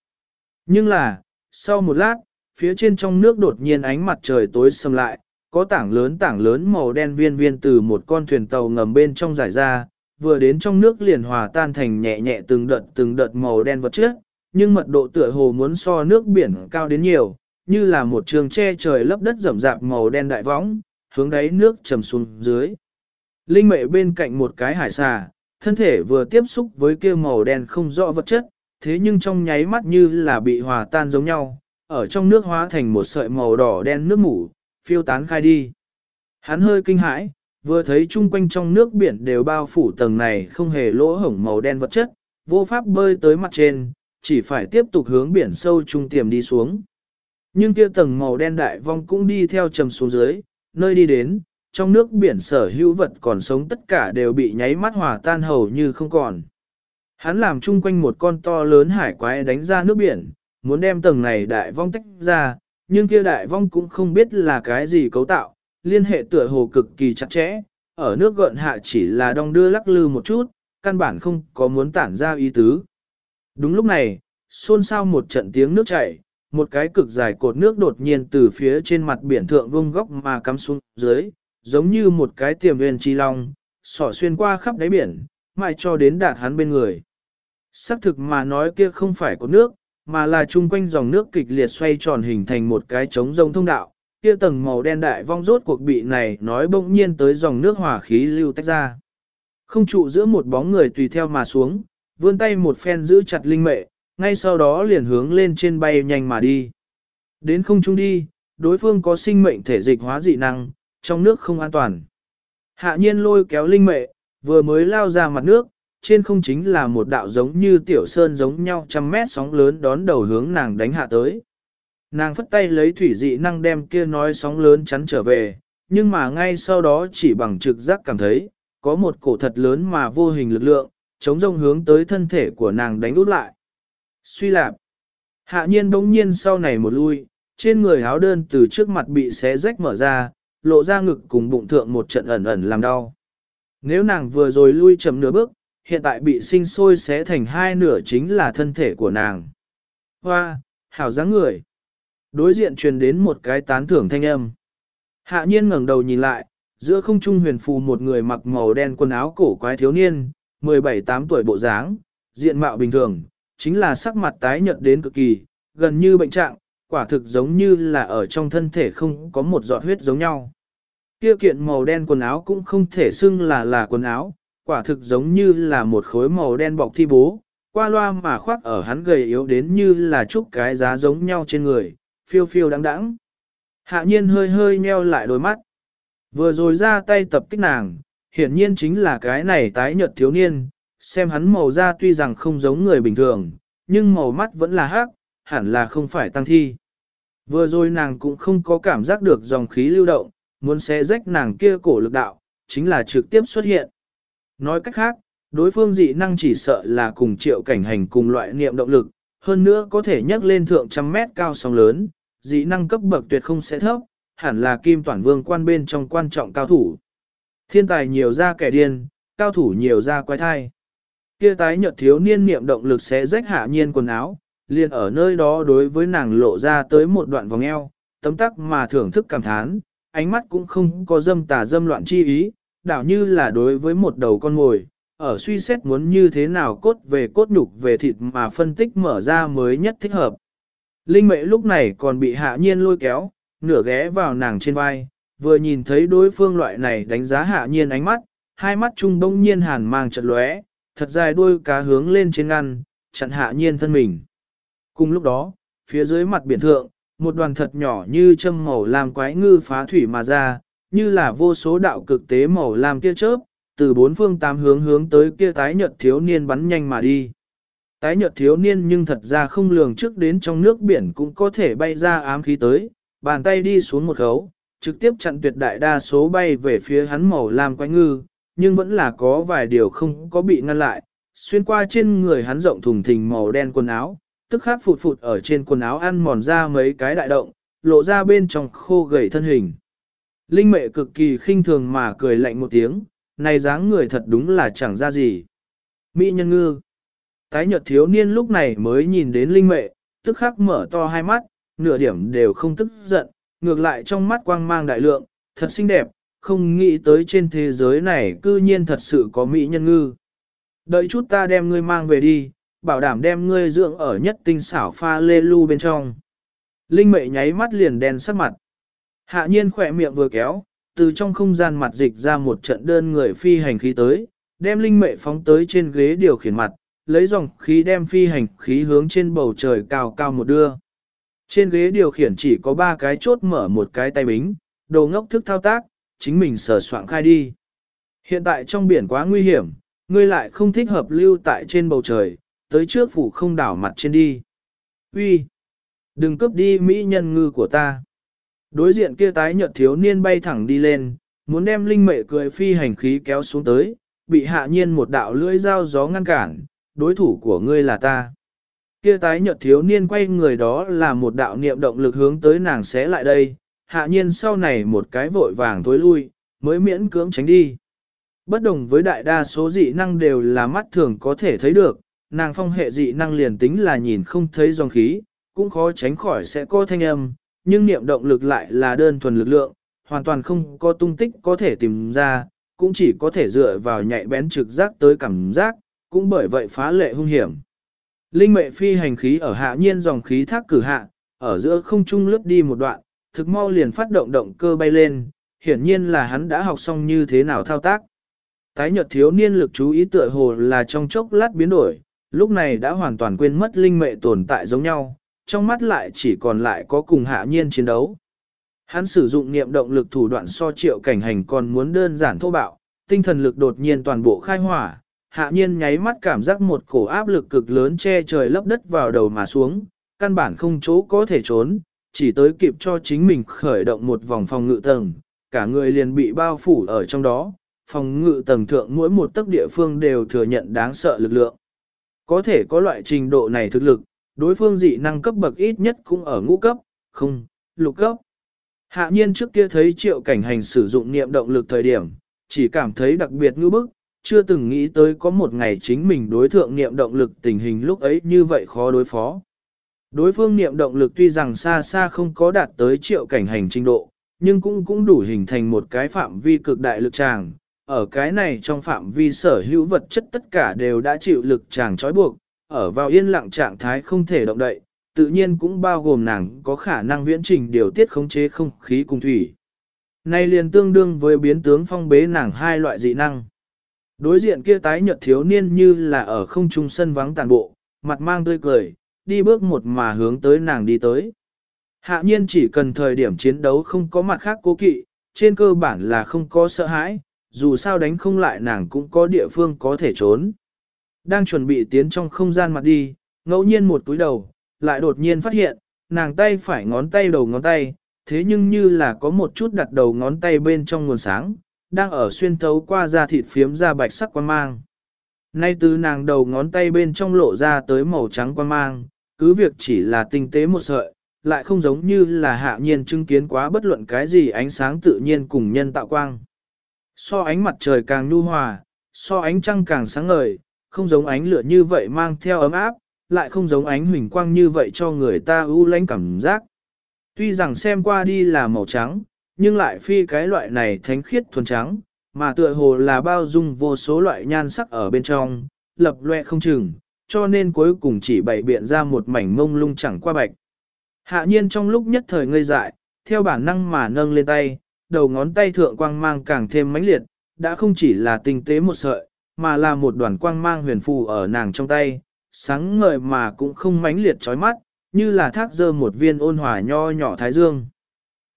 Nhưng là, sau một lát, phía trên trong nước đột nhiên ánh mặt trời tối sầm lại, có tảng lớn tảng lớn màu đen viên viên từ một con thuyền tàu ngầm bên trong giải ra, vừa đến trong nước liền hòa tan thành nhẹ nhẹ từng đợt từng đợt màu đen vật chất, nhưng mật độ tựa hồ muốn so nước biển cao đến nhiều, như là một trường che trời lấp đất rậm rạp màu đen đại võng, hướng đáy nước trầm xuống dưới. Linh mệ bên cạnh một cái hải xà, thân thể vừa tiếp xúc với kia màu đen không rõ vật chất, thế nhưng trong nháy mắt như là bị hòa tan giống nhau, ở trong nước hóa thành một sợi màu đỏ đen nước mủ, phiêu tán khai đi. Hắn hơi kinh hãi, vừa thấy chung quanh trong nước biển đều bao phủ tầng này không hề lỗ hổng màu đen vật chất, vô pháp bơi tới mặt trên, chỉ phải tiếp tục hướng biển sâu trung tiềm đi xuống. Nhưng kia tầng màu đen đại vong cũng đi theo trầm xuống dưới, nơi đi đến, trong nước biển sở hữu vật còn sống tất cả đều bị nháy mắt hòa tan hầu như không còn. Hắn làm chung quanh một con to lớn hải quái đánh ra nước biển, muốn đem tầng này đại vong tách ra, nhưng kia đại vong cũng không biết là cái gì cấu tạo, liên hệ tựa hồ cực kỳ chặt chẽ, ở nước gợn hạ chỉ là đong đưa lắc lư một chút, căn bản không có muốn tản ra ý tứ. Đúng lúc này, xôn xao một trận tiếng nước chảy, một cái cực dài cột nước đột nhiên từ phía trên mặt biển thượng vung góc mà cắm xuống dưới, giống như một cái tiềm viên chi long, sỏ xuyên qua khắp đáy biển, mãi cho đến đạt hắn bên người. Sắc thực mà nói kia không phải cột nước, mà là chung quanh dòng nước kịch liệt xoay tròn hình thành một cái trống rông thông đạo, kia tầng màu đen đại vong rốt cuộc bị này nói bỗng nhiên tới dòng nước hỏa khí lưu tách ra. Không trụ giữa một bóng người tùy theo mà xuống, vươn tay một phen giữ chặt linh mệ, ngay sau đó liền hướng lên trên bay nhanh mà đi. Đến không trung đi, đối phương có sinh mệnh thể dịch hóa dị năng, trong nước không an toàn. Hạ nhiên lôi kéo linh mệ, vừa mới lao ra mặt nước, trên không chính là một đạo giống như tiểu sơn giống nhau trăm mét sóng lớn đón đầu hướng nàng đánh hạ tới. Nàng phất tay lấy thủy dị năng đem kia nói sóng lớn chắn trở về, nhưng mà ngay sau đó chỉ bằng trực giác cảm thấy, có một cổ thật lớn mà vô hình lực lượng, chống rông hướng tới thân thể của nàng đánh út lại. Suy lạp. Hạ nhiên bỗng nhiên sau này một lui, trên người áo đơn từ trước mặt bị xé rách mở ra, lộ ra ngực cùng bụng thượng một trận ẩn ẩn làm đau. Nếu nàng vừa rồi lui chậm nửa bước, hiện tại bị sinh sôi xé thành hai nửa chính là thân thể của nàng. Hoa, hảo dáng người. Đối diện truyền đến một cái tán thưởng thanh âm. Hạ nhiên ngẩng đầu nhìn lại, giữa không trung huyền phù một người mặc màu đen quần áo cổ quái thiếu niên, 17-8 tuổi bộ dáng, diện mạo bình thường, chính là sắc mặt tái nhợt đến cực kỳ, gần như bệnh trạng, quả thực giống như là ở trong thân thể không có một giọt huyết giống nhau. Kia kiện màu đen quần áo cũng không thể xưng là là quần áo, quả thực giống như là một khối màu đen bọc thi bố, qua loa mà khoác ở hắn gầy yếu đến như là chút cái giá giống nhau trên người, phiêu phiêu đáng đáng. Hạ nhiên hơi hơi nheo lại đôi mắt. Vừa rồi ra tay tập kích nàng, hiển nhiên chính là cái này tái nhợt thiếu niên, xem hắn màu da tuy rằng không giống người bình thường, nhưng màu mắt vẫn là hắc, hẳn là không phải tăng thi. Vừa rồi nàng cũng không có cảm giác được dòng khí lưu động, muốn xé rách nàng kia cổ lực đạo, chính là trực tiếp xuất hiện. Nói cách khác, đối phương dị năng chỉ sợ là cùng triệu cảnh hành cùng loại niệm động lực, hơn nữa có thể nhấc lên thượng trăm mét cao sóng lớn, dị năng cấp bậc tuyệt không sẽ thấp, hẳn là kim toàn vương quan bên trong quan trọng cao thủ. Thiên tài nhiều ra kẻ điên, cao thủ nhiều ra quái thai. Kia tái nhợt thiếu niên niệm động lực sẽ rách hạ nhiên quần áo, liền ở nơi đó đối với nàng lộ ra tới một đoạn vòng eo, tấm tắc mà thưởng thức cảm thán, ánh mắt cũng không có dâm tà dâm loạn chi ý, đảo như là đối với một đầu con ngồi, ở suy xét muốn như thế nào cốt về cốt nhục về thịt mà phân tích mở ra mới nhất thích hợp. Linh mệ lúc này còn bị hạ nhiên lôi kéo, nửa ghé vào nàng trên vai, vừa nhìn thấy đối phương loại này đánh giá hạ nhiên ánh mắt, hai mắt trung đông nhiên hàn mang chật lóe, thật dài đuôi cá hướng lên trên ngăn, chặn hạ nhiên thân mình. Cùng lúc đó, phía dưới mặt biển thượng, một đoàn thật nhỏ như châm màu làm quái ngư phá thủy mà ra, như là vô số đạo cực tế màu làm tia chớp, từ bốn phương tám hướng hướng tới kia tái nhợt thiếu niên bắn nhanh mà đi. Tái nhợt thiếu niên nhưng thật ra không lường trước đến trong nước biển cũng có thể bay ra ám khí tới, bàn tay đi xuống một khấu, trực tiếp chặn tuyệt đại đa số bay về phía hắn màu làm quanh ngư, nhưng vẫn là có vài điều không có bị ngăn lại, xuyên qua trên người hắn rộng thùng thình màu đen quần áo, tức khắc phụt phụt ở trên quần áo ăn mòn ra mấy cái đại động, lộ ra bên trong khô gầy thân hình. Linh mệ cực kỳ khinh thường mà cười lạnh một tiếng, này dáng người thật đúng là chẳng ra gì. Mỹ nhân ngư. Tái nhật thiếu niên lúc này mới nhìn đến linh mệ, tức khắc mở to hai mắt, nửa điểm đều không tức giận, ngược lại trong mắt quang mang đại lượng, thật xinh đẹp, không nghĩ tới trên thế giới này cư nhiên thật sự có Mỹ nhân ngư. Đợi chút ta đem ngươi mang về đi, bảo đảm đem ngươi dưỡng ở nhất tinh xảo pha lê lu bên trong. Linh mệ nháy mắt liền đen sắc mặt. Hạ nhiên khỏe miệng vừa kéo, từ trong không gian mặt dịch ra một trận đơn người phi hành khí tới, đem linh mệ phóng tới trên ghế điều khiển mặt, lấy dòng khí đem phi hành khí hướng trên bầu trời cao cao một đưa. Trên ghế điều khiển chỉ có ba cái chốt mở một cái tay bính, đồ ngốc thức thao tác, chính mình sờ soạn khai đi. Hiện tại trong biển quá nguy hiểm, ngươi lại không thích hợp lưu tại trên bầu trời, tới trước phủ không đảo mặt trên đi. Uy, Đừng cướp đi mỹ nhân ngư của ta. Đối diện kia tái nhợt thiếu niên bay thẳng đi lên, muốn đem linh mệ cười phi hành khí kéo xuống tới, bị hạ nhiên một đạo lưỡi dao gió ngăn cản, đối thủ của ngươi là ta. Kia tái nhợt thiếu niên quay người đó là một đạo niệm động lực hướng tới nàng xé lại đây, hạ nhiên sau này một cái vội vàng tối lui, mới miễn cưỡng tránh đi. Bất đồng với đại đa số dị năng đều là mắt thường có thể thấy được, nàng phong hệ dị năng liền tính là nhìn không thấy dòng khí, cũng khó tránh khỏi sẽ có thanh âm, nhưng niệm động lực lại là đơn thuần lực lượng, hoàn toàn không có tung tích có thể tìm ra, cũng chỉ có thể dựa vào nhạy bén trực giác tới cảm giác, cũng bởi vậy phá lệ hung hiểm. Linh mệ phi hành khí ở hạ nhiên dòng khí thác cử hạ, ở giữa không trung lướt đi một đoạn, thực mau liền phát động động cơ bay lên, hiển nhiên là hắn đã học xong như thế nào thao tác. Tái nhật thiếu niên lực chú ý tựa hồ là trong chốc lát biến đổi, lúc này đã hoàn toàn quên mất linh mệ tồn tại giống nhau, trong mắt lại chỉ còn lại có cùng hạ nhiên chiến đấu. Hắn sử dụng niệm động lực thủ đoạn so triệu cảnh hành còn muốn đơn giản thô bạo, tinh thần lực đột nhiên toàn bộ khai hỏa, hạ nhiên nháy mắt cảm giác một cổ áp lực cực lớn che trời lấp đất vào đầu mà xuống, căn bản không chỗ có thể trốn, chỉ tới kịp cho chính mình khởi động một vòng phòng ngự tầng, cả người liền bị bao phủ ở trong đó, phòng ngự tầng thượng mỗi một tấc địa phương đều thừa nhận đáng sợ lực lượng. Có thể có loại trình độ này thực lực, đối phương dị năng cấp bậc ít nhất cũng ở ngũ cấp, không, lục cấp. Hạ nhiên trước kia thấy triệu cảnh hành sử dụng niệm động lực thời điểm, chỉ cảm thấy đặc biệt ngư bức, chưa từng nghĩ tới có một ngày chính mình đối thượng niệm động lực tình hình lúc ấy như vậy khó đối phó. Đối phương niệm động lực tuy rằng xa xa không có đạt tới triệu cảnh hành trình độ, nhưng cũng cũng đủ hình thành một cái phạm vi cực đại lực tràng. Ở cái này trong phạm vi sở hữu vật chất tất cả đều đã chịu lực tràng trói buộc, ở vào yên lặng trạng thái không thể động đậy, tự nhiên cũng bao gồm nàng có khả năng viễn trình điều tiết khống chế không khí cùng thủy. nay liền tương đương với biến tướng phong bế nàng hai loại dị năng. Đối diện kia tái nhợt thiếu niên như là ở không trung sân vắng tàn bộ, mặt mang tươi cười, đi bước một mà hướng tới nàng đi tới. Hạ nhiên chỉ cần thời điểm chiến đấu không có mặt khác cố kỵ, trên cơ bản là không có sợ hãi, dù sao đánh không lại nàng cũng có địa phương có thể trốn. Đang chuẩn bị tiến trong không gian mặt đi, ngẫu nhiên một túi đầu, lại đột nhiên phát hiện, nàng tay phải ngón tay đầu ngón tay, thế nhưng như là có một chút đặt đầu ngón tay bên trong nguồn sáng, đang ở xuyên thấu qua da thịt phiếm ra bạch sắc quan mang. Nay từ nàng đầu ngón tay bên trong lộ ra tới màu trắng quan mang, cứ việc chỉ là tinh tế một sợi, lại không giống như là hạ nhiên chứng kiến quá bất luận cái gì ánh sáng tự nhiên cùng nhân tạo quang. So ánh mặt trời càng nhu hòa, so ánh trăng càng sáng ngời, không giống ánh lửa như vậy mang theo ấm áp, lại không giống ánh huỳnh quang như vậy cho người ta ưu lãnh cảm giác. Tuy rằng xem qua đi là màu trắng, nhưng lại phi cái loại này thánh khiết thuần trắng, mà tựa hồ là bao dung vô số loại nhan sắc ở bên trong, lập loe không chừng, cho nên cuối cùng chỉ bày biện ra một mảnh mông lung chẳng qua bạch. Hạ nhiên trong lúc nhất thời ngây dại, theo bản năng mà nâng lên tay, đầu ngón tay thượng quang mang càng thêm mãnh liệt, đã không chỉ là tinh tế một sợi, mà là một đoàn quang mang huyền phù ở nàng trong tay, sáng ngời mà cũng không mãnh liệt chói mắt, như là thác dơ một viên ôn hòa nho nhỏ thái dương.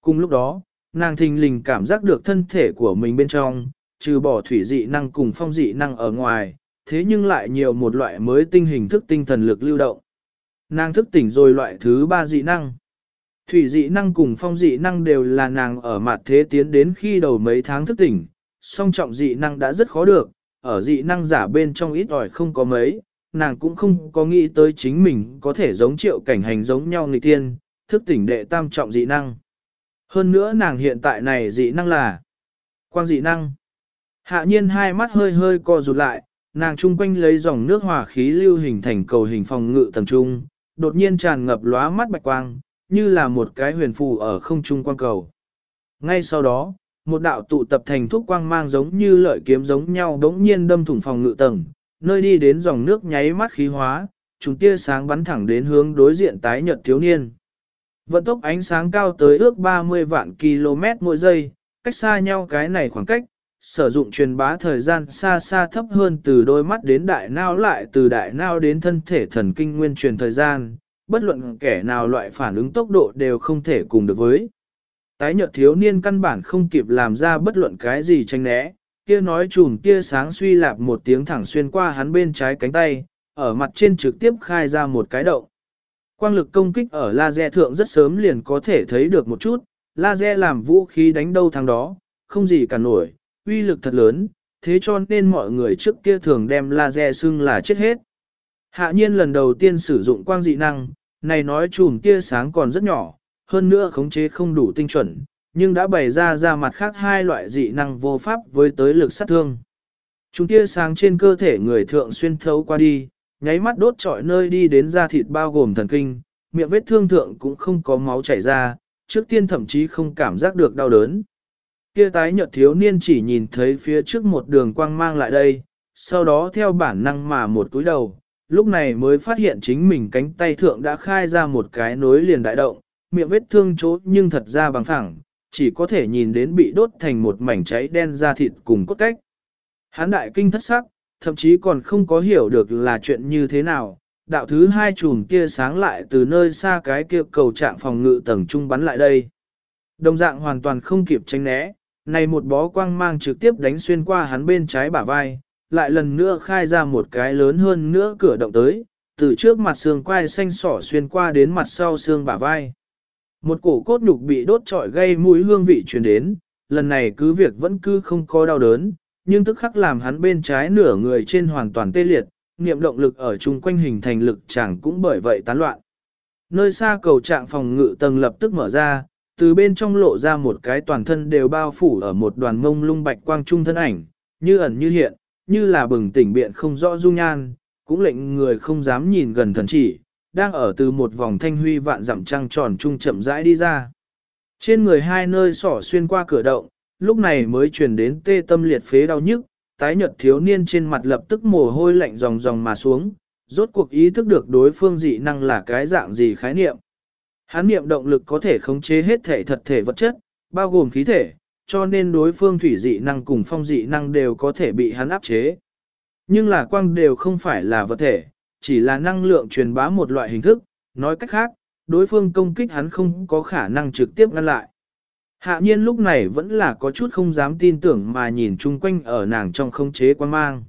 Cùng lúc đó, nàng thình lình cảm giác được thân thể của mình bên trong, trừ bỏ thủy dị năng cùng phong dị năng ở ngoài, thế nhưng lại nhiều một loại mới tinh hình thức tinh thần lực lưu động. Nàng thức tỉnh rồi loại thứ ba dị năng. Thủy dị năng cùng phong dị năng đều là nàng ở mặt thế tiến đến khi đầu mấy tháng thức tỉnh, song trọng dị năng đã rất khó được, ở dị năng giả bên trong ít ỏi không có mấy, nàng cũng không có nghĩ tới chính mình có thể giống triệu cảnh hành giống nhau nghịch tiên, thức tỉnh đệ tam trọng dị năng. Hơn nữa nàng hiện tại này dị năng là quang dị năng. Hạ nhiên hai mắt hơi hơi co rụt lại, nàng chung quanh lấy dòng nước hòa khí lưu hình thành cầu hình phòng ngự tầng trung, đột nhiên tràn ngập lóa mắt bạch quang, như là một cái huyền phù ở không trung quang cầu. Ngay sau đó, một đạo tụ tập thành thuốc quang mang giống như lợi kiếm giống nhau đống nhiên đâm thủng phòng ngự tầng, nơi đi đến dòng nước nháy mắt khí hóa, chúng tia sáng bắn thẳng đến hướng đối diện tái nhật thiếu niên. Vận tốc ánh sáng cao tới ước 30 vạn km mỗi giây, cách xa nhau cái này khoảng cách, sử dụng truyền bá thời gian xa xa thấp hơn từ đôi mắt đến đại não lại từ đại não đến thân thể thần kinh nguyên truyền thời gian, bất luận kẻ nào loại phản ứng tốc độ đều không thể cùng được với. Tái nhợt thiếu niên căn bản không kịp làm ra bất luận cái gì tranh né, kia nói chùm tia sáng suy lạp một tiếng thẳng xuyên qua hắn bên trái cánh tay, ở mặt trên trực tiếp khai ra một cái động. Quang lực công kích ở laser thượng rất sớm liền có thể thấy được một chút, laser làm vũ khí đánh đâu thằng đó, không gì cả nổi, uy lực thật lớn, thế cho nên mọi người trước kia thường đem laser xưng là chết hết. Hạ nhiên lần đầu tiên sử dụng quang dị năng, này nói chùm tia sáng còn rất nhỏ, hơn nữa khống chế không đủ tinh chuẩn, nhưng đã bày ra ra mặt khác hai loại dị năng vô pháp với tới lực sát thương. Chúng tia sáng trên cơ thể người thượng xuyên thấu qua đi, nháy mắt đốt trọi nơi đi đến da thịt bao gồm thần kinh, miệng vết thương thượng cũng không có máu chảy ra, trước tiên thậm chí không cảm giác được đau đớn. Kia tái nhợt thiếu niên chỉ nhìn thấy phía trước một đường quang mang lại đây, sau đó theo bản năng mà một túi đầu, lúc này mới phát hiện chính mình cánh tay thượng đã khai ra một cái nối liền đại động, miệng vết thương chỗ nhưng thật ra bằng phẳng, chỉ có thể nhìn đến bị đốt thành một mảnh cháy đen da thịt cùng cốt cách. Hán đại kinh thất sắc, thậm chí còn không có hiểu được là chuyện như thế nào, đạo thứ hai chùm kia sáng lại từ nơi xa cái kia cầu trạng phòng ngự tầng trung bắn lại đây. Đồng dạng hoàn toàn không kịp tránh né, này một bó quang mang trực tiếp đánh xuyên qua hắn bên trái bả vai, lại lần nữa khai ra một cái lớn hơn nữa cửa động tới, từ trước mặt xương quai xanh sỏ xuyên qua đến mặt sau xương bả vai. Một cổ cốt nhục bị đốt trọi gây mũi hương vị truyền đến, lần này cứ việc vẫn cứ không có đau đớn, nhưng tức khắc làm hắn bên trái nửa người trên hoàn toàn tê liệt, niệm động lực ở chung quanh hình thành lực chẳng cũng bởi vậy tán loạn. Nơi xa cầu trạng phòng ngự tầng lập tức mở ra, từ bên trong lộ ra một cái toàn thân đều bao phủ ở một đoàn mông lung bạch quang trung thân ảnh, như ẩn như hiện, như là bừng tỉnh biện không rõ dung nhan, cũng lệnh người không dám nhìn gần thần chỉ, đang ở từ một vòng thanh huy vạn dặm trăng tròn trung chậm rãi đi ra. Trên người hai nơi sỏ xuyên qua cửa động, lúc này mới truyền đến tê tâm liệt phế đau nhức, tái nhợt thiếu niên trên mặt lập tức mồ hôi lạnh ròng ròng mà xuống, rốt cuộc ý thức được đối phương dị năng là cái dạng gì khái niệm. Hán niệm động lực có thể khống chế hết thể thật thể vật chất, bao gồm khí thể, cho nên đối phương thủy dị năng cùng phong dị năng đều có thể bị hắn áp chế. Nhưng là quang đều không phải là vật thể, chỉ là năng lượng truyền bá một loại hình thức, nói cách khác, đối phương công kích hắn không có khả năng trực tiếp ngăn lại. Hạ nhiên lúc này vẫn là có chút không dám tin tưởng mà nhìn chung quanh ở nàng trong không chế quan mang.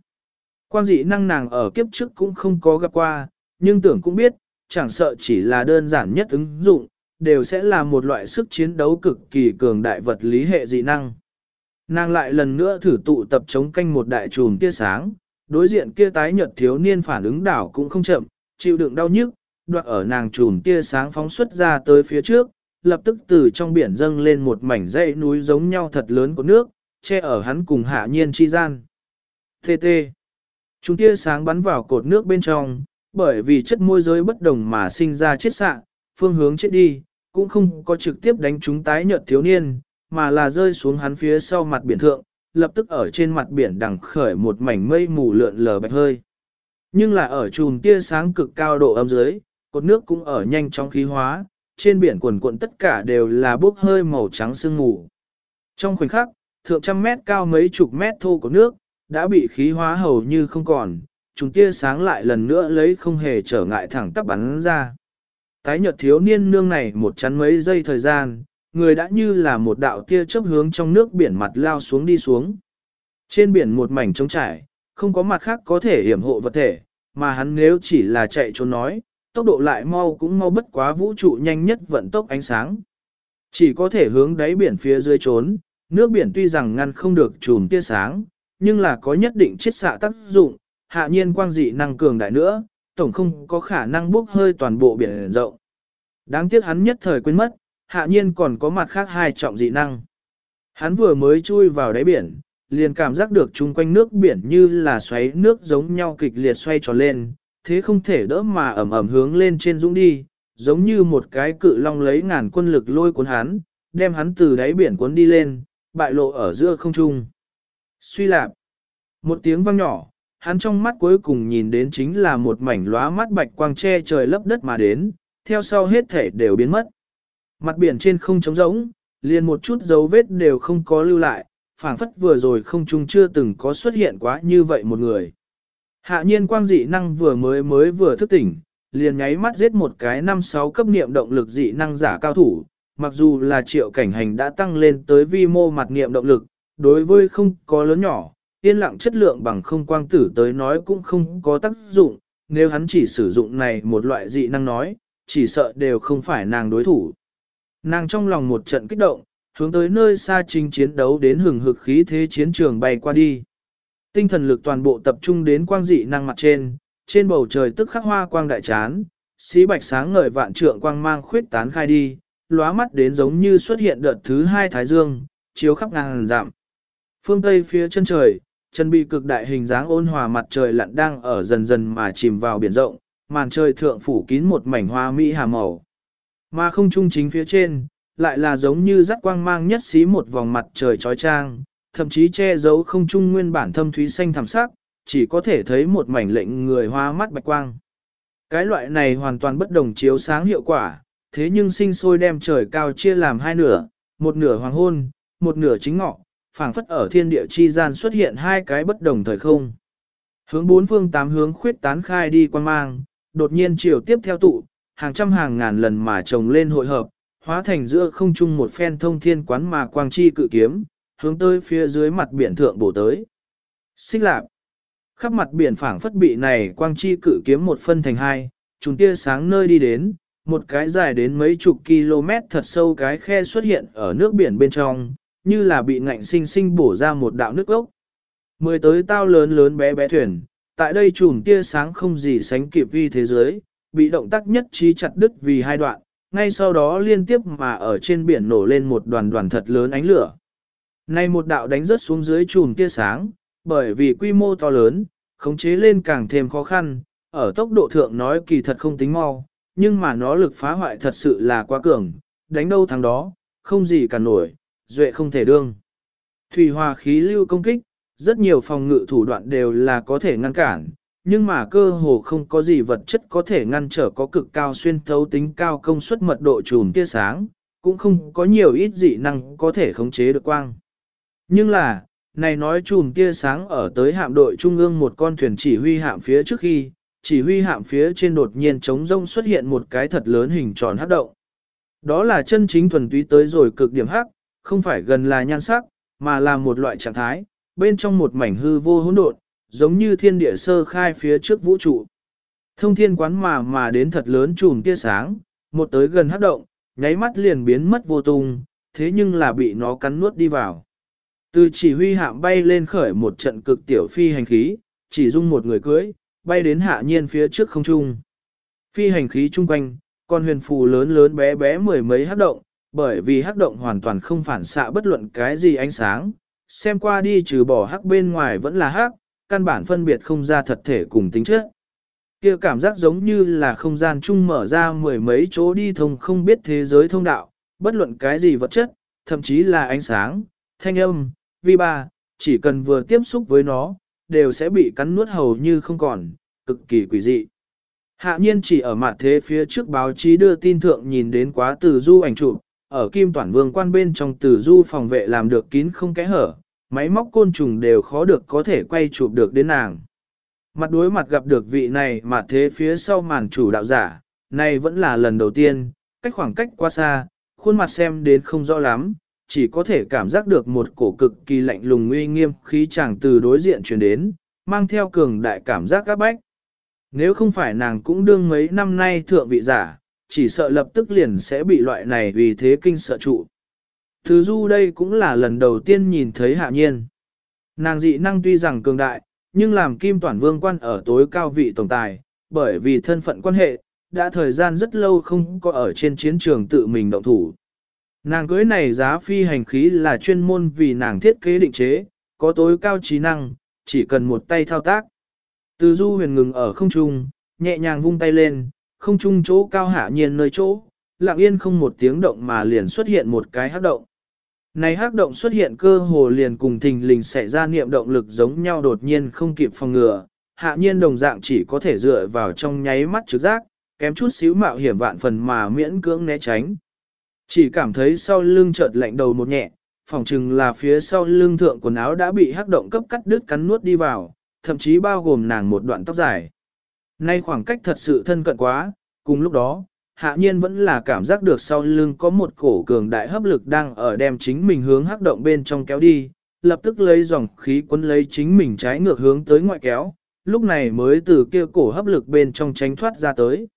Quan dị năng nàng ở kiếp trước cũng không có gặp qua, nhưng tưởng cũng biết, chẳng sợ chỉ là đơn giản nhất ứng dụng, đều sẽ là một loại sức chiến đấu cực kỳ cường đại vật lý hệ dị năng. Nàng lại lần nữa thử tụ tập chống canh một đại chùm tia sáng, đối diện kia tái nhợt thiếu niên phản ứng đảo cũng không chậm, chịu đựng đau nhức, đoạt ở nàng chùm tia sáng phóng xuất ra tới phía trước, lập tức từ trong biển dâng lên một mảnh dãy núi giống nhau thật lớn của nước, che ở hắn cùng hạ nhiên chi gian. thê tê. Chúng tia sáng bắn vào cột nước bên trong, bởi vì chất môi giới bất đồng mà sinh ra chết xạ, phương hướng chết đi, cũng không có trực tiếp đánh chúng tái nhợt thiếu niên, mà là rơi xuống hắn phía sau mặt biển thượng, lập tức ở trên mặt biển đằng khởi một mảnh mây mù lượn lờ bạch hơi. Nhưng là ở chùm tia sáng cực cao độ âm dưới, cột nước cũng ở nhanh chóng khí hóa, trên biển quần cuộn tất cả đều là bốc hơi màu trắng sương mù. Trong khoảnh khắc, thượng trăm mét cao mấy chục mét thô của nước, đã bị khí hóa hầu như không còn, chúng tia sáng lại lần nữa lấy không hề trở ngại thẳng tắp bắn ra. Tái nhật thiếu niên nương này một chắn mấy giây thời gian, người đã như là một đạo tia chớp hướng trong nước biển mặt lao xuống đi xuống. Trên biển một mảnh trống trải, không có mặt khác có thể hiểm hộ vật thể, mà hắn nếu chỉ là chạy trốn nói, tốc độ lại mau cũng mau bất quá vũ trụ nhanh nhất vận tốc ánh sáng. Chỉ có thể hướng đáy biển phía dưới trốn, nước biển tuy rằng ngăn không được chùm tia sáng, nhưng là có nhất định chiết xạ tác dụng, hạ nhiên quang dị năng cường đại nữa, tổng không có khả năng bốc hơi toàn bộ biển rộng. Đáng tiếc hắn nhất thời quên mất, hạ nhiên còn có mặt khác hai trọng dị năng. Hắn vừa mới chui vào đáy biển, liền cảm giác được chung quanh nước biển như là xoáy nước giống nhau kịch liệt xoay tròn lên, thế không thể đỡ mà ẩm ẩm hướng lên trên dũng đi, giống như một cái cự long lấy ngàn quân lực lôi cuốn hắn, đem hắn từ đáy biển cuốn đi lên, bại lộ ở giữa không trung. Suy lạp, một tiếng vang nhỏ, hắn trong mắt cuối cùng nhìn đến chính là một mảnh lóa mắt bạch quang che trời lấp đất mà đến, theo sau hết thể đều biến mất. Mặt biển trên không trống rỗng, liền một chút dấu vết đều không có lưu lại, phảng phất vừa rồi không trung chưa từng có xuất hiện quá như vậy một người. Hạ nhiên quang dị năng vừa mới mới vừa thức tỉnh, liền nháy mắt giết một cái năm sáu cấp niệm động lực dị năng giả cao thủ, mặc dù là triệu cảnh hành đã tăng lên tới vi mô mặt niệm động lực, đối với không có lớn nhỏ, yên lặng chất lượng bằng không quang tử tới nói cũng không có tác dụng, nếu hắn chỉ sử dụng này một loại dị năng nói, chỉ sợ đều không phải nàng đối thủ. Nàng trong lòng một trận kích động, hướng tới nơi xa chính chiến đấu đến hừng hực khí thế chiến trường bay qua đi. Tinh thần lực toàn bộ tập trung đến quang dị năng mặt trên, trên bầu trời tức khắc hoa quang đại chán, xí bạch sáng ngời vạn trượng quang mang khuyết tán khai đi, lóa mắt đến giống như xuất hiện đợt thứ hai thái dương, chiếu khắp ngàn giảm. Phương Tây phía chân trời, chân bị cực đại hình dáng ôn hòa mặt trời lặn đang ở dần dần mà chìm vào biển rộng, màn trời thượng phủ kín một mảnh hoa mỹ hà màu. Mà không trung chính phía trên, lại là giống như rắc quang mang nhất xí một vòng mặt trời trói trang, thậm chí che giấu không trung nguyên bản thâm thúy xanh thẳm sắc, chỉ có thể thấy một mảnh lệnh người hoa mắt bạch quang. Cái loại này hoàn toàn bất đồng chiếu sáng hiệu quả, thế nhưng sinh sôi đem trời cao chia làm hai nửa, một nửa hoàng hôn, một nửa chính ngọ, phảng phất ở thiên địa chi gian xuất hiện hai cái bất đồng thời không. Hướng bốn phương tám hướng khuyết tán khai đi quan mang, đột nhiên chiều tiếp theo tụ, hàng trăm hàng ngàn lần mà chồng lên hội hợp, hóa thành giữa không trung một phen thông thiên quán mà quang chi cự kiếm, hướng tới phía dưới mặt biển thượng bổ tới. Xích lạp. Khắp mặt biển phảng phất bị này quang chi cự kiếm một phân thành hai, chúng tia sáng nơi đi đến, một cái dài đến mấy chục km thật sâu cái khe xuất hiện ở nước biển bên trong, như là bị ngạnh sinh sinh bổ ra một đạo nước ốc. Mười tới tao lớn lớn bé bé thuyền, tại đây chùm tia sáng không gì sánh kịp vi thế giới, bị động tác nhất trí chặt đứt vì hai đoạn, ngay sau đó liên tiếp mà ở trên biển nổ lên một đoàn đoàn thật lớn ánh lửa. Này một đạo đánh rớt xuống dưới chùm tia sáng, bởi vì quy mô to lớn, khống chế lên càng thêm khó khăn, ở tốc độ thượng nói kỳ thật không tính mau, nhưng mà nó lực phá hoại thật sự là quá cường, đánh đâu thắng đó, không gì cả nổi, duệ không thể đương. Thủy hòa khí lưu công kích, rất nhiều phòng ngự thủ đoạn đều là có thể ngăn cản, nhưng mà cơ hồ không có gì vật chất có thể ngăn trở có cực cao xuyên thấu tính cao công suất mật độ chùm tia sáng, cũng không có nhiều ít dị năng có thể khống chế được quang. Nhưng là, này nói chùm tia sáng ở tới hạm đội trung ương một con thuyền chỉ huy hạm phía trước khi, chỉ huy hạm phía trên đột nhiên trống rông xuất hiện một cái thật lớn hình tròn hắc động. Đó là chân chính thuần túy tới rồi cực điểm hắc, không phải gần là nhan sắc, mà là một loại trạng thái, bên trong một mảnh hư vô hỗn độn, giống như thiên địa sơ khai phía trước vũ trụ. Thông thiên quán mà mà đến thật lớn chùm tia sáng, một tới gần hấp động, nháy mắt liền biến mất vô tung, thế nhưng là bị nó cắn nuốt đi vào. Từ chỉ huy hạm bay lên khởi một trận cực tiểu phi hành khí, chỉ dung một người cưới, bay đến hạ nhiên phía trước không trung. Phi hành khí chung quanh, con huyền phù lớn lớn bé bé mười mấy hắc động, bởi vì hắc động hoàn toàn không phản xạ bất luận cái gì ánh sáng, xem qua đi trừ bỏ hắc bên ngoài vẫn là hắc, căn bản phân biệt không ra thật thể cùng tính chất. Kia cảm giác giống như là không gian chung mở ra mười mấy chỗ đi thông không biết thế giới thông đạo, bất luận cái gì vật chất, thậm chí là ánh sáng, thanh âm, vi ba, chỉ cần vừa tiếp xúc với nó, đều sẽ bị cắn nuốt hầu như không còn, cực kỳ quỷ dị. Hạ nhiên chỉ ở mặt thế phía trước báo chí đưa tin thượng nhìn đến quá từ du ảnh chụp, ở kim toàn vương quan bên trong từ du phòng vệ làm được kín không kẽ hở, máy móc côn trùng đều khó được có thể quay chụp được đến nàng. Mặt đối mặt gặp được vị này mà thế phía sau màn chủ đạo giả, này vẫn là lần đầu tiên, cách khoảng cách quá xa, khuôn mặt xem đến không rõ lắm, chỉ có thể cảm giác được một cổ cực kỳ lạnh lùng uy nghiêm khí chàng từ đối diện truyền đến, mang theo cường đại cảm giác các bách. Nếu không phải nàng cũng đương mấy năm nay thượng vị giả, chỉ sợ lập tức liền sẽ bị loại này vì thế kinh sợ trụ. Thứ du đây cũng là lần đầu tiên nhìn thấy hạ nhiên. Nàng dị năng tuy rằng cường đại, nhưng làm kim toàn vương quan ở tối cao vị tổng tài, bởi vì thân phận quan hệ, đã thời gian rất lâu không có ở trên chiến trường tự mình động thủ. Nàng cưới này giá phi hành khí là chuyên môn vì nàng thiết kế định chế, có tối cao trí năng, chỉ cần một tay thao tác. Từ du huyền ngừng ở không trung, nhẹ nhàng vung tay lên, không trung chỗ cao hạ nhiên nơi chỗ, lặng yên không một tiếng động mà liền xuất hiện một cái hắc động. Này hắc động xuất hiện cơ hồ liền cùng thình lình xảy ra niệm động lực giống nhau đột nhiên không kịp phòng ngừa, hạ nhiên đồng dạng chỉ có thể dựa vào trong nháy mắt trực giác, kém chút xíu mạo hiểm vạn phần mà miễn cưỡng né tránh. Chỉ cảm thấy sau lưng chợt lạnh đầu một nhẹ, phỏng chừng là phía sau lưng thượng quần áo đã bị hắc động cấp cắt đứt cắn nuốt đi vào, thậm chí bao gồm nàng một đoạn tóc dài. Nay khoảng cách thật sự thân cận quá, cùng lúc đó, hạ nhiên vẫn là cảm giác được sau lưng có một cổ cường đại hấp lực đang ở đem chính mình hướng hắc động bên trong kéo đi, lập tức lấy dòng khí quấn lấy chính mình trái ngược hướng tới ngoại kéo, lúc này mới từ kia cổ hấp lực bên trong tránh thoát ra tới.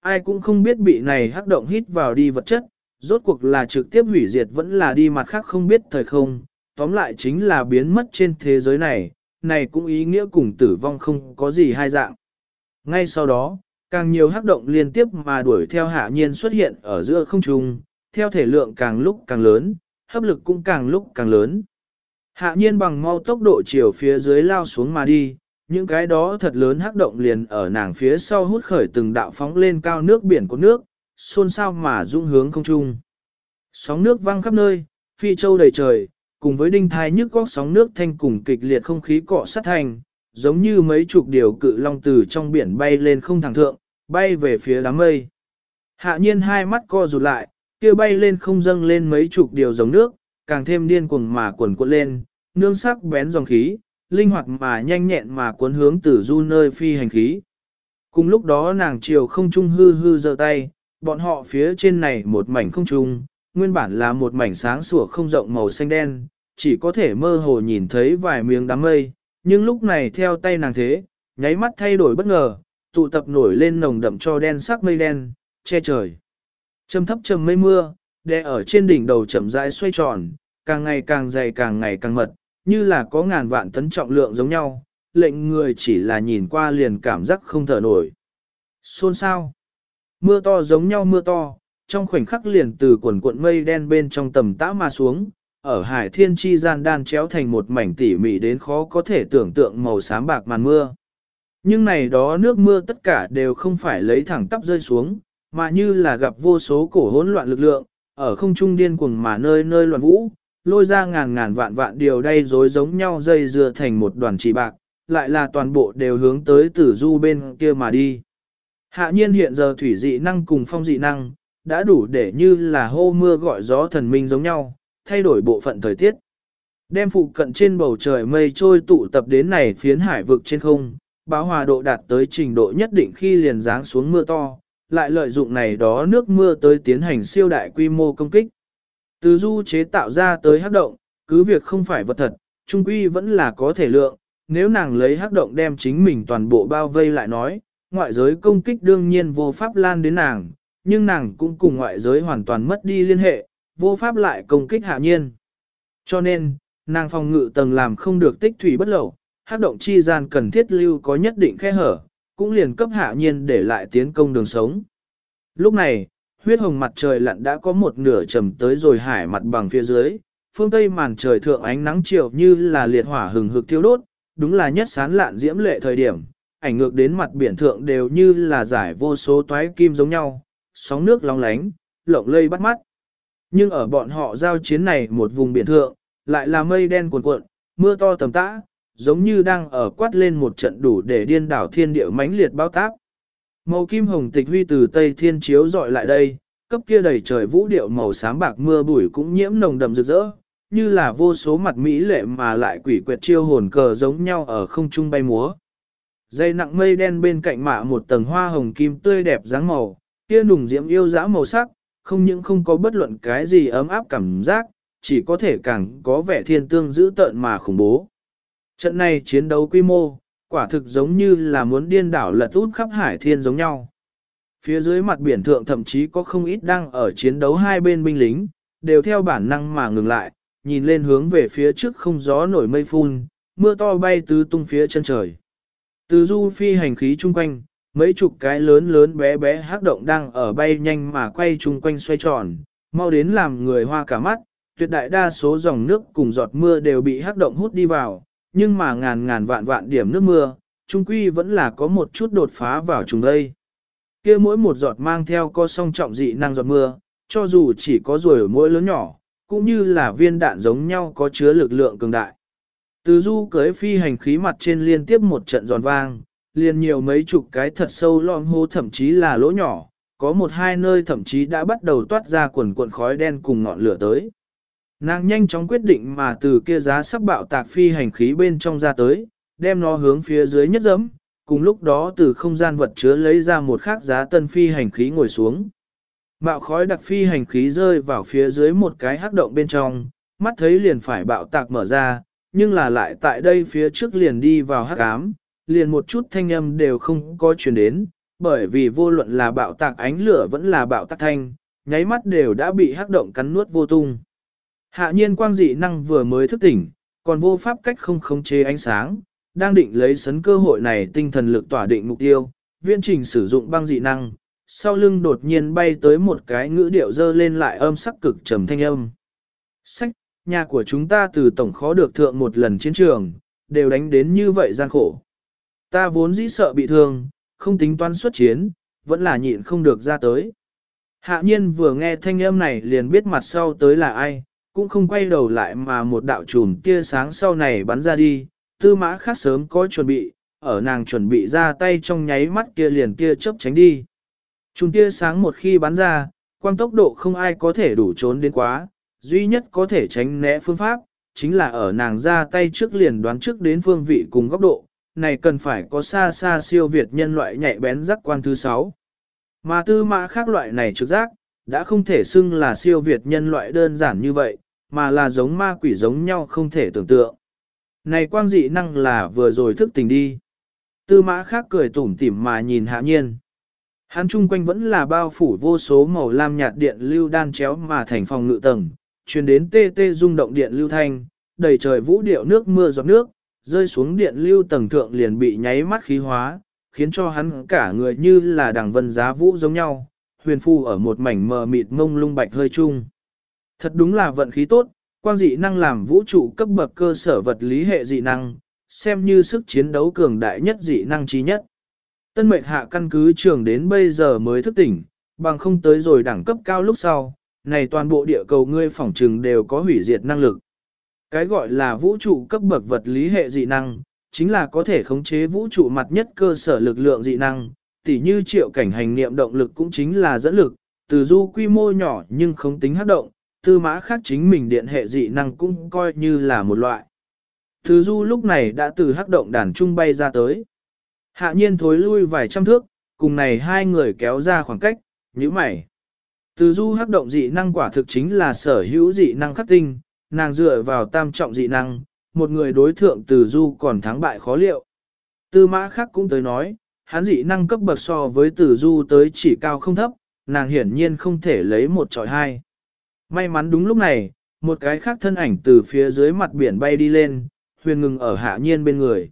Ai cũng không biết bị này hắc động hít vào đi vật chất, rốt cuộc là trực tiếp hủy diệt vẫn là đi mặt khác không biết thời không, tóm lại chính là biến mất trên thế giới này, này cũng ý nghĩa cùng tử vong không có gì hai dạng. Ngay sau đó, càng nhiều hắc động liên tiếp mà đuổi theo hạ nhiên xuất hiện ở giữa không trung, theo thể lượng càng lúc càng lớn, hấp lực cũng càng lúc càng lớn. Hạ nhiên bằng mau tốc độ chiều phía dưới lao xuống mà đi, những cái đó thật lớn hắc động liền ở nàng phía sau hút khởi từng đạo phóng lên cao nước biển của nước, xôn xao mà dung hướng không trung. Sóng nước văng khắp nơi, phi châu đầy trời, cùng với đinh thai nhức góc sóng nước thanh cùng kịch liệt không khí cọ sát thành, giống như mấy chục điều cự long từ trong biển bay lên không thẳng thượng, bay về phía đám mây. Hạ nhiên hai mắt co rụt lại, kia bay lên không dâng lên mấy chục điều giống nước, càng thêm điên cuồng mà cuộn cuộn lên, nương sắc bén dòng khí, linh hoạt mà nhanh nhẹn mà cuốn hướng tử du nơi phi hành khí. Cùng lúc đó nàng chiều không trung hư hư giơ tay, bọn họ phía trên này một mảnh không trung, nguyên bản là một mảnh sáng sủa không rộng màu xanh đen, chỉ có thể mơ hồ nhìn thấy vài miếng đám mây, nhưng lúc này theo tay nàng thế, nháy mắt thay đổi bất ngờ, tụ tập nổi lên nồng đậm cho đen sắc mây đen, che trời. Trầm thấp trầm mây mưa, đè ở trên đỉnh đầu chậm rãi xoay tròn, càng ngày càng dày càng ngày càng mật, như là có ngàn vạn tấn trọng lượng giống nhau, lệnh người chỉ là nhìn qua liền cảm giác không thở nổi. Xôn sao? Mưa to giống nhau mưa to, trong khoảnh khắc liền từ quần cuộn mây đen bên trong tầm tã mà xuống, ở hải thiên chi gian đan chéo thành một mảnh tỉ mỉ đến khó có thể tưởng tượng màu xám bạc màn mưa. Nhưng này đó nước mưa tất cả đều không phải lấy thẳng tắp rơi xuống, mà như là gặp vô số cổ hỗn loạn lực lượng, ở không trung điên cuồng mà nơi nơi loạn vũ, lôi ra ngàn ngàn vạn vạn điều đây rối giống nhau dây dưa thành một đoàn chỉ bạc, lại là toàn bộ đều hướng tới tử du bên kia mà đi. Hạ nhiên hiện giờ thủy dị năng cùng phong dị năng, đã đủ để như là hô mưa gọi gió thần minh giống nhau, thay đổi bộ phận thời tiết. Đem phụ cận trên bầu trời mây trôi tụ tập đến này phiến hải vực trên không, Bão hòa độ đạt tới trình độ nhất định khi liền giáng xuống mưa to, lại lợi dụng này đó nước mưa tới tiến hành siêu đại quy mô công kích. Từ du chế tạo ra tới hắc động, cứ việc không phải vật thật, trung quy vẫn là có thể lượng, nếu nàng lấy hắc động đem chính mình toàn bộ bao vây lại nói, ngoại giới công kích đương nhiên vô pháp lan đến nàng, nhưng nàng cũng cùng ngoại giới hoàn toàn mất đi liên hệ, vô pháp lại công kích hạ nhiên. Cho nên, nàng phòng ngự tầng làm không được tích thủy bất lậu, hắc động chi gian cần thiết lưu có nhất định khe hở, cũng liền cấp hạ nhiên để lại tiến công đường sống. Lúc này, huyết hồng mặt trời lặn đã có một nửa trầm tới rồi hải mặt bằng phía dưới, phương tây màn trời thượng ánh nắng chiều như là liệt hỏa hừng hực thiêu đốt, đúng là nhất sán lạn diễm lệ thời điểm, ảnh ngược đến mặt biển thượng đều như là giải vô số toái kim giống nhau, sóng nước long lánh, lộng lây bắt mắt. Nhưng ở bọn họ giao chiến này một vùng biển thượng, lại là mây đen cuồn cuộn, mưa to tầm tã, giống như đang ở quát lên một trận đủ để điên đảo thiên địa mãnh liệt bao táp. Màu kim hồng tịch huy từ tây thiên chiếu dọi lại đây, cấp kia đầy trời vũ điệu màu xám bạc mưa bụi cũng nhiễm nồng đậm rực rỡ, như là vô số mặt mỹ lệ mà lại quỷ quyệt chiêu hồn cờ giống nhau ở không trung bay múa. Dây nặng mây đen bên cạnh mạ một tầng hoa hồng kim tươi đẹp dáng màu, kia nùng diễm yêu dã màu sắc, không những không có bất luận cái gì ấm áp cảm giác, chỉ có thể càng có vẻ thiên tương dữ tợn mà khủng bố. Trận này chiến đấu quy mô, quả thực giống như là muốn điên đảo lật út khắp hải thiên giống nhau. Phía dưới mặt biển thượng thậm chí có không ít đang ở chiến đấu hai bên binh lính, đều theo bản năng mà ngừng lại, nhìn lên hướng về phía trước không gió nổi mây phun, mưa to bay tứ tung phía chân trời. Từ du phi hành khí chung quanh, mấy chục cái lớn lớn bé bé hắc động đang ở bay nhanh mà quay chung quanh xoay tròn, mau đến làm người hoa cả mắt, tuyệt đại đa số dòng nước cùng giọt mưa đều bị hắc động hút đi vào, nhưng mà ngàn ngàn vạn vạn điểm nước mưa, trung quy vẫn là có một chút đột phá vào trùng đây. kia mỗi một giọt mang theo co song trọng dị năng giọt mưa, cho dù chỉ có ruồi ở mỗi lớn nhỏ, cũng như là viên đạn giống nhau có chứa lực lượng cường đại. Từ du cưới phi hành khí mặt trên liên tiếp một trận giòn vang, liền nhiều mấy chục cái thật sâu lõm hô thậm chí là lỗ nhỏ, có một hai nơi thậm chí đã bắt đầu toát ra quần cuộn khói đen cùng ngọn lửa tới. Nàng nhanh chóng quyết định mà từ kia giá sắp bạo tạc phi hành khí bên trong ra tới, đem nó hướng phía dưới nhất dẫm, cùng lúc đó từ không gian vật chứa lấy ra một khác giá tân phi hành khí ngồi xuống. Bạo khói đặc phi hành khí rơi vào phía dưới một cái hắc động bên trong, mắt thấy liền phải bạo tạc mở ra, nhưng là lại tại đây phía trước liền đi vào hắc ám, liền một chút thanh âm đều không có truyền đến, bởi vì vô luận là bạo tạc ánh lửa vẫn là bạo tạc thanh, nháy mắt đều đã bị hắc động cắn nuốt vô tung. Hạ nhiên quang dị năng vừa mới thức tỉnh, còn vô pháp cách không khống chế ánh sáng, đang định lấy sấn cơ hội này tinh thần lực tỏa định mục tiêu, viên trình sử dụng băng dị năng, sau lưng đột nhiên bay tới một cái ngữ điệu dơ lên lại âm sắc cực trầm thanh âm. Sách, nhà của chúng ta từ tổng khó được thượng một lần chiến trường, đều đánh đến như vậy gian khổ. Ta vốn dĩ sợ bị thương, không tính toán xuất chiến, vẫn là nhịn không được ra tới. Hạ nhiên vừa nghe thanh âm này liền biết mặt sau tới là ai, cũng không quay đầu lại mà một đạo chùm tia sáng sau này bắn ra đi, tư mã khác sớm có chuẩn bị, ở nàng chuẩn bị ra tay trong nháy mắt kia liền tia chớp tránh đi. Chùm tia sáng một khi bắn ra, quang tốc độ không ai có thể đủ trốn đến quá, duy nhất có thể tránh né phương pháp, chính là ở nàng ra tay trước liền đoán trước đến phương vị cùng góc độ, này cần phải có xa xa siêu việt nhân loại nhạy bén giác quan thứ 6. Mà tư mã khác loại này trực giác, đã không thể xưng là siêu việt nhân loại đơn giản như vậy, mà là giống ma quỷ giống nhau không thể tưởng tượng. Này quang dị năng là vừa rồi thức tỉnh đi. Tư mã khác cười tủm tỉm mà nhìn hạ nhiên. Hắn chung quanh vẫn là bao phủ vô số màu lam nhạt điện lưu đan chéo mà thành phòng ngự tầng, truyền đến tê tê rung động điện lưu thanh, đầy trời vũ điệu nước mưa giọt nước, rơi xuống điện lưu tầng thượng liền bị nháy mắt khí hóa, khiến cho hắn cả người như là đằng vân giá vũ giống nhau, huyền phu ở một mảnh mờ mịt ngông lung bạch hơi chung. Thật đúng là vận khí tốt, quang dị năng làm vũ trụ cấp bậc cơ sở vật lý hệ dị năng, xem như sức chiến đấu cường đại nhất dị năng trí nhất. Tân mệnh hạ căn cứ trường đến bây giờ mới thức tỉnh, bằng không tới rồi đẳng cấp cao lúc sau, này toàn bộ địa cầu ngươi phỏng trừng đều có hủy diệt năng lực. Cái gọi là vũ trụ cấp bậc vật lý hệ dị năng, chính là có thể khống chế vũ trụ mặt nhất cơ sở lực lượng dị năng, tỉ như triệu cảnh hành niệm động lực cũng chính là dẫn lực, từ du quy mô nhỏ nhưng không tính hát động, tư mã khác chính mình điện hệ dị năng cũng coi như là một loại. Thứ du lúc này đã từ hắc động đàn trung bay ra tới. Hạ nhiên thối lui vài trăm thước, cùng này hai người kéo ra khoảng cách, như mày. Từ du hắc động dị năng quả thực chính là sở hữu dị năng khắc tinh, nàng dựa vào tam trọng dị năng, một người đối thượng từ du còn thắng bại khó liệu. Tư mã khác cũng tới nói, hắn dị năng cấp bậc so với từ du tới chỉ cao không thấp, nàng hiển nhiên không thể lấy một trọi hai. May mắn đúng lúc này, một cái khác thân ảnh từ phía dưới mặt biển bay đi lên, huyền ngừng ở hạ nhiên bên người.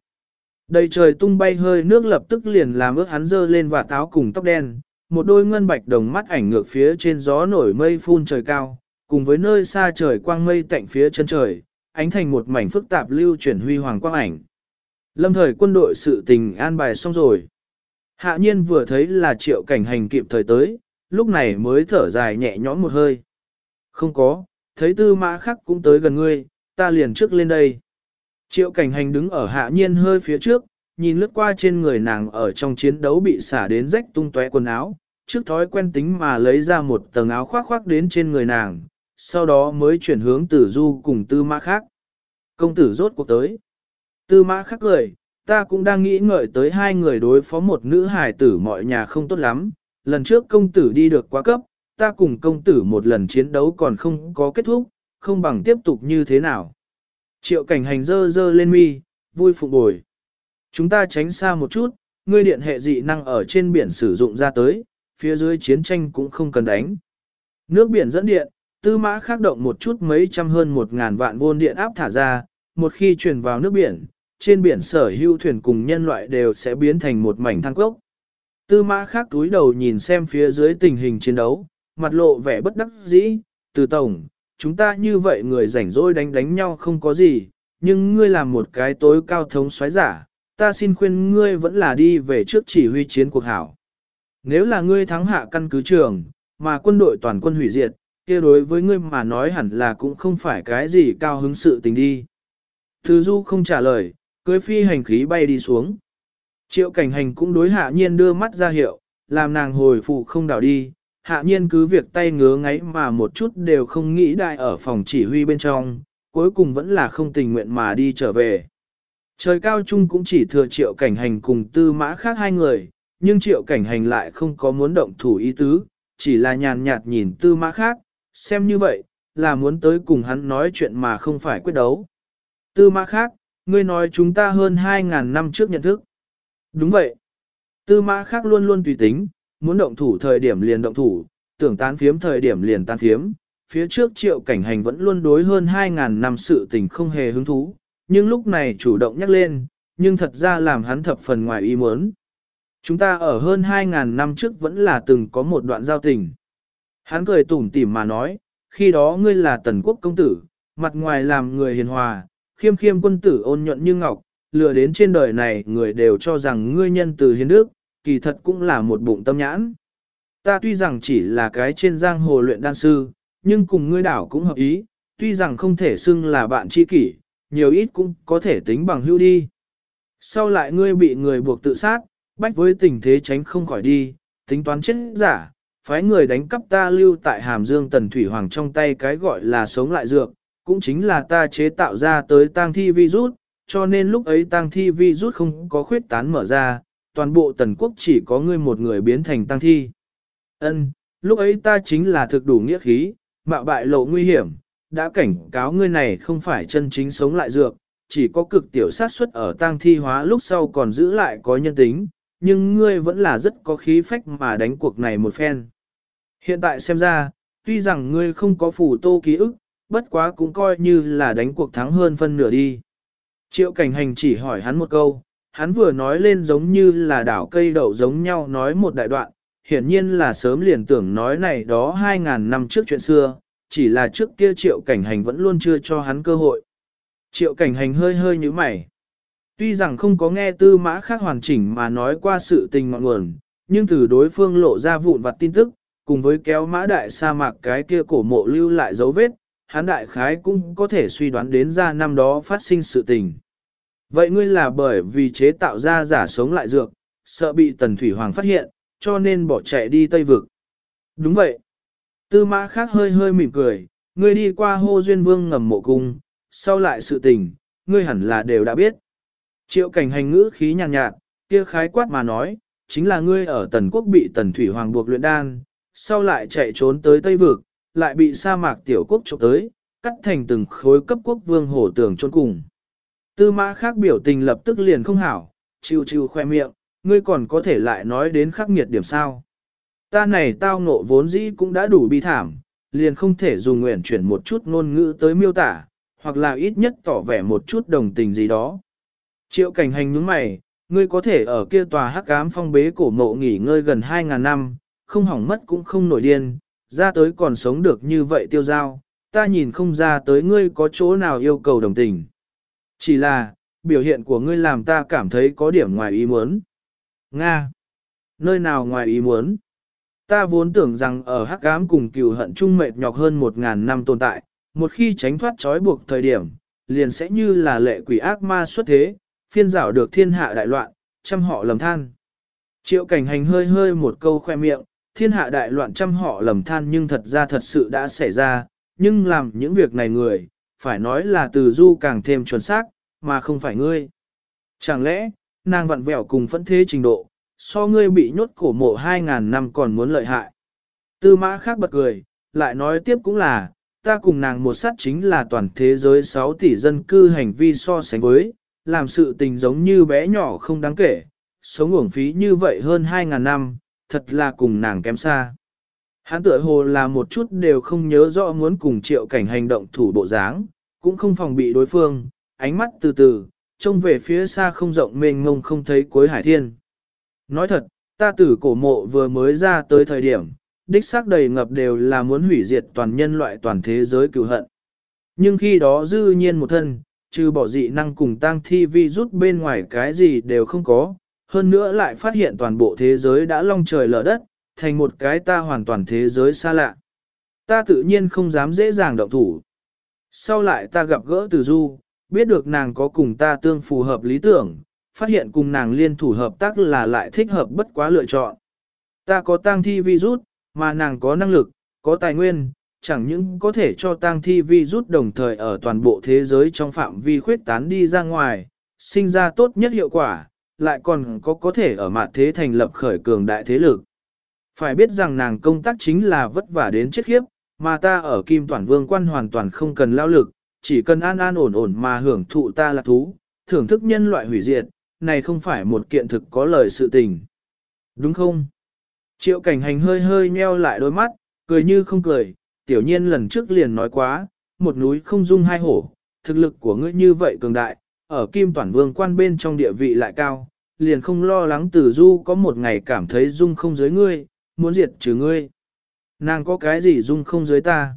Đầy trời tung bay hơi nước lập tức liền làm ướt hắn dơ lên và táo cùng tóc đen, một đôi ngân bạch đồng mắt ảnh ngược phía trên gió nổi mây phun trời cao, cùng với nơi xa trời quang mây tạnh phía chân trời, ánh thành một mảnh phức tạp lưu chuyển huy hoàng quang ảnh. Lâm thời quân đội sự tình an bài xong rồi. Hạ nhiên vừa thấy là triệu cảnh hành kịp thời tới, lúc này mới thở dài nhẹ nhõm một hơi. Không có, thấy tư mã khắc cũng tới gần ngươi, ta liền trước lên đây. Triệu cảnh hành đứng ở hạ nhiên hơi phía trước, nhìn lướt qua trên người nàng ở trong chiến đấu bị xả đến rách tung tóe quần áo, trước thói quen tính mà lấy ra một tầng áo khoác khoác đến trên người nàng, sau đó mới chuyển hướng tử du cùng tư mã khác. Công tử rốt cuộc tới. Tư mã khắc cười, ta cũng đang nghĩ ngợi tới hai người đối phó một nữ hài tử mọi nhà không tốt lắm. Lần trước công tử đi được quá cấp, ta cùng công tử một lần chiến đấu còn không có kết thúc, không bằng tiếp tục như thế nào. Triệu cảnh hành dơ dơ lên mi, vui phục bồi. Chúng ta tránh xa một chút, ngươi điện hệ dị năng ở trên biển sử dụng ra tới, phía dưới chiến tranh cũng không cần đánh. Nước biển dẫn điện, tư mã khắc động một chút mấy trăm hơn một ngàn vạn vôn điện áp thả ra, một khi truyền vào nước biển, trên biển sở hữu thuyền cùng nhân loại đều sẽ biến thành một mảnh thang cốc. Tư mã khắc túi đầu nhìn xem phía dưới tình hình chiến đấu, mặt lộ vẻ bất đắc dĩ, từ tổng, chúng ta như vậy người rảnh rỗi đánh đánh nhau không có gì, nhưng ngươi làm một cái tối cao thống xoáy giả, ta xin khuyên ngươi vẫn là đi về trước chỉ huy chiến cuộc hảo. Nếu là ngươi thắng hạ căn cứ trường, mà quân đội toàn quân hủy diệt, kia đối với ngươi mà nói hẳn là cũng không phải cái gì cao hứng sự tình đi. Thứ du không trả lời, cưới phi hành khí bay đi xuống. Triệu cảnh hành cũng đối hạ nhiên đưa mắt ra hiệu, làm nàng hồi phụ không đảo đi, hạ nhiên cứ việc tay ngứa ngáy mà một chút đều không nghĩ đại ở phòng chỉ huy bên trong, cuối cùng vẫn là không tình nguyện mà đi trở về. Trời cao trung cũng chỉ thừa triệu cảnh hành cùng tư mã khác hai người, nhưng triệu cảnh hành lại không có muốn động thủ ý tứ, chỉ là nhàn nhạt nhìn tư mã khác, xem như vậy, là muốn tới cùng hắn nói chuyện mà không phải quyết đấu. Tư mã khác, ngươi nói chúng ta hơn 2.000 năm trước nhận thức. Đúng vậy. Tư mã khác luôn luôn tùy tính, muốn động thủ thời điểm liền động thủ, tưởng tán phiếm thời điểm liền tán phiếm. Phía trước triệu cảnh hành vẫn luôn đối hơn 2.000 năm sự tình không hề hứng thú, nhưng lúc này chủ động nhắc lên, nhưng thật ra làm hắn thập phần ngoài ý muốn. Chúng ta ở hơn 2.000 năm trước vẫn là từng có một đoạn giao tình. Hắn cười tủm tỉm mà nói, khi đó ngươi là tần quốc công tử, mặt ngoài làm người hiền hòa, khiêm khiêm quân tử ôn nhuận như ngọc, lừa đến trên đời này người đều cho rằng ngươi nhân từ hiền đức, kỳ thật cũng là một bụng tâm nhãn. Ta tuy rằng chỉ là cái trên giang hồ luyện đan sư, nhưng cùng ngươi đảo cũng hợp ý, tuy rằng không thể xưng là bạn tri kỷ, nhiều ít cũng có thể tính bằng hữu đi. Sau lại ngươi bị người buộc tự sát, bách với tình thế tránh không khỏi đi, tính toán chết giả, phái người đánh cắp ta lưu tại Hàm Dương Tần Thủy Hoàng trong tay cái gọi là sống lại dược, cũng chính là ta chế tạo ra tới tang thi virus, cho nên lúc ấy tang thi virus không có khuyết tán mở ra, toàn bộ tần quốc chỉ có ngươi một người biến thành tăng thi. Ân, lúc ấy ta chính là thực đủ nghĩa khí, mạo bại lộ nguy hiểm, đã cảnh cáo ngươi này không phải chân chính sống lại dược, chỉ có cực tiểu sát suất ở tang thi hóa lúc sau còn giữ lại có nhân tính, nhưng ngươi vẫn là rất có khí phách mà đánh cuộc này một phen. Hiện tại xem ra, tuy rằng ngươi không có phủ tô ký ức, bất quá cũng coi như là đánh cuộc thắng hơn phân nửa đi. Triệu cảnh hành chỉ hỏi hắn một câu, hắn vừa nói lên giống như là đảo cây đậu giống nhau nói một đại đoạn, hiển nhiên là sớm liền tưởng nói này đó 2.000 năm trước chuyện xưa, chỉ là trước kia triệu cảnh hành vẫn luôn chưa cho hắn cơ hội. Triệu cảnh hành hơi hơi như mày. Tuy rằng không có nghe tư mã khác hoàn chỉnh mà nói qua sự tình ngọn nguồn, nhưng từ đối phương lộ ra vụn vặt tin tức, cùng với kéo mã đại sa mạc cái kia cổ mộ lưu lại dấu vết, hắn đại khái cũng có thể suy đoán đến ra năm đó phát sinh sự tình. Vậy ngươi là bởi vì chế tạo ra giả sống lại dược, sợ bị tần thủy hoàng phát hiện, cho nên bỏ chạy đi Tây Vực. Đúng vậy. Tư mã khác hơi hơi mỉm cười, ngươi đi qua hô duyên vương ngầm mộ cung, sau lại sự tình, ngươi hẳn là đều đã biết. Triệu cảnh hành ngữ khí nhàn nhạt, nhạt, kia khái quát mà nói, chính là ngươi ở tần quốc bị tần thủy hoàng buộc luyện đan, sau lại chạy trốn tới Tây Vực, lại bị sa mạc tiểu quốc trộm tới, cắt thành từng khối cấp quốc vương hổ tường trốn cùng. Tư mã khác biểu tình lập tức liền không hảo, chiêu chiêu khoe miệng, ngươi còn có thể lại nói đến khắc nghiệt điểm sao. Ta này tao ngộ vốn dĩ cũng đã đủ bi thảm, liền không thể dùng nguyện chuyển một chút ngôn ngữ tới miêu tả, hoặc là ít nhất tỏ vẻ một chút đồng tình gì đó. Triệu cảnh hành nhướng mày, ngươi có thể ở kia tòa hắc ám phong bế cổ mộ nghỉ ngơi gần 2.000 năm, không hỏng mất cũng không nổi điên, ra tới còn sống được như vậy tiêu giao, ta nhìn không ra tới ngươi có chỗ nào yêu cầu đồng tình. Chỉ là, biểu hiện của ngươi làm ta cảm thấy có điểm ngoài ý muốn. Nga! Nơi nào ngoài ý muốn? Ta vốn tưởng rằng ở hắc ám cùng cừu hận chung mệt nhọc hơn một ngàn năm tồn tại, một khi tránh thoát trói buộc thời điểm, liền sẽ như là lệ quỷ ác ma xuất thế, phiên rảo được thiên hạ đại loạn, trăm họ lầm than. Triệu cảnh hành hơi hơi một câu khoe miệng, thiên hạ đại loạn trăm họ lầm than nhưng thật ra thật sự đã xảy ra, nhưng làm những việc này người, phải nói là từ du càng thêm chuẩn xác, mà không phải ngươi. Chẳng lẽ, nàng vặn vẹo cùng phẫn thế trình độ, so ngươi bị nhốt cổ mộ 2.000 năm còn muốn lợi hại. Tư mã khác bật cười, lại nói tiếp cũng là, ta cùng nàng một sát chính là toàn thế giới 6 tỷ dân cư hành vi so sánh với, làm sự tình giống như bé nhỏ không đáng kể, sống uổng phí như vậy hơn 2.000 năm, thật là cùng nàng kém xa. Hắn tựa hồ là một chút đều không nhớ rõ muốn cùng triệu cảnh hành động thủ bộ dáng, cũng không phòng bị đối phương, ánh mắt từ từ, trông về phía xa không rộng mênh ngông không thấy cuối hải thiên. Nói thật, ta tử cổ mộ vừa mới ra tới thời điểm, đích xác đầy ngập đều là muốn hủy diệt toàn nhân loại toàn thế giới cựu hận. Nhưng khi đó dư nhiên một thân, trừ bỏ dị năng cùng tang thi vi rút bên ngoài cái gì đều không có, hơn nữa lại phát hiện toàn bộ thế giới đã long trời lở đất, thành một cái ta hoàn toàn thế giới xa lạ. Ta tự nhiên không dám dễ dàng động thủ. Sau lại ta gặp gỡ từ du, biết được nàng có cùng ta tương phù hợp lý tưởng, phát hiện cùng nàng liên thủ hợp tác là lại thích hợp bất quá lựa chọn. Ta có Tang thi virus, mà nàng có năng lực, có tài nguyên, chẳng những có thể cho Tang thi virus đồng thời ở toàn bộ thế giới trong phạm vi khuyết tán đi ra ngoài, sinh ra tốt nhất hiệu quả, lại còn có có thể ở mặt thế thành lập khởi cường đại thế lực. Phải biết rằng nàng công tác chính là vất vả đến chết khiếp, mà ta ở Kim Toàn Vương quan hoàn toàn không cần lao lực, chỉ cần an an ổn ổn mà hưởng thụ ta là thú, thưởng thức nhân loại hủy diệt, này không phải một kiện thực có lời sự tình. Đúng không? Triệu cảnh hành hơi hơi nheo lại đôi mắt, cười như không cười, tiểu nhiên lần trước liền nói quá, một núi không dung hai hổ, thực lực của ngươi như vậy cường đại, ở Kim Toàn Vương quan bên trong địa vị lại cao, liền không lo lắng tử du có một ngày cảm thấy dung không giới ngươi, muốn diệt trừ ngươi. Nàng có cái gì dung không dưới ta?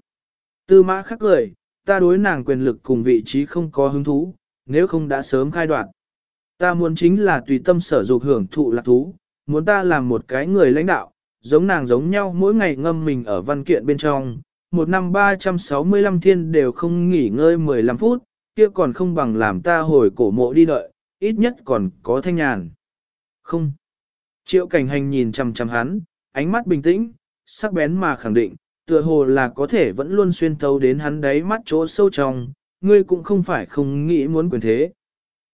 Tư mã khắc cười, ta đối nàng quyền lực cùng vị trí không có hứng thú, nếu không đã sớm khai đoạn. Ta muốn chính là tùy tâm sở dục hưởng thụ lạc thú, muốn ta làm một cái người lãnh đạo, giống nàng giống nhau mỗi ngày ngâm mình ở văn kiện bên trong, một năm 365 thiên đều không nghỉ ngơi 15 phút, kia còn không bằng làm ta hồi cổ mộ đi đợi, ít nhất còn có thanh nhàn. Không. Triệu cảnh hành nhìn chằm chằm hắn, ánh mắt bình tĩnh, sắc bén mà khẳng định, tựa hồ là có thể vẫn luôn xuyên thấu đến hắn đáy mắt chỗ sâu trong, ngươi cũng không phải không nghĩ muốn quyền thế.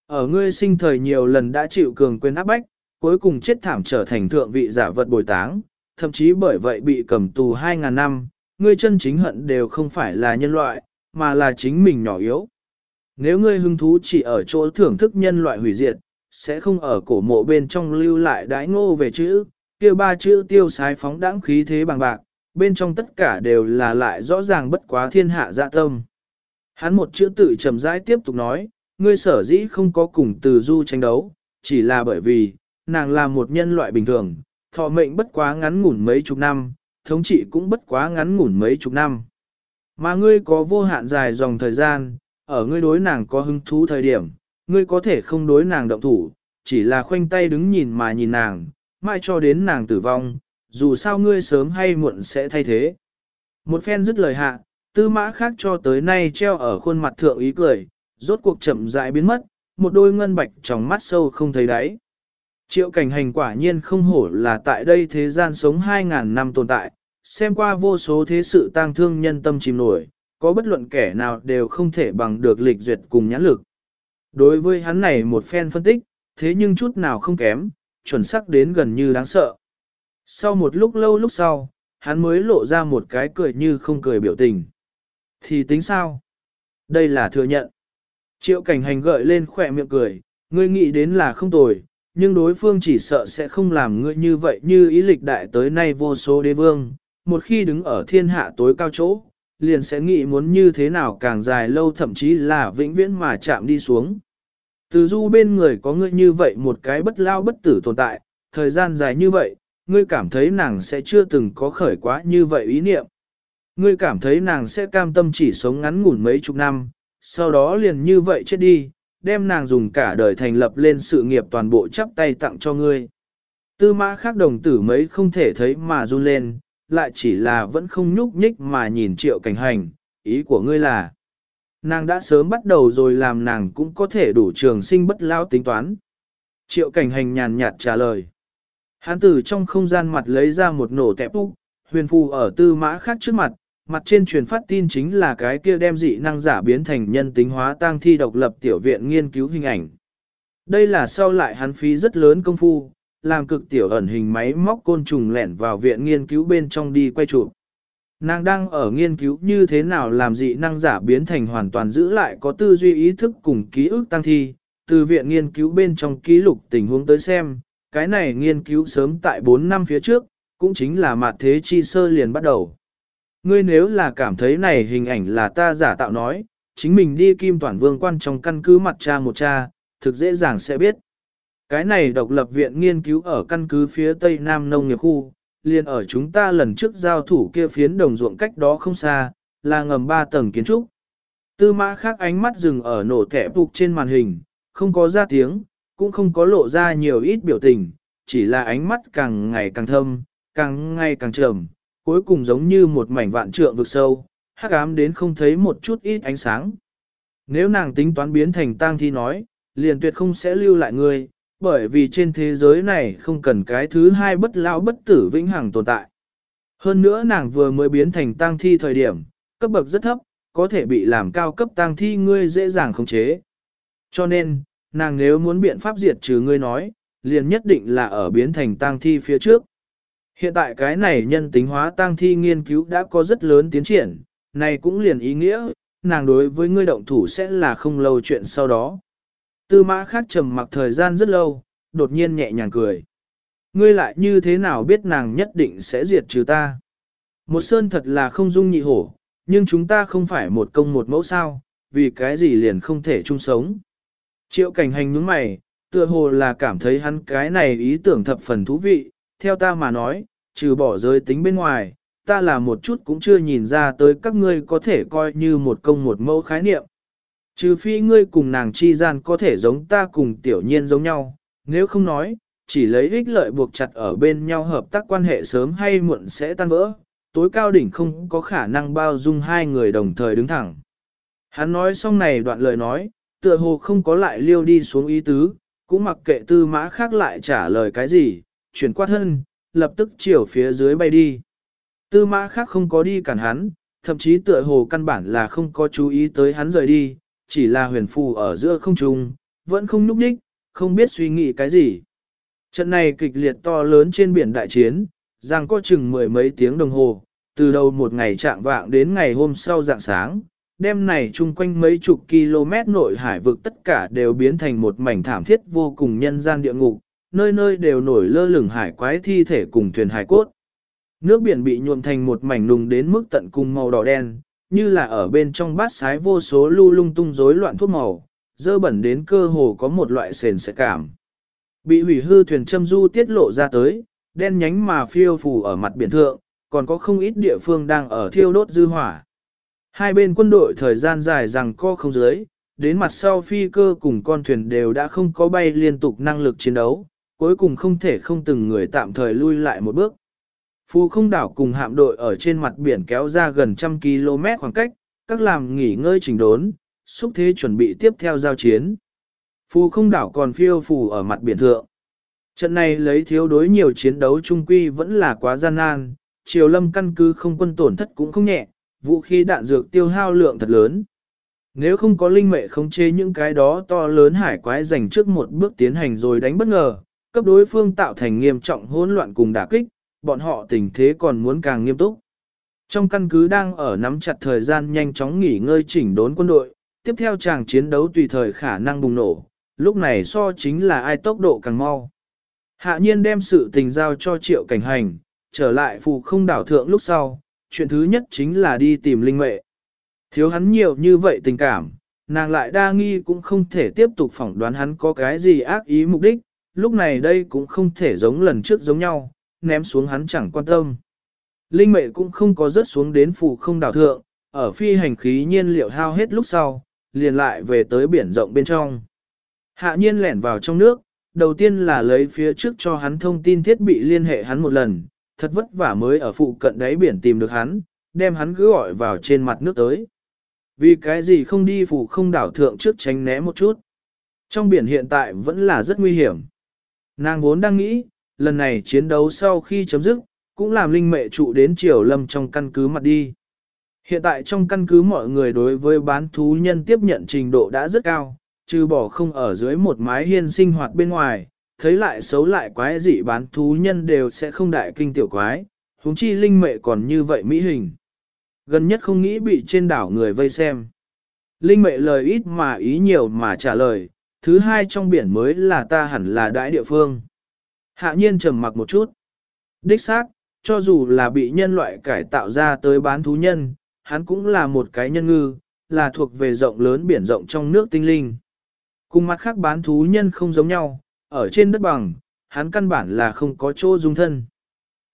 Ở ngươi sinh thời nhiều lần đã chịu cường quyền áp bách, cuối cùng chết thảm trở thành thượng vị giả vật bồi táng, thậm chí bởi vậy bị cầm tù 2.000 năm, ngươi chân chính hận đều không phải là nhân loại, mà là chính mình nhỏ yếu. Nếu ngươi hứng thú chỉ ở chỗ thưởng thức nhân loại hủy diệt, sẽ không ở cổ mộ bên trong lưu lại đái ngô về chữ, kia ba chữ tiêu sái phóng đãng khí thế bằng bạc, bên trong tất cả đều là lại rõ ràng bất quá thiên hạ dạ tâm. Hắn một chữ tự trầm rãi tiếp tục nói, ngươi sở dĩ không có cùng từ du tranh đấu, chỉ là bởi vì, nàng là một nhân loại bình thường, thọ mệnh bất quá ngắn ngủn mấy chục năm, thống trị cũng bất quá ngắn ngủn mấy chục năm. Mà ngươi có vô hạn dài dòng thời gian, ở ngươi đối nàng có hứng thú thời điểm, ngươi có thể không đối nàng động thủ, chỉ là khoanh tay đứng nhìn mà nhìn nàng, mai cho đến nàng tử vong, dù sao ngươi sớm hay muộn sẽ thay thế. Một phen dứt lời hạ, tư mã khác cho tới nay treo ở khuôn mặt thượng ý cười, rốt cuộc chậm rãi biến mất, một đôi ngân bạch trong mắt sâu không thấy đáy. Triệu cảnh hành quả nhiên không hổ là tại đây thế gian sống 2.000 năm tồn tại, xem qua vô số thế sự tang thương nhân tâm chìm nổi, có bất luận kẻ nào đều không thể bằng được lịch duyệt cùng nhãn lực. Đối với hắn này một phen phân tích, thế nhưng chút nào không kém, chuẩn xác đến gần như đáng sợ. Sau một lúc lâu lúc sau, hắn mới lộ ra một cái cười như không cười biểu tình. Thì tính sao? Đây là thừa nhận. Triệu cảnh hành gợi lên khỏe miệng cười, ngươi nghĩ đến là không tồi, nhưng đối phương chỉ sợ sẽ không làm ngươi như vậy như ý lịch đại tới nay vô số đế vương, một khi đứng ở thiên hạ tối cao chỗ, liền sẽ nghĩ muốn như thế nào càng dài lâu thậm chí là vĩnh viễn mà chạm đi xuống. Từ du bên người có ngươi như vậy một cái bất lao bất tử tồn tại, thời gian dài như vậy, ngươi cảm thấy nàng sẽ chưa từng có khởi quá như vậy ý niệm. Ngươi cảm thấy nàng sẽ cam tâm chỉ sống ngắn ngủn mấy chục năm, sau đó liền như vậy chết đi, đem nàng dùng cả đời thành lập lên sự nghiệp toàn bộ chắp tay tặng cho ngươi. Tư mã khác đồng tử mấy không thể thấy mà run lên, lại chỉ là vẫn không nhúc nhích mà nhìn triệu cảnh hành, ý của ngươi là. Nàng đã sớm bắt đầu rồi làm nàng cũng có thể đủ trường sinh bất lao tính toán. Triệu cảnh hành nhàn nhạt trả lời. Hán tử trong không gian mặt lấy ra một nổ tẹp úc, huyền phù ở tư mã khác trước mặt, mặt trên truyền phát tin chính là cái kia đem dị năng giả biến thành nhân tính hóa tang thi độc lập tiểu viện nghiên cứu hình ảnh. Đây là sau lại hắn phí rất lớn công phu, làm cực tiểu ẩn hình máy móc côn trùng lẻn vào viện nghiên cứu bên trong đi quay chụp. Nàng đang ở nghiên cứu như thế nào làm dị năng giả biến thành hoàn toàn giữ lại có tư duy ý thức cùng ký ức tăng thi, từ viện nghiên cứu bên trong ký lục tình huống tới xem, cái này nghiên cứu sớm tại 4 năm phía trước, cũng chính là mặt thế chi sơ liền bắt đầu. Ngươi nếu là cảm thấy này hình ảnh là ta giả tạo nói, chính mình đi kim toàn vương quan trong căn cứ mặt cha một cha, thực dễ dàng sẽ biết. Cái này độc lập viện nghiên cứu ở căn cứ phía tây nam nông nghiệp khu, liền ở chúng ta lần trước giao thủ kia phiến đồng ruộng cách đó không xa, là ngầm ba tầng kiến trúc. Tư mã khác ánh mắt dừng ở nổ thẻ phục trên màn hình, không có ra tiếng, cũng không có lộ ra nhiều ít biểu tình, chỉ là ánh mắt càng ngày càng thâm, càng ngày càng trầm, cuối cùng giống như một mảnh vạn trượng vực sâu, hắc ám đến không thấy một chút ít ánh sáng. Nếu nàng tính toán biến thành tang thi nói, liền tuyệt không sẽ lưu lại người, bởi vì trên thế giới này không cần cái thứ hai bất lão bất tử vĩnh hằng tồn tại. Hơn nữa nàng vừa mới biến thành tang thi thời điểm, cấp bậc rất thấp, có thể bị làm cao cấp tang thi ngươi dễ dàng khống chế. Cho nên, nàng nếu muốn biện pháp diệt trừ ngươi nói, liền nhất định là ở biến thành tang thi phía trước. Hiện tại cái này nhân tính hóa tang thi nghiên cứu đã có rất lớn tiến triển, này cũng liền ý nghĩa, nàng đối với ngươi động thủ sẽ là không lâu chuyện sau đó. Tư mã khác trầm mặc thời gian rất lâu, đột nhiên nhẹ nhàng cười. Ngươi lại như thế nào biết nàng nhất định sẽ diệt trừ ta? Một sơn thật là không dung nhị hổ, nhưng chúng ta không phải một công một mẫu sao, vì cái gì liền không thể chung sống. Triệu cảnh hành nhướng mày, tựa hồ là cảm thấy hắn cái này ý tưởng thập phần thú vị, theo ta mà nói, trừ bỏ giới tính bên ngoài, ta là một chút cũng chưa nhìn ra tới các ngươi có thể coi như một công một mẫu khái niệm. Trừ phi ngươi cùng nàng chi gian có thể giống ta cùng tiểu nhiên giống nhau, nếu không nói, chỉ lấy ích lợi buộc chặt ở bên nhau hợp tác quan hệ sớm hay muộn sẽ tan vỡ, tối cao đỉnh không có khả năng bao dung hai người đồng thời đứng thẳng. Hắn nói xong này đoạn lời nói, tựa hồ không có lại liêu đi xuống ý tứ, cũng mặc kệ tư mã khác lại trả lời cái gì, chuyển qua thân, lập tức chiều phía dưới bay đi. Tư mã khác không có đi cản hắn, thậm chí tựa hồ căn bản là không có chú ý tới hắn rời đi, chỉ là huyền phù ở giữa không trung, vẫn không núp đích, không biết suy nghĩ cái gì. Trận này kịch liệt to lớn trên biển đại chiến, rằng có chừng mười mấy tiếng đồng hồ, từ đầu một ngày trạng vạng đến ngày hôm sau dạng sáng, đêm này chung quanh mấy chục km nội hải vực tất cả đều biến thành một mảnh thảm thiết vô cùng nhân gian địa ngục, nơi nơi đều nổi lơ lửng hải quái thi thể cùng thuyền hải cốt. Nước biển bị nhuộm thành một mảnh nùng đến mức tận cùng màu đỏ đen, như là ở bên trong bát sái vô số lu lung tung rối loạn thuốc màu, dơ bẩn đến cơ hồ có một loại sền sẽ cảm. Bị hủy hư thuyền châm du tiết lộ ra tới, đen nhánh mà phiêu phù ở mặt biển thượng, còn có không ít địa phương đang ở thiêu đốt dư hỏa. Hai bên quân đội thời gian dài rằng co không dưới, đến mặt sau phi cơ cùng con thuyền đều đã không có bay liên tục năng lực chiến đấu, cuối cùng không thể không từng người tạm thời lui lại một bước. Phu không đảo cùng hạm đội ở trên mặt biển kéo ra gần trăm km khoảng cách, các làm nghỉ ngơi chỉnh đốn, xúc thế chuẩn bị tiếp theo giao chiến. Phu không đảo còn phiêu phù ở mặt biển thượng. Trận này lấy thiếu đối nhiều chiến đấu trung quy vẫn là quá gian nan, triều lâm căn cứ không quân tổn thất cũng không nhẹ, vũ khí đạn dược tiêu hao lượng thật lớn. Nếu không có linh mệ khống chế những cái đó to lớn hải quái dành trước một bước tiến hành rồi đánh bất ngờ, cấp đối phương tạo thành nghiêm trọng hỗn loạn cùng đả kích, bọn họ tình thế còn muốn càng nghiêm túc. Trong căn cứ đang ở nắm chặt thời gian nhanh chóng nghỉ ngơi chỉnh đốn quân đội, tiếp theo chàng chiến đấu tùy thời khả năng bùng nổ, lúc này so chính là ai tốc độ càng mau. Hạ nhiên đem sự tình giao cho triệu cảnh hành, trở lại phù không đảo thượng lúc sau, chuyện thứ nhất chính là đi tìm linh mệ. Thiếu hắn nhiều như vậy tình cảm, nàng lại đa nghi cũng không thể tiếp tục phỏng đoán hắn có cái gì ác ý mục đích, lúc này đây cũng không thể giống lần trước giống nhau, ném xuống hắn chẳng quan tâm. Linh mệ cũng không có rớt xuống đến phù không đảo thượng, ở phi hành khí nhiên liệu hao hết lúc sau, liền lại về tới biển rộng bên trong. Hạ nhiên lẻn vào trong nước, đầu tiên là lấy phía trước cho hắn thông tin thiết bị liên hệ hắn một lần, thật vất vả mới ở phụ cận đáy biển tìm được hắn, đem hắn cứ gọi vào trên mặt nước tới. Vì cái gì không đi phủ không đảo thượng trước tránh né một chút. Trong biển hiện tại vẫn là rất nguy hiểm. Nàng vốn đang nghĩ, lần này chiến đấu sau khi chấm dứt, cũng làm linh mệ trụ đến triều lâm trong căn cứ mặt đi. Hiện tại trong căn cứ mọi người đối với bán thú nhân tiếp nhận trình độ đã rất cao, trừ bỏ không ở dưới một mái hiên sinh hoạt bên ngoài, thấy lại xấu lại quái dị bán thú nhân đều sẽ không đại kinh tiểu quái, huống chi linh mệ còn như vậy mỹ hình. Gần nhất không nghĩ bị trên đảo người vây xem. Linh mệ lời ít mà ý nhiều mà trả lời, thứ hai trong biển mới là ta hẳn là đại địa phương. Hạ nhiên trầm mặc một chút. Đích xác, cho dù là bị nhân loại cải tạo ra tới bán thú nhân, hắn cũng là một cái nhân ngư, là thuộc về rộng lớn biển rộng trong nước tinh linh. Cùng mặt khác bán thú nhân không giống nhau, ở trên đất bằng, hắn căn bản là không có chỗ dung thân.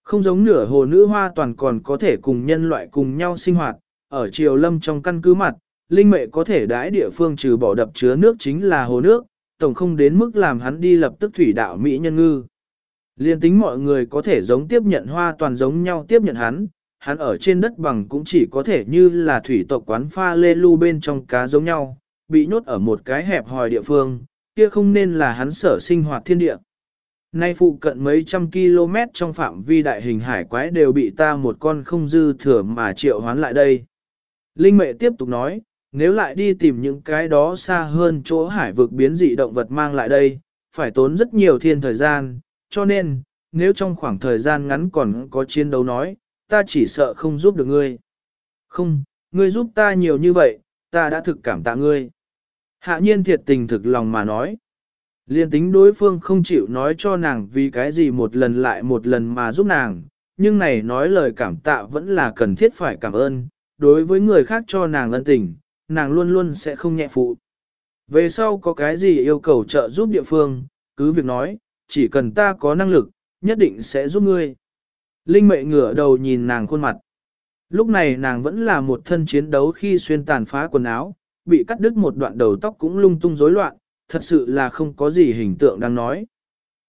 Không giống nửa hồ nữ hoa toàn còn có thể cùng nhân loại cùng nhau sinh hoạt, ở triều lâm trong căn cứ mặt, linh mệ có thể đãi địa phương trừ bỏ đập chứa nước chính là hồ nước, tổng không đến mức làm hắn đi lập tức thủy đạo Mỹ nhân ngư. Liên tính mọi người có thể giống tiếp nhận hoa toàn giống nhau tiếp nhận hắn, hắn ở trên đất bằng cũng chỉ có thể như là thủy tộc quán pha lê lu bên trong cá giống nhau, bị nhốt ở một cái hẹp hòi địa phương, kia không nên là hắn sở sinh hoạt thiên địa. Nay phụ cận mấy trăm km trong phạm vi đại hình hải quái đều bị ta một con không dư thừa mà triệu hoán lại đây. Linh mệ tiếp tục nói, nếu lại đi tìm những cái đó xa hơn chỗ hải vực biến dị động vật mang lại đây, phải tốn rất nhiều thiên thời gian, cho nên, nếu trong khoảng thời gian ngắn còn có chiến đấu nói, ta chỉ sợ không giúp được ngươi. Không, ngươi giúp ta nhiều như vậy, ta đã thực cảm tạ ngươi. Hạ nhiên thiệt tình thực lòng mà nói. Liên tính đối phương không chịu nói cho nàng vì cái gì một lần lại một lần mà giúp nàng, nhưng này nói lời cảm tạ vẫn là cần thiết phải cảm ơn, đối với người khác cho nàng ân tình, nàng luôn luôn sẽ không nhẹ phụ. Về sau có cái gì yêu cầu trợ giúp địa phương, cứ việc nói, chỉ cần ta có năng lực, nhất định sẽ giúp ngươi. Linh mệ ngửa đầu nhìn nàng khuôn mặt. Lúc này nàng vẫn là một thân chiến đấu khi xuyên tàn phá quần áo, bị cắt đứt một đoạn đầu tóc cũng lung tung rối loạn, thật sự là không có gì hình tượng đang nói.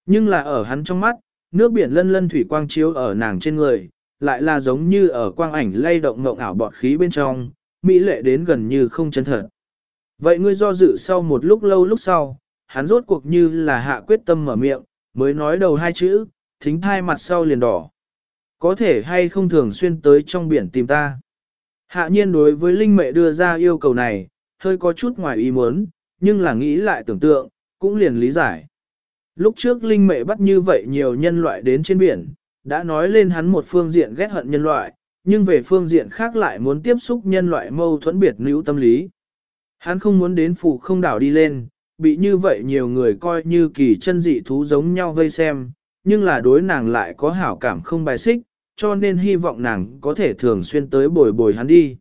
Nhưng là ở hắn trong mắt, nước biển lân lân thủy quang chiếu ở nàng trên người, lại là giống như ở quang ảnh lay động ngộng ảo bọt khí bên trong, mỹ lệ đến gần như không chân thật. Vậy ngươi do dự sau một lúc lâu lúc sau, hắn rốt cuộc như là hạ quyết tâm mở miệng, mới nói đầu hai chữ, thính thai mặt sau liền đỏ. Có thể hay không thường xuyên tới trong biển tìm ta. Hạ nhiên đối với Linh Mệ đưa ra yêu cầu này, hơi có chút ngoài ý muốn, nhưng là nghĩ lại tưởng tượng, cũng liền lý giải. Lúc trước Linh Mệ bắt như vậy nhiều nhân loại đến trên biển, đã nói lên hắn một phương diện ghét hận nhân loại, nhưng về phương diện khác lại muốn tiếp xúc nhân loại mâu thuẫn biệt nữ tâm lý. Hắn không muốn đến phủ không đảo đi lên, bị như vậy nhiều người coi như kỳ chân dị thú giống nhau vây xem, nhưng là đối nàng lại có hảo cảm không bài xích, cho nên hy vọng nàng có thể thường xuyên tới bồi bồi hắn đi.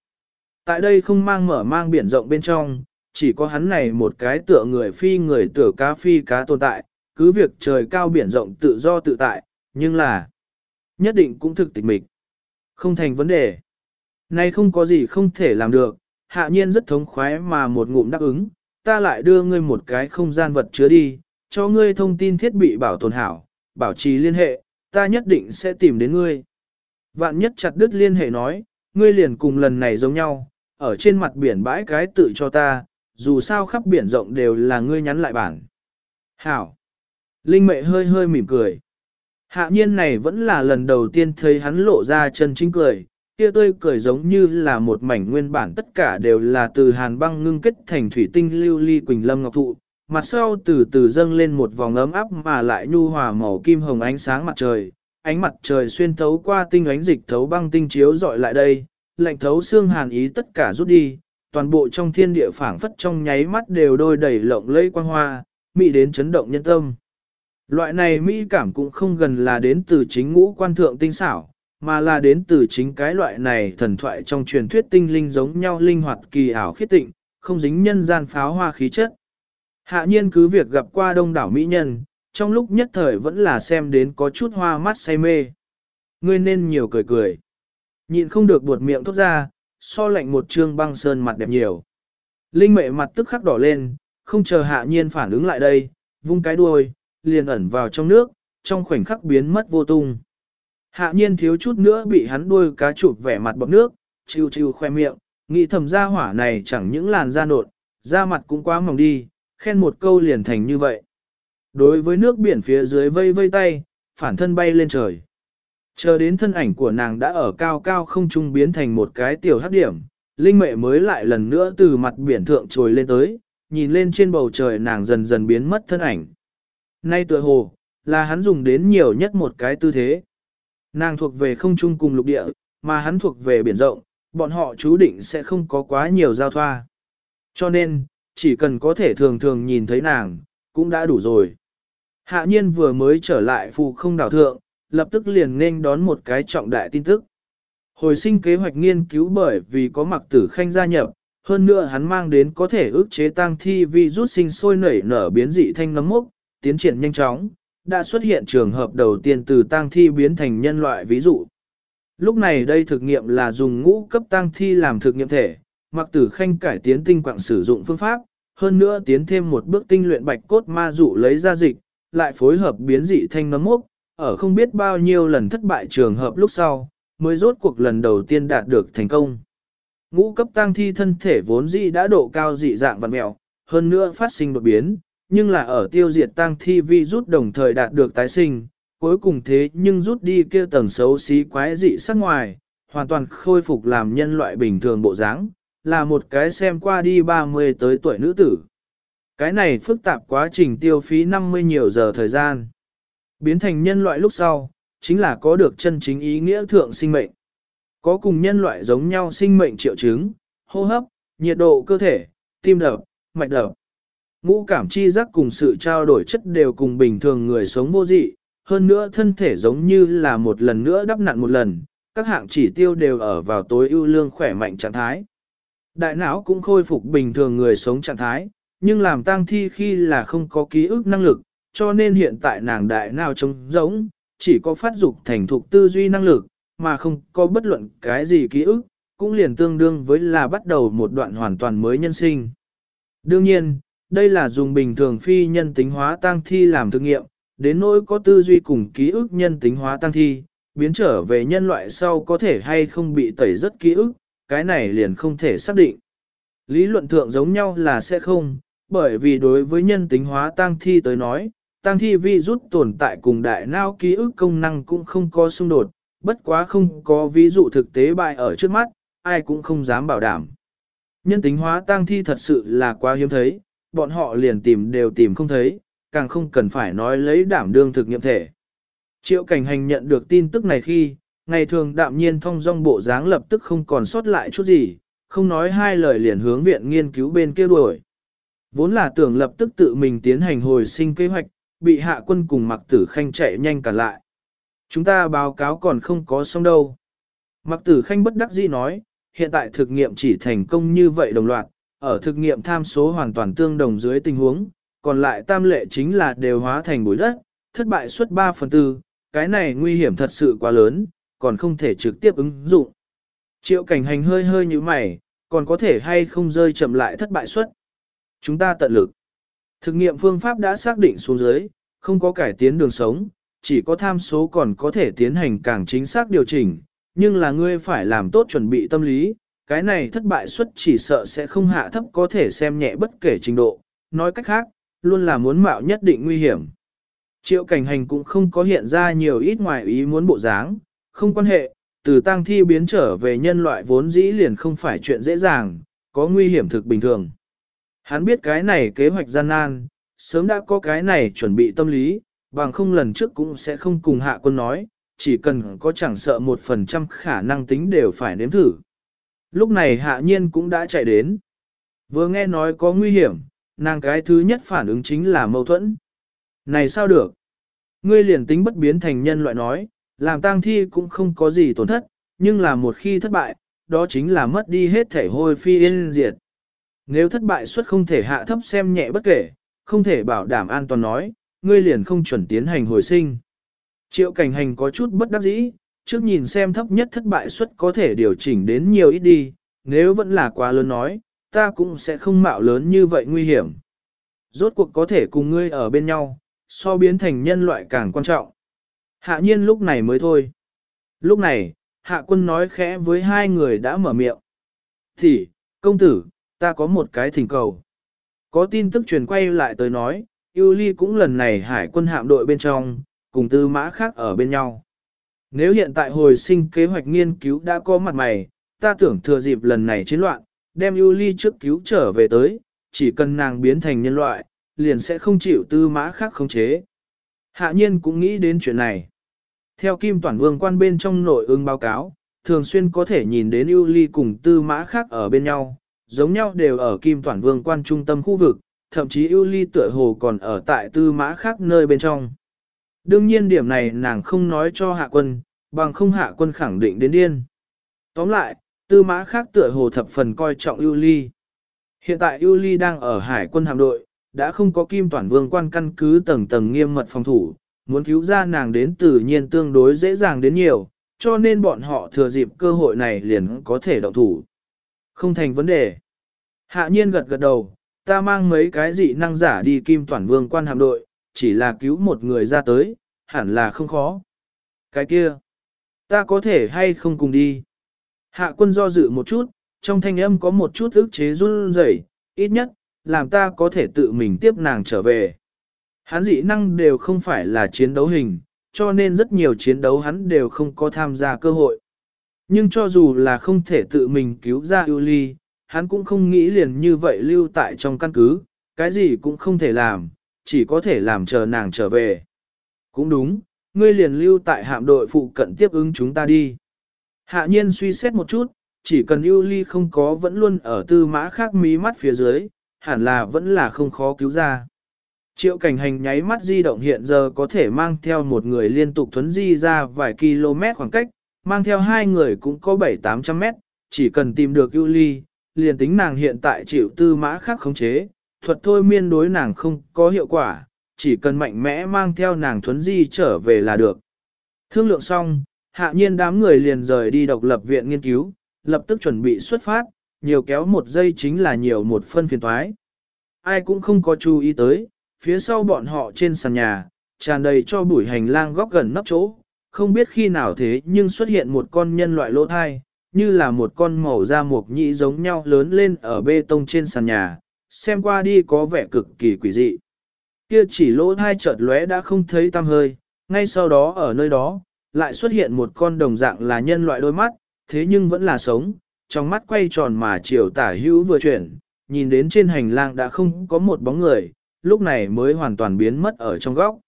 Tại đây không mang mở mang biển rộng bên trong, chỉ có hắn này một cái tựa người phi người tựa cá phi cá tồn tại, cứ việc trời cao biển rộng tự do tự tại, nhưng là nhất định cũng thực tịch mịch. Không thành vấn đề. Nay không có gì không thể làm được, hạ nhiên rất thống khoái mà một ngụm đáp ứng, ta lại đưa ngươi một cái không gian vật chứa đi, cho ngươi thông tin thiết bị bảo tồn hảo, bảo trì liên hệ, ta nhất định sẽ tìm đến ngươi. Vạn nhất chặt đứt liên hệ nói, ngươi liền cùng lần này giống nhau, ở trên mặt biển bãi cái tự cho ta, dù sao khắp biển rộng đều là ngươi nhắn lại bản. Hảo. Linh mệ hơi hơi mỉm cười. Hạ nhiên này vẫn là lần đầu tiên thấy hắn lộ ra chân chính cười, kia tươi cười giống như là một mảnh nguyên bản tất cả đều là từ hàn băng ngưng kết thành thủy tinh lưu ly quỳnh lâm ngọc thụ, mặt sau từ từ dâng lên một vòng ấm áp mà lại nhu hòa màu kim hồng ánh sáng mặt trời, ánh mặt trời xuyên thấu qua tinh ánh dịch thấu băng tinh chiếu dọi lại đây, lạnh thấu xương hàn ý tất cả rút đi, toàn bộ trong thiên địa phảng phất trong nháy mắt đều đôi đầy lộng lẫy quang hoa, mỹ đến chấn động nhân tâm. Loại này mỹ cảm cũng không gần là đến từ chính ngũ quan thượng tinh xảo, mà là đến từ chính cái loại này thần thoại trong truyền thuyết tinh linh giống nhau linh hoạt kỳ ảo khiết tịnh, không dính nhân gian pháo hoa khí chất. Hạ nhiên cứ việc gặp qua đông đảo mỹ nhân, trong lúc nhất thời vẫn là xem đến có chút hoa mắt say mê. Ngươi nên nhiều cười cười. Nhịn không được buột miệng thốt ra, so lạnh một trương băng sơn mặt đẹp nhiều. Linh mệ mặt tức khắc đỏ lên, không chờ hạ nhiên phản ứng lại đây, vung cái đuôi, liền ẩn vào trong nước, trong khoảnh khắc biến mất vô tung. Hạ nhiên thiếu chút nữa bị hắn đuôi cá chụp vẻ mặt bọc nước, chiêu chiêu khoe miệng, nghĩ thầm ra hỏa này chẳng những làn da nột, da mặt cũng quá mỏng đi, khen một câu liền thành như vậy. Đối với nước biển phía dưới vây vây tay, phản thân bay lên trời. Chờ đến thân ảnh của nàng đã ở cao cao không trung biến thành một cái tiểu hấp điểm, Linh mệ mới lại lần nữa từ mặt biển thượng trồi lên tới, nhìn lên trên bầu trời nàng dần dần biến mất thân ảnh. Nay tựa hồ, là hắn dùng đến nhiều nhất một cái tư thế. Nàng thuộc về không trung cùng lục địa, mà hắn thuộc về biển rộng, bọn họ chú định sẽ không có quá nhiều giao thoa. Cho nên, chỉ cần có thể thường thường nhìn thấy nàng, cũng đã đủ rồi. Hạ nhiên vừa mới trở lại phù không đảo thượng, lập tức liền nên đón một cái trọng đại tin tức. Hồi sinh kế hoạch nghiên cứu bởi vì có mặc tử khanh gia nhập, hơn nữa hắn mang đến có thể ức chế tăng thi vi rút sinh sôi nảy nở biến dị thanh nấm mốc, tiến triển nhanh chóng, đã xuất hiện trường hợp đầu tiên từ tang thi biến thành nhân loại ví dụ. Lúc này đây thực nghiệm là dùng ngũ cấp tang thi làm thực nghiệm thể, mặc tử khanh cải tiến tinh quạng sử dụng phương pháp, hơn nữa tiến thêm một bước tinh luyện bạch cốt ma dụ lấy ra dịch, lại phối hợp biến dị thanh nấm mốc, ở không biết bao nhiêu lần thất bại trường hợp lúc sau, mới rốt cuộc lần đầu tiên đạt được thành công. Ngũ cấp tăng thi thân thể vốn dị đã độ cao dị dạng vật mẹo, hơn nữa phát sinh đột biến, nhưng là ở tiêu diệt tăng thi vi rút đồng thời đạt được tái sinh, cuối cùng thế nhưng rút đi kia tầng xấu xí quái dị sắc ngoài, hoàn toàn khôi phục làm nhân loại bình thường bộ dáng, là một cái xem qua đi 30 tới tuổi nữ tử. Cái này phức tạp quá trình tiêu phí 50 nhiều giờ thời gian. Biến thành nhân loại lúc sau, chính là có được chân chính ý nghĩa thượng sinh mệnh. Có cùng nhân loại giống nhau sinh mệnh triệu chứng, hô hấp, nhiệt độ cơ thể, tim đập, mạch đập. Ngũ cảm chi giác cùng sự trao đổi chất đều cùng bình thường người sống vô dị, hơn nữa thân thể giống như là một lần nữa đắp nặn một lần, các hạng chỉ tiêu đều ở vào tối ưu lương khỏe mạnh trạng thái. Đại não cũng khôi phục bình thường người sống trạng thái, nhưng làm tang thi khi là không có ký ức năng lực, cho nên hiện tại nàng đại não trống giống, chỉ có phát dục thành thục tư duy năng lực, mà không có bất luận cái gì ký ức, cũng liền tương đương với là bắt đầu một đoạn hoàn toàn mới nhân sinh. Đương nhiên, đây là dùng bình thường phi nhân tính hóa tăng thi làm thử nghiệm, đến nỗi có tư duy cùng ký ức nhân tính hóa tăng thi, biến trở về nhân loại sau có thể hay không bị tẩy rất ký ức, cái này liền không thể xác định. Lý luận thượng giống nhau là sẽ không, bởi vì đối với nhân tính hóa tăng thi tới nói, tăng thi vi rút tồn tại cùng đại não ký ức công năng cũng không có xung đột, bất quá không có ví dụ thực tế bại ở trước mắt, ai cũng không dám bảo đảm. Nhân tính hóa tăng thi thật sự là quá hiếm thấy, bọn họ liền tìm đều tìm không thấy, càng không cần phải nói lấy đảm đương thực nghiệm thể. Triệu cảnh hành nhận được tin tức này khi, ngày thường đạm nhiên thông dong bộ dáng lập tức không còn sót lại chút gì, không nói hai lời liền hướng viện nghiên cứu bên kia đuổi. Vốn là tưởng lập tức tự mình tiến hành hồi sinh kế hoạch, bị hạ quân cùng mặc tử khanh chạy nhanh cả lại. Chúng ta báo cáo còn không có xong đâu. Mặc tử khanh bất đắc dĩ nói, hiện tại thực nghiệm chỉ thành công như vậy đồng loạt, ở thực nghiệm tham số hoàn toàn tương đồng dưới tình huống, còn lại tam lệ chính là đều hóa thành bụi đất, thất bại suất 3 phần tư, cái này nguy hiểm thật sự quá lớn, còn không thể trực tiếp ứng dụng. Triệu cảnh hành hơi hơi như mày, còn có thể hay không rơi chậm lại thất bại suất. Chúng ta tận lực. Thực nghiệm phương pháp đã xác định xuống dưới, không có cải tiến đường sống, chỉ có tham số còn có thể tiến hành càng chính xác điều chỉnh, nhưng là ngươi phải làm tốt chuẩn bị tâm lý, cái này thất bại suất chỉ sợ sẽ không hạ thấp có thể xem nhẹ bất kể trình độ, nói cách khác, luôn là muốn mạo nhất định nguy hiểm. Triệu cảnh hành cũng không có hiện ra nhiều ít ngoài ý muốn bộ dáng, không quan hệ, từ tang thi biến trở về nhân loại vốn dĩ liền không phải chuyện dễ dàng, có nguy hiểm thực bình thường. Hắn biết cái này kế hoạch gian nan, sớm đã có cái này chuẩn bị tâm lý, bằng không lần trước cũng sẽ không cùng hạ quân nói, chỉ cần có chẳng sợ một phần trăm khả năng tính đều phải nếm thử. Lúc này hạ nhiên cũng đã chạy đến. Vừa nghe nói có nguy hiểm, nàng cái thứ nhất phản ứng chính là mâu thuẫn. Này sao được? Ngươi liền tính bất biến thành nhân loại nói, làm tang thi cũng không có gì tổn thất, nhưng là một khi thất bại, đó chính là mất đi hết thể hôi phi yên diệt. Nếu thất bại suất không thể hạ thấp xem nhẹ bất kể, không thể bảo đảm an toàn nói, ngươi liền không chuẩn tiến hành hồi sinh. Triệu cảnh hành có chút bất đắc dĩ, trước nhìn xem thấp nhất thất bại suất có thể điều chỉnh đến nhiều ít đi, nếu vẫn là quá lớn nói, ta cũng sẽ không mạo lớn như vậy nguy hiểm. Rốt cuộc có thể cùng ngươi ở bên nhau, so biến thành nhân loại càng quan trọng. Hạ nhiên lúc này mới thôi. Lúc này, hạ quân nói khẽ với hai người đã mở miệng. Thì, công tử, ta có một cái thỉnh cầu. Có tin tức truyền quay lại tới nói, Yuli ly cũng lần này hải quân hạm đội bên trong, cùng tư mã khác ở bên nhau. Nếu hiện tại hồi sinh kế hoạch nghiên cứu đã có mặt mày, ta tưởng thừa dịp lần này chiến loạn, đem Yuli trước cứu trở về tới, chỉ cần nàng biến thành nhân loại, liền sẽ không chịu tư mã khác khống chế. Hạ nhiên cũng nghĩ đến chuyện này. Theo Kim Toản Vương quan bên trong nội ứng báo cáo, thường xuyên có thể nhìn đến Yuli cùng tư mã khác ở bên nhau, giống nhau đều ở Kim Toản Vương quan trung tâm khu vực, thậm chí Yuli tựa hồ còn ở tại tư mã khác nơi bên trong. Đương nhiên điểm này nàng không nói cho hạ quân, bằng không hạ quân khẳng định đến điên. Tóm lại, tư mã khác tựa hồ thập phần coi trọng ưu ly. Hiện tại ưu ly đang ở hải quân hạm đội, đã không có kim toàn vương quan căn cứ tầng tầng nghiêm mật phòng thủ, muốn cứu ra nàng đến tự nhiên tương đối dễ dàng đến nhiều, cho nên bọn họ thừa dịp cơ hội này liền có thể động thủ. Không thành vấn đề. Hạ nhiên gật gật đầu, ta mang mấy cái dị năng giả đi kim toàn vương quan hạm đội, chỉ là cứu một người ra tới, hẳn là không khó. Cái kia, ta có thể hay không cùng đi. Hạ quân do dự một chút, trong thanh âm có một chút ức chế run rẩy, ít nhất, làm ta có thể tự mình tiếp nàng trở về. Hắn dị năng đều không phải là chiến đấu hình, cho nên rất nhiều chiến đấu hắn đều không có tham gia cơ hội. Nhưng cho dù là không thể tự mình cứu ra ưu hắn cũng không nghĩ liền như vậy lưu tại trong căn cứ, cái gì cũng không thể làm, chỉ có thể làm chờ nàng trở về. Cũng đúng, ngươi liền lưu tại hạm đội phụ cận tiếp ứng chúng ta đi. Hạ nhiên suy xét một chút, chỉ cần ưu ly không có vẫn luôn ở tư mã khác mí mắt phía dưới, hẳn là vẫn là không khó cứu ra. Triệu cảnh hành nháy mắt di động hiện giờ có thể mang theo một người liên tục thuấn di ra vài km khoảng cách, mang theo hai người cũng có 7-800 mét, chỉ cần tìm được ưu ly, liền tính nàng hiện tại chịu tư mã khác khống chế, thuật thôi miên đối nàng không có hiệu quả, chỉ cần mạnh mẽ mang theo nàng thuấn di trở về là được. Thương lượng xong, hạ nhiên đám người liền rời đi độc lập viện nghiên cứu, lập tức chuẩn bị xuất phát, nhiều kéo một giây chính là nhiều một phân phiền thoái. Ai cũng không có chú ý tới, phía sau bọn họ trên sàn nhà, tràn đầy cho bụi hành lang góc gần nắp chỗ, không biết khi nào thế nhưng xuất hiện một con nhân loại lỗ thai, như là một con màu da mộc nhĩ giống nhau lớn lên ở bê tông trên sàn nhà, xem qua đi có vẻ cực kỳ quỷ dị. Kia chỉ lỗ thai chợt lóe đã không thấy tăm hơi, ngay sau đó ở nơi đó, lại xuất hiện một con đồng dạng là nhân loại đôi mắt, thế nhưng vẫn là sống, trong mắt quay tròn mà chiều tả hữu vừa chuyển, nhìn đến trên hành lang đã không có một bóng người, lúc này mới hoàn toàn biến mất ở trong góc.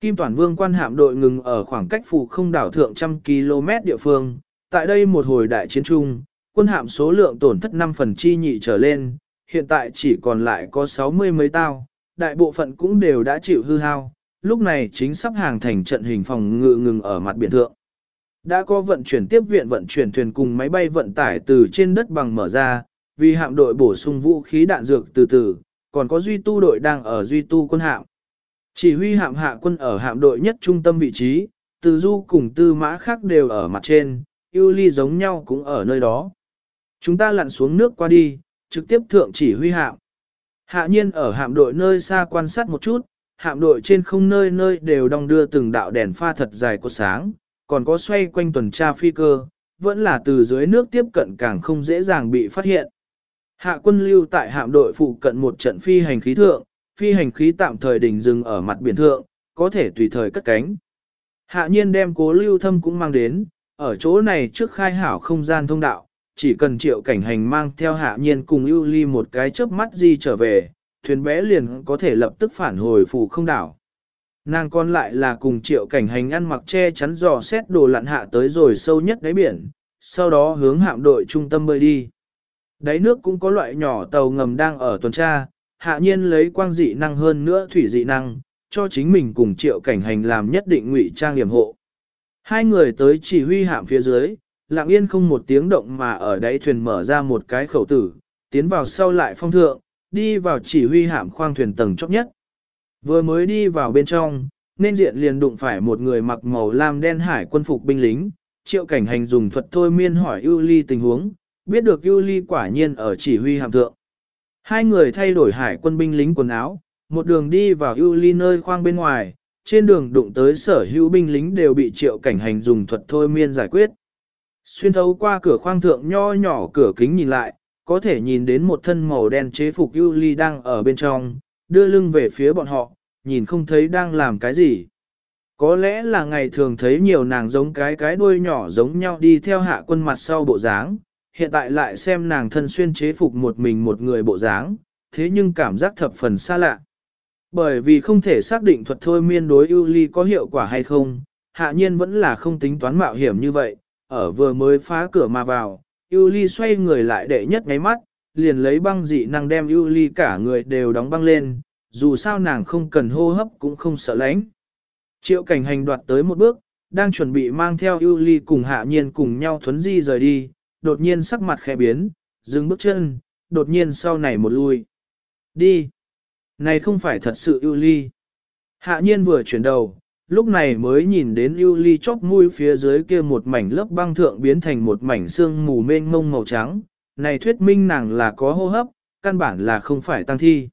Kim Toàn Vương quan hạm đội ngừng ở khoảng cách phù không đảo thượng trăm km địa phương, tại đây một hồi đại chiến chung, quân hạm số lượng tổn thất 5 phần chi nhị trở lên, hiện tại chỉ còn lại có 60 mấy tao, đại bộ phận cũng đều đã chịu hư hao, lúc này chính sắp hàng thành trận hình phòng ngự ngừng ở mặt biển thượng. Đã có vận chuyển tiếp viện vận chuyển thuyền cùng máy bay vận tải từ trên đất bằng mở ra, vì hạm đội bổ sung vũ khí đạn dược từ từ, còn có duy tu đội đang ở duy tu quân hạm. Chỉ huy hạm hạ quân ở hạm đội nhất trung tâm vị trí, từ du cùng tư mã khác đều ở mặt trên, yêu ly giống nhau cũng ở nơi đó. Chúng ta lặn xuống nước qua đi, trực tiếp thượng chỉ huy hạm. Hạ nhiên ở hạm đội nơi xa quan sát một chút, hạm đội trên không nơi nơi đều đong đưa từng đạo đèn pha thật dài của sáng, còn có xoay quanh tuần tra phi cơ, vẫn là từ dưới nước tiếp cận càng không dễ dàng bị phát hiện. Hạ quân lưu tại hạm đội phụ cận một trận phi hành khí thượng, phi hành khí tạm thời đình dừng ở mặt biển thượng, có thể tùy thời cất cánh. Hạ nhiên đem cố lưu thâm cũng mang đến, ở chỗ này trước khai hảo không gian thông đạo, chỉ cần triệu cảnh hành mang theo hạ nhiên cùng ưu ly một cái chớp mắt di trở về, thuyền bé liền có thể lập tức phản hồi phủ không đảo. Nàng còn lại là cùng triệu cảnh hành ăn mặc che chắn giò xét đồ lặn hạ tới rồi sâu nhất đáy biển, sau đó hướng hạm đội trung tâm bơi đi. Đáy nước cũng có loại nhỏ tàu ngầm đang ở tuần tra, hạ nhiên lấy quang dị năng hơn nữa thủy dị năng, cho chính mình cùng triệu cảnh hành làm nhất định ngụy trang điểm hộ. Hai người tới chỉ huy hạm phía dưới, lặng yên không một tiếng động mà ở đáy thuyền mở ra một cái khẩu tử, tiến vào sau lại phong thượng, đi vào chỉ huy hạm khoang thuyền tầng chóp nhất. Vừa mới đi vào bên trong, nên diện liền đụng phải một người mặc màu lam đen hải quân phục binh lính, triệu cảnh hành dùng thuật thôi miên hỏi ưu ly tình huống, biết được ưu ly quả nhiên ở chỉ huy hạm thượng. Hai người thay đổi hải quân binh lính quần áo, một đường đi vào ưu ly nơi khoang bên ngoài, trên đường đụng tới sở hữu binh lính đều bị triệu cảnh hành dùng thuật thôi miên giải quyết. Xuyên thấu qua cửa khoang thượng nho nhỏ cửa kính nhìn lại, có thể nhìn đến một thân màu đen chế phục Yuli đang ở bên trong, đưa lưng về phía bọn họ, nhìn không thấy đang làm cái gì. Có lẽ là ngày thường thấy nhiều nàng giống cái cái đuôi nhỏ giống nhau đi theo hạ quân mặt sau bộ dáng, hiện tại lại xem nàng thân xuyên chế phục một mình một người bộ dáng, thế nhưng cảm giác thập phần xa lạ. Bởi vì không thể xác định thuật thôi miên đối Yuli có hiệu quả hay không, hạ nhiên vẫn là không tính toán mạo hiểm như vậy, ở vừa mới phá cửa mà vào, Yuli xoay người lại đệ nhất ngáy mắt, liền lấy băng dị năng đem Yuli cả người đều đóng băng lên, dù sao nàng không cần hô hấp cũng không sợ lạnh. Triệu cảnh hành đoạt tới một bước, đang chuẩn bị mang theo Yuli cùng hạ nhiên cùng nhau thuấn di rời đi, đột nhiên sắc mặt khẽ biến, dừng bước chân, đột nhiên sau này một lui. Đi! Này không phải thật sự Yuli. Hạ nhiên vừa chuyển đầu, lúc này mới nhìn đến ưu ly chóp mũi phía dưới kia một mảnh lớp băng thượng biến thành một mảnh xương mù mênh mông màu trắng. Này thuyết minh nàng là có hô hấp, căn bản là không phải tăng thi.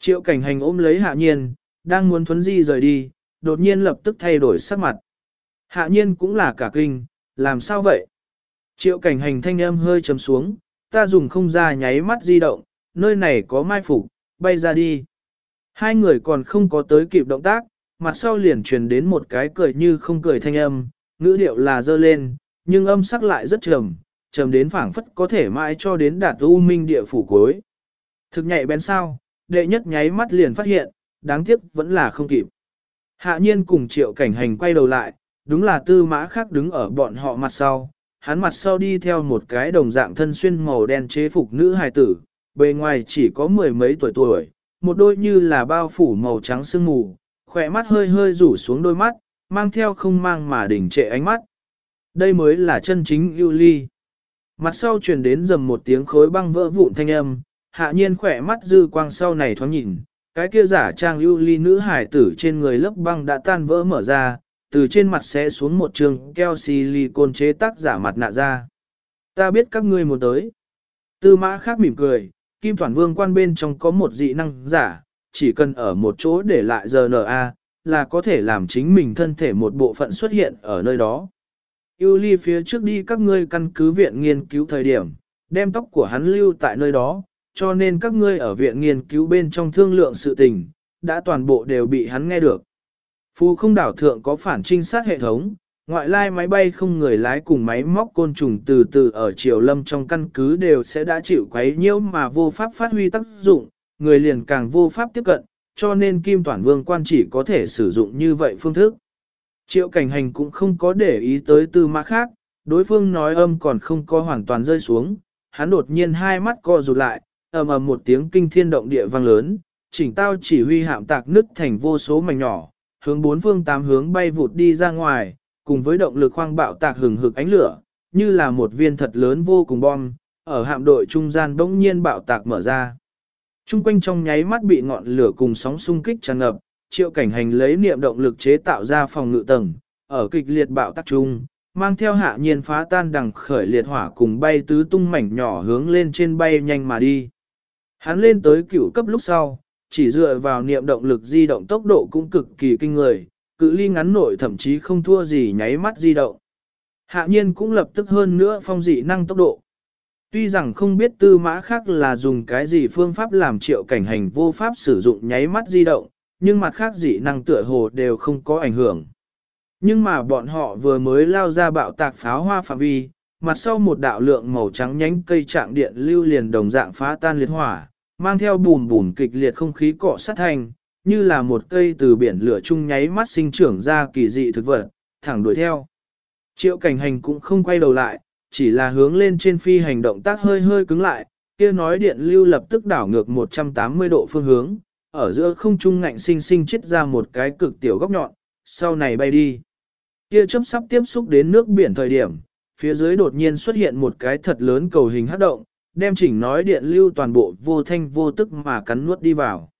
Triệu cảnh hành ôm lấy hạ nhiên, đang muốn thuấn di rời đi, đột nhiên lập tức thay đổi sắc mặt. Hạ nhiên cũng là cả kinh, làm sao vậy? Triệu cảnh hành thanh âm hơi chấm xuống, ta dùng không ra nháy mắt di động, nơi này có mai phục, bay ra đi. Hai người còn không có tới kịp động tác, mặt sau liền truyền đến một cái cười như không cười thanh âm, ngữ điệu là dơ lên, nhưng âm sắc lại rất trầm, trầm đến phảng phất có thể mãi cho đến đạt u minh địa phủ cuối. Thực nhạy bén sao, đệ nhất nháy mắt liền phát hiện, đáng tiếc vẫn là không kịp. Hạ nhiên cùng triệu cảnh hành quay đầu lại, đúng là tư mã khác đứng ở bọn họ mặt sau, hắn mặt sau đi theo một cái đồng dạng thân xuyên màu đen chế phục nữ hài tử, bề ngoài chỉ có mười mấy tuổi tuổi, một đôi như là bao phủ màu trắng sương mù, khỏe mắt hơi hơi rủ xuống đôi mắt, mang theo không mang mà đỉnh trệ ánh mắt. Đây mới là chân chính ưu ly. Mặt sau truyền đến dầm một tiếng khối băng vỡ vụn thanh âm, hạ nhiên khỏe mắt dư quang sau này thoáng nhìn, cái kia giả trang ưu ly nữ hải tử trên người lớp băng đã tan vỡ mở ra, từ trên mặt sẽ xuống một trường keo silicon chế tác giả mặt nạ ra. Ta biết các ngươi muốn tới. Tư mã khác mỉm cười, Kim toàn Vương quan bên trong có một dị năng giả, chỉ cần ở một chỗ để lại RNA, là có thể làm chính mình thân thể một bộ phận xuất hiện ở nơi đó. Yêu ly phía trước đi các ngươi căn cứ viện nghiên cứu thời điểm, đem tóc của hắn lưu tại nơi đó, cho nên các ngươi ở viện nghiên cứu bên trong thương lượng sự tình, đã toàn bộ đều bị hắn nghe được. Phù không đảo thượng có phản trinh sát hệ thống, ngoại lai máy bay không người lái cùng máy móc côn trùng từ từ ở triều lâm trong căn cứ đều sẽ đã chịu quấy nhiễu mà vô pháp phát huy tác dụng, người liền càng vô pháp tiếp cận, cho nên Kim Toản Vương quan chỉ có thể sử dụng như vậy phương thức. Triệu cảnh hành cũng không có để ý tới tư mã khác, đối phương nói âm còn không có hoàn toàn rơi xuống, hắn đột nhiên hai mắt co rụt lại, ầm ầm một tiếng kinh thiên động địa vang lớn, chỉnh tao chỉ huy hạm tạc nứt thành vô số mảnh nhỏ, hướng bốn phương tám hướng bay vụt đi ra ngoài, cùng với động lực khoang bạo tạc hừng hực ánh lửa, như là một viên thật lớn vô cùng bom, ở hạm đội trung gian bỗng nhiên bạo tạc mở ra. Trung quanh trong nháy mắt bị ngọn lửa cùng sóng xung kích tràn ngập, triệu cảnh hành lấy niệm động lực chế tạo ra phòng ngự tầng, ở kịch liệt bạo tắc trung, mang theo hạ nhiên phá tan đằng khởi liệt hỏa cùng bay tứ tung mảnh nhỏ hướng lên trên bay nhanh mà đi. Hắn lên tới cựu cấp lúc sau, chỉ dựa vào niệm động lực di động tốc độ cũng cực kỳ kinh người, cự ly ngắn nội thậm chí không thua gì nháy mắt di động. Hạ nhiên cũng lập tức hơn nữa phong dị năng tốc độ. Tuy rằng không biết tư mã khác là dùng cái gì phương pháp làm triệu cảnh hành vô pháp sử dụng nháy mắt di động, nhưng mặt khác dị năng tựa hồ đều không có ảnh hưởng. Nhưng mà bọn họ vừa mới lao ra bạo tạc pháo hoa phạm vi, mặt sau một đạo lượng màu trắng nhánh cây trạng điện lưu liền đồng dạng phá tan liệt hỏa, mang theo bùn bùn kịch liệt không khí cọ sát thành, như là một cây từ biển lửa chung nháy mắt sinh trưởng ra kỳ dị thực vật, thẳng đuổi theo. Triệu cảnh hành cũng không quay đầu lại, chỉ là hướng lên trên phi hành động tác hơi hơi cứng lại, kia nói điện lưu lập tức đảo ngược 180 độ phương hướng, ở giữa không trung ngạnh sinh sinh chết ra một cái cực tiểu góc nhọn, sau này bay đi. Kia chớp sắp tiếp xúc đến nước biển thời điểm, phía dưới đột nhiên xuất hiện một cái thật lớn cầu hình hắc động, đem chỉnh nói điện lưu toàn bộ vô thanh vô tức mà cắn nuốt đi vào.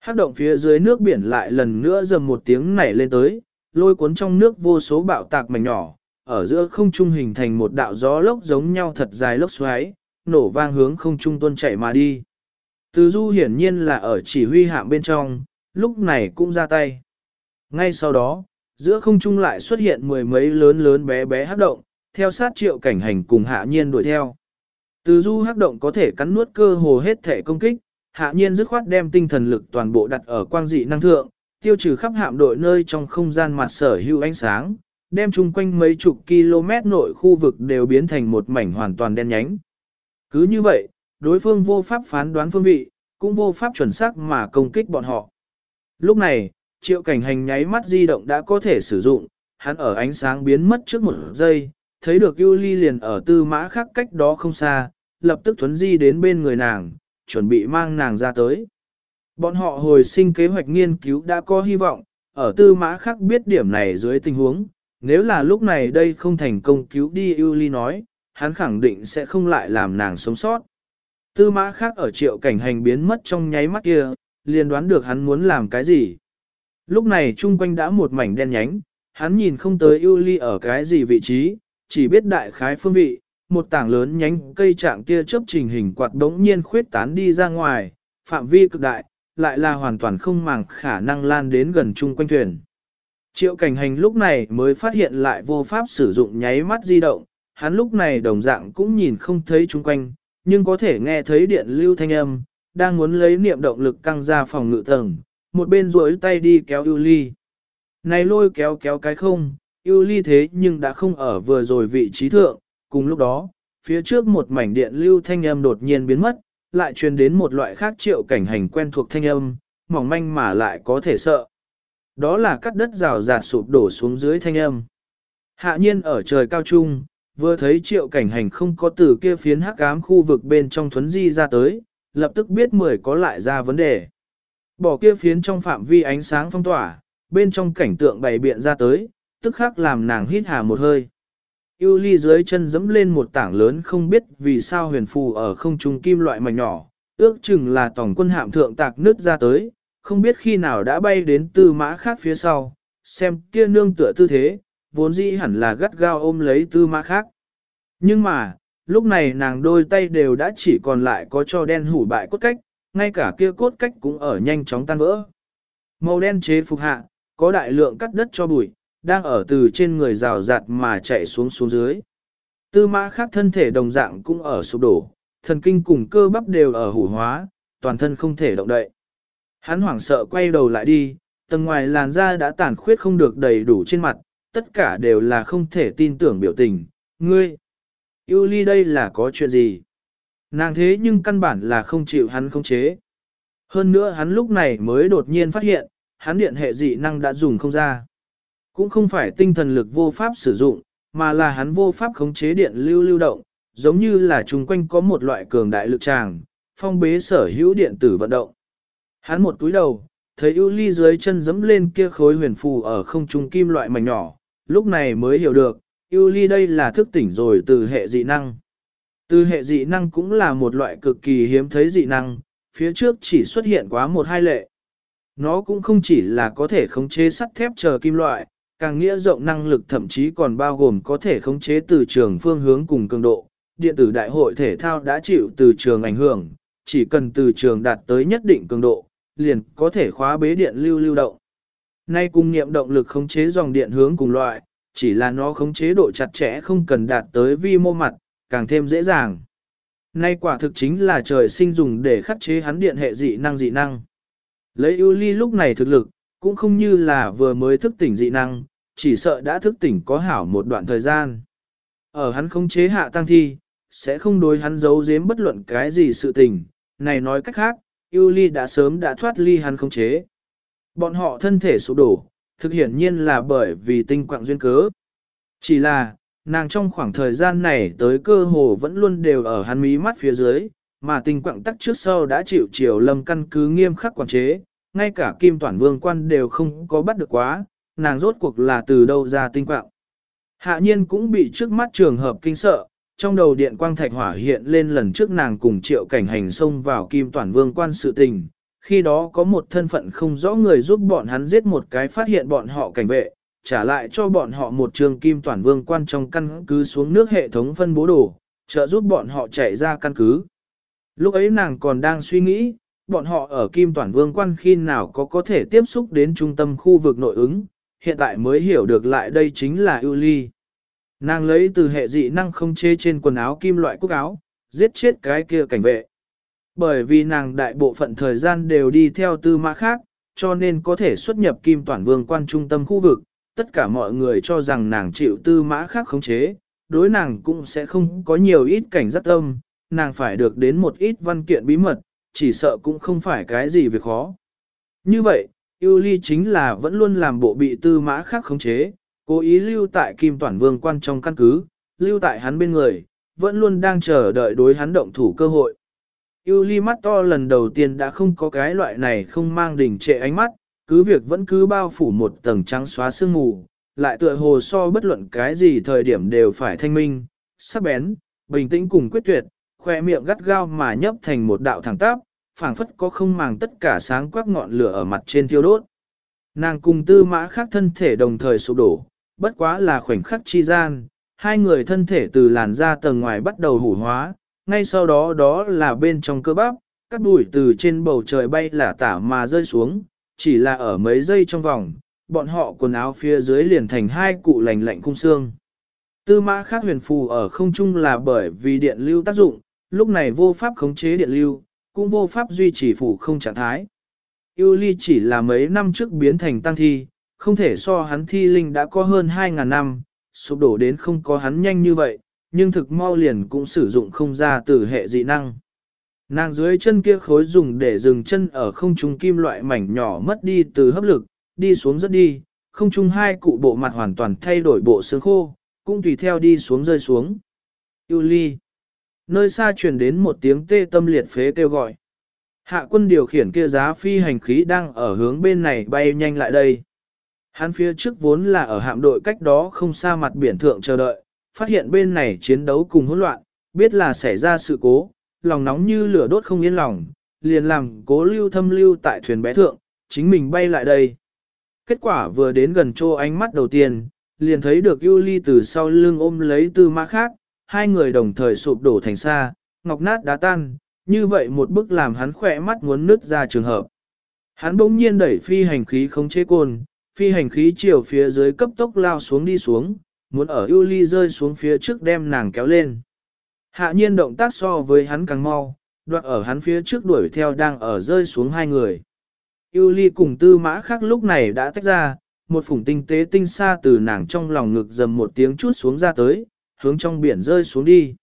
Hắc động phía dưới nước biển lại lần nữa dầm một tiếng nảy lên tới, lôi cuốn trong nước vô số bạo tạc mảnh nhỏ, ở giữa không trung hình thành một đạo gió lốc giống nhau thật dài lốc xoáy, nổ vang hướng không trung tuôn chạy mà đi. Từ du hiển nhiên là ở chỉ huy hạm bên trong, lúc này cũng ra tay. Ngay sau đó, giữa không trung lại xuất hiện mười mấy lớn lớn bé bé hắc động, theo sát triệu cảnh hành cùng hạ nhiên đuổi theo. Từ du hắc động có thể cắn nuốt cơ hồ hết thể công kích, hạ nhiên dứt khoát đem tinh thần lực toàn bộ đặt ở quang dị năng thượng, tiêu trừ khắp hạm đội nơi trong không gian mặt sở hữu ánh sáng, đem chung quanh mấy chục km nội khu vực đều biến thành một mảnh hoàn toàn đen nhánh. Cứ như vậy, đối phương vô pháp phán đoán phương vị, cũng vô pháp chuẩn xác mà công kích bọn họ. Lúc này, triệu cảnh hành nháy mắt di động đã có thể sử dụng, hắn ở ánh sáng biến mất trước một giây, thấy được Yuli liền ở tư mã khác cách đó không xa, lập tức thuấn di đến bên người nàng, chuẩn bị mang nàng ra tới. Bọn họ hồi sinh kế hoạch nghiên cứu đã có hy vọng, ở tư mã khác biết điểm này dưới tình huống, nếu là lúc này đây không thành công cứu đi Yuli nói, hắn khẳng định sẽ không lại làm nàng sống sót. Tư mã khác ở triệu cảnh hành biến mất trong nháy mắt kia, liền đoán được hắn muốn làm cái gì. Lúc này chung quanh đã một mảnh đen nhánh, hắn nhìn không tới Yuli ở cái gì vị trí, chỉ biết đại khái phương vị, một tảng lớn nhánh cây trạng tia chớp trình hình quạt đống nhiên khuyết tán đi ra ngoài, phạm vi cực đại, lại là hoàn toàn không màng khả năng lan đến gần chung quanh thuyền. Triệu cảnh hành lúc này mới phát hiện lại vô pháp sử dụng nháy mắt di động, hắn lúc này đồng dạng cũng nhìn không thấy chung quanh, nhưng có thể nghe thấy điện lưu thanh âm, đang muốn lấy niệm động lực căng ra phòng ngự tầng, một bên duỗi tay đi kéo ưu ly. Này lôi kéo kéo cái không, ưu ly thế nhưng đã không ở vừa rồi vị trí thượng, cùng lúc đó, phía trước một mảnh điện lưu thanh âm đột nhiên biến mất, lại truyền đến một loại khác triệu cảnh hành quen thuộc thanh âm, mỏng manh mà lại có thể sợ. Đó là cắt đất rào rạt sụp đổ xuống dưới thanh âm. Hạ nhiên ở trời cao trung, vừa thấy triệu cảnh hành không có từ kia phiến hắc ám khu vực bên trong thuấn di ra tới, lập tức biết mười có lại ra vấn đề. Bỏ kia phiến trong phạm vi ánh sáng phong tỏa, bên trong cảnh tượng bày biện ra tới, tức khắc làm nàng hít hà một hơi. Yêu ly dưới chân dẫm lên một tảng lớn không biết vì sao huyền phù ở không trung kim loại mảnh nhỏ, ước chừng là tổng quân hạm thượng tạc nứt ra tới, không biết khi nào đã bay đến tư mã khác phía sau, xem kia nương tựa tư thế, vốn dĩ hẳn là gắt gao ôm lấy tư mã khác. Nhưng mà, lúc này nàng đôi tay đều đã chỉ còn lại có cho đen hủ bại cốt cách, ngay cả kia cốt cách cũng ở nhanh chóng tan vỡ. Màu đen chế phục hạ, có đại lượng cắt đất cho bụi, đang ở từ trên người rào rạt mà chạy xuống xuống dưới. Tư mã khác thân thể đồng dạng cũng ở sụp đổ, thần kinh cùng cơ bắp đều ở hủ hóa, toàn thân không thể động đậy. Hắn hoảng sợ quay đầu lại đi, tầng ngoài làn da đã tàn khuyết không được đầy đủ trên mặt, tất cả đều là không thể tin tưởng biểu tình. Ngươi, yêu ly đây là có chuyện gì? Nàng thế nhưng căn bản là không chịu hắn không chế. Hơn nữa hắn lúc này mới đột nhiên phát hiện, hắn điện hệ dị năng đã dùng không ra. Cũng không phải tinh thần lực vô pháp sử dụng, mà là hắn vô pháp khống chế điện lưu lưu động, giống như là chung quanh có một loại cường đại lực tràng, phong bế sở hữu điện tử vận động. Hắn một túi đầu, thấy ưu ly dưới chân dẫm lên kia khối huyền phù ở không trung kim loại mảnh nhỏ, lúc này mới hiểu được, ưu ly đây là thức tỉnh rồi từ hệ dị năng. Từ hệ dị năng cũng là một loại cực kỳ hiếm thấy dị năng, phía trước chỉ xuất hiện quá một hai lệ. Nó cũng không chỉ là có thể khống chế sắt thép chờ kim loại, càng nghĩa rộng năng lực thậm chí còn bao gồm có thể khống chế từ trường phương hướng cùng cường độ. Điện tử đại hội thể thao đã chịu từ trường ảnh hưởng, chỉ cần từ trường đạt tới nhất định cường độ, liền có thể khóa bế điện lưu lưu động. Nay cùng nghiệm động lực khống chế dòng điện hướng cùng loại, chỉ là nó khống chế độ chặt chẽ không cần đạt tới vi mô mặt, càng thêm dễ dàng. Nay quả thực chính là trời sinh dùng để khắc chế hắn điện hệ dị năng dị năng. Lấy ưu ly lúc này thực lực, cũng không như là vừa mới thức tỉnh dị năng, chỉ sợ đã thức tỉnh có hảo một đoạn thời gian. Ở hắn khống chế hạ tăng thi, sẽ không đối hắn giấu giếm bất luận cái gì sự tình, này nói cách khác, Yuli đã sớm đã thoát ly hắn khống chế. Bọn họ thân thể sụp đổ, thực hiển nhiên là bởi vì tinh quạng duyên cớ. Chỉ là, nàng trong khoảng thời gian này tới cơ hồ vẫn luôn đều ở hắn mí mắt phía dưới, mà tình quạng tắc trước sau đã chịu chiều lâm căn cứ nghiêm khắc quản chế, ngay cả kim toàn vương quan đều không có bắt được quá, nàng rốt cuộc là từ đâu ra tinh quạng. Hạ nhiên cũng bị trước mắt trường hợp kinh sợ, trong đầu điện quang thạch hỏa hiện lên lần trước nàng cùng triệu cảnh hành xông vào kim toàn vương quan sự tình, khi đó có một thân phận không rõ người giúp bọn hắn giết một cái phát hiện bọn họ cảnh vệ, trả lại cho bọn họ một trường kim toàn vương quan trong căn cứ xuống nước hệ thống phân bố đồ, trợ giúp bọn họ chạy ra căn cứ. Lúc ấy nàng còn đang suy nghĩ, bọn họ ở kim toàn vương quan khi nào có có thể tiếp xúc đến trung tâm khu vực nội ứng, hiện tại mới hiểu được lại đây chính là ưu ly. Nàng lấy từ hệ dị năng không chê trên quần áo kim loại cúc áo, giết chết cái kia cảnh vệ. Bởi vì nàng đại bộ phận thời gian đều đi theo tư mã khác, cho nên có thể xuất nhập kim toàn vương quan trung tâm khu vực, tất cả mọi người cho rằng nàng chịu tư mã khác khống chế, đối nàng cũng sẽ không có nhiều ít cảnh giác tâm, nàng phải được đến một ít văn kiện bí mật, chỉ sợ cũng không phải cái gì việc khó. Như vậy, yêu ly chính là vẫn luôn làm bộ bị tư mã khác khống chế, cố ý lưu tại kim Toản vương quan trong căn cứ, lưu tại hắn bên người, vẫn luôn đang chờ đợi đối hắn động thủ cơ hội. Yêu ly mắt to lần đầu tiên đã không có cái loại này không mang đỉnh trệ ánh mắt, cứ việc vẫn cứ bao phủ một tầng trắng xóa sương mù, lại tựa hồ so bất luận cái gì thời điểm đều phải thanh minh, sắc bén, bình tĩnh cùng quyết tuyệt, khoe miệng gắt gao mà nhấp thành một đạo thẳng tắp, phảng phất có không màng tất cả sáng quắc ngọn lửa ở mặt trên thiêu đốt. Nàng cùng tư mã khác thân thể đồng thời sụp đổ, bất quá là khoảnh khắc chi gian, hai người thân thể từ làn da tầng ngoài bắt đầu hủ hóa, ngay sau đó đó là bên trong cơ bắp, các bụi từ trên bầu trời bay là tả mà rơi xuống, chỉ là ở mấy giây trong vòng, bọn họ quần áo phía dưới liền thành hai cụ lành lạnh cung xương. Tư mã khác huyền phù ở không trung là bởi vì điện lưu tác dụng, lúc này vô pháp khống chế điện lưu, cũng vô pháp duy trì phủ không trạng thái. Yêu ly chỉ là mấy năm trước biến thành tăng thi, không thể so hắn thi linh đã có hơn 2.000 năm, sụp đổ đến không có hắn nhanh như vậy, nhưng thực mau liền cũng sử dụng không ra từ hệ dị năng. Nàng dưới chân kia khối dùng để dừng chân ở không trung kim loại mảnh nhỏ mất đi từ hấp lực, đi xuống rất đi, không trung hai cụ bộ mặt hoàn toàn thay đổi bộ xương khô, cũng tùy theo đi xuống rơi xuống. Yêu ly nơi xa truyền đến một tiếng tê tâm liệt phế kêu gọi. Hạ quân điều khiển kia giá phi hành khí đang ở hướng bên này bay nhanh lại đây. Hắn phía trước vốn là ở hạm đội cách đó không xa mặt biển thượng chờ đợi, phát hiện bên này chiến đấu cùng hỗn loạn, biết là xảy ra sự cố, lòng nóng như lửa đốt không yên lòng, liền làm cố lưu thâm lưu tại thuyền bé thượng, chính mình bay lại đây. Kết quả vừa đến gần chỗ ánh mắt đầu tiên, liền thấy được Yuli từ sau lưng ôm lấy tư mã khác, hai người đồng thời sụp đổ thành xa, ngọc nát đá tan, như vậy một bức làm hắn khỏe mắt muốn nứt ra trường hợp. Hắn bỗng nhiên đẩy phi hành khí không chế côn, phi hành khí chiều phía dưới cấp tốc lao xuống đi xuống, muốn ở ưu ly rơi xuống phía trước đem nàng kéo lên. Hạ nhiên động tác so với hắn càng mau, đoạn ở hắn phía trước đuổi theo đang ở rơi xuống hai người. Ưu ly cùng tư mã khác lúc này đã tách ra, một phủng tinh tế tinh xa từ nàng trong lòng ngực dầm một tiếng chút xuống ra tới, hướng trong biển rơi xuống đi.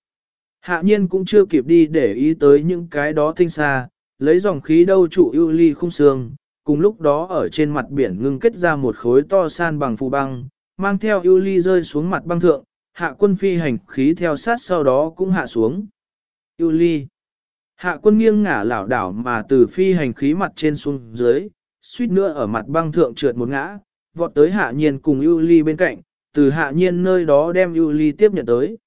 Hạ nhiên cũng chưa kịp đi để ý tới những cái đó tinh xa, lấy dòng khí đâu trụ ưu ly khung xương, cùng lúc đó ở trên mặt biển ngưng kết ra một khối to san bằng phù băng, mang theo ưu ly rơi xuống mặt băng thượng, hạ quân phi hành khí theo sát sau đó cũng hạ xuống. ưu ly Hạ quân nghiêng ngả lảo đảo mà từ phi hành khí mặt trên xuống dưới, suýt nữa ở mặt băng thượng trượt một ngã, vọt tới hạ nhiên cùng ưu ly bên cạnh, từ hạ nhiên nơi đó đem ưu ly tiếp nhận tới.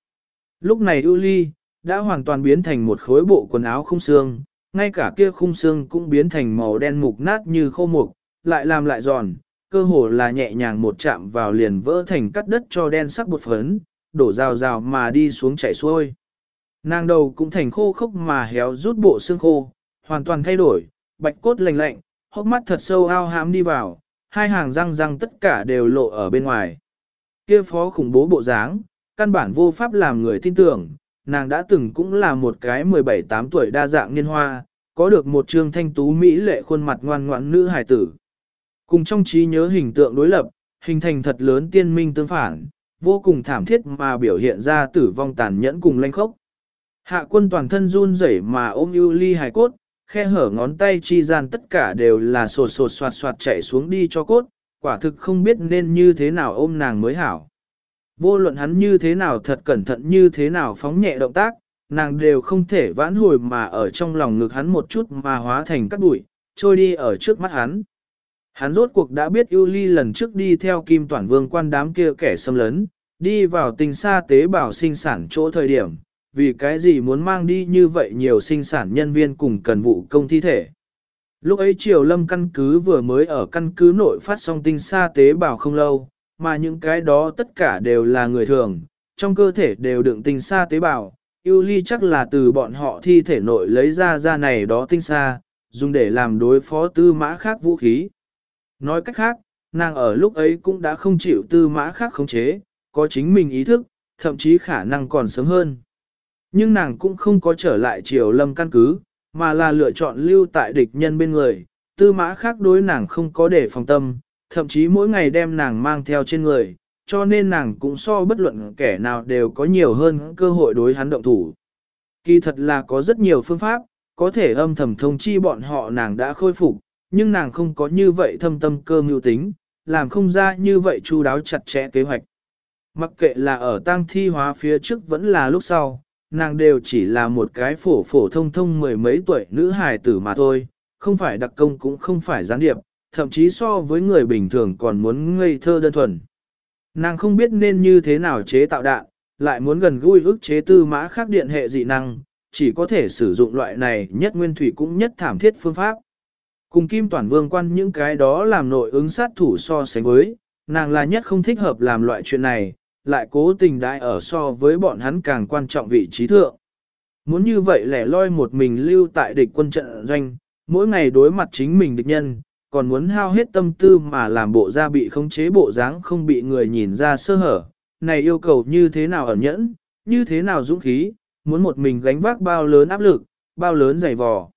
Lúc này ưu ly, đã hoàn toàn biến thành một khối bộ quần áo không xương, ngay cả kia khung xương cũng biến thành màu đen mục nát như khô mục, lại làm lại giòn, cơ hồ là nhẹ nhàng một chạm vào liền vỡ thành cắt đất cho đen sắc bột phấn, đổ rào rào mà đi xuống chảy xuôi. Nàng đầu cũng thành khô khốc mà héo rút bộ xương khô, hoàn toàn thay đổi, bạch cốt lạnh lạnh, hốc mắt thật sâu ao hám đi vào, hai hàng răng răng tất cả đều lộ ở bên ngoài kia phó khủng bố bộ dáng, căn bản vô pháp làm người tin tưởng, nàng đã từng cũng là một cái 17-8 tuổi đa dạng niên hoa, có được một trương thanh tú mỹ lệ khuôn mặt ngoan ngoãn nữ hài tử. Cùng trong trí nhớ hình tượng đối lập, hình thành thật lớn tiên minh tương phản, vô cùng thảm thiết mà biểu hiện ra tử vong tàn nhẫn cùng lanh khốc. Hạ quân toàn thân run rẩy mà ôm ưu ly hài cốt, khe hở ngón tay chi gian tất cả đều là sột sột soạt soạt chạy xuống đi cho cốt, quả thực không biết nên như thế nào ôm nàng mới hảo. Vô luận hắn như thế nào thật cẩn thận như thế nào phóng nhẹ động tác, nàng đều không thể vãn hồi mà ở trong lòng ngực hắn một chút mà hóa thành cát bụi, trôi đi ở trước mắt hắn. Hắn rốt cuộc đã biết ưu ly lần trước đi theo kim toàn vương quan đám kia kẻ xâm lấn, đi vào tình xa tế bào sinh sản chỗ thời điểm, vì cái gì muốn mang đi như vậy nhiều sinh sản nhân viên cùng cần vụ công thi thể. Lúc ấy Triều Lâm căn cứ vừa mới ở căn cứ nội phát xong tinh xa tế bào không lâu, mà những cái đó tất cả đều là người thường, trong cơ thể đều đựng tinh xa tế bào. Yêu ly chắc là từ bọn họ thi thể nội lấy ra ra này đó tinh xa, dùng để làm đối phó tư mã khác vũ khí. Nói cách khác, nàng ở lúc ấy cũng đã không chịu tư mã khác khống chế, có chính mình ý thức, thậm chí khả năng còn sớm hơn. Nhưng nàng cũng không có trở lại triều lâm căn cứ, mà là lựa chọn lưu tại địch nhân bên người, tư mã khác đối nàng không có để phòng tâm, thậm chí mỗi ngày đem nàng mang theo trên người, cho nên nàng cũng so bất luận kẻ nào đều có nhiều hơn cơ hội đối hắn động thủ. Kỳ thật là có rất nhiều phương pháp, có thể âm thầm thông chi bọn họ nàng đã khôi phục, nhưng nàng không có như vậy thâm tâm cơ mưu tính, làm không ra như vậy chu đáo chặt chẽ kế hoạch. Mặc kệ là ở tang thi hóa phía trước vẫn là lúc sau, nàng đều chỉ là một cái phổ phổ thông thông mười mấy tuổi nữ hài tử mà thôi, không phải đặc công cũng không phải gián điệp, thậm chí so với người bình thường còn muốn ngây thơ đơn thuần. Nàng không biết nên như thế nào chế tạo đạn, lại muốn gần gũi ức chế tư mã khác điện hệ dị năng, chỉ có thể sử dụng loại này nhất nguyên thủy cũng nhất thảm thiết phương pháp. Cùng Kim Toàn Vương quan những cái đó làm nội ứng sát thủ so sánh với, nàng là nhất không thích hợp làm loại chuyện này, lại cố tình đại ở so với bọn hắn càng quan trọng vị trí thượng. Muốn như vậy lẻ loi một mình lưu tại địch quân trận doanh, mỗi ngày đối mặt chính mình địch nhân, còn muốn hao hết tâm tư mà làm bộ ra bị khống chế bộ dáng không bị người nhìn ra sơ hở, này yêu cầu như thế nào ẩn nhẫn, như thế nào dũng khí, muốn một mình gánh vác bao lớn áp lực, bao lớn dày vò.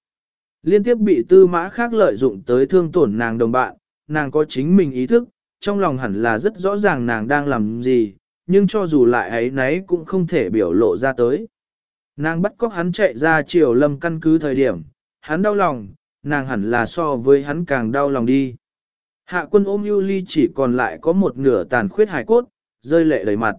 Liên tiếp bị tư mã khác lợi dụng tới thương tổn nàng đồng bạn, nàng có chính mình ý thức, trong lòng hẳn là rất rõ ràng nàng đang làm gì, nhưng cho dù lại ấy nấy cũng không thể biểu lộ ra tới. Nàng bắt cóc hắn chạy ra chiều lâm căn cứ thời điểm, hắn đau lòng, nàng hẳn là so với hắn càng đau lòng đi. Hạ quân ôm ưu ly chỉ còn lại có một nửa tàn khuyết hài cốt, rơi lệ đầy mặt.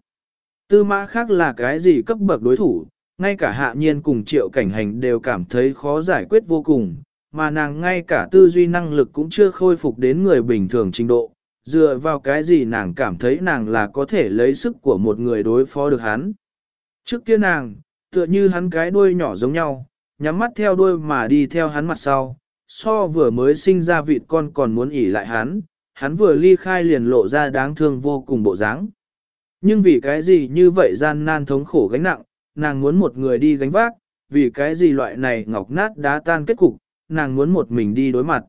Tư mã khác là cái gì cấp bậc đối thủ, ngay cả hạ nhiên cùng triệu cảnh hành đều cảm thấy khó giải quyết vô cùng, mà nàng ngay cả tư duy năng lực cũng chưa khôi phục đến người bình thường trình độ, dựa vào cái gì nàng cảm thấy nàng là có thể lấy sức của một người đối phó được hắn. Trước kia nàng, tựa như hắn cái đuôi nhỏ giống nhau, nhắm mắt theo đuôi mà đi theo hắn mặt sau, so vừa mới sinh ra vịt con còn muốn ỉ lại hắn, hắn vừa ly khai liền lộ ra đáng thương vô cùng bộ dáng. Nhưng vì cái gì như vậy gian nan thống khổ gánh nặng, nàng muốn một người đi gánh vác, vì cái gì loại này ngọc nát đá tan kết cục, nàng muốn một mình đi đối mặt.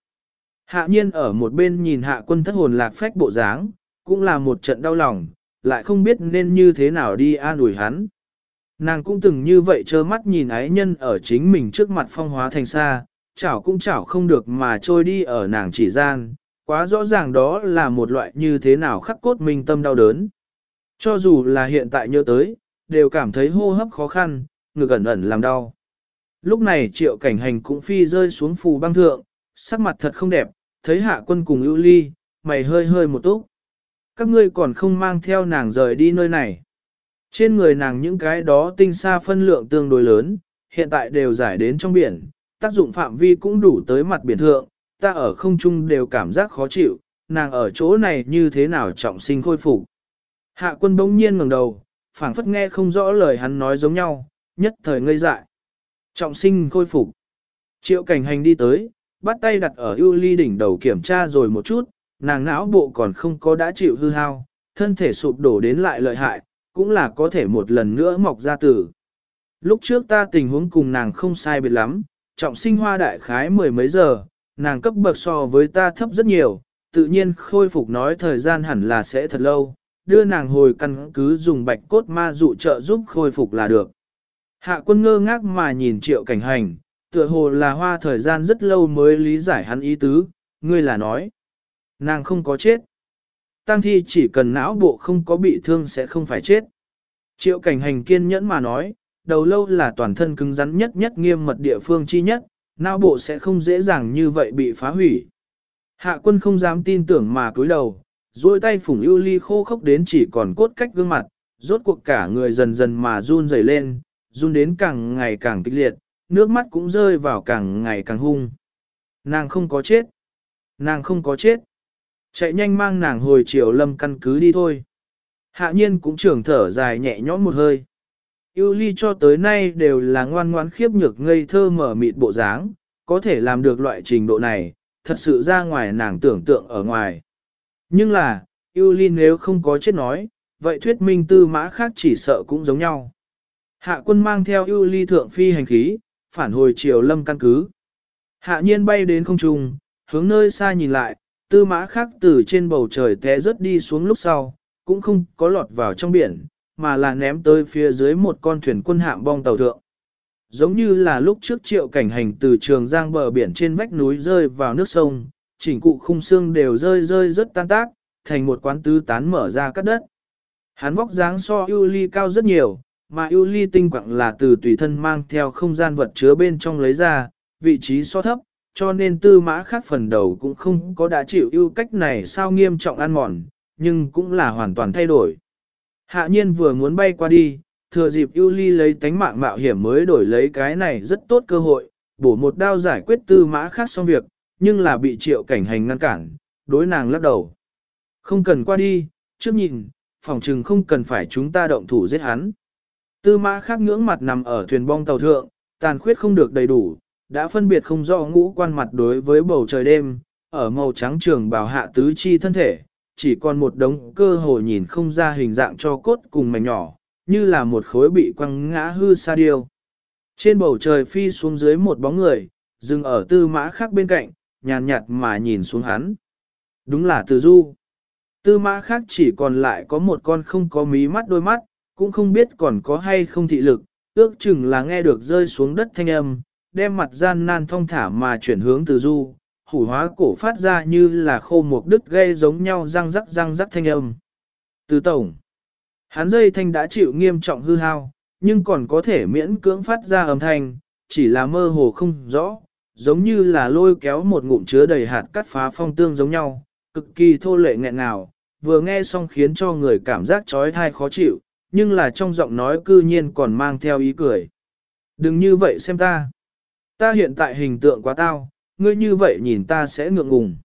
Hạ nhiên ở một bên nhìn hạ quân thất hồn lạc phách bộ dáng, cũng là một trận đau lòng, lại không biết nên như thế nào đi an ủi hắn. Nàng cũng từng như vậy trơ mắt nhìn ái nhân ở chính mình trước mặt phong hóa thành xa, chảo cũng chảo không được mà trôi đi ở nàng chỉ gian, quá rõ ràng đó là một loại như thế nào khắc cốt minh tâm đau đớn. Cho dù là hiện tại nhớ tới, đều cảm thấy hô hấp khó khăn, ngực ẩn ẩn làm đau. Lúc này triệu cảnh hành cũng phi rơi xuống phù băng thượng, sắc mặt thật không đẹp, thấy hạ quân cùng ưu ly, mày hơi hơi một túc. Các ngươi còn không mang theo nàng rời đi nơi này. Trên người nàng những cái đó tinh xa phân lượng tương đối lớn, hiện tại đều giải đến trong biển, tác dụng phạm vi cũng đủ tới mặt biển thượng, ta ở không trung đều cảm giác khó chịu, nàng ở chỗ này như thế nào trọng sinh khôi phục. Hạ quân bỗng nhiên ngẩng đầu, phảng phất nghe không rõ lời hắn nói giống nhau, nhất thời ngây dại. Trọng sinh khôi phục. Triệu cảnh hành đi tới, bắt tay đặt ở ưu ly đỉnh đầu kiểm tra rồi một chút, nàng não bộ còn không có đã chịu hư hao, thân thể sụp đổ đến lại lợi hại, cũng là có thể một lần nữa mọc ra tử. Lúc trước ta tình huống cùng nàng không sai biệt lắm, trọng sinh hoa đại khái mười mấy giờ, nàng cấp bậc so với ta thấp rất nhiều, tự nhiên khôi phục nói thời gian hẳn là sẽ thật lâu, đưa nàng hồi căn cứ dùng bạch cốt ma dụ trợ giúp khôi phục là được. Hạ quân ngơ ngác mà nhìn triệu cảnh hành, tựa hồ là hoa thời gian rất lâu mới lý giải hắn ý tứ, ngươi là nói. Nàng không có chết. Tăng thi chỉ cần não bộ không có bị thương sẽ không phải chết. Triệu cảnh hành kiên nhẫn mà nói, đầu lâu là toàn thân cứng rắn nhất nhất nghiêm mật địa phương chi nhất, não bộ sẽ không dễ dàng như vậy bị phá hủy. Hạ quân không dám tin tưởng mà cúi đầu, duỗi tay phủng ưu ly khô khốc đến chỉ còn cốt cách gương mặt, rốt cuộc cả người dần dần mà run rẩy lên, run đến càng ngày càng kịch liệt, nước mắt cũng rơi vào càng ngày càng hung. Nàng không có chết. Nàng không có chết. Chạy nhanh mang nàng hồi chiều lâm căn cứ đi thôi. Hạ nhiên cũng trưởng thở dài nhẹ nhõm một hơi. Yêu ly cho tới nay đều là ngoan ngoãn khiếp nhược ngây thơ mở mịt bộ dáng, có thể làm được loại trình độ này, thật sự ra ngoài nàng tưởng tượng ở ngoài. Nhưng là, yêu ly nếu không có chết nói, vậy thuyết minh tư mã khác chỉ sợ cũng giống nhau. Hạ quân mang theo yêu ly thượng phi hành khí, phản hồi chiều lâm căn cứ. Hạ nhiên bay đến không trung, hướng nơi xa nhìn lại, tư mã khác từ trên bầu trời té rớt đi xuống lúc sau, cũng không có lọt vào trong biển, mà là ném tới phía dưới một con thuyền quân hạm bong tàu thượng. Giống như là lúc trước triệu cảnh hành từ trường giang bờ biển trên vách núi rơi vào nước sông, chỉnh cụ khung xương đều rơi rơi rất tan tác, thành một quán tứ tán mở ra cắt đất. Hắn vóc dáng so ưu ly cao rất nhiều, mà ưu ly tinh quặng là từ tùy thân mang theo không gian vật chứa bên trong lấy ra, vị trí so thấp, cho nên tư mã khác phần đầu cũng không có đã chịu ưu cách này sao nghiêm trọng ăn mòn, nhưng cũng là hoàn toàn thay đổi. Hạ nhiên vừa muốn bay qua đi, thừa dịp ưu ly lấy tánh mạng mạo hiểm mới đổi lấy cái này rất tốt cơ hội, bổ một đao giải quyết tư mã khác xong việc, nhưng là bị triệu cảnh hành ngăn cản, đối nàng lắc đầu. Không cần qua đi, trước nhìn, phòng trừng không cần phải chúng ta động thủ giết hắn. Tư mã khác ngưỡng mặt nằm ở thuyền bong tàu thượng, tàn khuyết không được đầy đủ, đã phân biệt không rõ ngũ quan mặt đối với bầu trời đêm, ở màu trắng trường bào hạ tứ chi thân thể, chỉ còn một đống cơ hồ nhìn không ra hình dạng cho cốt cùng mảnh nhỏ, như là một khối bị quăng ngã hư sa điêu. Trên bầu trời phi xuống dưới một bóng người, dừng ở tư mã khác bên cạnh, nhàn nhạt mà nhìn xuống hắn. Đúng là từ du. Tư mã khác chỉ còn lại có một con không có mí mắt đôi mắt, cũng không biết còn có hay không thị lực, ước chừng là nghe được rơi xuống đất thanh âm, đem mặt gian nan thong thả mà chuyển hướng từ du, hủ hóa cổ phát ra như là khô một đứt gây giống nhau răng rắc răng rắc thanh âm. Từ tổng, hắn dây thanh đã chịu nghiêm trọng hư hao, nhưng còn có thể miễn cưỡng phát ra âm thanh, chỉ là mơ hồ không rõ, giống như là lôi kéo một ngụm chứa đầy hạt cắt phá phong tương giống nhau, cực kỳ thô lệ nghẹn ngào, vừa nghe xong khiến cho người cảm giác trói thai khó chịu, nhưng là trong giọng nói cư nhiên còn mang theo ý cười. Đừng như vậy xem ta. Ta hiện tại hình tượng quá tao, ngươi như vậy nhìn ta sẽ ngượng ngùng.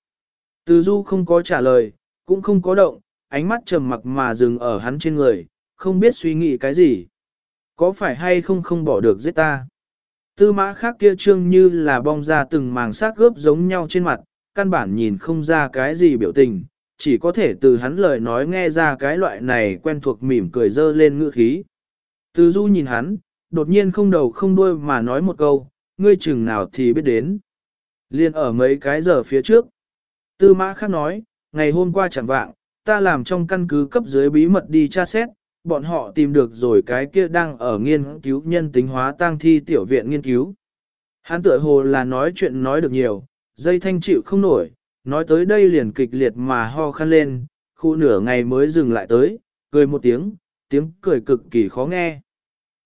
Từ du không có trả lời, cũng không có động, ánh mắt trầm mặc mà dừng ở hắn trên người, không biết suy nghĩ cái gì. Có phải hay không không bỏ được giết ta? Tư mã khác kia trương như là bong ra từng màng xác gớp giống nhau trên mặt, căn bản nhìn không ra cái gì biểu tình, chỉ có thể từ hắn lời nói nghe ra cái loại này quen thuộc mỉm cười dơ lên ngữ khí. Từ du nhìn hắn, đột nhiên không đầu không đuôi mà nói một câu, ngươi chừng nào thì biết đến. Liên ở mấy cái giờ phía trước. Tư mã khác nói, ngày hôm qua chẳng vạng, ta làm trong căn cứ cấp dưới bí mật đi tra xét, bọn họ tìm được rồi cái kia đang ở nghiên cứu nhân tính hóa tang thi tiểu viện nghiên cứu. Hắn tựa hồ là nói chuyện nói được nhiều, dây thanh chịu không nổi, nói tới đây liền kịch liệt mà ho khăn lên, khu nửa ngày mới dừng lại tới, cười một tiếng, tiếng cười cực kỳ khó nghe.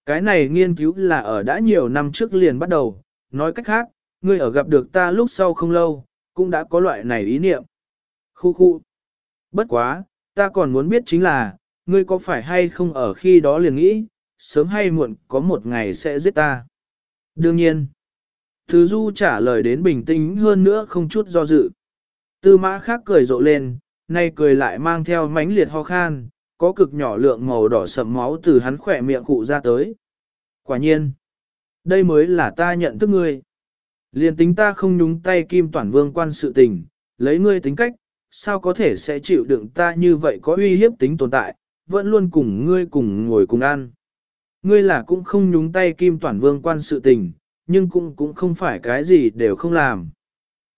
Cái này nghiên cứu là ở đã nhiều năm trước liền bắt đầu, nói cách khác, ngươi ở gặp được ta lúc sau không lâu, cũng đã có loại này ý niệm. Khu khu. Bất quá, ta còn muốn biết chính là, ngươi có phải hay không ở khi đó liền nghĩ, sớm hay muộn có một ngày sẽ giết ta. Đương nhiên. Thứ Du trả lời đến bình tĩnh hơn nữa không chút do dự. Tư mã khác cười rộ lên, nay cười lại mang theo mánh liệt ho khan, có cực nhỏ lượng màu đỏ sậm máu từ hắn khỏe miệng cụ ra tới. Quả nhiên, đây mới là ta nhận thức ngươi. Liên tính ta không nhúng tay kim toàn vương quan sự tình, lấy ngươi tính cách, sao có thể sẽ chịu đựng ta như vậy có uy hiếp tính tồn tại, vẫn luôn cùng ngươi cùng ngồi cùng ăn. Ngươi là cũng không nhúng tay kim toàn vương quan sự tình, nhưng cũng cũng không phải cái gì đều không làm.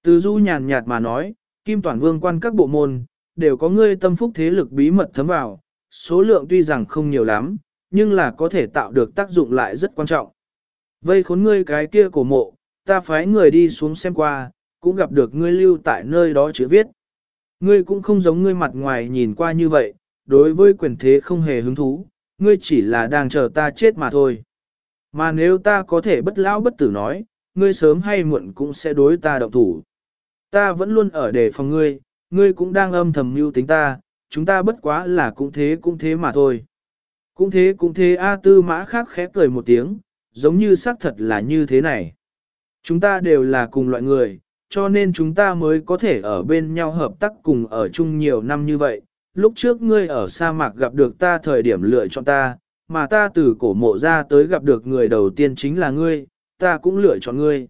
Từ du nhàn nhạt mà nói, kim toàn vương quan các bộ môn, đều có ngươi tâm phúc thế lực bí mật thấm vào, số lượng tuy rằng không nhiều lắm, nhưng là có thể tạo được tác dụng lại rất quan trọng. Vây khốn ngươi cái kia cổ mộ, ta phái người đi xuống xem qua, cũng gặp được ngươi lưu tại nơi đó chữ viết. Ngươi cũng không giống ngươi mặt ngoài nhìn qua như vậy, đối với quyền thế không hề hứng thú, ngươi chỉ là đang chờ ta chết mà thôi. Mà nếu ta có thể bất lão bất tử nói, ngươi sớm hay muộn cũng sẽ đối ta động thủ. Ta vẫn luôn ở đề phòng ngươi, ngươi cũng đang âm thầm mưu tính ta, chúng ta bất quá là cũng thế cũng thế mà thôi. Cũng thế cũng thế A tư mã khác khẽ cười một tiếng, giống như xác thật là như thế này. Chúng ta đều là cùng loại người, cho nên chúng ta mới có thể ở bên nhau hợp tác cùng ở chung nhiều năm như vậy. Lúc trước ngươi ở sa mạc gặp được ta thời điểm lựa chọn ta, mà ta từ cổ mộ ra tới gặp được người đầu tiên chính là ngươi, ta cũng lựa chọn ngươi.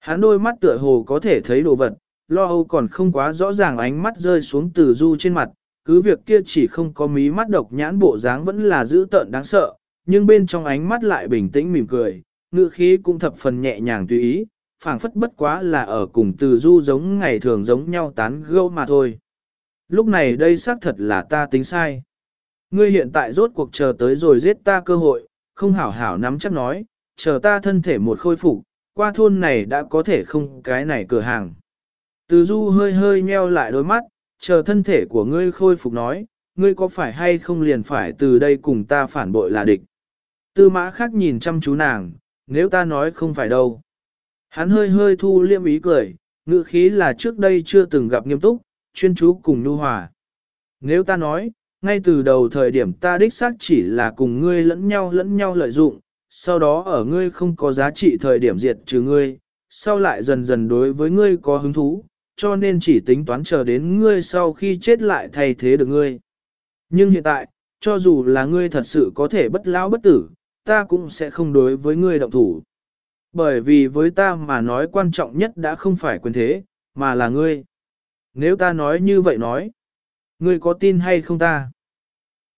Hắn đôi mắt tựa hồ có thể thấy đồ vật, lo âu còn không quá rõ ràng ánh mắt rơi xuống từ du trên mặt, cứ việc kia chỉ không có mí mắt độc nhãn bộ dáng vẫn là dữ tợn đáng sợ, nhưng bên trong ánh mắt lại bình tĩnh mỉm cười, ngữ khí cũng thập phần nhẹ nhàng tùy ý, phảng phất bất quá là ở cùng từ du giống ngày thường giống nhau tán gẫu mà thôi. Lúc này đây xác thật là ta tính sai. Ngươi hiện tại rốt cuộc chờ tới rồi giết ta cơ hội, không hảo hảo nắm chắc nói, chờ ta thân thể một khôi phục, qua thôn này đã có thể không cái này cửa hàng. Từ du hơi hơi nheo lại đôi mắt, chờ thân thể của ngươi khôi phục nói, ngươi có phải hay không liền phải từ đây cùng ta phản bội là địch. Tư mã khác nhìn chăm chú nàng, nếu ta nói không phải đâu. Hắn hơi hơi thu liêm ý cười, ngữ khí là trước đây chưa từng gặp nghiêm túc, chuyên chú cùng nhu hòa. Nếu ta nói, ngay từ đầu thời điểm ta đích xác chỉ là cùng ngươi lẫn nhau lẫn nhau lợi dụng, sau đó ở ngươi không có giá trị thời điểm diệt trừ ngươi, sau lại dần dần đối với ngươi có hứng thú, cho nên chỉ tính toán chờ đến ngươi sau khi chết lại thay thế được ngươi. Nhưng hiện tại, cho dù là ngươi thật sự có thể bất lão bất tử, ta cũng sẽ không đối với ngươi động thủ. Bởi vì với ta mà nói quan trọng nhất đã không phải quyền thế, mà là ngươi. Nếu ta nói như vậy nói, ngươi có tin hay không ta?